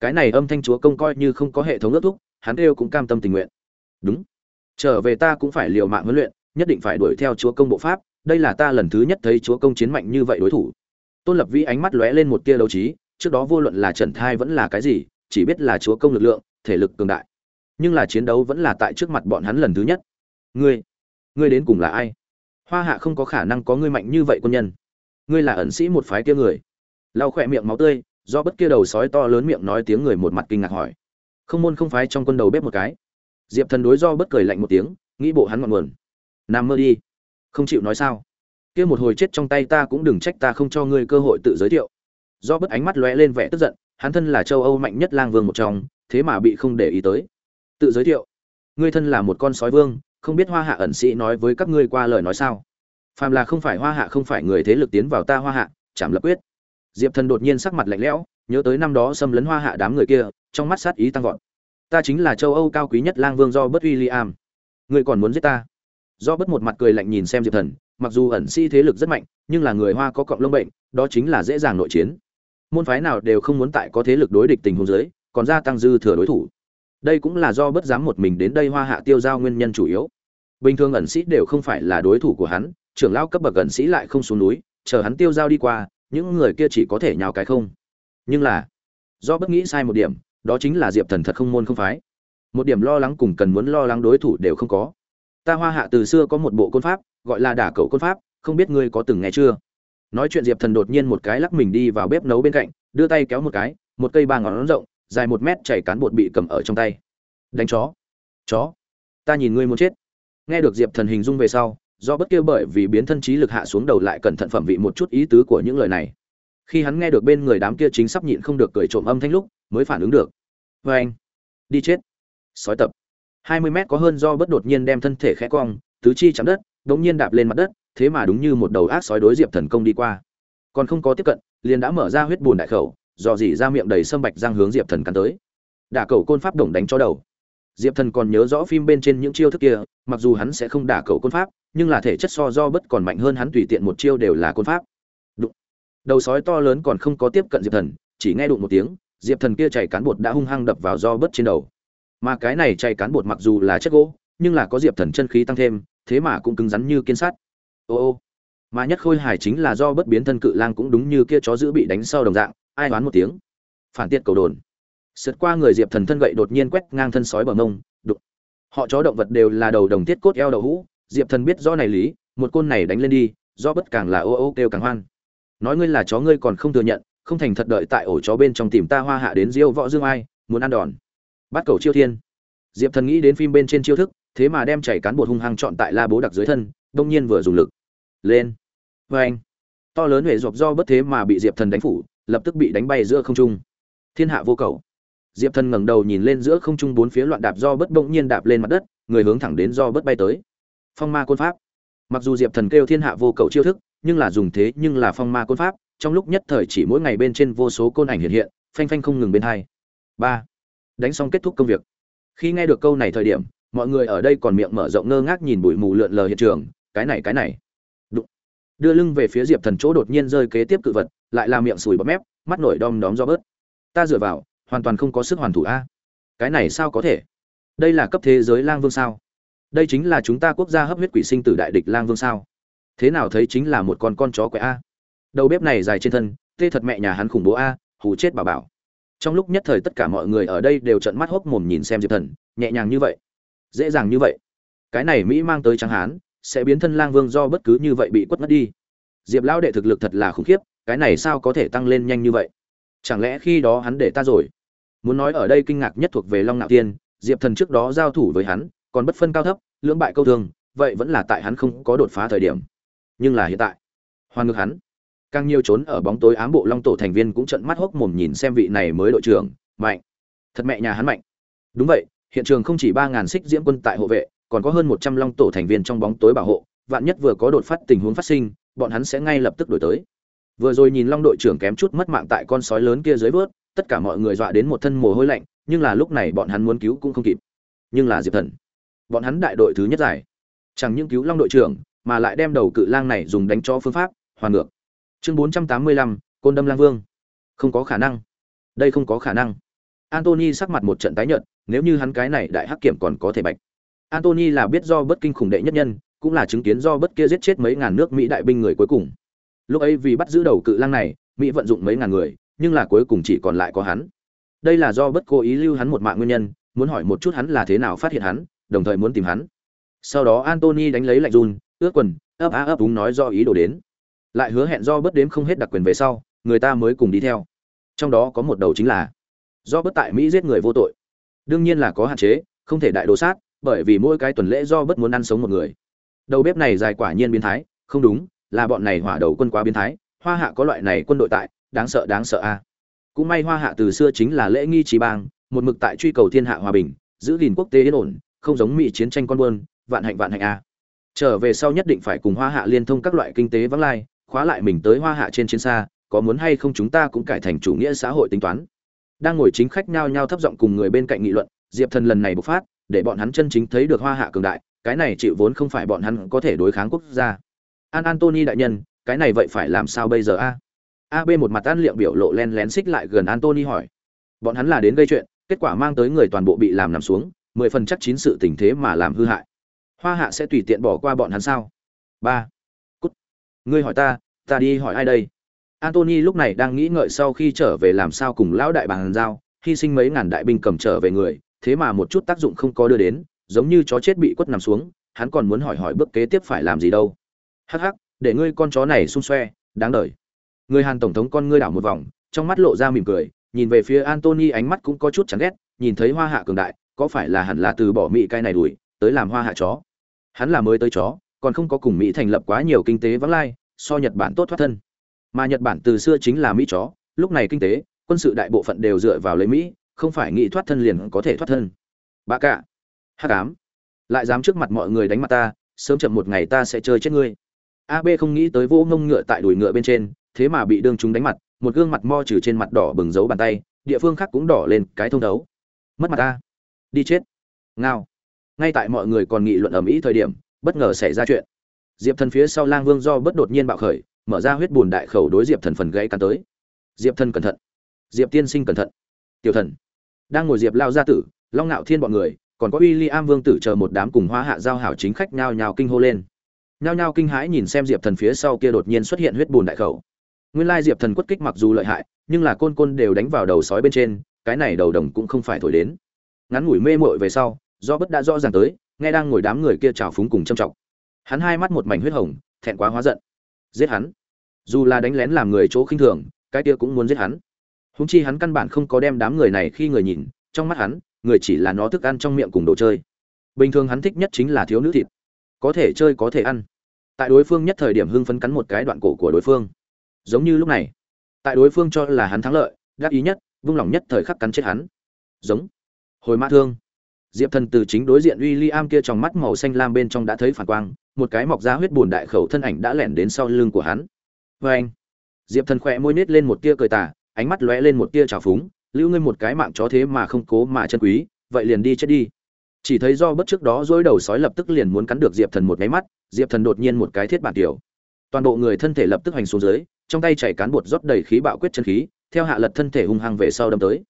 Cái này âm thanh chúa công coi như không có hệ thống ước thúc, hắn kêu cũng cam tâm tình nguyện. Đúng. Trở về ta cũng phải liều mạng huấn luyện nhất định phải đuổi theo chúa công bộ pháp, đây là ta lần thứ nhất thấy chúa công chiến mạnh như vậy đối thủ. Tôn lập vĩ ánh mắt lóe lên một tia đấu trí, trước đó vô luận là trần thai vẫn là cái gì, chỉ biết là chúa công lực lượng, thể lực cường đại. Nhưng là chiến đấu vẫn là tại trước mặt bọn hắn lần thứ nhất. Ngươi ngươi đến cùng là ai? Hoa hạ không có khả năng có ngươi mạnh như vậy quân nhân. Ngươi là ẩn sĩ một phái kia người. Lau khỏe miệng máu tươi, do bất kia đầu sói to lớn miệng nói tiếng người một mặt kinh ngạc hỏi. Không môn không phái trong quân đầu bếp một cái. Diệp thần đối do bất cười lạnh một tiếng, nghĩ bộ hắn ngọn nguồn nằm mơ đi. Không chịu nói sao? Kia một hồi chết trong tay ta cũng đừng trách ta không cho ngươi cơ hội tự giới thiệu. Do bất ánh mắt lóe lên vẻ tức giận, hắn thân là châu âu mạnh nhất lang vương một trong, thế mà bị không để ý tới. Tự giới thiệu. Ngươi thân là một con sói vương, không biết hoa hạ ẩn sĩ nói với các ngươi qua lời nói sao? Phàm là không phải hoa hạ không phải người thế lực tiến vào ta hoa hạ, chảm lập quyết. Diệp thần đột nhiên sắc mặt lạnh lẽo, nhớ tới năm đó xâm lấn hoa hạ đám người kia, trong mắt sát ý tăng vọt. Ta chính là châu âu cao quý nhất lang vương do bất uy liam ngươi còn muốn giết ta? Do bất một mặt cười lạnh nhìn xem diệp thần, mặc dù ẩn sĩ thế lực rất mạnh, nhưng là người hoa có cọng lông bệnh, đó chính là dễ dàng nội chiến. Môn phái nào đều không muốn tại có thế lực đối địch tình huống dưới, còn gia tăng dư thừa đối thủ. Đây cũng là do bất dám một mình đến đây hoa hạ tiêu giao nguyên nhân chủ yếu. Bình thường ẩn sĩ đều không phải là đối thủ của hắn, trưởng lao cấp bậc ẩn sĩ lại không xuống núi, chờ hắn tiêu giao đi qua, những người kia chỉ có thể nhào cái không. Nhưng là, do bất nghĩ sai một điểm, đó chính là diệp thần thật không môn không phái. Một điểm lo lắng cùng cần muốn lo lắng đối thủ đều không có ta hoa hạ từ xưa có một bộ côn pháp, gọi là đả cầu côn pháp, không biết ngươi có từng nghe chưa? Nói chuyện diệp thần đột nhiên một cái lắc mình đi vào bếp nấu bên cạnh, đưa tay kéo một cái, một cây ba ngón rộng, dài một mét chảy cán bột bị cầm ở trong tay. Đánh chó. Chó. Ta nhìn ngươi muốn chết. Nghe được diệp thần hình dung về sau, do bất kêu bởi vì biến thân trí lực hạ xuống đầu lại cẩn thận phẩm vị một chút ý tứ của những lời này. Khi hắn nghe được bên người đám kia chính sắp nhịn không được cười trộm âm thanh lúc, mới phản ứng được. Vê anh đi chết. Sói tập hai mươi mét có hơn do bất đột nhiên đem thân thể khẽ cong, tứ chi chạm đất, đống nhiên đạp lên mặt đất, thế mà đúng như một đầu ác sói đối diệp thần công đi qua. Còn không có tiếp cận, liền đã mở ra huyết bùn đại khẩu, dò dỉ ra miệng đầy sâm bạch răng hướng diệp thần cắn tới. Đả cầu côn pháp đồng đánh cho đầu. Diệp thần còn nhớ rõ phim bên trên những chiêu thức kia, mặc dù hắn sẽ không đả cầu côn pháp, nhưng là thể chất so do bất còn mạnh hơn hắn tùy tiện một chiêu đều là côn pháp. Đụng. Đầu sói to lớn còn không có tiếp cận diệp thần, chỉ nghe đụng một tiếng, diệp thần kia chảy cán bột đã hung hăng đập vào do bất trên đầu mà cái này chạy cán bột mặc dù là chất gỗ, nhưng là có diệp thần chân khí tăng thêm, thế mà cũng cứng rắn như kiên sắt ô ô, mà nhất khôi hài chính là do bất biến thân cự lang cũng đúng như kia chó giữ bị đánh sau đồng dạng, ai đoán một tiếng. Phản tiện cầu đồn. Sượt qua người diệp thần thân gậy đột nhiên quét ngang thân sói bờ mông đục họ chó động vật đều là đầu đồng tiết cốt eo đậu hũ, diệp thần biết do này lý, một côn này đánh lên đi, do bất càng là ô ô kêu càng hoan. Nói ngươi là chó ngươi còn không thừa nhận, không thành thật đợi tại ổ chó bên trong tìm ta hoa hạ đến diêu võ dương ai, muốn ăn đòn bắt cầu chiêu thiên. Diệp thần nghĩ đến phim bên trên chiêu thức, thế mà đem chảy cán bột hung hăng chọn tại la bố đặc dưới thân, đông nhiên vừa dùng lực. Lên. Vê anh to lớn huệ dọc do bất thế mà bị diệp thần đánh phủ, lập tức bị đánh bay giữa không trung. Thiên hạ vô cầu. Diệp thần ngẩng đầu nhìn lên giữa không trung bốn phía loạn đạp do bất bỗng nhiên đạp lên mặt đất, người hướng thẳng đến do bất bay tới. Phong ma côn pháp. Mặc dù diệp thần kêu thiên hạ vô cầu chiêu thức, nhưng là dùng thế nhưng là phong ma côn pháp, trong lúc nhất thời chỉ mỗi ngày bên trên vô số côn ảnh hiện hiện, phanh phanh không ngừng bên hai. Ba đánh xong kết thúc công việc. Khi nghe được câu này thời điểm, mọi người ở đây còn miệng mở rộng ngơ ngác nhìn bụi mù lượn lờ hiện trường, cái này cái này. Đụng. đưa lưng về phía diệp thần chỗ đột nhiên rơi kế tiếp cự vật, lại là miệng sùi bọt mép, mắt nổi đom đóm do bớt. Ta dựa vào, hoàn toàn không có sức hoàn thủ a. Cái này sao có thể? Đây là cấp thế giới lang vương sao? Đây chính là chúng ta quốc gia hấp huyết quỷ sinh tử đại địch lang vương sao? Thế nào thấy chính là một con con chó quẹ a? Đầu bếp này dài trên thân, tê thật mẹ nhà hắn khủng bố a, hù chết bà bảo trong lúc nhất thời tất cả mọi người ở đây đều trợn mắt hốc mồm nhìn xem diệp thần, nhẹ nhàng như vậy. Dễ dàng như vậy. Cái này mỹ mang tới trắng hán, sẽ biến thân lang vương do bất cứ như vậy bị quất mất đi. Diệp lão đệ thực lực thật là khủng khiếp, cái này sao có thể tăng lên nhanh như vậy? Chẳng lẽ khi đó hắn để ta rồi? Muốn nói ở đây kinh ngạc nhất thuộc về long nạo tiên, diệp thần trước đó giao thủ với hắn, còn bất phân cao thấp, lưỡng bại câu thương, vậy vẫn là tại hắn không có đột phá thời điểm. Nhưng là hiện tại, hoàn ngược hắn càng nhiều trốn ở bóng tối ám bộ long tổ thành viên cũng trận mắt hốc mồm nhìn xem vị này mới đội trưởng, mạnh. Thật mẹ nhà hắn mạnh. Đúng vậy, hiện trường không chỉ ba ngàn xích diễm quân tại hộ vệ, còn có hơn một trăm long tổ thành viên trong bóng tối bảo hộ, vạn nhất vừa có đột phát tình huống phát sinh, bọn hắn sẽ ngay lập tức đổi tới. Vừa rồi nhìn long đội trưởng kém chút mất mạng tại con sói lớn kia dưới vớt, tất cả mọi người dọa đến một thân mồ hôi lạnh, nhưng là lúc này bọn hắn muốn cứu cũng không kịp. Nhưng là diệp thần, bọn hắn đại đội thứ nhất giải. Chẳng những cứu long đội trưởng, mà lại đem đầu cự lang này dùng đánh cho phương pháp, hoàn ngược chương bốn trăm tám mươi lăm, côn đâm lang vương. Không có khả năng. Đây không có khả năng. Antony sắc mặt một trận tái nhợt, nếu như hắn cái này đại hắc kiểm còn có thể bạch. Antony là biết do bất kinh khủng đệ nhất nhân, cũng là chứng kiến do bất kia giết chết mấy ngàn nước mỹ đại binh người cuối cùng. Lúc ấy vì bắt giữ đầu cự lang này, mỹ vận dụng mấy ngàn người, nhưng là cuối cùng chỉ còn lại có hắn. Đây là do bất cố ý lưu hắn một mạng nguyên nhân, muốn hỏi một chút hắn là thế nào phát hiện hắn, đồng thời muốn tìm hắn. Sau đó antony đánh lấy lạnh run ướt quần, ấp á ấp úng nói do ý đồ đến lại hứa hẹn do bớt đếm không hết đặc quyền về sau, người ta mới cùng đi theo. Trong đó có một đầu chính là, do bất tại mỹ giết người vô tội. Đương nhiên là có hạn chế, không thể đại đồ sát, bởi vì mỗi cái tuần lễ do bất muốn ăn sống một người. Đầu bếp này dài quả nhiên biến thái, không đúng, là bọn này hỏa đầu quân quá biến thái, hoa hạ có loại này quân đội tại, đáng sợ đáng sợ a. Cũng may hoa hạ từ xưa chính là lễ nghi trí bang, một mực tại truy cầu thiên hạ hòa bình, giữ gìn quốc tế yên ổn, không giống mỹ chiến tranh con buôn, vạn hạnh vạn hạnh a. Trở về sau nhất định phải cùng hoa hạ liên thông các loại kinh tế vắng lai khóa lại mình tới hoa hạ trên chiến xa, có muốn hay không chúng ta cũng cải thành chủ nghĩa xã hội tính toán. Đang ngồi chính khách nhao nhao thấp giọng cùng người bên cạnh nghị luận, diệp thần lần này bộc phát, để bọn hắn chân chính thấy được hoa hạ cường đại, cái này chịu vốn không phải bọn hắn có thể đối kháng quốc gia. An antony đại nhân, cái này vậy phải làm sao bây giờ a? Ab một mặt ăn liệm biểu lộ len lén xích lại gần antony hỏi. Bọn hắn là đến gây chuyện, kết quả mang tới người toàn bộ bị làm nằm xuống, mười phần chắc chín sự tình thế mà làm hư hại. Hoa hạ sẽ tùy tiện bỏ qua bọn hắn sao? Ba. Cút. Ngươi hỏi ta ta đi hỏi ai đây? Antony lúc này đang nghĩ ngợi sau khi trở về làm sao cùng lão đại bàn giao, hy sinh mấy ngàn đại binh cầm trở về người, thế mà một chút tác dụng không có đưa đến, giống như chó chết bị quất nằm xuống, hắn còn muốn hỏi hỏi bước kế tiếp phải làm gì đâu. Hắc hắc, để ngươi con chó này xung xoe, đáng đời. Người hàn tổng thống con ngươi đảo một vòng, trong mắt lộ ra mỉm cười, nhìn về phía antony ánh mắt cũng có chút chán ghét, nhìn thấy hoa hạ cường đại, có phải là hẳn là từ bỏ mỹ cai này đuổi, tới làm hoa hạ chó? Hắn là mới tới chó, còn không có cùng mỹ thành lập quá nhiều kinh tế vắng lai so nhật bản tốt thoát thân. Mà nhật bản từ xưa chính là mỹ chó, lúc này kinh tế, quân sự đại bộ phận đều dựa vào lấy mỹ, không phải nghĩ thoát thân liền có thể thoát thân. Bà cả hắc ám, lại dám trước mặt mọi người đánh mặt ta, sớm chậm một ngày ta sẽ chơi chết ngươi. Ab không nghĩ tới vô ngông ngựa tại đuổi ngựa bên trên, thế mà bị đương chúng đánh mặt, một gương mặt mo trừ trên mặt đỏ bừng dấu bàn tay, địa phương khác cũng đỏ lên cái thông đấu mất mặt ta. Đi chết. Ngao. Ngay tại mọi người còn nghị luận ầm ĩ thời điểm, bất ngờ xảy ra chuyện diệp thần phía sau lang vương do bất đột nhiên bạo khởi, mở ra huyết bùn đại khẩu đối diệp thần phần gãy cắn tới. Diệp thần cẩn thận. Diệp tiên sinh cẩn thận. Tiểu thần. Đang ngồi diệp lao gia tử, long ngạo thiên bọn người, còn có uy ly am vương tử chờ một đám cùng hoa hạ giao hảo chính khách nhao nhao kinh hô lên. Nhao nhao kinh hãi nhìn xem diệp thần phía sau kia đột nhiên xuất hiện huyết bùn đại khẩu. Nguyên lai diệp thần quất kích mặc dù lợi hại, nhưng là côn côn đều đánh vào đầu sói bên trên, cái này đầu đồng cũng không phải thổi đến. Ngắn ngủi mê mội về sau, do bất đã rõ ràng tới, nghe đang ngồi đám người kia trào phúng cùng châm trọng hắn hai mắt một mảnh huyết hồng, thẹn quá hóa giận. Giết hắn. Dù là đánh lén làm người chỗ khinh thường, cái kia cũng muốn giết hắn. Húng chi hắn căn bản không có đem đám người này khi người nhìn, trong mắt hắn, người chỉ là nó thức ăn trong miệng cùng đồ chơi. Bình thường hắn thích nhất chính là thiếu nữ thịt. Có thể chơi có thể ăn. Tại đối phương nhất thời điểm hưng phấn cắn một cái đoạn cổ của đối phương. Giống như lúc này, tại đối phương cho là hắn thắng lợi, đắc ý nhất, vung lòng nhất thời khắc cắn chết hắn. Giống. Hồi mã thương. Diệp thần từ chính đối diện uy li am kia trong mắt màu xanh lam bên trong đã thấy phản quang một cái mọc ra huyết buồn đại khẩu thân ảnh đã lẻn đến sau lưng của hắn. Và anh, diệp thần khỏe môi nết lên một tia cười tà, ánh mắt lóe lên một tia trào phúng, lưu ngươi một cái mạng chó thế mà không cố mà chân quý, vậy liền đi chết đi. Chỉ thấy do bất trước đó rối đầu sói lập tức liền muốn cắn được diệp thần một cái mắt, diệp thần đột nhiên một cái thiết bản tiểu. Toàn bộ người thân thể lập tức hành xuống dưới, trong tay chảy cán bột rót đầy khí bạo quyết chân khí, theo hạ lật thân thể hung hăng về sau đâm tới.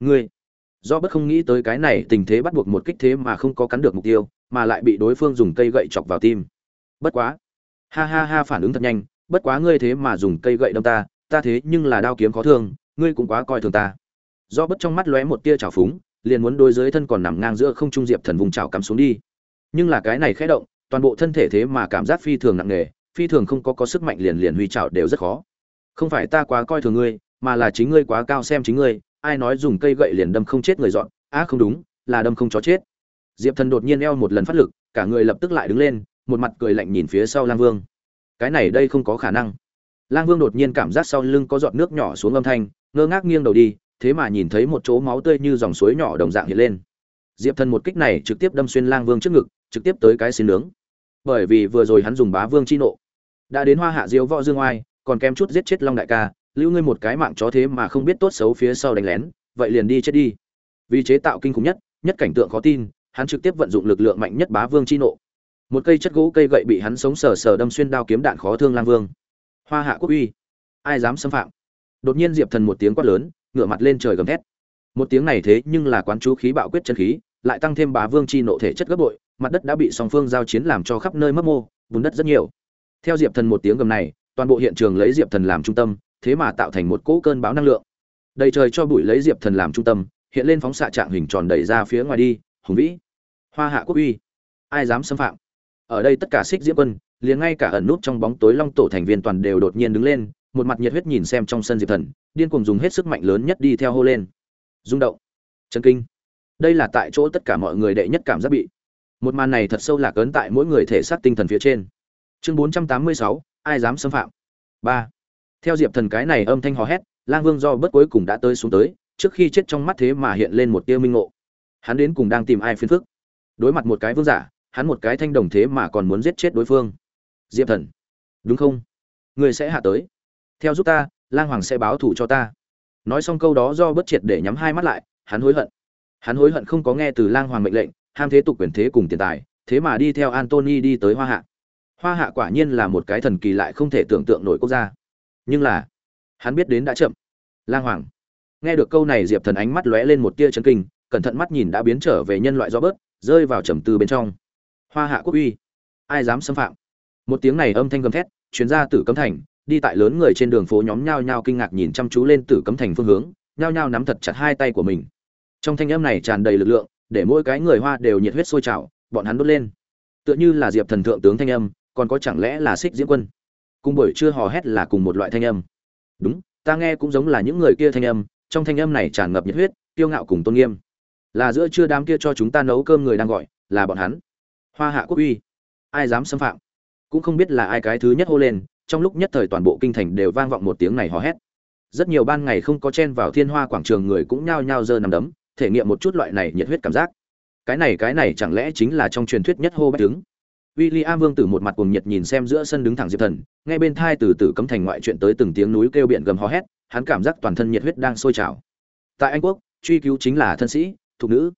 Ngươi! Do bất không nghĩ tới cái này tình thế bắt buộc một kích thế mà không có cắn được mục tiêu mà lại bị đối phương dùng cây gậy chọc vào tim. Bất quá. Ha ha ha phản ứng thật nhanh, bất quá ngươi thế mà dùng cây gậy đâm ta ta thế nhưng là đao kiếm khó thương, ngươi cũng quá coi thường ta. Do bất trong mắt lóe một tia trào phúng, liền muốn đôi dưới thân còn nằm ngang giữa không trung diệp thần vùng trào cắm xuống đi. Nhưng là cái này khẽ động, toàn bộ thân thể thế mà cảm giác phi thường nặng nề, phi thường không có có sức mạnh liền liền huy trào đều rất khó. Không phải ta quá coi thường ngươi, mà là chính ngươi quá cao xem chính ngươi, ai nói dùng cây gậy liền đâm không chết người dọn, á không đúng, là đâm không chó chết diệp thần đột nhiên eo một lần phát lực, cả người lập tức lại đứng lên, một mặt cười lạnh nhìn phía sau lang vương. Cái này đây không có khả năng. Lang vương đột nhiên cảm giác sau lưng có giọt nước nhỏ xuống âm thanh, ngơ ngác nghiêng đầu đi, thế mà nhìn thấy một chỗ máu tươi như dòng suối nhỏ đồng dạng hiện lên. Diệp thần một kích này trực tiếp đâm xuyên lang vương trước ngực, trực tiếp tới cái xin nướng. Bởi vì vừa rồi hắn dùng bá vương chi nộ. Đã đến hoa hạ diếu võ dương oai, còn kém chút giết chết long đại ca, lưu ngươi một cái mạng chó thế mà không biết tốt xấu phía sau đánh lén, vậy liền đi chết đi. Vì chế tạo kinh khủng nhất nhất cảnh tượng khó tin hắn trực tiếp vận dụng lực lượng mạnh nhất bá vương chi nộ. Một cây chất gỗ cây gậy bị hắn sống sờ sờ đâm xuyên đao kiếm đạn khó thương lang vương. Hoa hạ quốc uy. Ai dám xâm phạm? Đột nhiên diệp thần một tiếng quát lớn, ngửa mặt lên trời gầm thét. Một tiếng này thế nhưng là quán chú khí bạo quyết chân khí, lại tăng thêm bá vương chi nộ thể chất gấp bội, mặt đất đã bị song phương giao chiến làm cho khắp nơi mất mô, bùn đất rất nhiều. Theo diệp thần một tiếng gầm này, toàn bộ hiện trường lấy diệp thần làm trung tâm, thế mà tạo thành một cỗ cơn bão năng lượng. Đầy trời cho bụi lấy diệp thần làm trung tâm, hiện lên phóng xạ trạng hình tròn đẩy ra phía ngoài đi, hùng vĩ hoa hạ quốc uy. Ai dám xâm phạm? Ở đây tất cả xích diễm quân, liền ngay cả ẩn nút trong bóng tối long tổ thành viên toàn đều đột nhiên đứng lên, một mặt nhiệt huyết nhìn xem trong sân diệp thần, điên cuồng dùng hết sức mạnh lớn nhất đi theo hô lên. Rung động. Chân kinh. Đây là tại chỗ tất cả mọi người đệ nhất cảm giác bị. Một màn này thật sâu lạc ấn tại mỗi người thể xác tinh thần phía trên. Chương bốn trăm tám mươi sáu, ai dám xâm phạm? Ba. Theo diệp thần cái này âm thanh hò hét, lang vương do bất cuối cùng đã tới xuống tới, trước khi chết trong mắt thế mà hiện lên một tia minh ngộ. Hắn đến cùng đang tìm ai phiền phức? Đối mặt một cái vương giả, hắn một cái thanh đồng thế mà còn muốn giết chết đối phương. Diệp thần, đúng không? Người sẽ hạ tới. Theo giúp ta, lang hoàng sẽ báo thù cho ta. Nói xong câu đó do bất triệt để nhắm hai mắt lại, hắn hối hận. Hắn hối hận không có nghe từ lang hoàng mệnh lệnh, ham thế tục quyền thế cùng tiền tài, thế mà đi theo antony đi tới hoa hạ. Hoa hạ quả nhiên là một cái thần kỳ lại không thể tưởng tượng nổi quốc gia. Nhưng là, hắn biết đến đã chậm. Lang hoàng, nghe được câu này diệp thần ánh mắt lóe lên một tia chân kinh, cẩn thận mắt nhìn đã biến trở về nhân loại do bớt rơi vào trầm tư bên trong. Hoa hạ quốc uy, ai dám xâm phạm? Một tiếng này âm thanh gầm thét chuyến ra từ cấm thành, đi tại lớn người trên đường phố nhóm nhao nhao kinh ngạc nhìn chăm chú lên tử cấm thành phương hướng, nhao nhao nắm thật chặt hai tay của mình. Trong thanh âm này tràn đầy lực lượng, để mỗi cái người hoa đều nhiệt huyết sôi trào, bọn hắn đốt lên. Tựa như là diệp thần thượng tướng thanh âm, còn có chẳng lẽ là xích diễm quân? Cùng buổi trưa hò hét là cùng một loại thanh âm. Đúng, ta nghe cũng giống là những người kia thanh âm, trong thanh âm này tràn ngập nhiệt huyết, kiêu ngạo cùng tôn nghiêm là giữa trưa đám kia cho chúng ta nấu cơm người đang gọi là bọn hắn. Hoa hạ quốc uy. Ai dám xâm phạm? Cũng không biết là ai cái thứ nhất hô lên trong lúc nhất thời toàn bộ kinh thành đều vang vọng một tiếng này hò hét. Rất nhiều ban ngày không có chen vào thiên hoa quảng trường người cũng nhao nhao giơ nằm đấm thể nghiệm một chút loại này nhiệt huyết cảm giác. Cái này cái này chẳng lẽ chính là trong truyền thuyết nhất hô bách đứng William Vương tử một mặt cuồng nhiệt nhìn xem giữa sân đứng thẳng Diệp Thần, nghe bên thai từ từ cấm thành ngoại chuyện tới từng tiếng núi kêu biển gầm hò hét, hắn cảm giác toàn thân nhiệt huyết đang sôi trào. Tại Anh quốc, truy cứu chính là thân sĩ, thục nữ.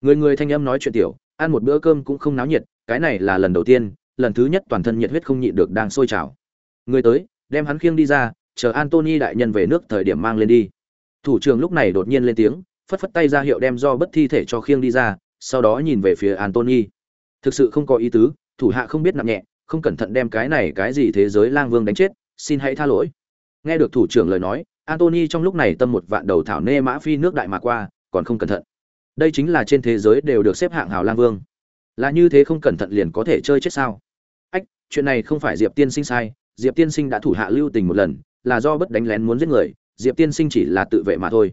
Người người thanh âm nói chuyện tiểu, ăn một bữa cơm cũng không náo nhiệt, cái này là lần đầu tiên, lần thứ nhất toàn thân nhiệt huyết không nhịn được đang sôi trào. Người tới, đem hắn khiêng đi ra, chờ Anthony đại nhân về nước thời điểm mang lên đi. Thủ trưởng lúc này đột nhiên lên tiếng, phất phất tay ra hiệu đem do bất thi thể cho khiêng đi ra, sau đó nhìn về phía Anthony. Thực sự không có ý tứ, thủ hạ không biết nặng nhẹ, không cẩn thận đem cái này cái gì thế giới lang vương đánh chết, xin hãy tha lỗi. Nghe được thủ trưởng lời nói, Anthony trong lúc này tâm một vạn đầu thảo nê mã phi nước đại mà qua, còn không cẩn thận. Đây chính là trên thế giới đều được xếp hạng hào lang vương. Là như thế không cẩn thận liền có thể chơi chết sao? Ách, chuyện này không phải Diệp Tiên Sinh sai, Diệp Tiên Sinh đã thủ hạ lưu tình một lần, là do bất đánh lén muốn giết người, Diệp Tiên Sinh chỉ là tự vệ mà thôi.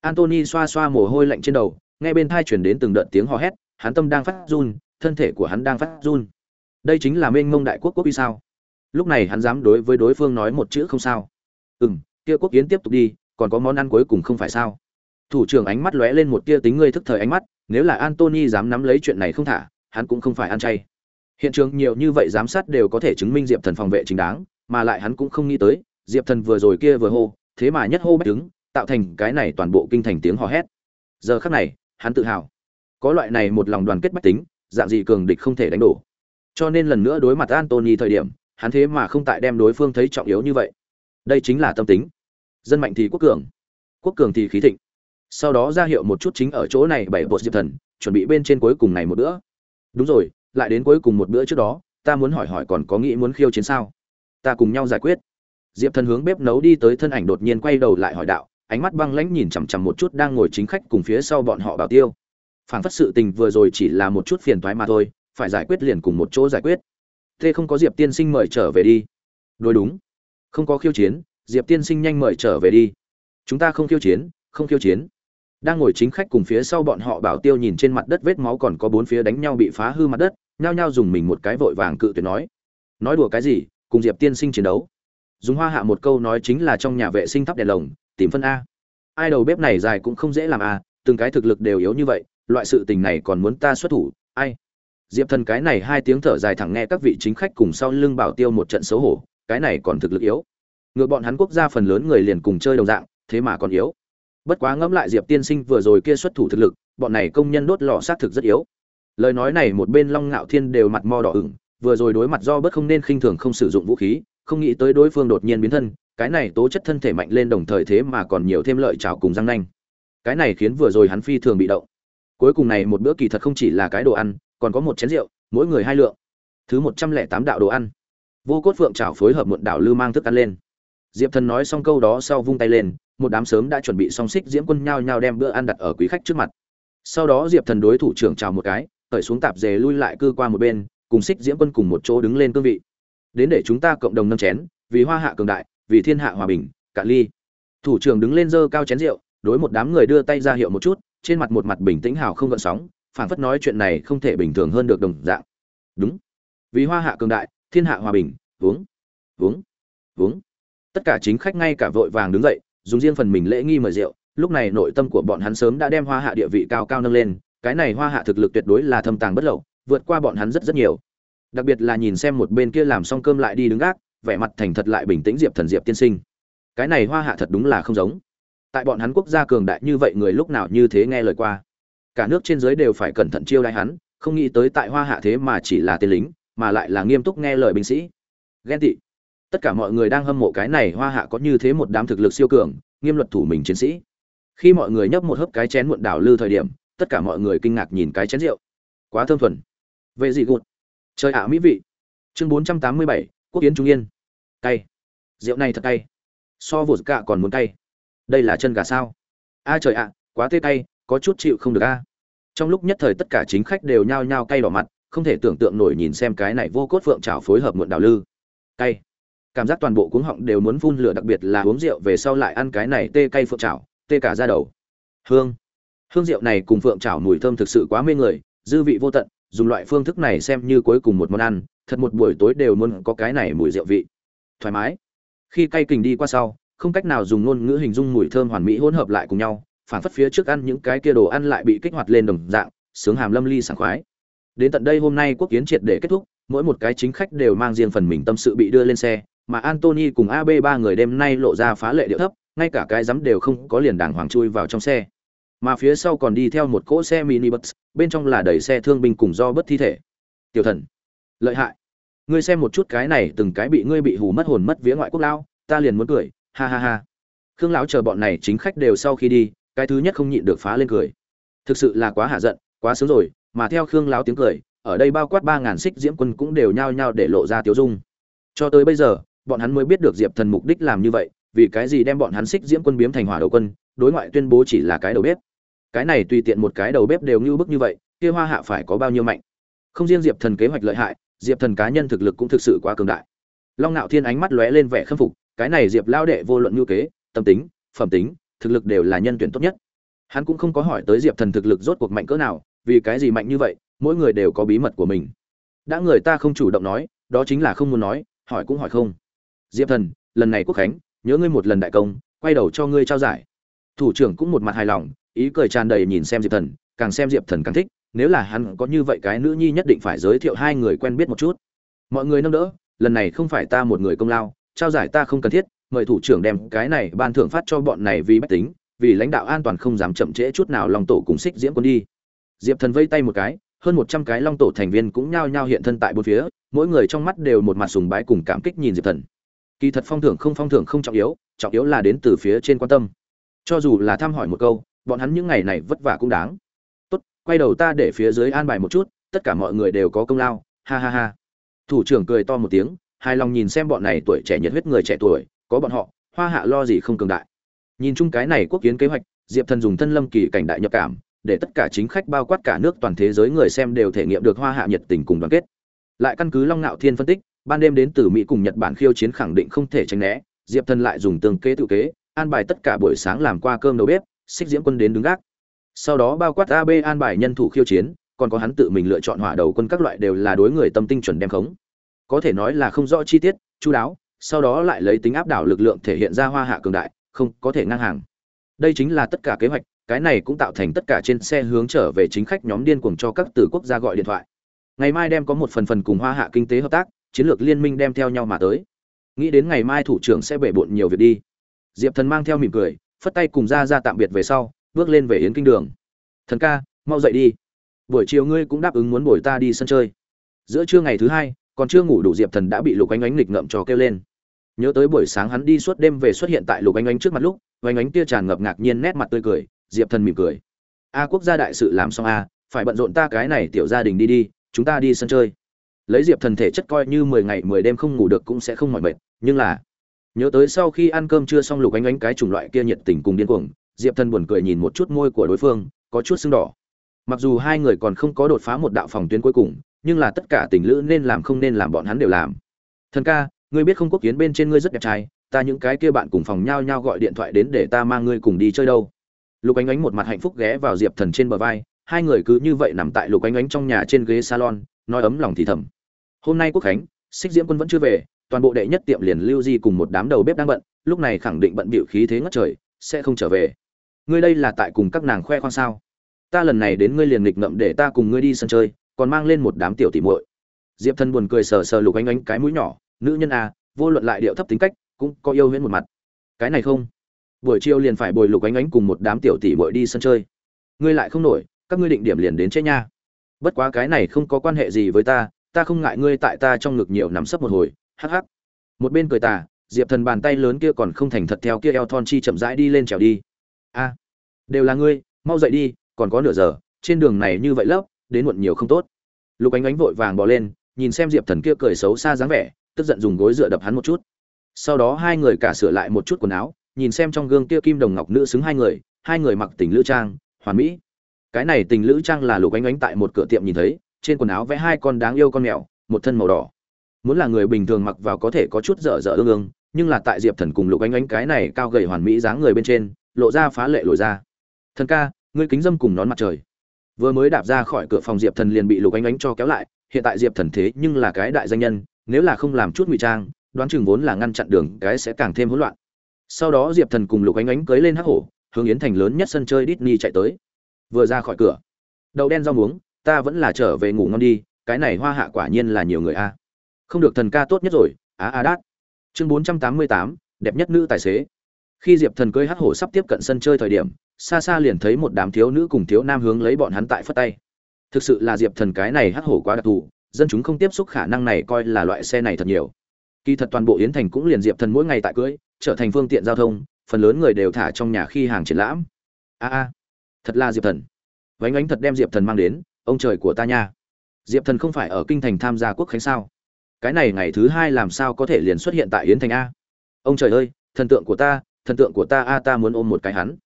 Anthony xoa xoa mồ hôi lạnh trên đầu, nghe bên tai truyền đến từng đợt tiếng hò hét, hắn tâm đang phát run, thân thể của hắn đang phát run. Đây chính là Mênh Mông Đại Quốc quốc uy sao? Lúc này hắn dám đối với đối phương nói một chữ không sao. Ừm, kia quốc kiến tiếp tục đi, còn có món ăn cuối cùng không phải sao? Thủ trưởng ánh mắt lóe lên một tia tính ngươi thức thời ánh mắt, nếu là Anthony dám nắm lấy chuyện này không thả, hắn cũng không phải ăn chay. Hiện trường nhiều như vậy giám sát đều có thể chứng minh Diệp Thần phòng vệ chính đáng, mà lại hắn cũng không nghĩ tới, Diệp Thần vừa rồi kia vừa hô, thế mà nhất hô bách đứng, tạo thành cái này toàn bộ kinh thành tiếng hò hét. Giờ khắc này, hắn tự hào. Có loại này một lòng đoàn kết bách tính, dạng gì cường địch không thể đánh đổ. Cho nên lần nữa đối mặt Anthony thời điểm, hắn thế mà không tại đem đối phương thấy trọng yếu như vậy. Đây chính là tâm tính. Dân mạnh thì quốc cường, quốc cường thì khí thịnh. Sau đó ra hiệu một chút chính ở chỗ này bảy bộ Diệp Thần, chuẩn bị bên trên cuối cùng này một bữa. Đúng rồi, lại đến cuối cùng một bữa trước đó, ta muốn hỏi hỏi còn có nghĩ muốn khiêu chiến sao? Ta cùng nhau giải quyết. Diệp thần hướng bếp nấu đi tới thân ảnh đột nhiên quay đầu lại hỏi đạo ánh mắt băng lãnh nhìn chằm chằm một chút đang ngồi chính khách cùng phía sau bọn họ bảo tiêu. Phảng phất sự tình vừa rồi chỉ là một chút phiền toái mà thôi phải giải quyết liền cùng một chỗ giải quyết. Thế không có diệp tiên sinh mời trở về đi. Đối đúng. Không có khiêu chiến diệp tiên sinh nhanh mời trở về đi. Chúng ta không khiêu chiến không khiêu chiến đang ngồi chính khách cùng phía sau bọn họ bảo tiêu nhìn trên mặt đất vết máu còn có bốn phía đánh nhau bị phá hư mặt đất, nhao nhao dùng mình một cái vội vàng cự tuyệt nói. Nói đùa cái gì, cùng diệp tiên sinh chiến đấu. Dùng hoa hạ một câu nói chính là trong nhà vệ sinh thắp đèn lồng, tìm phân a. Ai đầu bếp này dài cũng không dễ làm a, từng cái thực lực đều yếu như vậy, loại sự tình này còn muốn ta xuất thủ, ai? Diệp thần cái này hai tiếng thở dài thẳng nghe các vị chính khách cùng sau lưng bảo tiêu một trận xấu hổ, cái này còn thực lực yếu. Ngựa bọn hắn quốc gia phần lớn người liền cùng chơi đồng dạng, thế mà còn yếu bất quá ngẫm lại diệp tiên sinh vừa rồi kia xuất thủ thực lực, bọn này công nhân đốt lò xác thực rất yếu. Lời nói này một bên long ngạo thiên đều mặt mo đỏ ửng, vừa rồi đối mặt do bất không nên khinh thường không sử dụng vũ khí, không nghĩ tới đối phương đột nhiên biến thân, cái này tố chất thân thể mạnh lên đồng thời thế mà còn nhiều thêm lợi trào cùng răng nanh. Cái này khiến vừa rồi hắn phi thường bị động. Cuối cùng này một bữa kỳ thật không chỉ là cái đồ ăn, còn có một chén rượu, mỗi người hai lượng. Thứ một trăm lẻ tám đạo đồ ăn. Vô cốt phượng trào phối hợp một đảo lư mang thức ăn lên. Diệp thần nói xong câu đó sau vung tay lên một đám sớm đã chuẩn bị xong xích diễm quân nhao nhao đem bữa ăn đặt ở quý khách trước mặt. Sau đó diệp thần đối thủ trưởng chào một cái, cởi xuống tạp dề lui lại cư qua một bên, cùng xích diễm quân cùng một chỗ đứng lên cương vị. Đến để chúng ta cộng đồng nâng chén, vì hoa hạ cường đại, vì thiên hạ hòa bình cạn ly. Thủ trưởng đứng lên dơ cao chén rượu, đối một đám người đưa tay ra hiệu một chút, trên mặt một mặt bình tĩnh hào không gợn sóng, phảng phất nói chuyện này không thể bình thường hơn được đồng dạng. Đúng. Vì hoa hạ cường đại, thiên hạ hòa bình uống uống uống tất cả chính khách ngay cả vội vàng đứng dậy dùng riêng phần mình lễ nghi mời rượu, lúc này nội tâm của bọn hắn sớm đã đem hoa hạ địa vị cao cao nâng lên, cái này hoa hạ thực lực tuyệt đối là thâm tàng bất lậu, vượt qua bọn hắn rất rất nhiều. Đặc biệt là nhìn xem một bên kia làm xong cơm lại đi đứng gác, vẻ mặt thành thật lại bình tĩnh diệp thần diệp tiên sinh. Cái này hoa hạ thật đúng là không giống. Tại bọn hắn quốc gia cường đại như vậy người lúc nào như thế nghe lời qua. Cả nước trên giới đều phải cẩn thận chiêu đãi hắn, không nghĩ tới tại hoa hạ thế mà chỉ là tên lính, mà lại là nghiêm túc nghe lời binh sĩ. Ghen tị tất cả mọi người đang hâm mộ cái này hoa hạ có như thế một đám thực lực siêu cường, nghiêm luật thủ mình chiến sĩ. Khi mọi người nhấp một hớp cái chén muộn đảo lư thời điểm, tất cả mọi người kinh ngạc nhìn cái chén rượu. Quá thơm thuần. Về gì gụt. Trời ạ, mỹ vị. Chương bốn trăm tám mươi bảy, quốc kiến trung yên. Cay. Rượu này thật cay. So vột cạ còn muốn cay. Đây là chân gà sao? A trời ạ, quá tê cay, có chút chịu không được a. Trong lúc nhất thời tất cả chính khách đều nhao nhao cay đỏ mặt, không thể tưởng tượng nổi nhìn xem cái này vô cốt phượng trào phối hợp muộn đào lư. Cay cảm giác toàn bộ cuống họng đều muốn phun lửa, đặc biệt là uống rượu về sau lại ăn cái này tê cay phượng chảo, tê cả ra đầu. Hương. Hương rượu này cùng phượng chảo mùi thơm thực sự quá mê người, dư vị vô tận, dùng loại phương thức này xem như cuối cùng một món ăn, thật một buổi tối đều muốn có cái này mùi rượu vị. Thoải mái. Khi cay kình đi qua sau, không cách nào dùng ngôn ngữ hình dung mùi thơm hoàn mỹ hỗn hợp lại cùng nhau, phản phất phía trước ăn những cái kia đồ ăn lại bị kích hoạt lên đồng dạng, sướng hàm lâm ly sảng khoái. Đến tận đây hôm nay quốc kiến triệt để kết thúc, mỗi một cái chính khách đều mang riêng phần mình tâm sự bị đưa lên xe mà antony cùng ab ba người đêm nay lộ ra phá lệ điệu thấp, ngay cả cái giấm đều không có liền đàng hoàng chui vào trong xe. Mà phía sau còn đi theo một cỗ xe mini bus bên trong là đầy xe thương binh cùng do bất thi thể. Tiểu thần, lợi hại. Ngươi xem một chút cái này, từng cái bị ngươi bị hù mất hồn mất vía ngoại quốc lao ta liền muốn cười, ha ha ha. Khương lão chờ bọn này chính khách đều sau khi đi, cái thứ nhất không nhịn được phá lên cười. Thực sự là quá hạ giận, quá sướng rồi, mà theo khương lão tiếng cười, ở đây bao quát ba ngàn xích diễm quân cũng đều nhao nhao để lộ ra tiêu dung. Cho tới bây giờ bọn hắn mới biết được diệp thần mục đích làm như vậy, vì cái gì đem bọn hắn xích diễm quân biếm thành hỏa đầu quân, đối ngoại tuyên bố chỉ là cái đầu bếp. Cái này tùy tiện một cái đầu bếp đều như bức như vậy, kia hoa hạ phải có bao nhiêu mạnh? Không riêng diệp thần kế hoạch lợi hại, diệp thần cá nhân thực lực cũng thực sự quá cường đại. Long nạo thiên ánh mắt lóe lên vẻ khâm phục, cái này diệp lao đệ vô luận ngữ kế, tâm tính, phẩm tính, thực lực đều là nhân tuyển tốt nhất. Hắn cũng không có hỏi tới diệp thần thực lực rốt cuộc mạnh cỡ nào, vì cái gì mạnh như vậy, mỗi người đều có bí mật của mình. Đã người ta không chủ động nói, đó chính là không muốn nói, hỏi cũng hỏi không diệp thần, lần này quốc khánh, nhớ ngươi một lần đại công, quay đầu cho ngươi trao giải. Thủ trưởng cũng một mặt hài lòng, ý cười tràn đầy nhìn xem diệp thần, càng xem diệp thần càng thích, nếu là hắn có như vậy cái nữ nhi nhất định phải giới thiệu hai người quen biết một chút. Mọi người nâng đỡ, lần này không phải ta một người công lao, trao giải ta không cần thiết, mời thủ trưởng đem cái này ban thưởng phát cho bọn này vì bách tính, vì lãnh đạo an toàn không dám chậm trễ chút nào long tổ cùng xích diễm quân đi. Diệp thần vây tay một cái, hơn một trăm cái long tổ thành viên cũng nhao nhao hiện thân tại bốn phía, mỗi người trong mắt đều một mặt sùng bái cùng cảm kích nhìn diệp thần kỳ thật phong thưởng không phong thưởng không trọng yếu trọng yếu là đến từ phía trên quan tâm. Cho dù là thăm hỏi một câu, bọn hắn những ngày này vất vả cũng đáng. Tốt, quay đầu ta để phía dưới an bài một chút, tất cả mọi người đều có công lao, ha ha ha. Thủ trưởng cười to một tiếng, hài lòng nhìn xem bọn này tuổi trẻ nhiệt huyết người trẻ tuổi, có bọn họ, hoa hạ lo gì không cường đại. Nhìn chung cái này quốc kiến kế hoạch, diệp thần dùng thân lâm kỳ cảnh đại nhập cảm, để tất cả chính khách bao quát cả nước toàn thế giới người xem đều thể nghiệm được hoa hạ nhiệt tình cùng đoàn kết. Lại căn cứ long ngạo thiên phân tích ban đêm đến từ mỹ cùng nhật bản khiêu chiến khẳng định không thể tránh né, diệp thần lại dùng tương kế tự kế, an bài tất cả buổi sáng làm qua cơm đầu bếp, xích diễm quân đến đứng gác. Sau đó bao quát ab an bài nhân thủ khiêu chiến, còn có hắn tự mình lựa chọn hỏa đầu quân các loại đều là đối người tâm tinh chuẩn đem khống. Có thể nói là không rõ chi tiết, chú đáo, sau đó lại lấy tính áp đảo lực lượng thể hiện ra hoa hạ cường đại, không có thể ngang hàng. Đây chính là tất cả kế hoạch, cái này cũng tạo thành tất cả trên xe hướng trở về chính khách nhóm điên cuồng cho các từ quốc gia gọi điện thoại. Ngày mai đem có một phần phần cùng hoa hạ kinh tế hợp tác chiến lược liên minh đem theo nhau mà tới. Nghĩ đến ngày mai thủ trưởng sẽ bể bộn nhiều việc đi. Diệp thần mang theo mỉm cười, phất tay cùng ra ra tạm biệt về sau, bước lên về yến kinh đường. Thần ca, mau dậy đi. Buổi chiều ngươi cũng đáp ứng muốn bồi ta đi sân chơi. Giữa trưa ngày thứ hai, còn chưa ngủ đủ diệp thần đã bị lục ánh ánh nghịch ngậm trò kêu lên. Nhớ tới buổi sáng hắn đi suốt đêm về xuất hiện tại lục ánh ánh trước mặt lúc, ánh ánh kia tràn ngập ngạc nhiên nét mặt tươi cười, diệp thần mỉm cười. A quốc gia đại sự làm xong a phải bận rộn ta cái này tiểu gia đình đi đi, chúng ta đi sân chơi lấy diệp thần thể chất coi như mười ngày, mười đêm không ngủ được cũng sẽ không mỏi mệt. Nhưng là, nhớ tới sau khi ăn cơm chưa xong lục ánh ánh cái chủng loại kia nhiệt tình cùng điên cuồng, diệp thần buồn cười nhìn một chút môi của đối phương, có chút sưng đỏ. Mặc dù hai người còn không có đột phá một đạo phòng tuyến cuối cùng, nhưng là tất cả tình lữ nên làm không nên làm bọn hắn đều làm. Thần ca, ngươi biết không quốc kiến bên trên ngươi rất đẹp trai, ta những cái kia bạn cùng phòng nhau nhau gọi điện thoại đến để ta mang ngươi cùng đi chơi đâu. Lục ánh ánh một mặt hạnh phúc ghé vào diệp thần trên bờ vai, hai người cứ như vậy nằm tại lục ánh ánh trong nhà trên ghế salon, nói ấm lòng thì thầm hôm nay quốc khánh xích diễm quân vẫn chưa về, toàn bộ đệ nhất tiệm liền lưu di cùng một đám đầu bếp đang bận, lúc này khẳng định bận bịu khí thế ngất trời, sẽ không trở về. Ngươi đây là tại cùng các nàng khoe khoang sao? Ta lần này đến ngươi liền nghịch ngậm để ta cùng ngươi đi sân chơi, còn mang lên một đám tiểu tỉ muội. Diệp thân buồn cười sờ sờ lục ánh ánh cái mũi nhỏ, nữ nhân à vô luận lại điệu thấp tính cách, cũng có yêu huyễn một mặt. Cái này không. Buổi chiều liền phải bồi lục ánh ánh cùng một đám tiểu tỷ muội đi sân chơi. Ngươi lại không nổi, các ngươi định điểm liền đến chết nha. Bất quá cái này không có quan hệ gì với ta ta không ngại ngươi tại ta trong ngực nhiều nắm sấp một hồi, hắc hắc. Một bên cười tà, diệp thần bàn tay lớn kia còn không thành thật theo kia eo thon chi chậm rãi đi lên trèo đi. A, đều là ngươi, mau dậy đi, còn có nửa giờ, trên đường này như vậy lấp, đến muộn nhiều không tốt. Lục ánh ánh vội vàng bỏ lên, nhìn xem diệp thần kia cười xấu xa dáng vẻ, tức giận dùng gối dựa đập hắn một chút. Sau đó hai người cả sửa lại một chút quần áo, nhìn xem trong gương kia kim đồng ngọc nữ xứng hai người hai người mặc tình lữ trang, hoàn mỹ. Cái này tình lữ trang là lục ánh ánh tại một cửa tiệm nhìn thấy trên quần áo vẽ hai con đáng yêu con mèo, một thân màu đỏ. Muốn là người bình thường mặc vào có thể có chút dở dở ương ương, nhưng là tại diệp thần cùng lục ánh ánh cái này cao gầy hoàn mỹ dáng người bên trên, lộ ra phá lệ lồi ra. Thần ca, ngươi kính dâm cùng nón mặt trời. Vừa mới đạp ra khỏi cửa phòng diệp thần liền bị lục ánh ánh cho kéo lại, hiện tại diệp thần thế nhưng là cái đại danh nhân, nếu là không làm chút ngụy trang, đoán chừng vốn là ngăn chặn đường cái sẽ càng thêm hỗn loạn. Sau đó diệp thần cùng lục ánh ánh cưới lên hắc hổ, hướng yến thành lớn nhất sân chơi Disney chạy tới. Vừa ra khỏi cửa đầu đen rau muống ta vẫn là trở về ngủ ngon đi, cái này hoa hạ quả nhiên là nhiều người a. Không được thần ca tốt nhất rồi, á a đát. Chương bốn trăm tám mươi tám, đẹp nhất nữ tài xế. Khi diệp thần cưới hắc hổ sắp tiếp cận sân chơi thời điểm, xa xa liền thấy một đám thiếu nữ cùng thiếu nam hướng lấy bọn hắn tại phất tay. Thực sự là diệp thần cái này hắc hổ quá đặc thù, dân chúng không tiếp xúc khả năng này coi là loại xe này thật nhiều. Kỳ thật toàn bộ yến thành cũng liền diệp thần mỗi ngày tại cưới, trở thành phương tiện giao thông, phần lớn người đều thả trong nhà khi hàng triển lãm. A a thật là diệp thần. Vánh ánh thật đem diệp thần mang đến ông trời của ta nha. Diệp thần không phải ở kinh thành tham gia quốc khánh sao? Cái này ngày thứ hai làm sao có thể liền xuất hiện tại yến thành a? Ông trời ơi, thần tượng của ta, thần tượng của ta a, ta muốn ôm một cái hắn.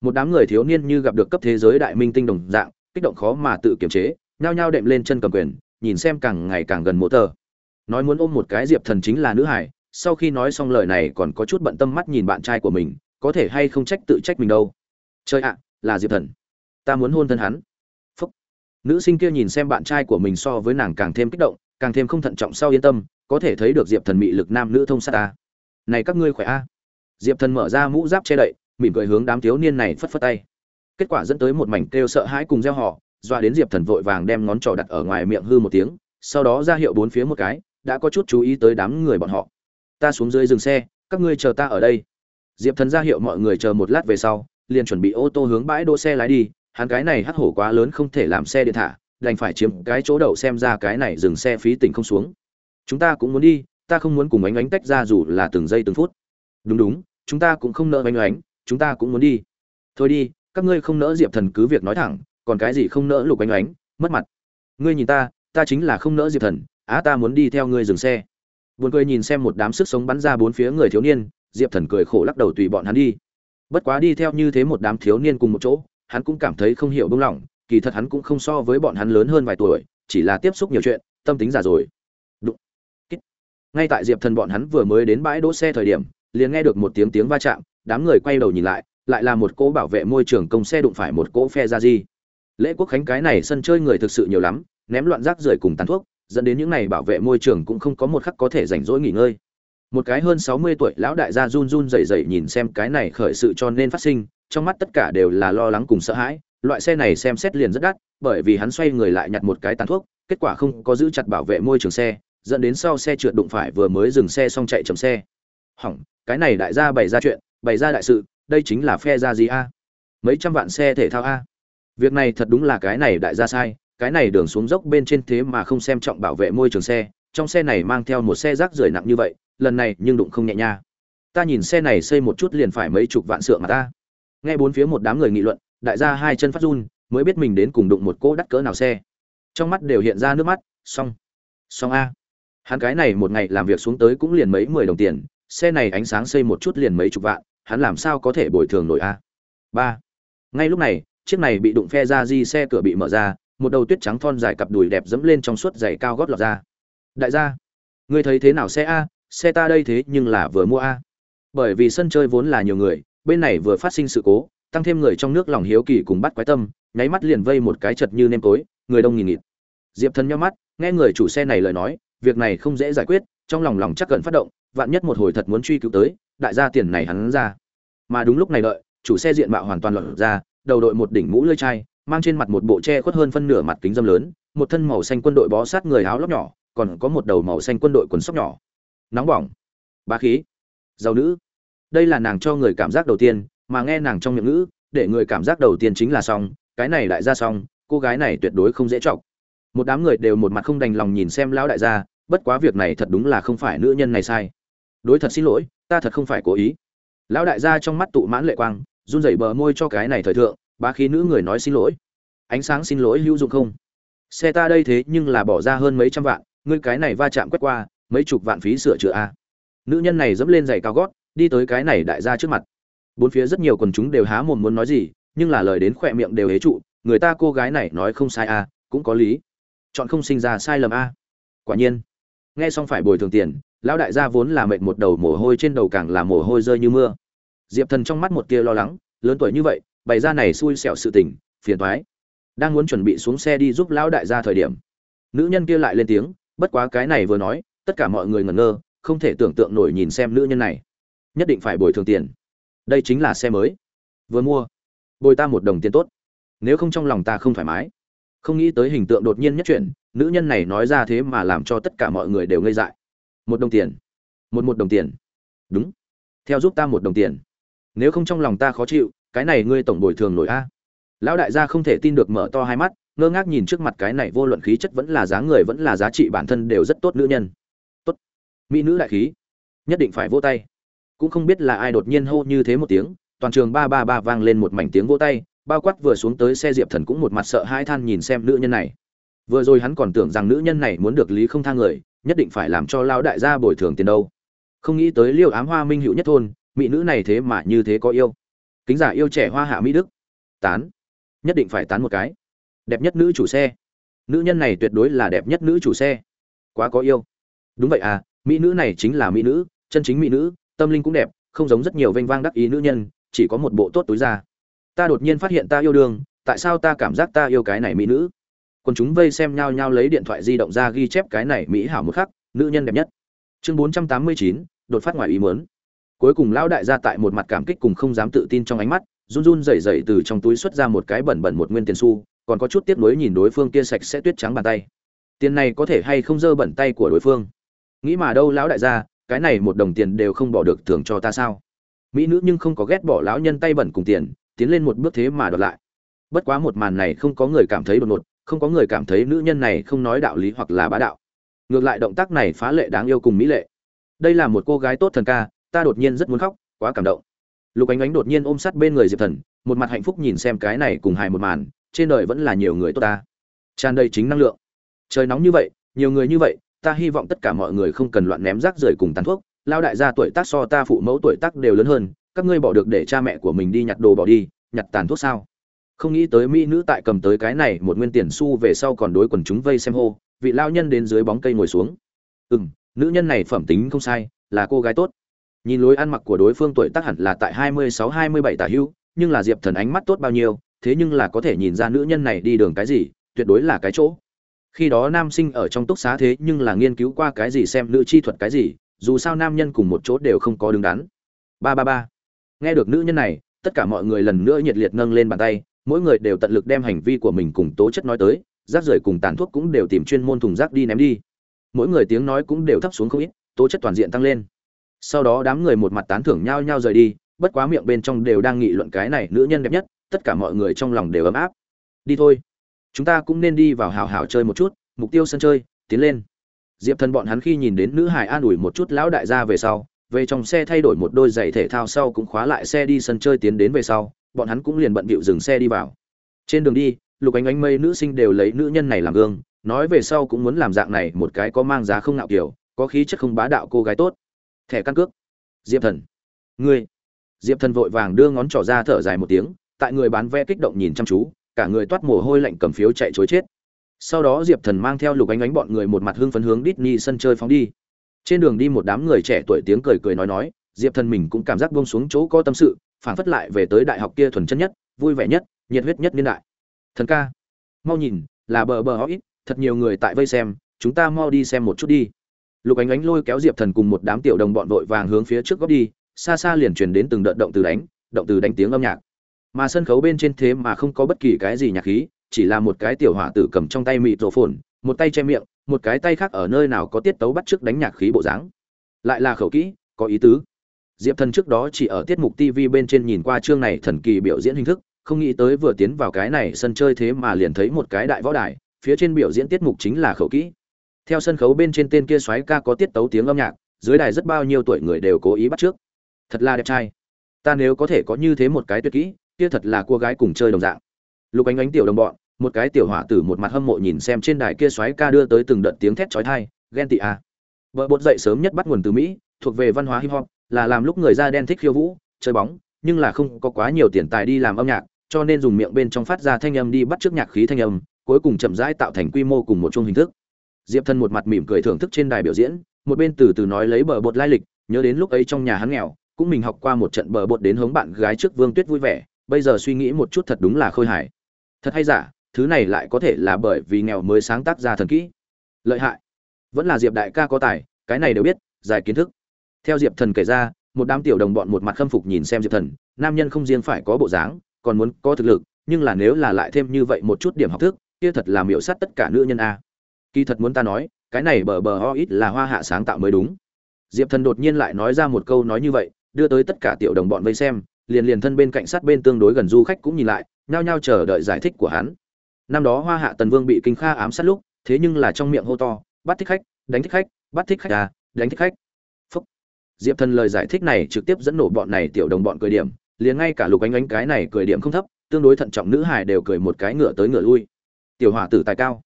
Một đám người thiếu niên như gặp được cấp thế giới đại minh tinh đồng dạng, kích động khó mà tự kiềm chế, nhao nhao đệm lên chân cầm quyền, nhìn xem càng ngày càng gần mộ tờ. Nói muốn ôm một cái diệp thần chính là nữ hải, sau khi nói xong lời này còn có chút bận tâm mắt nhìn bạn trai của mình, có thể hay không trách tự trách mình đâu. Chơi ạ, là diệp thần. Ta muốn hôn thân hắn nữ sinh kia nhìn xem bạn trai của mình so với nàng càng thêm kích động, càng thêm không thận trọng sau yên tâm, có thể thấy được diệp thần mị lực nam nữ thông sát ta. Này các ngươi khỏe a? Diệp thần mở ra mũ giáp che đậy, mỉm cười hướng đám thiếu niên này phất phất tay. Kết quả dẫn tới một mảnh kêu sợ hãi cùng gieo họ doa đến diệp thần vội vàng đem ngón trỏ đặt ở ngoài miệng hư một tiếng, sau đó ra hiệu bốn phía một cái, đã có chút chú ý tới đám người bọn họ. Ta xuống dưới dừng xe, các ngươi chờ ta ở đây. Diệp thần ra hiệu mọi người chờ một lát về sau, liền chuẩn bị ô tô hướng bãi đỗ xe lái đi hắn cái này hắc hổ quá lớn không thể làm xe điện thả, đành phải chiếm cái chỗ đậu xem ra cái này dừng xe phí tỉnh không xuống. Chúng ta cũng muốn đi, ta không muốn cùng ánh ánh tách ra dù là từng giây từng phút. Đúng đúng, chúng ta cũng không nợ ánh ánh, chúng ta cũng muốn đi. Thôi đi, các ngươi không nỡ diệp thần cứ việc nói thẳng, còn cái gì không nỡ lục ánh ánh, mất mặt. Ngươi nhìn ta ta chính là không nỡ diệp thần, á ta muốn đi theo ngươi dừng xe. Buồn cười nhìn xem một đám sức sống bắn ra bốn phía người thiếu niên, diệp thần cười khổ lắc đầu tùy bọn hắn đi. Bất quá đi theo như thế một đám thiếu niên cùng một chỗ hắn cũng cảm thấy không hiểu bông lỏng, kỳ thật hắn cũng không so với bọn hắn lớn hơn vài tuổi, chỉ là tiếp xúc nhiều chuyện, tâm tính già rồi. Đụng. ngay tại diệp thần bọn hắn vừa mới đến bãi đỗ xe thời điểm, liền nghe được một tiếng tiếng va chạm, đám người quay đầu nhìn lại lại là một cỗ bảo vệ môi trường công xe đụng phải một cỗ phe ra di. Lễ quốc khánh cái này sân chơi người thực sự nhiều lắm, ném loạn rác rưởi cùng tàn thuốc, dẫn đến những này bảo vệ môi trường cũng không có một khắc có thể rảnh rỗi nghỉ ngơi. Một cái hơn sáu mươi tuổi lão đại gia run run rẩy rẩy nhìn xem cái này khởi sự cho nên phát sinh trong mắt tất cả đều là lo lắng cùng sợ hãi, loại xe này xem xét liền rất đắt, bởi vì hắn xoay người lại nhặt một cái tàn thuốc, kết quả không có giữ chặt bảo vệ môi trường xe, dẫn đến sau xe trượt đụng phải vừa mới dừng xe xong chạy chậm xe. Hỏng, cái này đại gia bày ra chuyện, bày ra đại sự, đây chính là phe ra gì a? Mấy trăm vạn xe thể thao a? Việc này thật đúng là cái này đại gia sai, cái này đường xuống dốc bên trên thế mà không xem trọng bảo vệ môi trường xe, trong xe này mang theo một xe rác rưởi nặng như vậy, lần này nhưng đụng không nhẹ nha. Ta nhìn xe này xây một chút liền phải mấy chục vạn sượng mà ta nghe bốn phía một đám người nghị luận, đại gia hai chân phát run, mới biết mình đến cùng đụng một cỗ đắt cỡ nào xe. Trong mắt đều hiện ra nước mắt, xong. Xong a. Hắn cái này một ngày làm việc xuống tới cũng liền mấy mười đồng tiền, xe này ánh sáng xây một chút liền mấy chục vạn, hắn làm sao có thể bồi thường nổi a? Ba. Ngay lúc này, chiếc này bị đụng phe ra di xe cửa bị mở ra, một đầu tuyết trắng thon dài cặp đùi đẹp dẫm lên trong suốt giày cao gót lọt ra. Đại gia, ngươi thấy thế nào xe a? Xe ta đây thế nhưng là vừa mua a. Bởi vì sân chơi vốn là nhiều người bên này vừa phát sinh sự cố, tăng thêm người trong nước lòng hiếu kỳ cùng bắt quái tâm, nháy mắt liền vây một cái chật như nêm tối, người đông nghìn nghịt. Diệp thần nhau mắt, nghe người chủ xe này lời nói, việc này không dễ giải quyết, trong lòng lòng chắc cần phát động, vạn nhất một hồi thật muốn truy cứu tới, đại gia tiền này hắn ra. Mà đúng lúc này đợi, chủ xe diện mạo hoàn toàn lọt ra, đầu đội một đỉnh mũ lưỡi chai, mang trên mặt một bộ che khuất hơn phân nửa mặt kính dâm lớn, một thân màu xanh quân đội bó sát người áo lóc nhỏ, còn có một đầu màu xanh quân đội quần sóc nhỏ. Nóng bỏng. Ba khí. Giàu nữ đây là nàng cho người cảm giác đầu tiên, mà nghe nàng trong miệng ngữ, để người cảm giác đầu tiên chính là xong, cái này đại gia xong, cô gái này tuyệt đối không dễ chọc. Một đám người đều một mặt không đành lòng nhìn xem lão đại gia, bất quá việc này thật đúng là không phải nữ nhân này sai. Đối thật xin lỗi, ta thật không phải cố ý. Lão đại gia trong mắt tụ mãn lệ quang, run rẩy bờ môi cho cái này thời thượng, bá khí nữ người nói xin lỗi. Ánh sáng xin lỗi hữu dụng không? Xe ta đây thế nhưng là bỏ ra hơn mấy trăm vạn, ngươi cái này va chạm quét qua, mấy chục vạn phí sửa chữa a. Nữ nhân này dẫm lên giày cao gót đi tới cái này đại gia trước mặt. Bốn phía rất nhiều quần chúng đều há mồm muốn nói gì, nhưng là lời đến khỏe miệng đều hế trụ, người ta cô gái này nói không sai a cũng có lý. Chọn không sinh ra sai lầm a quả nhiên, nghe xong phải bồi thường tiền, lão đại gia vốn là mệt một đầu mồ hôi trên đầu càng là mồ hôi rơi như mưa. Diệp thần trong mắt một tia lo lắng, lớn tuổi như vậy, bày ra này xui xẻo sự tình, phiền thoái đang muốn chuẩn bị xuống xe đi giúp lão đại gia thời điểm, nữ nhân kia lại lên tiếng, bất quá cái này vừa nói, tất cả mọi người ngẩn ngơ, không thể tưởng tượng nổi nhìn xem nữ nhân này nhất định phải bồi thường tiền. Đây chính là xe mới. Vừa mua, bồi ta một đồng tiền tốt. Nếu không trong lòng ta không thoải mái. Không nghĩ tới hình tượng đột nhiên nhất chuyển, nữ nhân này nói ra thế mà làm cho tất cả mọi người đều ngây dại. Một đồng tiền. Một một đồng tiền. Đúng. Theo giúp ta một đồng tiền. Nếu không trong lòng ta khó chịu, cái này ngươi tổng bồi thường nổi a. Lão đại gia không thể tin được mở to hai mắt, ngơ ngác nhìn trước mặt cái này vô luận khí chất vẫn là giá người vẫn là giá trị bản thân đều rất tốt nữ nhân. Tốt. Mỹ nữ đại khí. Nhất định phải vỗ tay cũng không biết là ai đột nhiên hô như thế một tiếng, toàn trường ba ba ba vang lên một mảnh tiếng vỗ tay, bao quát vừa xuống tới xe diệp thần cũng một mặt sợ hai than nhìn xem nữ nhân này. Vừa rồi hắn còn tưởng rằng nữ nhân này muốn được lý không thang người, nhất định phải làm cho lao đại gia bồi thường tiền đâu. Không nghĩ tới liêu ám hoa minh hữu nhất thôn, mỹ nữ này thế mà như thế có yêu. Kính giả yêu trẻ hoa hạ mỹ đức. Tán. Nhất định phải tán một cái. Đẹp nhất nữ chủ xe. Nữ nhân này tuyệt đối là đẹp nhất nữ chủ xe. Quá có yêu. Đúng vậy à mỹ nữ này chính là mỹ nữ, chân chính mỹ nữ tâm linh cũng đẹp, không giống rất nhiều vênh vang đắc ý nữ nhân, chỉ có một bộ tốt túi ra ta đột nhiên phát hiện ta yêu đương, tại sao ta cảm giác ta yêu cái này mỹ nữ? Còn chúng vây xem nhau nhau lấy điện thoại di động ra ghi chép cái này mỹ hảo một khắc, nữ nhân đẹp nhất. Chương bốn trăm tám mươi chín, đột phát ngoài ý muốn. Cuối cùng lão đại gia tại một mặt cảm kích cùng không dám tự tin trong ánh mắt, run run rẩy rẩy từ trong túi xuất ra một cái bẩn bẩn một nguyên tiền xu, còn có chút tiếc nuối nhìn đối phương kia sạch sẽ tuyết trắng bàn tay. Tiền này có thể hay không dơ bẩn tay của đối phương? Nghĩ mà đâu lão đại gia cái này một đồng tiền đều không bỏ được thưởng cho ta sao? Mỹ nữ nhưng không có ghét bỏ lão nhân tay bẩn cùng tiền, tiến lên một bước thế mà đoạt lại. Bất quá một màn này không có người cảm thấy đột ngột, không có người cảm thấy nữ nhân này không nói đạo lý hoặc là bá đạo. Ngược lại động tác này phá lệ đáng yêu cùng mỹ lệ. Đây là một cô gái tốt thần ca, ta đột nhiên rất muốn khóc, quá cảm động. Lục ánh ánh đột nhiên ôm sát bên người diệp thần, một mặt hạnh phúc nhìn xem cái này cùng hài một màn, trên đời vẫn là nhiều người tốt ta. Tràn đầy chính năng lượng. Trời nóng như vậy, nhiều người như vậy ta hy vọng tất cả mọi người không cần loạn ném rác rưởi cùng tàn thuốc lao đại gia tuổi tác so ta phụ mẫu tuổi tác đều lớn hơn, các ngươi bỏ được để cha mẹ của mình đi nhặt đồ bỏ đi, nhặt tàn thuốc sao? Không nghĩ tới mỹ nữ tại cầm tới cái này một nguyên tiền xu về sau còn đối quần chúng vây xem hô, vị lao nhân đến dưới bóng cây ngồi xuống. Ừ m nữ nhân này phẩm tính không sai, là cô gái tốt. Nhìn lối ăn mặc của đối phương tuổi tác hẳn là tại hai mươi sáu, hai mươi bảy tả hữu nhưng là diệp thần ánh mắt tốt bao nhiêu, thế nhưng là có thể nhìn ra nữ nhân này đi đường cái gì, tuyệt đối là cái chỗ khi đó nam sinh ở trong túc xá thế nhưng là nghiên cứu qua cái gì xem nữ chi thuật cái gì, dù sao nam nhân cùng một chỗ đều không có đứng đắn. Ba ba ba. Nghe được nữ nhân này, tất cả mọi người lần nữa nhiệt liệt nâng lên bàn tay, mỗi người đều tận lực đem hành vi của mình cùng tố chất nói tới, rác rưởi cùng tàn thuốc cũng đều tìm chuyên môn thùng rác đi ném đi. Mỗi người tiếng nói cũng đều thấp xuống không ít, tố chất toàn diện tăng lên. Sau đó đám người một mặt tán thưởng nhau nhau rời đi, bất quá miệng bên trong đều đang nghị luận cái này nữ nhân đẹp nhất, tất cả mọi người trong lòng đều ấm áp. Đi thôi chúng ta cũng nên đi vào hào hào chơi một chút, mục tiêu sân chơi, tiến lên. Diệp thần bọn hắn khi nhìn đến nữ hải an ủi một chút lão đại gia về sau, về trong xe thay đổi một đôi giày thể thao sau cũng khóa lại xe đi sân chơi tiến đến về sau, bọn hắn cũng liền bận bịu dừng xe đi vào. Trên đường đi, lục ánh ánh mây nữ sinh đều lấy nữ nhân này làm gương, nói về sau cũng muốn làm dạng này một cái có mang giá không nạo kiểu, có khí chất không bá đạo cô gái tốt. Thẻ căn cước. Diệp thần. Ngươi. Diệp thần vội vàng đưa ngón trỏ ra thở dài một tiếng, tại người bán vé kích động nhìn chăm chú cả người toát mồ hôi lạnh cầm phiếu chạy chối chết. Sau đó diệp thần mang theo lục ánh ánh bọn người một mặt hưng phấn hướng Disney sân chơi phóng đi. Trên đường đi một đám người trẻ tuổi tiếng cười cười nói nói, diệp thần mình cũng cảm giác buông xuống chỗ có tâm sự, phản phất lại về tới đại học kia thuần chân nhất, vui vẻ nhất, nhiệt huyết nhất niên đại. Thần ca, mau nhìn, là bờ bờ ít thật nhiều người tại vây xem, chúng ta mau đi xem một chút đi. Lục ánh ánh lôi kéo diệp thần cùng một đám tiểu đồng bọn vội vàng hướng phía trước góc đi, xa xa liền truyền đến từng đợt động từ đánh, động từ đánh tiếng âm nhạc mà sân khấu bên trên thế mà không có bất kỳ cái gì nhạc khí, chỉ là một cái tiểu hỏa tử cầm trong tay mịt rổ phồn một tay che miệng, một cái tay khác ở nơi nào có tiết tấu bắt trước đánh nhạc khí bộ dáng. Lại là khẩu kỹ, có ý tứ. Diệp thần trước đó chỉ ở tiết mục tv bên trên nhìn qua chương này thần kỳ biểu diễn hình thức, không nghĩ tới vừa tiến vào cái này sân chơi thế mà liền thấy một cái đại võ đài, phía trên biểu diễn tiết mục chính là khẩu kỹ. Theo sân khấu bên trên tên kia xoáy ca có tiết tấu tiếng âm nhạc, dưới đài rất bao nhiêu tuổi người đều cố ý bắt trước thật là đẹp trai. Ta nếu có thể có như thế một cái tuyệt kỹ kia thật là cô gái cùng chơi đồng dạng lục ánh ánh tiểu đồng bọn, một cái tiểu hỏa tử một mặt hâm mộ nhìn xem trên đài kia xoáy ca đưa tới từng đợt tiếng thét chói tai, ghen tị à. vợ bột dậy sớm nhất bắt nguồn từ mỹ, thuộc về văn hóa hip hop, là làm lúc người da đen thích khiêu vũ, chơi bóng, nhưng là không có quá nhiều tiền tài đi làm âm nhạc, cho nên dùng miệng bên trong phát ra thanh âm đi bắt trước nhạc khí thanh âm, cuối cùng chậm rãi tạo thành quy mô cùng một chung hình thức diệp thân một mặt mỉm cười thưởng thức trên đài biểu diễn, một bên từ từ nói lấy bờ bột lai lịch, nhớ đến lúc ấy trong nhà hắn nghèo, cũng mình học qua một trận bờ bột đến hướng bạn gái trước vương tuyết vui vẻ bây giờ suy nghĩ một chút thật đúng là khôi hài. Thật hay giả, thứ này lại có thể là bởi vì nghèo mới sáng tác ra thần kỹ. Lợi hại. Vẫn là diệp đại ca có tài, cái này đều biết, dài kiến thức. Theo diệp thần kể ra, một đám tiểu đồng bọn một mặt khâm phục nhìn xem diệp thần, nam nhân không riêng phải có bộ dáng, còn muốn có thực lực, nhưng là nếu là lại thêm như vậy một chút điểm học thức, kia thật là miểu sát tất cả nữ nhân a. Kỳ thật muốn ta nói, cái này bờ bờ ho ít là hoa hạ sáng tạo mới đúng. Diệp thần đột nhiên lại nói ra một câu nói như vậy, đưa tới tất cả tiểu đồng bọn vây xem liền liền thân bên cạnh sát bên tương đối gần du khách cũng nhìn lại, nhao nhao chờ đợi giải thích của hắn. Năm đó hoa hạ tần vương bị kinh kha ám sát lúc, thế nhưng là trong miệng hô to, bắt thích khách, đánh thích khách, bắt thích khách à đánh thích khách. Phúc. Diệp thần lời giải thích này trực tiếp dẫn nổ bọn này tiểu đồng bọn cười điểm, liền ngay cả lục ánh ánh cái này cười điểm không thấp, tương đối thận trọng nữ hài đều cười một cái ngựa tới ngựa lui. Tiểu hỏa tử tài cao,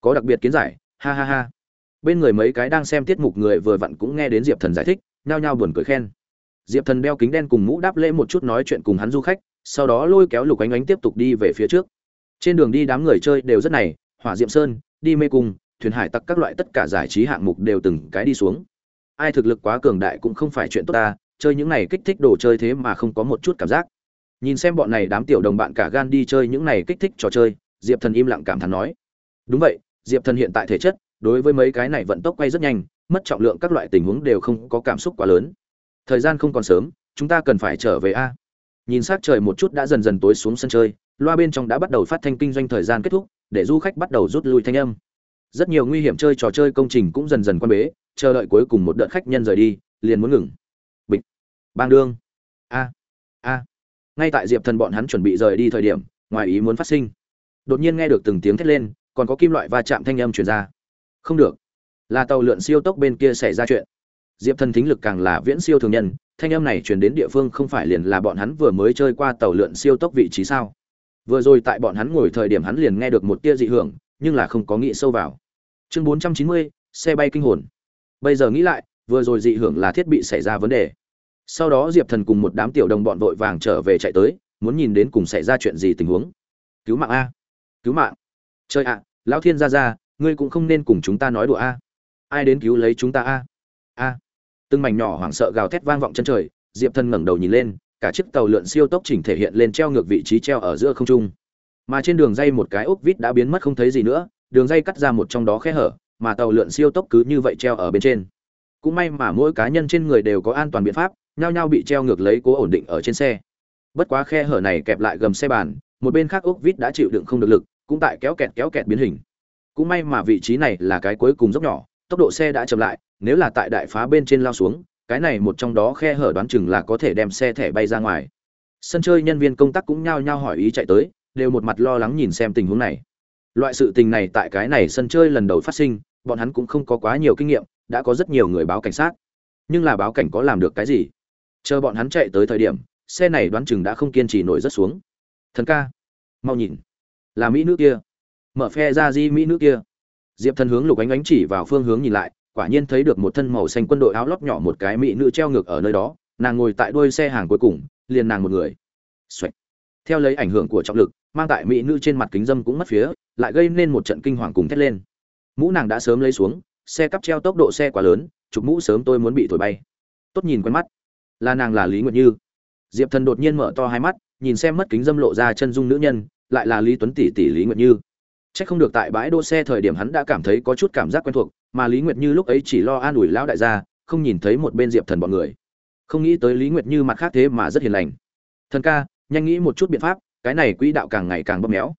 có đặc biệt kiến giải, ha ha ha. Bên người mấy cái đang xem tiết mục người vừa vặn cũng nghe đến diệp thần giải thích, nhao nhao buồn cười khen diệp thần đeo kính đen cùng mũ đáp lễ một chút nói chuyện cùng hắn du khách, sau đó lôi kéo lục ánh ánh tiếp tục đi về phía trước. Trên đường đi đám người chơi đều rất này, hỏa diệm sơn, đi mê cung, thuyền hải tặc các loại tất cả giải trí hạng mục đều từng cái đi xuống. Ai thực lực quá cường đại cũng không phải chuyện tốt ta, chơi những này kích thích đồ chơi thế mà không có một chút cảm giác. Nhìn xem bọn này đám tiểu đồng bạn cả gan đi chơi những này kích thích trò chơi, diệp thần im lặng cảm thán nói. Đúng vậy, diệp thần hiện tại thể chất, đối với mấy cái này vận tốc quay rất nhanh, mất trọng lượng các loại tình huống đều không có cảm xúc quá lớn thời gian không còn sớm, chúng ta cần phải trở về a. Nhìn s á c trời một chút đã dần dần tối xuống sân chơi, loa bên trong đã bắt đầu phát thanh kinh doanh thời gian kết thúc, để du khách bắt đầu rút lui thanh âm. Rất nhiều nguy hiểm chơi trò chơi công trình cũng dần dần quan bế, chờ đợi cuối cùng một đợt khách nhân rời đi, liền muốn ngừng. Bịch. Bang đương. A. A. Ngay tại diệp thần bọn hắn chuẩn bị rời đi thời điểm, ngoài ý muốn phát sinh. Đột nhiên nghe được từng tiếng thét lên, còn có kim loại va chạm thanh âm truyền ra. Không được. Là tàu lượn siêu tốc bên kia xảy ra chuyện diệp thần thính lực càng là viễn siêu thường nhân, thanh âm này truyền đến địa phương không phải liền là bọn hắn vừa mới chơi qua tàu lượn siêu tốc vị trí sao? Vừa rồi tại bọn hắn ngồi thời điểm hắn liền nghe được một tia dị hưởng, nhưng là không có nghĩ sâu vào. Chương bốn trăm chín mươi, xe bay kinh hồn. Bây giờ nghĩ lại, vừa rồi dị hưởng là thiết bị xảy ra vấn đề. Sau đó diệp thần cùng một đám tiểu đồng bọn vội vàng trở về chạy tới, muốn nhìn đến cùng xảy ra chuyện gì tình huống. Cứu mạng a! Cứu mạng! Chơi ạ, lão thiên gia ra ngươi cũng không nên cùng chúng ta nói đùa a. Ai đến cứu lấy chúng ta a? A! Từng mảnh nhỏ hoảng sợ gào thét vang vọng chân trời, diệp thần ngẩng đầu nhìn lên, cả chiếc tàu lượn siêu tốc chỉnh thể hiện lên treo ngược vị trí treo ở giữa không trung. Mà trên đường dây một cái ốc vít đã biến mất không thấy gì nữa, đường dây cắt ra một trong đó khe hở, mà tàu lượn siêu tốc cứ như vậy treo ở bên trên. Cũng may mà mỗi cá nhân trên người đều có an toàn biện pháp, nhao nhao bị treo ngược lấy cố ổn định ở trên xe. Bất quá khe hở này kẹp lại gầm xe bàn, một bên khác ốc vít đã chịu đựng không được lực, cũng tại kéo kẹt kéo kẹt biến hình. Cũng may mà vị trí này là cái cuối cùng dốc nhỏ tốc độ xe đã chậm lại, nếu là tại đại phá bên trên lao xuống, cái này một trong đó khe hở đoán chừng là có thể đem xe thẻ bay ra ngoài. Sân chơi nhân viên công tác cũng nhao nhao hỏi ý chạy tới, đều một mặt lo lắng nhìn xem tình huống này. Loại sự tình này tại cái này sân chơi lần đầu phát sinh, bọn hắn cũng không có quá nhiều kinh nghiệm, đã có rất nhiều người báo cảnh sát. Nhưng là báo cảnh có làm được cái gì? Chờ bọn hắn chạy tới thời điểm, xe này đoán chừng đã không kiên trì nổi rất xuống. Thần ca, mau nhìn. Là mỹ nữ kia. Mở phe ra di mỹ nữ kia diệp thần hướng lục ánh ánh chỉ vào phương hướng nhìn lại, quả nhiên thấy được một thân màu xanh quân đội áo lót nhỏ một cái mỹ nữ treo ngược ở nơi đó, nàng ngồi tại đuôi xe hàng cuối cùng, liền nàng một người. Xoạch. theo lấy ảnh hưởng của trọng lực, mang tại mỹ nữ trên mặt kính dâm cũng mất phía, lại gây nên một trận kinh hoàng cùng thét lên. Mũ nàng đã sớm lấy xuống, xe cắp treo tốc độ xe quá lớn, chụp mũ sớm tôi muốn bị thổi bay. Tốt nhìn quen mắt. Là nàng là lý nguyệt như. Diệp thần đột nhiên mở to hai mắt, nhìn xem mất kính dâm lộ ra chân dung nữ nhân, lại là lý tuấn tỷ tỷ lý nguyệt như. Chắc không được tại bãi đỗ xe thời điểm hắn đã cảm thấy có chút cảm giác quen thuộc, mà Lý Nguyệt Như lúc ấy chỉ lo an ủi lão đại gia, không nhìn thấy một bên Diệp Thần bọn người. Không nghĩ tới Lý Nguyệt Như mặt khác thế mà rất hiền lành. Thần ca, nhanh nghĩ một chút biện pháp, cái này quỹ đạo càng ngày càng bóp méo.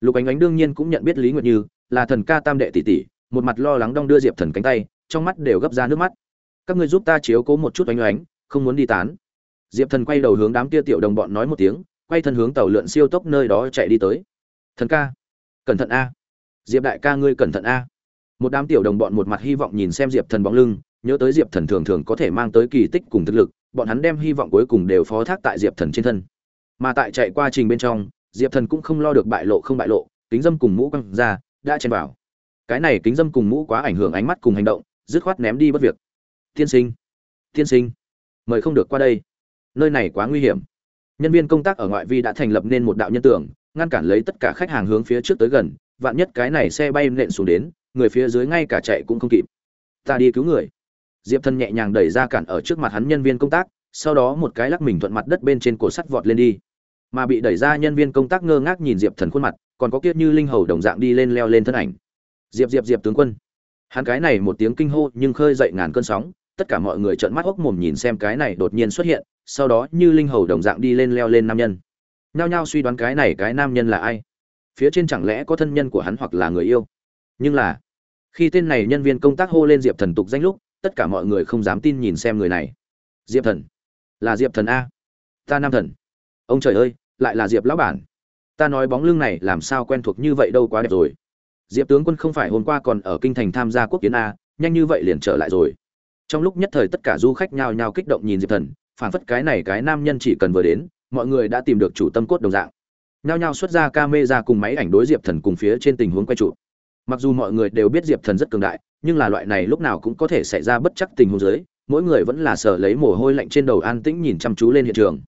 Lục Ánh Ánh đương nhiên cũng nhận biết Lý Nguyệt Như, là thần ca tam đệ tỷ tỷ, một mặt lo lắng đong đưa Diệp Thần cánh tay, trong mắt đều gấp ra nước mắt. Các ngươi giúp ta chiếu cố một chút Ánh Ánh, không muốn đi tán. Diệp Thần quay đầu hướng đám kia tiểu đồng bọn nói một tiếng, quay thân hướng tàu lượn siêu tốc nơi đó chạy đi tới. Thần ca, cẩn thận a. Diệp đại ca ngươi cẩn thận a. Một đám tiểu đồng bọn một mặt hy vọng nhìn xem diệp thần bóng lưng, nhớ tới diệp thần thường thường có thể mang tới kỳ tích cùng thực lực, bọn hắn đem hy vọng cuối cùng đều phó thác tại diệp thần trên thân. Mà tại chạy qua trình bên trong, diệp thần cũng không lo được bại lộ không bại lộ, kính dâm cùng mũ quăng ra, đã chen vào. Cái này kính dâm cùng mũ quá ảnh hưởng ánh mắt cùng hành động, dứt khoát ném đi bất việc. Tiên sinh tiên sinh, mời không được qua đây. Nơi này quá nguy hiểm. Nhân viên công tác ở ngoại vi đã thành lập nên một đạo nhân tưởng ngăn cản lấy tất cả khách hàng hướng phía trước tới gần, vạn nhất cái này xe bay nện xuống đến, người phía dưới ngay cả chạy cũng không kịp. Ta đi cứu người. Diệp thần nhẹ nhàng đẩy ra cản ở trước mặt hắn nhân viên công tác, sau đó một cái lắc mình thuận mặt đất bên trên cổ sắt vọt lên đi. Mà bị đẩy ra nhân viên công tác ngơ ngác nhìn diệp thần khuôn mặt, còn có kiết như linh hầu đồng dạng đi lên leo lên thân ảnh. Diệp diệp diệp tướng quân. Hắn cái này một tiếng kinh hô nhưng khơi dậy ngàn cơn sóng, tất cả mọi người trợn mắt hốc mồm nhìn xem cái này đột nhiên xuất hiện, sau đó như linh hầu đồng dạng đi lên leo lên nam nhân nhao nhao suy đoán cái này cái nam nhân là ai. Phía trên chẳng lẽ có thân nhân của hắn hoặc là người yêu? Nhưng là, khi tên này nhân viên công tác hô lên diệp thần tục danh lúc, tất cả mọi người không dám tin nhìn xem người này. Diệp thần? Là diệp thần a? Ta nam thần. Ông trời ơi, lại là diệp lão bản. Ta nói bóng lưng này làm sao quen thuộc như vậy đâu quá đẹp rồi. Diệp tướng quân không phải hôm qua còn ở kinh thành tham gia quốc kiến a, nhanh như vậy liền trở lại rồi. Trong lúc nhất thời tất cả du khách nhao nhao kích động nhìn diệp thần phản phất cái này cái nam nhân chỉ cần vừa đến mọi người đã tìm được chủ tâm cốt đồng dạng. Nhao nhao xuất ra ca mê ra cùng máy ảnh đối diệp thần cùng phía trên tình huống quay trụ mặc dù mọi người đều biết diệp thần rất cường đại, nhưng là loại này lúc nào cũng có thể xảy ra bất chắc tình huống dưới, mỗi người vẫn là sợ lấy mồ hôi lạnh trên đầu an tĩnh nhìn chăm chú lên hiện trường.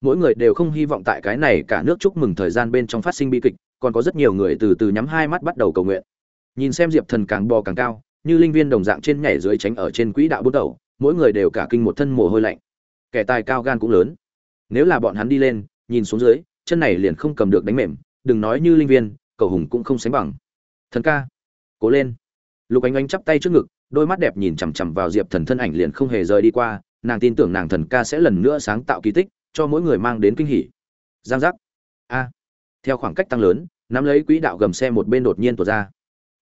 Mỗi người đều không hy vọng tại cái này cả nước chúc mừng thời gian bên trong phát sinh bi kịch, còn có rất nhiều người từ từ nhắm hai mắt bắt đầu cầu nguyện. Nhìn xem diệp thần càng bò càng cao, như linh viên đồng dạng trên nhảy dưới tránh ở trên quỹ đạo bút đầu, mỗi người đều cả kinh một thân mồ hôi lạnh. Kẻ tài cao gan cũng lớn nếu là bọn hắn đi lên, nhìn xuống dưới, chân này liền không cầm được đánh mềm, đừng nói như linh viên cầu hùng cũng không sánh bằng. Thần ca, cố lên. Lục ánh ánh chắp tay trước ngực, đôi mắt đẹp nhìn chằm chằm vào diệp thần thân ảnh liền không hề rời đi qua, nàng tin tưởng nàng thần ca sẽ lần nữa sáng tạo kỳ tích, cho mỗi người mang đến kinh hỉ. Giang giác. A. Theo khoảng cách tăng lớn, nắm lấy quỹ đạo gầm xe một bên đột nhiên tuột ra.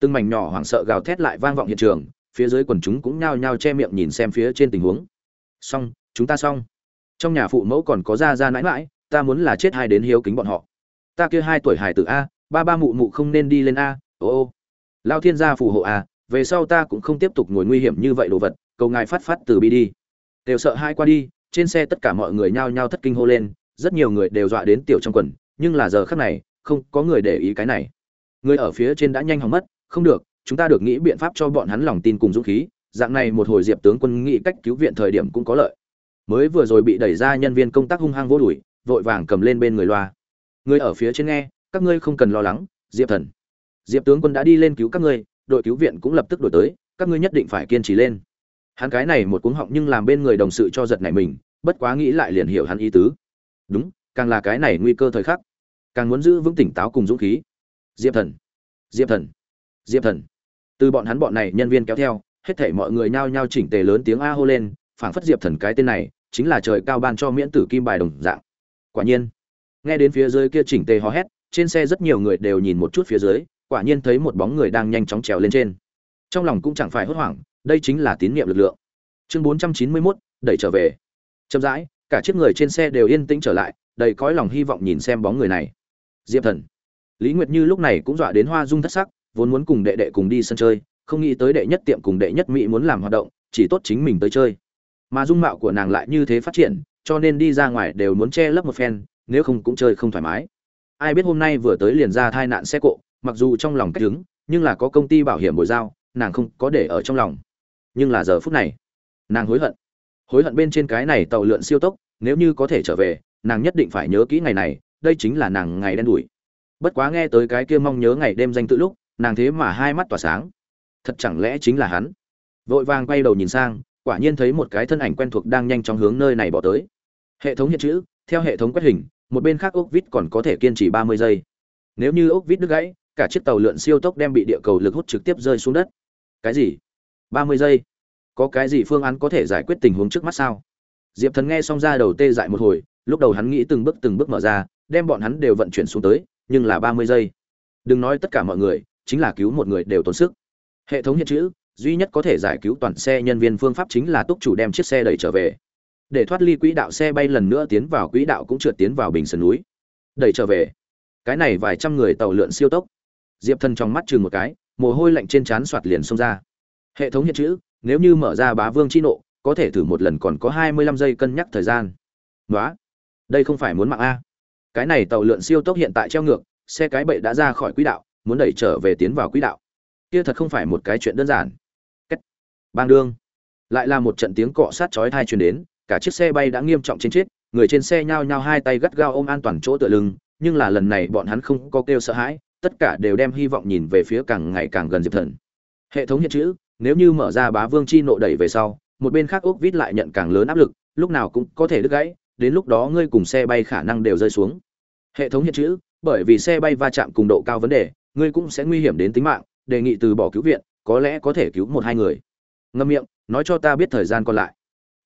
Từng mảnh nhỏ hoảng sợ gào thét lại vang vọng hiện trường, phía dưới quần chúng cũng nhao nhao che miệng nhìn xem phía trên tình huống. Xong, chúng ta xong trong nhà phụ mẫu còn có ra ra mãi mãi ta muốn là chết hai đến hiếu kính bọn họ. Ta kia hai tuổi hải tử a, ba ba mụ mụ không nên đi lên a, ô ô. Lao thiên gia phù hộ a, về sau ta cũng không tiếp tục ngồi nguy hiểm như vậy đồ vật, cầu ngài phát phát từ bi đi. Đều sợ hai qua đi, trên xe tất cả mọi người nhao nhao thất kinh hô lên, rất nhiều người đều dọa đến tiểu trong quần, nhưng là giờ khắc này, không có người để ý cái này. Người ở phía trên đã nhanh hỏng mất, không được, chúng ta được nghĩ biện pháp cho bọn hắn lòng tin cùng dũng khí, dạng này một hồi diệp tướng quân nghĩ cách cứu viện thời điểm cũng có lợi mới vừa rồi bị đẩy ra nhân viên công tác hung hăng vô đuổi vội vàng cầm lên bên người loa. Người ở phía trên nghe, các ngươi không cần lo lắng, diệp thần. Diệp tướng quân đã đi lên cứu các ngươi, đội cứu viện cũng lập tức đổi tới, các ngươi nhất định phải kiên trì lên. Hắn cái này một cuống họng nhưng làm bên người đồng sự cho giật này mình, bất quá nghĩ lại liền hiểu hắn ý tứ. Đúng, càng là cái này nguy cơ thời khắc. Càng muốn giữ vững tỉnh táo cùng dũng khí. Diệp thần diệp thần diệp thần. Từ bọn hắn bọn này nhân viên kéo theo, hết thảy mọi người nhao nhao chỉnh tề lớn tiếng a hô lên phảng phất diệp thần cái tên này chính là trời cao ban cho miễn tử kim bài đồng dạng. Quả nhiên nghe đến phía dưới kia chỉnh tề hò hét trên xe rất nhiều người đều nhìn một chút phía dưới quả nhiên thấy một bóng người đang nhanh chóng trèo lên trên. Trong lòng cũng chẳng phải hốt hoảng đây chính là tín nhiệm lực lượng. Chương 491, đẩy trở về. Chậm rãi cả chiếc người trên xe đều yên tĩnh trở lại đầy cõi lòng hy vọng nhìn xem bóng người này. Diệp thần. Lý nguyệt như lúc này cũng dọa đến hoa dung thất sắc vốn muốn cùng đệ đệ cùng đi sân chơi không nghĩ tới đệ nhất tiệm cùng đệ nhất mỹ muốn làm hoạt động chỉ tốt chính mình tới chơi mà dung mạo của nàng lại như thế phát triển, cho nên đi ra ngoài đều muốn che lấp một phen, nếu không cũng chơi không thoải mái. Ai biết hôm nay vừa tới liền ra tai nạn xe cộ, mặc dù trong lòng cách đứng nhưng là có công ty bảo hiểm bồi giao, nàng không có để ở trong lòng. Nhưng là giờ phút này, nàng hối hận. Hối hận bên trên cái này tàu lượn siêu tốc, nếu như có thể trở về, nàng nhất định phải nhớ kỹ ngày này, đây chính là nàng ngày đen đủi. Bất quá nghe tới cái kia mong nhớ ngày đêm danh tự lúc, nàng thế mà hai mắt tỏa sáng. Thật chẳng lẽ chính là hắn? Vội vàng quay đầu nhìn sang quả nhiên thấy một cái thân ảnh quen thuộc đang nhanh chóng hướng nơi này bỏ tới. Hệ thống hiện chữ, theo hệ thống quét hình, một bên khác ốc vít còn có thể kiên trì ba mươi giây. Nếu như ốc vít đứt gãy, cả chiếc tàu lượn siêu tốc đem bị địa cầu lực hút trực tiếp rơi xuống đất. Cái gì? ba mươi giây? Có cái gì phương án có thể giải quyết tình huống trước mắt sao? Diệp thần nghe xong ra đầu tê dại một hồi, lúc đầu hắn nghĩ từng bước từng bước mở ra, đem bọn hắn đều vận chuyển xuống tới, nhưng là ba mươi giây. Đừng nói tất cả mọi người, chính là cứu một người đều tốn sức. Hệ thống hiện chữ duy nhất có thể giải cứu toàn xe nhân viên phương pháp chính là túc chủ đem chiếc xe đẩy trở về. Để thoát ly quỹ đạo xe bay lần nữa tiến vào quỹ đạo cũng trượt tiến vào bình sườn núi. Đẩy trở về. Cái này vài trăm người tàu lượn siêu tốc. Diệp thần trong mắt chừng một cái, mồ hôi lạnh trên trán soạt liền xông ra. Hệ thống hiện chữ, nếu như mở ra bá vương chi nộ, có thể thử một lần còn có hai mươi lăm giây cân nhắc thời gian. Nói đây không phải muốn mạng a. Cái này tàu lượn siêu tốc hiện tại treo ngược, xe cái bậy đã ra khỏi quỹ đạo, muốn đẩy trở về tiến vào quỹ đạo. Kia thật không phải một cái chuyện đơn giản bang đương. Lại là một trận tiếng cọ sát chói tai truyền đến, cả chiếc xe bay đã nghiêm trọng trên chết, người trên xe nhao nhao hai tay gắt gao ôm an toàn chỗ tựa lưng, nhưng là lần này bọn hắn không có kêu sợ hãi, tất cả đều đem hy vọng nhìn về phía càng ngày càng gần diệp thần. Hệ thống hiện chữ, nếu như mở ra bá vương chi nộ đẩy về sau, một bên khác ốc vít lại nhận càng lớn áp lực, lúc nào cũng có thể đứt gãy, đến lúc đó ngươi cùng xe bay khả năng đều rơi xuống. Hệ thống hiện chữ, bởi vì xe bay va chạm cùng độ cao vấn đề, ngươi cũng sẽ nguy hiểm đến tính mạng, đề nghị từ bỏ cứu viện, có lẽ có thể cứu một hai người ngâm miệng, nói cho ta biết thời gian còn lại.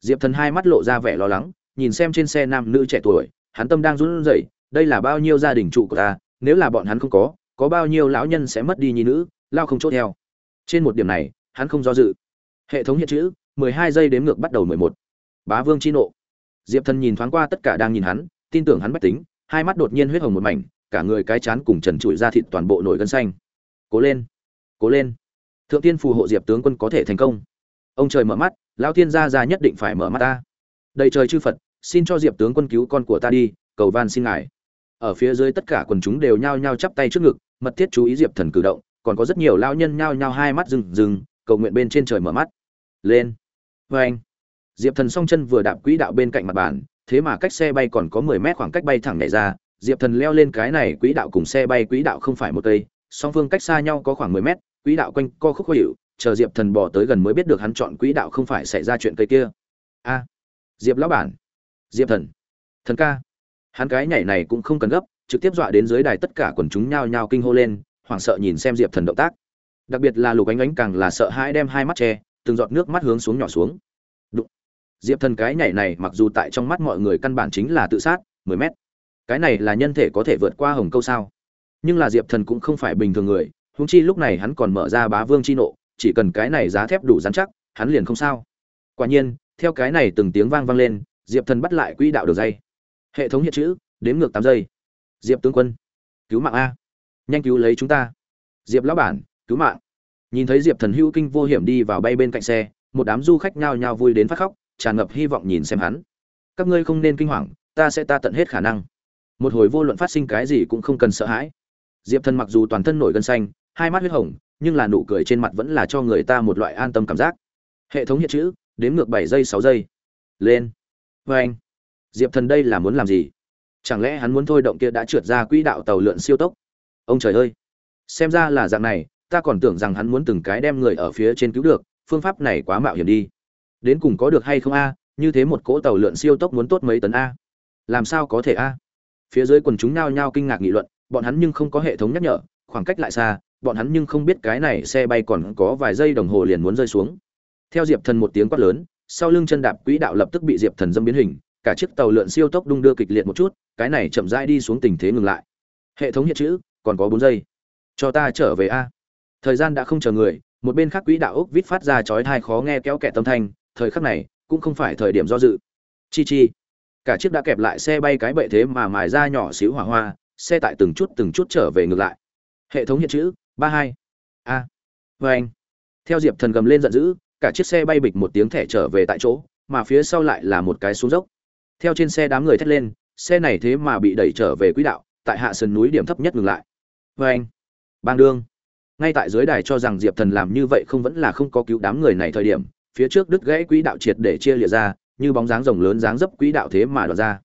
Diệp thần hai mắt lộ ra vẻ lo lắng, nhìn xem trên xe nam nữ trẻ tuổi, hắn tâm đang run rẩy, đây là bao nhiêu gia đình trụ của ta, nếu là bọn hắn không có có bao nhiêu lão nhân sẽ mất đi nhi nữ, lao không chốt theo. Trên một điểm này, hắn không do dự. Hệ thống hiện chữ, mười hai giây đếm ngược bắt đầu mười một. Bá vương chi nộ. Diệp thần nhìn thoáng qua tất cả đang nhìn hắn, tin tưởng hắn bách tính, hai mắt đột nhiên huyết hồng một mảnh, cả người cái chán cùng trần trụi ra thịt toàn bộ nổi gân xanh. Cố lên. Cố lên. Thượng tiên phù hộ diệp tướng quân có thể thành công ông trời mở mắt lao Thiên gia ra nhất định phải mở mắt ta. Đầy trời chư phật, xin cho diệp tướng quân cứu con của ta đi, cầu van xin ngài. Ở phía dưới tất cả quần chúng đều nhao nhao chắp tay trước ngực, mật thiết chú ý diệp thần cử động, còn có rất nhiều lao nhân nhao nhao hai mắt rừng rừng, cầu nguyện bên trên trời mở mắt. Lên. Vê anh diệp thần song chân vừa đạp quỹ đạo bên cạnh mặt bàn, thế mà cách xe bay còn có mười mét khoảng cách bay thẳng nhảy ra, diệp thần leo lên cái này quỹ đạo cùng xe bay quỹ đạo không phải một cây, song phương cách xa nhau có khoảng mười mét, quỹ đạo quanh co khúc khó hiệu chờ diệp thần bỏ tới gần mới biết được hắn chọn quỹ đạo không phải xảy ra chuyện cây kia. A, diệp lão bản. Diệp thần. Thần ca. Hắn cái nhảy này cũng không cần gấp, trực tiếp dọa đến dưới đài tất cả quần chúng nhao nhao kinh hô lên, hoảng sợ nhìn xem diệp thần động tác. Đặc biệt là lục ánh ánh càng là sợ hãi đem hai mắt che, từng giọt nước mắt hướng xuống nhỏ xuống. Đụng. diệp thần cái nhảy này mặc dù tại trong mắt mọi người căn bản chính là tự sát, mười mét. Cái này là nhân thể có thể vượt qua hồng câu sao? Nhưng là diệp thần cũng không phải bình thường người húng chi lúc này hắn còn mở ra bá vương chi nộ chỉ cần cái này giá thép đủ dán chắc, hắn liền không sao. Quả nhiên, theo cái này từng tiếng vang vang lên, diệp thần bắt lại quỹ đạo đường dây. Hệ thống hiện chữ, đếm ngược tám giây. Diệp tướng quân, cứu mạng a. Nhanh cứu lấy chúng ta. Diệp lão bản, cứu mạng. Nhìn thấy diệp thần hữu kinh vô hiểm đi vào bay bên cạnh xe, một đám du khách nhao nhao vui đến phát khóc, tràn ngập hy vọng nhìn xem hắn. Các ngươi không nên kinh hoàng, ta sẽ ta tận hết khả năng. Một hồi vô luận phát sinh cái gì cũng không cần sợ hãi. Diệp thần mặc dù toàn thân nổi gân xanh, hai mắt huyết hồng nhưng là nụ cười trên mặt vẫn là cho người ta một loại an tâm cảm giác. Hệ thống hiện chữ, đếm ngược bảy giây, sáu giây. Lên. Vê anh. Diệp thần đây là muốn làm gì? Chẳng lẽ hắn muốn thôi động kia đã trượt ra quỹ đạo tàu lượn siêu tốc? Ông trời ơi. Xem ra là dạng này, ta còn tưởng rằng hắn muốn từng cái đem người ở phía trên cứu được, phương pháp này quá mạo hiểm đi. Đến cùng có được hay không a? Như thế một cỗ tàu lượn siêu tốc muốn tốt mấy tấn a? Làm sao có thể a? Phía dưới quần chúng nhao nhao kinh ngạc nghị luận, bọn hắn nhưng không có hệ thống nhắc nhở, khoảng cách lại xa bọn hắn nhưng không biết cái này xe bay còn có vài giây đồng hồ liền muốn rơi xuống. Theo diệp thần một tiếng quát lớn, sau lưng chân đạp quỹ đạo lập tức bị diệp thần dâm biến hình, cả chiếc tàu lượn siêu tốc đung đưa kịch liệt một chút, cái này chậm rãi đi xuống tình thế ngừng lại. Hệ thống hiện chữ, còn có bốn giây. Cho ta trở về a. Thời gian đã không chờ người, một bên khác quỹ đạo ốc vít phát ra chói tai khó nghe kéo kẹt tâm thanh, thời khắc này, cũng không phải thời điểm do dự. Chi chi. Cả chiếc đã kẹp lại xe bay cái bệ thế mà mài ra nhỏ xíu hỏa hoa, xe tại từng chút từng chút trở về ngược lại. Hệ thống hiện chữ ba hai. A. Vê anh. Theo diệp thần gầm lên giận dữ, cả chiếc xe bay bịch một tiếng thẻ trở về tại chỗ, mà phía sau lại là một cái xuống dốc. Theo trên xe đám người thét lên, xe này thế mà bị đẩy trở về quỹ đạo, tại hạ sườn núi điểm thấp nhất ngừng lại. Vê anh. Bang đương. Ngay tại dưới đài cho rằng diệp thần làm như vậy không vẫn là không có cứu đám người này thời điểm, phía trước đứt gãy quỹ đạo triệt để chia lìa ra, như bóng dáng rồng lớn dáng dấp quỹ đạo thế mà đoạt ra.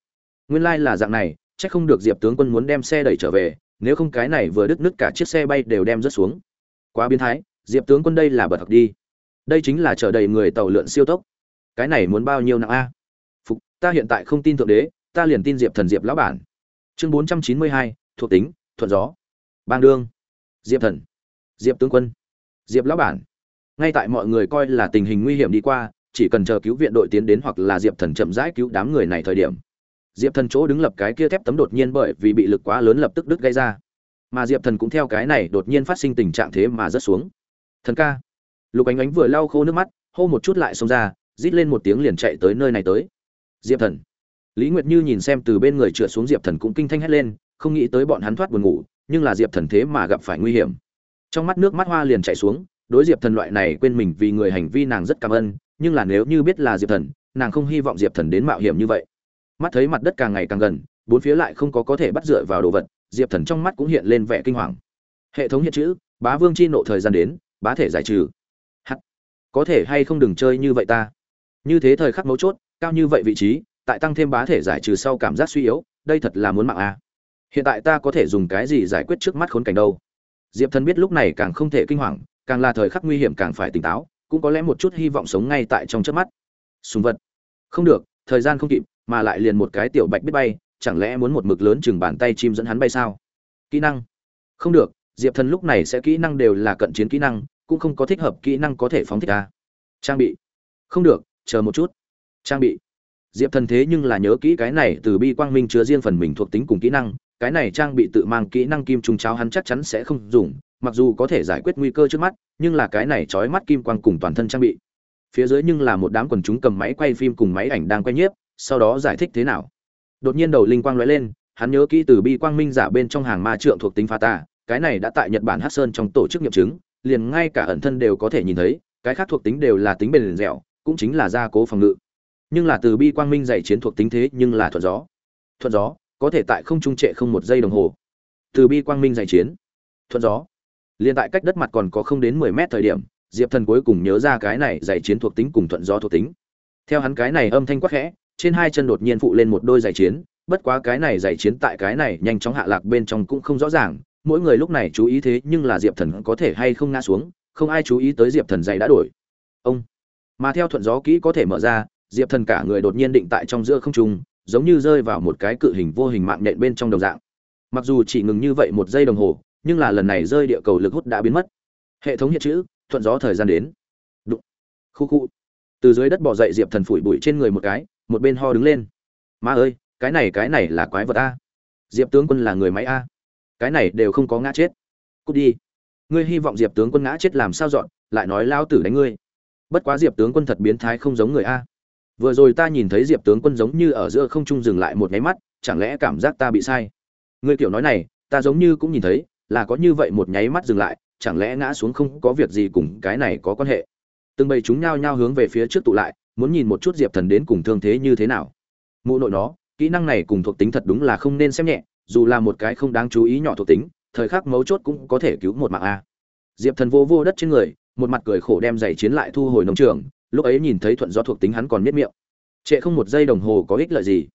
Nguyên lai là dạng này, chắc không được diệp tướng quân muốn đem xe đẩy trở về nếu không cái này vừa đứt nứt cả chiếc xe bay đều đem rớt xuống. Quá biến thái, diệp tướng quân đây là bật học đi. Đây chính là chở đầy người tàu lượn siêu tốc. Cái này muốn bao nhiêu nặng a? Phục, ta hiện tại không tin thượng đế, ta liền tin diệp thần diệp lão bản. Chương bốn trăm chín mươi hai, thuộc tính, thuận gió. Bang đương. Diệp thần. Diệp tướng quân. Diệp lão bản. Ngay tại mọi người coi là tình hình nguy hiểm đi qua, chỉ cần chờ cứu viện đội tiến đến hoặc là diệp thần chậm rãi cứu đám người này thời điểm diệp thần chỗ đứng lập cái kia thép tấm đột nhiên bởi vì bị lực quá lớn lập tức đứt gây ra. Mà diệp thần cũng theo cái này đột nhiên phát sinh tình trạng thế mà rớt xuống. Thần ca. Lục ánh ánh vừa lau khô nước mắt, hô một chút lại xông ra, rít lên một tiếng liền chạy tới nơi này tới. Diệp thần. Lý nguyệt như nhìn xem từ bên người trượt xuống diệp thần cũng kinh thanh hét lên, không nghĩ tới bọn hắn thoát buồn ngủ, nhưng là diệp thần thế mà gặp phải nguy hiểm. Trong mắt nước mắt hoa liền chạy xuống, đối diệp thần loại này quên mình vì người hành vi nàng rất cảm ơn, nhưng là nếu như biết là diệp thần, nàng không hy vọng diệp thần đến mạo hiểm như vậy mắt thấy mặt đất càng ngày càng gần, bốn phía lại không có có thể bắt dựa vào đồ vật, diệp thần trong mắt cũng hiện lên vẻ kinh hoàng. Hệ thống hiện chữ, bá vương chi nộ thời gian đến, bá thể giải trừ. Hắt có thể hay không đừng chơi như vậy ta? Như thế thời khắc mấu chốt, cao như vậy vị trí, tại tăng thêm bá thể giải trừ sau cảm giác suy yếu, đây thật là muốn mạng a. À. hiện tại ta có thể dùng cái gì giải quyết trước mắt khốn cảnh đâu? Diệp thần biết lúc này càng không thể kinh hoàng, càng là thời khắc nguy hiểm càng phải tỉnh táo, cũng có lẽ một chút hy vọng sống ngay tại trong trước mắt. Súng vật. Không được, thời gian không kịp mà lại liền một cái tiểu bạch biết bay, chẳng lẽ muốn một mực lớn chừng bàn tay chim dẫn hắn bay sao? Kỹ năng? Không được, diệp thần lúc này sẽ kỹ năng đều là cận chiến kỹ năng, cũng không có thích hợp kỹ năng có thể phóng thích ra trang bị? Không được, chờ một chút. Trang bị? Diệp thần thế nhưng là nhớ kỹ cái này từ bi quang minh chứa riêng phần mình thuộc tính cùng kỹ năng, cái này trang bị tự mang kỹ năng kim trùng cháo hắn chắc chắn sẽ không dùng, mặc dù có thể giải quyết nguy cơ trước mắt, nhưng là cái này trói mắt kim quang cùng toàn thân trang bị. Phía dưới nhưng là một đám quần chúng cầm máy quay phim cùng máy ảnh đang quay nhiếp sau đó giải thích thế nào? Đột nhiên đầu linh quang lóe lên, hắn nhớ kỹ từ bi quang minh giả bên trong hàng ma trượng thuộc tính pha tà, cái này đã tại nhật bản hát sơn trong tổ chức nghiệm chứng, liền ngay cả ẩn thân đều có thể nhìn thấy, cái khác thuộc tính đều là tính bền dẻo, cũng chính là gia cố phòng ngự. Nhưng là từ bi quang minh dạy chiến thuộc tính thế nhưng là thuận gió. Thuận gió, có thể tại không trung trệ không một giây đồng hồ. Từ bi quang minh dạy chiến, thuận gió. Liền tại cách đất mặt còn có không đến mười mét thời điểm, diệp thần cuối cùng nhớ ra cái này dạy chiến thuộc tính cùng thuận gió thuộc tính. Theo hắn cái này âm thanh quắc khẽ trên hai chân đột nhiên phụ lên một đôi giày chiến, bất quá cái này giày chiến tại cái này nhanh chóng hạ lạc bên trong cũng không rõ ràng, mỗi người lúc này chú ý thế nhưng là diệp thần có thể hay không ngã xuống, không ai chú ý tới diệp thần giày đã đổi. Ông, mà theo thuận gió kỹ có thể mở ra, diệp thần cả người đột nhiên định tại trong giữa không trung, giống như rơi vào một cái cự hình vô hình mạng nện bên trong đồng dạng. Mặc dù chỉ ngừng như vậy một giây đồng hồ, nhưng là lần này rơi địa cầu lực hút đã biến mất. Hệ thống hiện chữ, thuận gió thời gian đến. Đụng. Khu khu. Từ dưới đất bỏ dậy diệp thần phủi bụi trên người một cái một bên ho đứng lên. Ma ơi, cái này cái này là quái vật a. Diệp tướng quân là người máy a. Cái này đều không có ngã chết. Cút đi. Ngươi hy vọng diệp tướng quân ngã chết làm sao dọn, lại nói lao tử đánh ngươi. Bất quá diệp tướng quân thật biến thái không giống người a. Vừa rồi ta nhìn thấy diệp tướng quân giống như ở giữa không trung dừng lại một nháy mắt, chẳng lẽ cảm giác ta bị sai? Ngươi kiểu nói này, ta giống như cũng nhìn thấy, là có như vậy một nháy mắt dừng lại, chẳng lẽ ngã xuống không có việc gì cùng cái này có quan hệ? Từng bầy chúng nhao nhao hướng về phía trước tụ lại muốn nhìn một chút diệp thần đến cùng thương thế như thế nào. Mụ nội nó, kỹ năng này cùng thuộc tính thật đúng là không nên xem nhẹ, dù là một cái không đáng chú ý nhỏ thuộc tính, thời khắc mấu chốt cũng có thể cứu một mạng a. Diệp thần vô vô đất trên người, một mặt cười khổ đem giày chiến lại thu hồi nông trường, lúc ấy nhìn thấy thuận do thuộc tính hắn còn miết miệng. Trệ không một giây đồng hồ có ích lợi gì.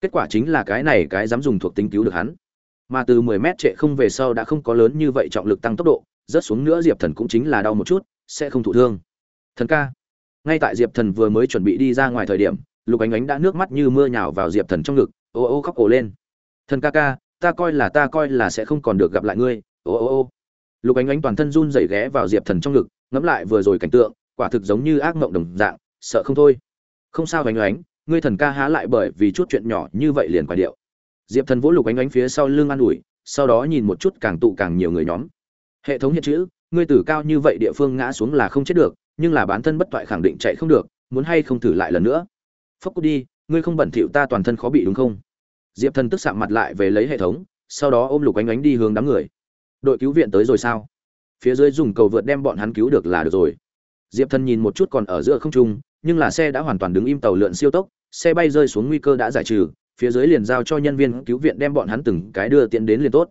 Kết quả chính là cái này cái dám dùng thuộc tính cứu được hắn. Mà từ 10 mét trệ không về sau đã không có lớn như vậy trọng lực tăng tốc độ, rớt xuống nữa diệp thần cũng chính là đau một chút, sẽ không thụ thương. Thần ca ngay tại diệp thần vừa mới chuẩn bị đi ra ngoài thời điểm, lục ánh ánh đã nước mắt như mưa nhào vào diệp thần trong ngực, ô ô khóc ổ lên. Thần ca ca, ta coi là, ta coi là sẽ không còn được gặp lại ngươi. Ô ô ô. Lục ánh ánh toàn thân run rẩy ghé vào diệp thần trong ngực, ngẫm lại vừa rồi cảnh tượng, quả thực giống như ác mộng đồng dạng, sợ không thôi. Không sao, ánh ánh, ngươi thần ca há lại bởi vì chút chuyện nhỏ như vậy liền quả điệu. Diệp thần vỗ lục ánh ánh phía sau lưng an ủi, sau đó nhìn một chút càng tụ càng nhiều người nhóm. Hệ thống hiện chữ, ngươi tử cao như vậy địa phương ngã xuống là không chết được nhưng là bản thân bất toại khẳng định chạy không được, muốn hay không thử lại lần nữa. Phốc đi, ngươi không bẩn thỉu ta toàn thân khó bị đúng không? Diệp thần tức sạm mặt lại về lấy hệ thống, sau đó ôm lục ánh ánh đi hướng đám người. Đội cứu viện tới rồi sao? Phía dưới dùng cầu vượt đem bọn hắn cứu được là được rồi. Diệp thần nhìn một chút còn ở giữa không trung, nhưng là xe đã hoàn toàn đứng im tàu lượn siêu tốc, xe bay rơi xuống nguy cơ đã giải trừ, phía dưới liền giao cho nhân viên cứu viện đem bọn hắn từng cái đưa tiến đến liền tốt.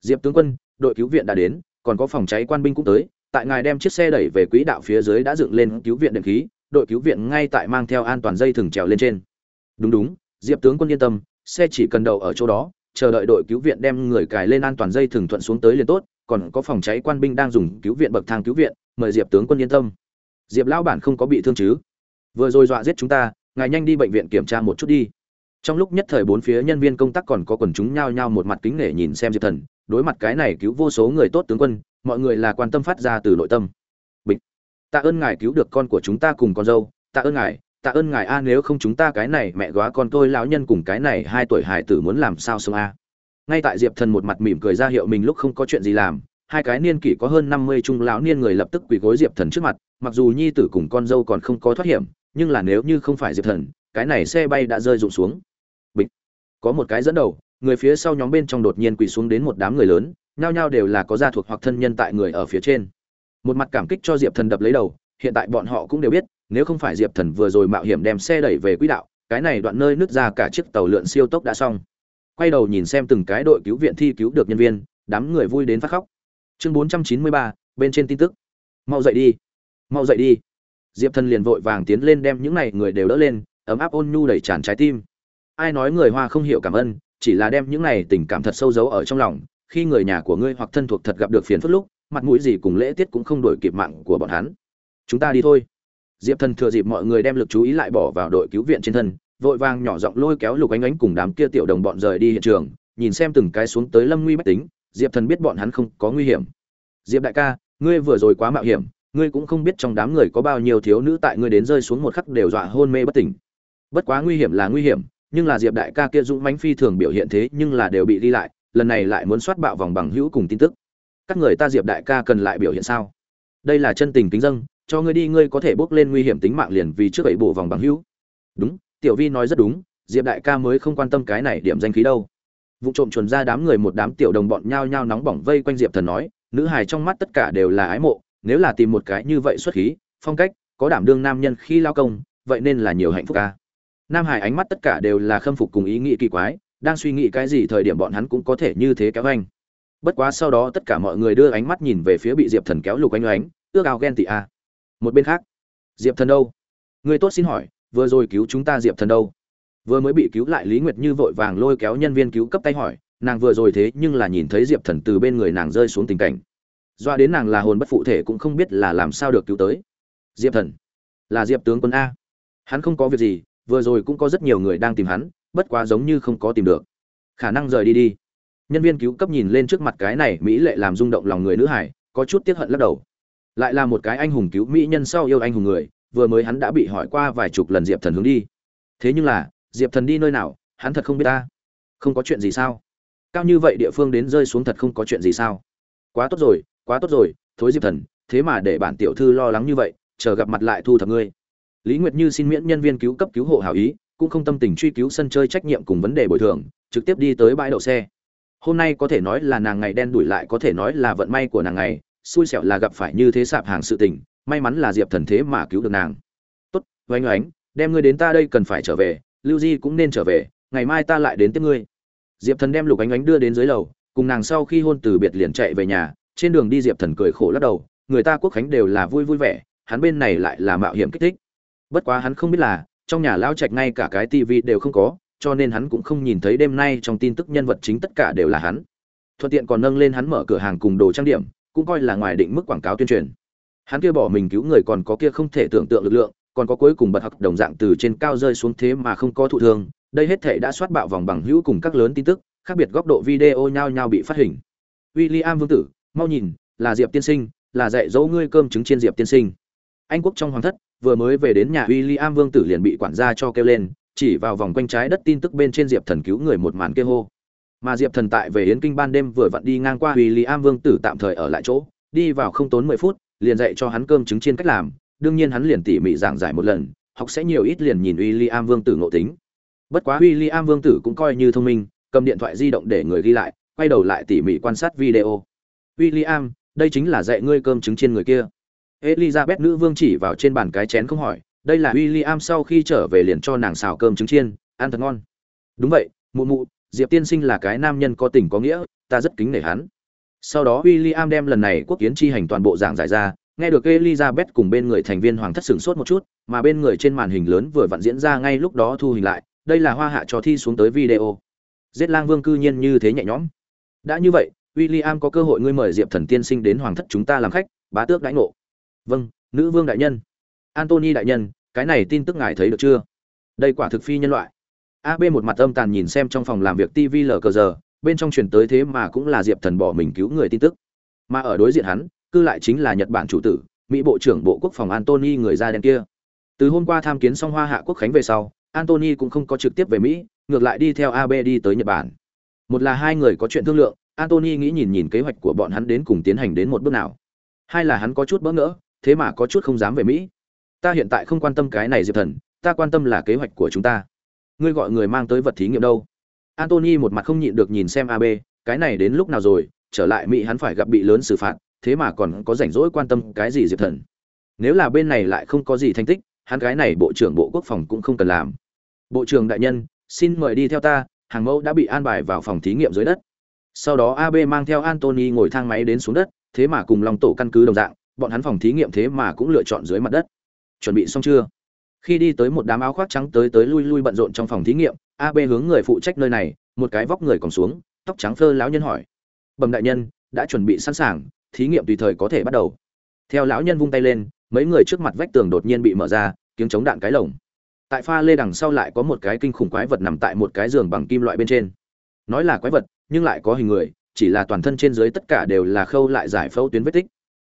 Diệp tướng quân, đội cứu viện đã đến, còn có phòng cháy quan binh cũng tới tại ngài đem chiếc xe đẩy về quỹ đạo phía dưới đã dựng lên cứu viện đệm khí, đội cứu viện ngay tại mang theo an toàn dây thừng trèo lên trên. Đúng đúng, diệp tướng quân yên tâm, xe chỉ cần đậu ở chỗ đó, chờ đợi đội cứu viện đem người cài lên an toàn dây thừng thuận xuống tới liền tốt, còn có phòng cháy quan binh đang dùng cứu viện bậc thang cứu viện, mời diệp tướng quân yên tâm. Diệp lão bản không có bị thương chứ? Vừa rồi dọa giết chúng ta, ngài nhanh đi bệnh viện kiểm tra một chút đi. Trong lúc nhất thời bốn phía nhân viên công tác còn có quần chúng nhao nhao một mặt kính nể nhìn xem diệp thần đối mặt cái này cứu vô số người tốt tướng quân, mọi người là quan tâm phát ra từ nội tâm. Bịch. Tạ ơn ngài cứu được con của chúng ta cùng con dâu. Tạ ơn ngài, tạ ơn ngài a, nếu không chúng ta cái này mẹ góa con tôi lão nhân cùng cái này hai tuổi hải tử muốn làm sao sống a? Ngay tại diệp thần một mặt mỉm cười ra hiệu mình lúc không có chuyện gì làm, hai cái niên kỷ có hơn năm mươi trung lão niên người lập tức quỳ gối diệp thần trước mặt, mặc dù nhi tử cùng con dâu còn không có thoát hiểm, nhưng là nếu như không phải diệp thần, cái này xe bay đã rơi rụng xuống. Bịch. Có một cái dẫn đầu người phía sau nhóm bên trong đột nhiên quỳ xuống đến một đám người lớn, nhao nhao đều là có gia thuộc hoặc thân nhân tại người ở phía trên. Một mặt cảm kích cho diệp thần đập lấy đầu, hiện tại bọn họ cũng đều biết, nếu không phải diệp thần vừa rồi mạo hiểm đem xe đẩy về quỹ đạo, cái này đoạn nơi nứt ra cả chiếc tàu lượn siêu tốc đã xong. Quay đầu nhìn xem từng cái đội cứu viện thi cứu được nhân viên, đám người vui đến phát khóc. Chương bốn trăm chín mươi ba, bên trên tin tức. Mau dậy đi. Mau dậy đi. Diệp thần liền vội vàng tiến lên đem những này người đều đỡ lên, ấm áp ôn nhu đẩy tràn trái tim. Ai nói người hoa không hiểu cảm ơn chỉ là đem những này tình cảm thật sâu giấu ở trong lòng, khi người nhà của ngươi hoặc thân thuộc thật gặp được phiền phức lúc, mặt mũi gì cùng lễ tiết cũng không đổi kịp mạng của bọn hắn. Chúng ta đi thôi. Diệp thần thừa dịp mọi người đem lực chú ý lại bỏ vào đội cứu viện trên thân, vội vàng nhỏ giọng lôi kéo lục ánh ánh cùng đám kia tiểu đồng bọn rời đi hiện trường, nhìn xem từng cái xuống tới lâm nguy bách tính, diệp thần biết bọn hắn không có nguy hiểm. Diệp đại ca, ngươi vừa rồi quá mạo hiểm, ngươi cũng không biết trong đám người có bao nhiêu thiếu nữ tại ngươi đến rơi xuống một khắc đều dọa hôn mê bất tỉnh. Bất quá nguy hiểm là nguy hiểm nhưng là diệp đại ca kia dũng mãnh phi thường biểu hiện thế nhưng là đều bị đi lại, lần này lại muốn soát bạo vòng bằng hữu cùng tin tức. Các người ta diệp đại ca cần lại biểu hiện sao? Đây là chân tình kính dâng cho ngươi đi, ngươi có thể bước lên nguy hiểm tính mạng liền vì trước ấy bộ vòng bằng hữu. Đúng, tiểu vi nói rất đúng, diệp đại ca mới không quan tâm cái này điểm danh khí đâu. Vụ trộm chuồn ra đám người một đám tiểu đồng bọn nhao nhao nóng bỏng vây quanh diệp thần nói, nữ hài trong mắt tất cả đều là ái mộ, nếu là tìm một cái như vậy xuất khí, phong cách, có đảm đương nam nhân khi lao công, vậy nên là nhiều hạnh phúc ca nam hải ánh mắt tất cả đều là khâm phục cùng ý nghĩ kỳ quái, đang suy nghĩ cái gì thời điểm bọn hắn cũng có thể như thế kéo anh bất quá sau đó tất cả mọi người đưa ánh mắt nhìn về phía bị diệp thần kéo lục anh oánh ước ao ghen tị a. Một bên khác, diệp thần đâu? Người tốt xin hỏi, vừa rồi cứu chúng ta diệp thần đâu? Vừa mới bị cứu lại lý nguyệt như vội vàng lôi kéo nhân viên cứu cấp tay hỏi, nàng vừa rồi thế nhưng là nhìn thấy diệp thần từ bên người nàng rơi xuống tình cảnh. Doa đến nàng là hồn bất phụ thể cũng không biết là làm sao được cứu tới. Diệp thần, là diệp tướng quân a. Hắn không có việc gì vừa rồi cũng có rất nhiều người đang tìm hắn, bất quá giống như không có tìm được. Khả năng rời đi đi. Nhân viên cứu cấp nhìn lên trước mặt cái này mỹ lệ làm rung động lòng người nữ hải, có chút tiếc hận lắc đầu. Lại là một cái anh hùng cứu mỹ nhân sau yêu anh hùng người, vừa mới hắn đã bị hỏi qua vài chục lần diệp thần hướng đi. Thế nhưng là, diệp thần đi nơi nào, hắn thật không biết ta. Không có chuyện gì sao? Cao như vậy địa phương đến rơi xuống thật không có chuyện gì sao? Quá tốt rồi, quá tốt rồi, thối diệp thần, thế mà để bản tiểu thư lo lắng như vậy, chờ gặp mặt lại thu thập ngươi lý nguyệt như xin miễn nhân viên cứu cấp cứu hộ hảo ý, cũng không tâm tình truy cứu sân chơi trách nhiệm cùng vấn đề bồi thường, trực tiếp đi tới bãi đậu xe. Hôm nay có thể nói là nàng ngày đen đuổi lại, có thể nói là vận may của nàng ngày, xui xẻo là gặp phải như thế sạp hàng sự tình, may mắn là diệp thần thế mà cứu được nàng. Tốt, oanh oánh, đem ngươi đến ta đây cần phải trở về, lưu di cũng nên trở về, ngày mai ta lại đến tiếp ngươi. Diệp thần đem lục ánh ánh đưa đến dưới lầu, cùng nàng sau khi hôn từ biệt liền chạy về nhà, trên đường đi diệp thần cười khổ lắc đầu, người ta quốc khánh đều là vui vui vẻ, hắn bên này lại là mạo hiểm kích thích bất quá hắn không biết là, trong nhà lao trạch ngay cả cái tivi đều không có, cho nên hắn cũng không nhìn thấy đêm nay trong tin tức nhân vật chính tất cả đều là hắn. Thuận tiện còn nâng lên hắn mở cửa hàng cùng đồ trang điểm, cũng coi là ngoài định mức quảng cáo tuyên truyền. Hắn kia bỏ mình cứu người còn có kia không thể tưởng tượng lực lượng, còn có cuối cùng bật học đồng dạng từ trên cao rơi xuống thế mà không có thụ thương, đây hết thể đã soát bạo vòng bằng hữu cùng các lớn tin tức, khác biệt góc độ video nhau nhau bị phát hình. William vương tử, mau nhìn, là diệp tiên sinh, là dạy dỗ ngươi cơm trứng chiên diệp tiên sinh. Anh quốc trong hoàng thất vừa mới về đến nhà William vương tử liền bị quản gia cho kêu lên, chỉ vào vòng quanh trái đất tin tức bên trên diệp thần cứu người một màn kêu hô. Mà diệp thần tại về yến kinh ban đêm vừa vặn đi ngang qua William vương tử tạm thời ở lại chỗ, đi vào không tốn mười phút, liền dạy cho hắn cơm trứng chiên cách làm, đương nhiên hắn liền tỉ mỉ giảng giải một lần, học sẽ nhiều ít liền nhìn William vương tử ngộ tính. Bất quá William vương tử cũng coi như thông minh, cầm điện thoại di động để người ghi lại, quay đầu lại tỉ mỉ quan sát video. William, đây chính là dạy ngươi cơm trứng chiên người kia. Elizabeth nữ vương chỉ vào trên bàn cái chén không hỏi, đây là William sau khi trở về liền cho nàng xào cơm trứng chiên, ăn thật ngon. Đúng vậy, mụ mụ, Diệp tiên sinh là cái nam nhân có tình có nghĩa, ta rất kính nể hắn. Sau đó William đem lần này quốc kiến chi hành toàn bộ giảng giải ra, nghe được Elizabeth cùng bên người thành viên hoàng thất sửng sốt một chút, mà bên người trên màn hình lớn vừa vặn diễn ra ngay lúc đó thu hình lại, đây là hoa hạ cho thi xuống tới video. Giết Lang Vương cư nhiên như thế nhẹ nhõm. Đã như vậy, William có cơ hội ngươi mời Diệp Thần tiên sinh đến hoàng thất chúng ta làm khách, bá tước đãi ngộ vâng nữ vương đại nhân. Antony đại nhân, cái này tin tức ngài thấy được chưa? Đây quả thực phi nhân loại. Ab một mặt âm tàn nhìn xem trong phòng làm việc tv lờ cờ giờ, bên trong truyền tới thế mà cũng là diệp thần bỏ mình cứu người tin tức. Mà ở đối diện hắn, cư lại chính là nhật bản chủ tử, mỹ bộ trưởng bộ quốc phòng antony người da đen kia. Từ hôm qua tham kiến xong hoa hạ quốc khánh về sau, antony cũng không có trực tiếp về mỹ, ngược lại đi theo ab đi tới nhật bản. Một là hai người có chuyện thương lượng, antony nghĩ nhìn nhìn kế hoạch của bọn hắn đến cùng tiến hành đến một bước nào. Hai là hắn có chút bỡ ngỡ thế mà có chút không dám về mỹ. Ta hiện tại không quan tâm cái này diệp thần, ta quan tâm là kế hoạch của chúng ta. Ngươi gọi người mang tới vật thí nghiệm đâu? Antony một mặt không nhịn được nhìn xem ab cái này đến lúc nào rồi? Trở lại mỹ hắn phải gặp bị lớn xử phạt, thế mà còn có rảnh rỗi quan tâm cái gì diệp thần? Nếu là bên này lại không có gì thành tích, hắn cái này bộ trưởng bộ quốc phòng cũng không cần làm. Bộ trưởng đại nhân, xin mời đi theo ta, hàng mẫu đã bị an bài vào phòng thí nghiệm dưới đất. Sau đó ab mang theo antony ngồi thang máy đến xuống đất, thế mà cùng lòng tổ căn cứ đồng dạng bọn hắn phòng thí nghiệm thế mà cũng lựa chọn dưới mặt đất. Chuẩn bị xong chưa? Khi đi tới một đám áo khoác trắng tới tới lui lui bận rộn trong phòng thí nghiệm ab hướng người phụ trách nơi này, một cái vóc người còn xuống, tóc trắng phơ lão nhân hỏi. Bẩm đại nhân, đã chuẩn bị sẵn sàng, thí nghiệm tùy thời có thể bắt đầu. Theo lão nhân vung tay lên, mấy người trước mặt vách tường đột nhiên bị mở ra, tiếng chống đạn cái lồng. Tại pha lê đằng sau lại có một cái kinh khủng quái vật nằm tại một cái giường bằng kim loại bên trên. Nói là quái vật, nhưng lại có hình người, chỉ là toàn thân trên dưới tất cả đều là khâu lại giải phẫu tuyến vết tích.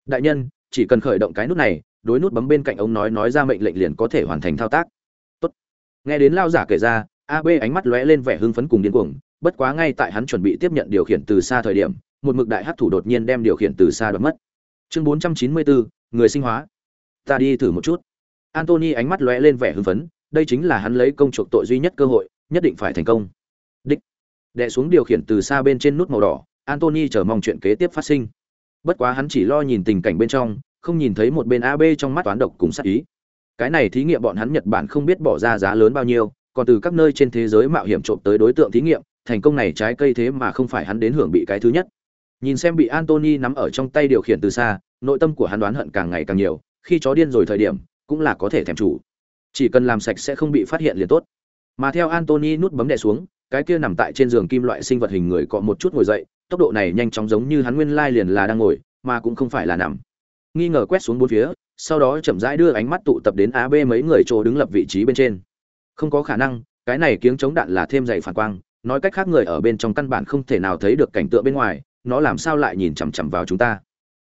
Đại nhân chỉ cần khởi động cái nút này đối nút bấm bên cạnh ông nói nói ra mệnh lệnh liền có thể hoàn thành thao tác. Tốt. nghe đến lao giả kể ra ab ánh mắt lóe lên vẻ hưng phấn cùng điên cuồng bất quá ngay tại hắn chuẩn bị tiếp nhận điều khiển từ xa thời điểm một mực đại hắc thủ đột nhiên đem điều khiển từ xa đoạt mất. Chương 494, người sinh hóa. Ta đi thử một chút. Antony ánh mắt lóe lên vẻ hưng phấn đây chính là hắn lấy công chuộc tội duy nhất cơ hội nhất định phải thành công. Đích. Đệ xuống điều khiển từ xa bên trên nút màu đỏ antony chờ mong chuyện kế tiếp phát sinh bất quá hắn chỉ lo nhìn tình cảnh bên trong, không nhìn thấy một bên ab trong mắt toán độc cùng sát ý. Cái này thí nghiệm bọn hắn nhật bản không biết bỏ ra giá lớn bao nhiêu, còn từ các nơi trên thế giới mạo hiểm trộm tới đối tượng thí nghiệm, thành công này trái cây thế mà không phải hắn đến hưởng bị cái thứ nhất. Nhìn xem bị antony nắm ở trong tay điều khiển từ xa, nội tâm của hắn đoán hận càng ngày càng nhiều, khi chó điên rồi thời điểm, cũng là có thể thèm chủ. Chỉ cần làm sạch sẽ không bị phát hiện liền tốt. Mà theo antony nút bấm đè xuống, cái kia nằm tại trên giường kim loại sinh vật hình người cọ một chút ngồi dậy tốc độ này nhanh chóng giống như hắn nguyên lai liền là đang ngồi, mà cũng không phải là nằm. Nghi ngờ quét xuống bốn phía, sau đó chậm rãi đưa ánh mắt tụ tập đến ab mấy người chỗ đứng lập vị trí bên trên. Không có khả năng, cái này kiếng chống đạn là thêm dày phản quang, nói cách khác người ở bên trong căn bản không thể nào thấy được cảnh tượng bên ngoài, nó làm sao lại nhìn chằm chằm vào chúng ta?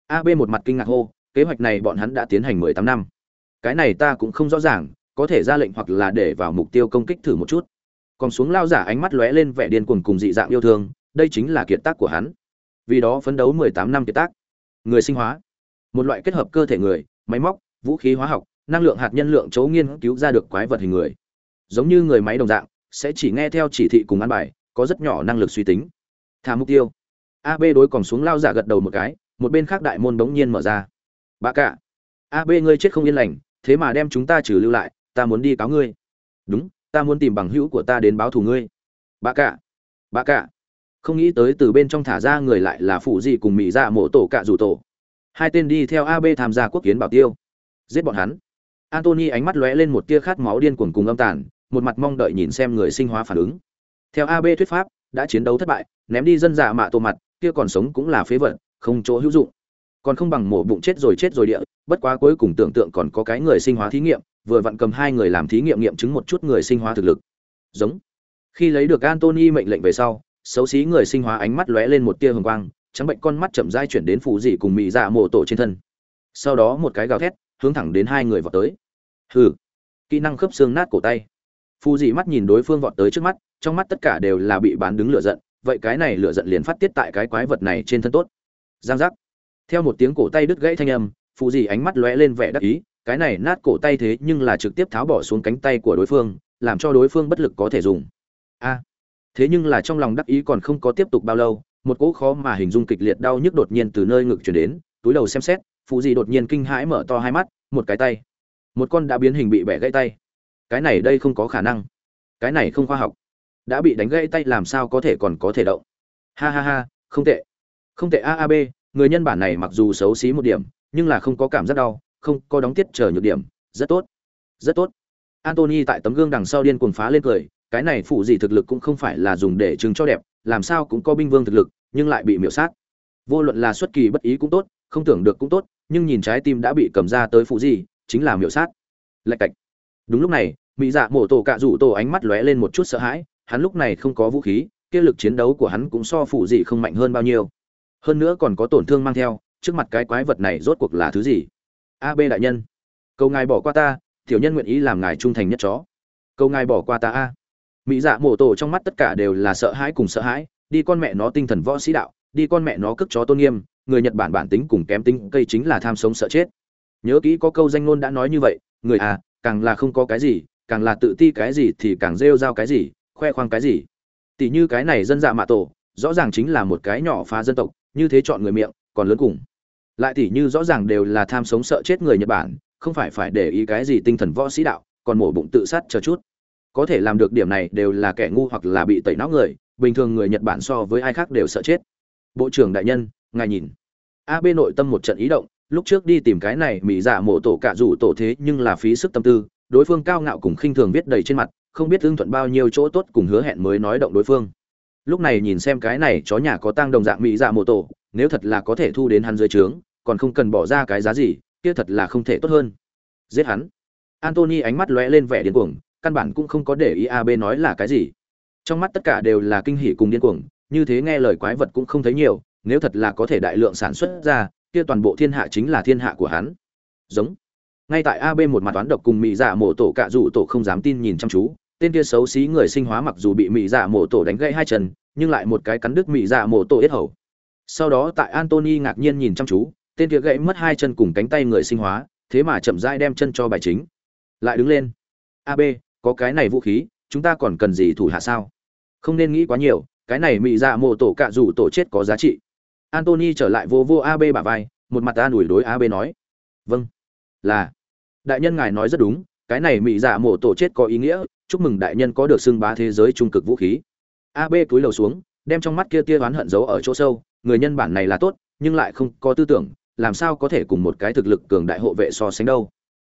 Ab một mặt kinh ngạc hô, kế hoạch này bọn hắn đã tiến hành mười tám năm. Cái này ta cũng không rõ ràng, có thể ra lệnh hoặc là để vào mục tiêu công kích thử một chút. Còn xuống lao giả ánh mắt lóe lên vẻ điên cuồng cùng dị dạng yêu thương đây chính là kiệt tác của hắn. Vì đó phấn đấu mười tám năm kiệt tác. Người sinh hóa. Một loại kết hợp cơ thể người, máy móc, vũ khí hóa học, năng lượng hạt nhân lượng chấu nghiên cứu ra được quái vật hình người. Giống như người máy đồng dạng, sẽ chỉ nghe theo chỉ thị cùng ăn bài, có rất nhỏ năng lực suy tính. Thả mục tiêu. Ab đối còn xuống lao giả gật đầu một cái, một bên khác đại môn bỗng nhiên mở ra. Bà cả. Ab ngươi chết không yên lành, thế mà đem chúng ta trừ lưu lại, ta muốn đi cáo ngươi. Đúng, ta muốn tìm bằng hữu của ta đến báo thù ngươi. Bà cả. Bà cả không nghĩ tới từ bên trong thả ra người lại là phụ gì cùng mỹ dạ mộ tổ cạ rủ tổ. Hai tên đi theo ab tham gia quốc kiến bảo tiêu. Giết bọn hắn. Antony ánh mắt lóe lên một tia khát máu điên cuồng cùng âm tàn, một mặt mong đợi nhìn xem người sinh hóa phản ứng. Theo ab thuyết pháp, đã chiến đấu thất bại, ném đi dân giả mạ tổ mặt, kia còn sống cũng là phế vật, không chỗ hữu dụng. Còn không bằng mổ bụng chết rồi chết rồi địa, bất quá cuối cùng tưởng tượng còn có cái người sinh hóa thí nghiệm, vừa vặn cầm hai người làm thí nghiệm nghiệm chứng một chút người sinh hóa thực lực. Giống. Khi lấy được antony mệnh lệnh về sau xấu xí người sinh hóa ánh mắt lóe lên một tia hồng quang, trắng bệnh con mắt chậm rãi chuyển đến phụ dị cùng mỹ dạ mộ tổ trên thân. Sau đó một cái gào thét, hướng thẳng đến hai người vọt tới. Hừ, kỹ năng khớp xương nát cổ tay. Phù dị mắt nhìn đối phương vọt tới trước mắt, trong mắt tất cả đều là bị bán đứng lửa giận, vậy cái này lửa giận liền phát tiết tại cái quái vật này trên thân tốt. Giang giác. Theo một tiếng cổ tay đứt gãy thanh âm, phù dị ánh mắt lóe lên vẻ đắc ý, cái này nát cổ tay thế nhưng là trực tiếp tháo bỏ xuống cánh tay của đối phương, làm cho đối phương bất lực có thể dùng. A thế nhưng là trong lòng đắc ý còn không có tiếp tục bao lâu, một cỗ khó mà hình dung kịch liệt đau nhức đột nhiên từ nơi ngực chuyển đến, túi đầu xem xét phụ dị đột nhiên kinh hãi mở to hai mắt, một cái tay. Một con đã biến hình bị bẻ gãy tay. Cái này đây không có khả năng. Cái này không khoa học. Đã bị đánh gãy tay làm sao có thể còn có thể động? Ha ha ha, không tệ. Không tệ aab người nhân bản này mặc dù xấu xí một điểm, nhưng là không có cảm giác đau, không có đóng tiết chờ nhược điểm, rất tốt. Rất tốt. Antony tại tấm gương đằng sau điên cuồng phá lên cười cái này phụ gì thực lực cũng không phải là dùng để chứng cho đẹp, làm sao cũng có binh vương thực lực, nhưng lại bị miểu sát. Vô luận là xuất kỳ bất ý cũng tốt, không tưởng được cũng tốt, nhưng nhìn trái tim đã bị cầm ra tới phụ gì, chính là miểu sát. Lạch cạch. Đúng lúc này, mỹ dạ mổ tổ cạ rủ tổ ánh mắt lóe lên một chút sợ hãi, hắn lúc này không có vũ khí, kia lực chiến đấu của hắn cũng so phụ gì không mạnh hơn bao nhiêu. Hơn nữa còn có tổn thương mang theo, trước mặt cái quái vật này rốt cuộc là thứ gì? Ab đại nhân, cầu ngài bỏ qua ta, tiểu nhân nguyện ý làm ngài trung thành nhất chó. Cầu ngài bỏ qua ta a mỹ dạ mổ tổ trong mắt tất cả đều là sợ hãi cùng sợ hãi, đi con mẹ nó tinh thần võ sĩ đạo, đi con mẹ nó cước chó tôn nghiêm, người nhật bản bản tính cùng kém tính cây chính là tham sống sợ chết. Nhớ kỹ có câu danh ngôn đã nói như vậy, người à càng là không có cái gì, càng là tự ti cái gì thì càng rêu rao cái gì, khoe khoang cái gì. Tỷ như cái này dân dạ mạ tổ, rõ ràng chính là một cái nhỏ phá dân tộc, như thế chọn người miệng, còn lớn cùng. Lại tỷ như rõ ràng đều là tham sống sợ chết người nhật bản, không phải phải để ý cái gì tinh thần võ sĩ đạo, còn mổ bụng tự sát chờ chút có thể làm được điểm này đều là kẻ ngu hoặc là bị tẩy não người, bình thường người nhật bản so với ai khác đều sợ chết. Bộ trưởng đại nhân, ngài nhìn. Ab nội tâm một trận ý động, lúc trước đi tìm cái này mỹ giả mộ tổ cả rủ tổ thế nhưng là phí sức tâm tư, đối phương cao ngạo cùng khinh thường viết đầy trên mặt, không biết tương thuận bao nhiêu chỗ tốt cùng hứa hẹn mới nói động đối phương. Lúc này nhìn xem cái này chó nhà có tang đồng dạng mỹ dạ mộ tổ, nếu thật là có thể thu đến hắn dưới trướng, còn không cần bỏ ra cái giá gì, kia thật là không thể tốt hơn. Giết hắn. Antony ánh mắt lóe lên vẻ điên cuồng căn bản cũng không có để ý ab nói là cái gì. Trong mắt tất cả đều là kinh hỉ cùng điên cuồng, như thế nghe lời quái vật cũng không thấy nhiều, nếu thật là có thể đại lượng sản xuất ra, kia toàn bộ thiên hạ chính là thiên hạ của hắn. Giống. Ngay tại ab một mặt toán độc cùng mỹ dạ mổ tổ cạ dụ tổ không dám tin nhìn chăm chú, tên kia xấu xí người sinh hóa mặc dù bị mỹ dạ mổ tổ đánh gãy hai chân, nhưng lại một cái cắn đứt mỹ dạ mổ tổ yết hầu. Sau đó tại antony ngạc nhiên nhìn chăm chú, tên kia gãy mất hai chân cùng cánh tay người sinh hóa, thế mà chậm rãi đem chân cho bài chính. Lại đứng lên. Ab có cái này vũ khí, chúng ta còn cần gì thủ hạ sao? Không nên nghĩ quá nhiều, cái này mị dạ mộ tổ cạ rủ tổ chết có giá trị. Antony trở lại vô vô ab bả vai, một mặt ta đuổi đối ab nói. Vâng. Là. Đại nhân ngài nói rất đúng, cái này mị dạ mộ tổ chết có ý nghĩa, chúc mừng đại nhân có được xưng bá thế giới trung cực vũ khí. Ab túi lầu xuống, đem trong mắt kia tia oán hận giấu ở chỗ sâu, người nhân bản này là tốt, nhưng lại không có tư tưởng, làm sao có thể cùng một cái thực lực cường đại hộ vệ so sánh đâu?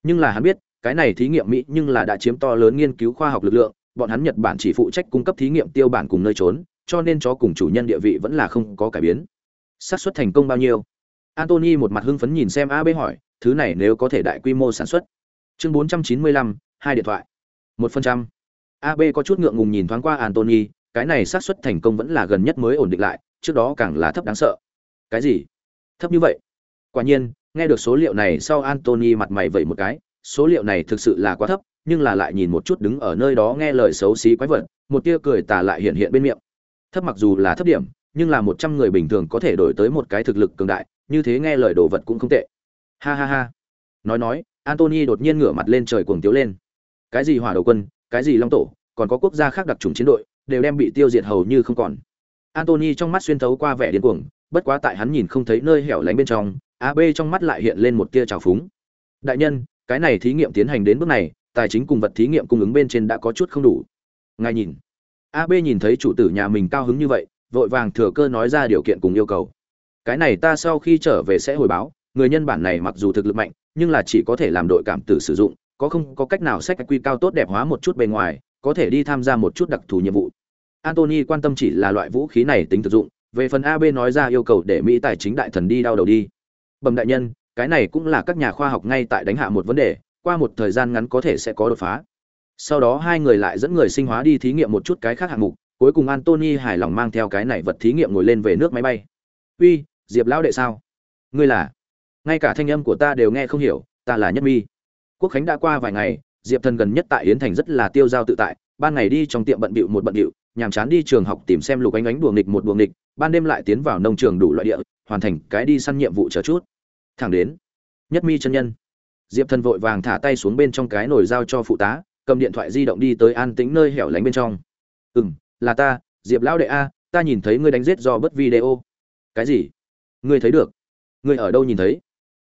Nhưng là hắn biết cái này thí nghiệm mỹ nhưng là đã chiếm to lớn nghiên cứu khoa học lực lượng bọn hắn nhật bản chỉ phụ trách cung cấp thí nghiệm tiêu bản cùng nơi trốn cho nên chó cùng chủ nhân địa vị vẫn là không có cải biến. Xác suất thành công bao nhiêu? Antony một mặt hưng phấn nhìn xem ab hỏi thứ này nếu có thể đại quy mô sản xuất. Chương 495, hai điện thoại. Một phần trăm. Ab có chút ngượng ngùng nhìn thoáng qua antony cái này xác suất thành công vẫn là gần nhất mới ổn định lại trước đó càng là thấp đáng sợ. Cái gì? Thấp như vậy? Quả nhiên nghe được số liệu này sau antony mặt mày vẩy một cái số liệu này thực sự là quá thấp, nhưng là lại nhìn một chút đứng ở nơi đó nghe lời xấu xí quái vật, một tia cười tà lại hiện hiện bên miệng. Thấp mặc dù là thấp điểm, nhưng là một trăm người bình thường có thể đổi tới một cái thực lực cường đại, như thế nghe lời đồ vật cũng không tệ. Ha ha ha. Nói nói antony đột nhiên ngửa mặt lên trời cuồng tiếu lên. Cái gì hỏa đầu quân, cái gì long tổ, còn có quốc gia khác đặc trùng chiến đội, đều đem bị tiêu diệt hầu như không còn. Antony trong mắt xuyên thấu qua vẻ điên cuồng, bất quá tại hắn nhìn không thấy nơi hẻo lánh bên trong ab trong mắt lại hiện lên một tia trào phúng. Đại nhân cái này thí nghiệm tiến hành đến bước này, tài chính cùng vật thí nghiệm cung ứng bên trên đã có chút không đủ. Ngài nhìn. Ab nhìn thấy chủ tử nhà mình cao hứng như vậy, vội vàng thừa cơ nói ra điều kiện cùng yêu cầu. Cái này ta sau khi trở về sẽ hồi báo, người nhân bản này mặc dù thực lực mạnh, nhưng là chỉ có thể làm đội cảm tử sử dụng, có không, có cách nào sách quy cao tốt đẹp hóa một chút bề ngoài, có thể đi tham gia một chút đặc thù nhiệm vụ. Antony quan tâm chỉ là loại vũ khí này tính thực dụng, về phần ab nói ra yêu cầu để mỹ tài chính đại thần đi đau đầu đi. Bẩm đại nhân cái này cũng là các nhà khoa học ngay tại đánh hạ một vấn đề, qua một thời gian ngắn có thể sẽ có đột phá. Sau đó hai người lại dẫn người sinh hóa đi thí nghiệm một chút cái khác hạng mục, cuối cùng antony hài lòng mang theo cái này vật thí nghiệm ngồi lên về nước máy bay. Uy, diệp lão đệ sao? Ngươi là? Ngay cả thanh âm của ta đều nghe không hiểu, ta là nhất mi. Quốc khánh đã qua vài ngày, diệp thần gần nhất tại yến thành rất là tiêu dao tự tại, ban ngày đi trong tiệm bận bịu một bận bịu, nhàm chán đi trường học tìm xem lục ánh ánh đùa nghịch một đùa nghịch, ban đêm lại tiến vào nông trường đủ loại địa, hoàn thành cái đi săn nhiệm vụ chờ chút thẳng đến. Nhất mi chân nhân. Diệp thần vội vàng thả tay xuống bên trong cái nồi giao cho phụ tá, cầm điện thoại di động đi tới an tĩnh nơi hẻo lánh bên trong. Ừ m là ta, diệp lão đệ a, ta nhìn thấy ngươi đánh giết do bất video. Cái gì? Ngươi thấy được? Ngươi ở đâu nhìn thấy?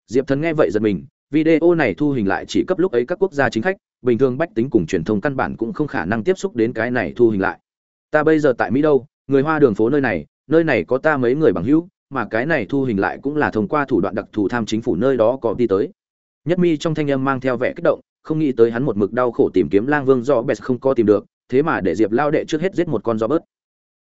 Diệp thần nghe vậy giật mình, video này thu hình lại chỉ cấp lúc ấy các quốc gia chính khách, bình thường bách tính cùng truyền thông căn bản cũng không khả năng tiếp xúc đến cái này thu hình lại. Ta bây giờ tại mỹ đâu? Người hoa đường phố nơi này nơi này có ta mấy người bằng hữu mà cái này thu hình lại cũng là thông qua thủ đoạn đặc thù tham chính phủ nơi đó có đi tới. Nhất mi trong thanh âm mang theo vẻ kích động, không nghĩ tới hắn một mực đau khổ tìm kiếm lang vương do bèt không có tìm được, thế mà để diệp lao đệ trước hết giết một con do bớt.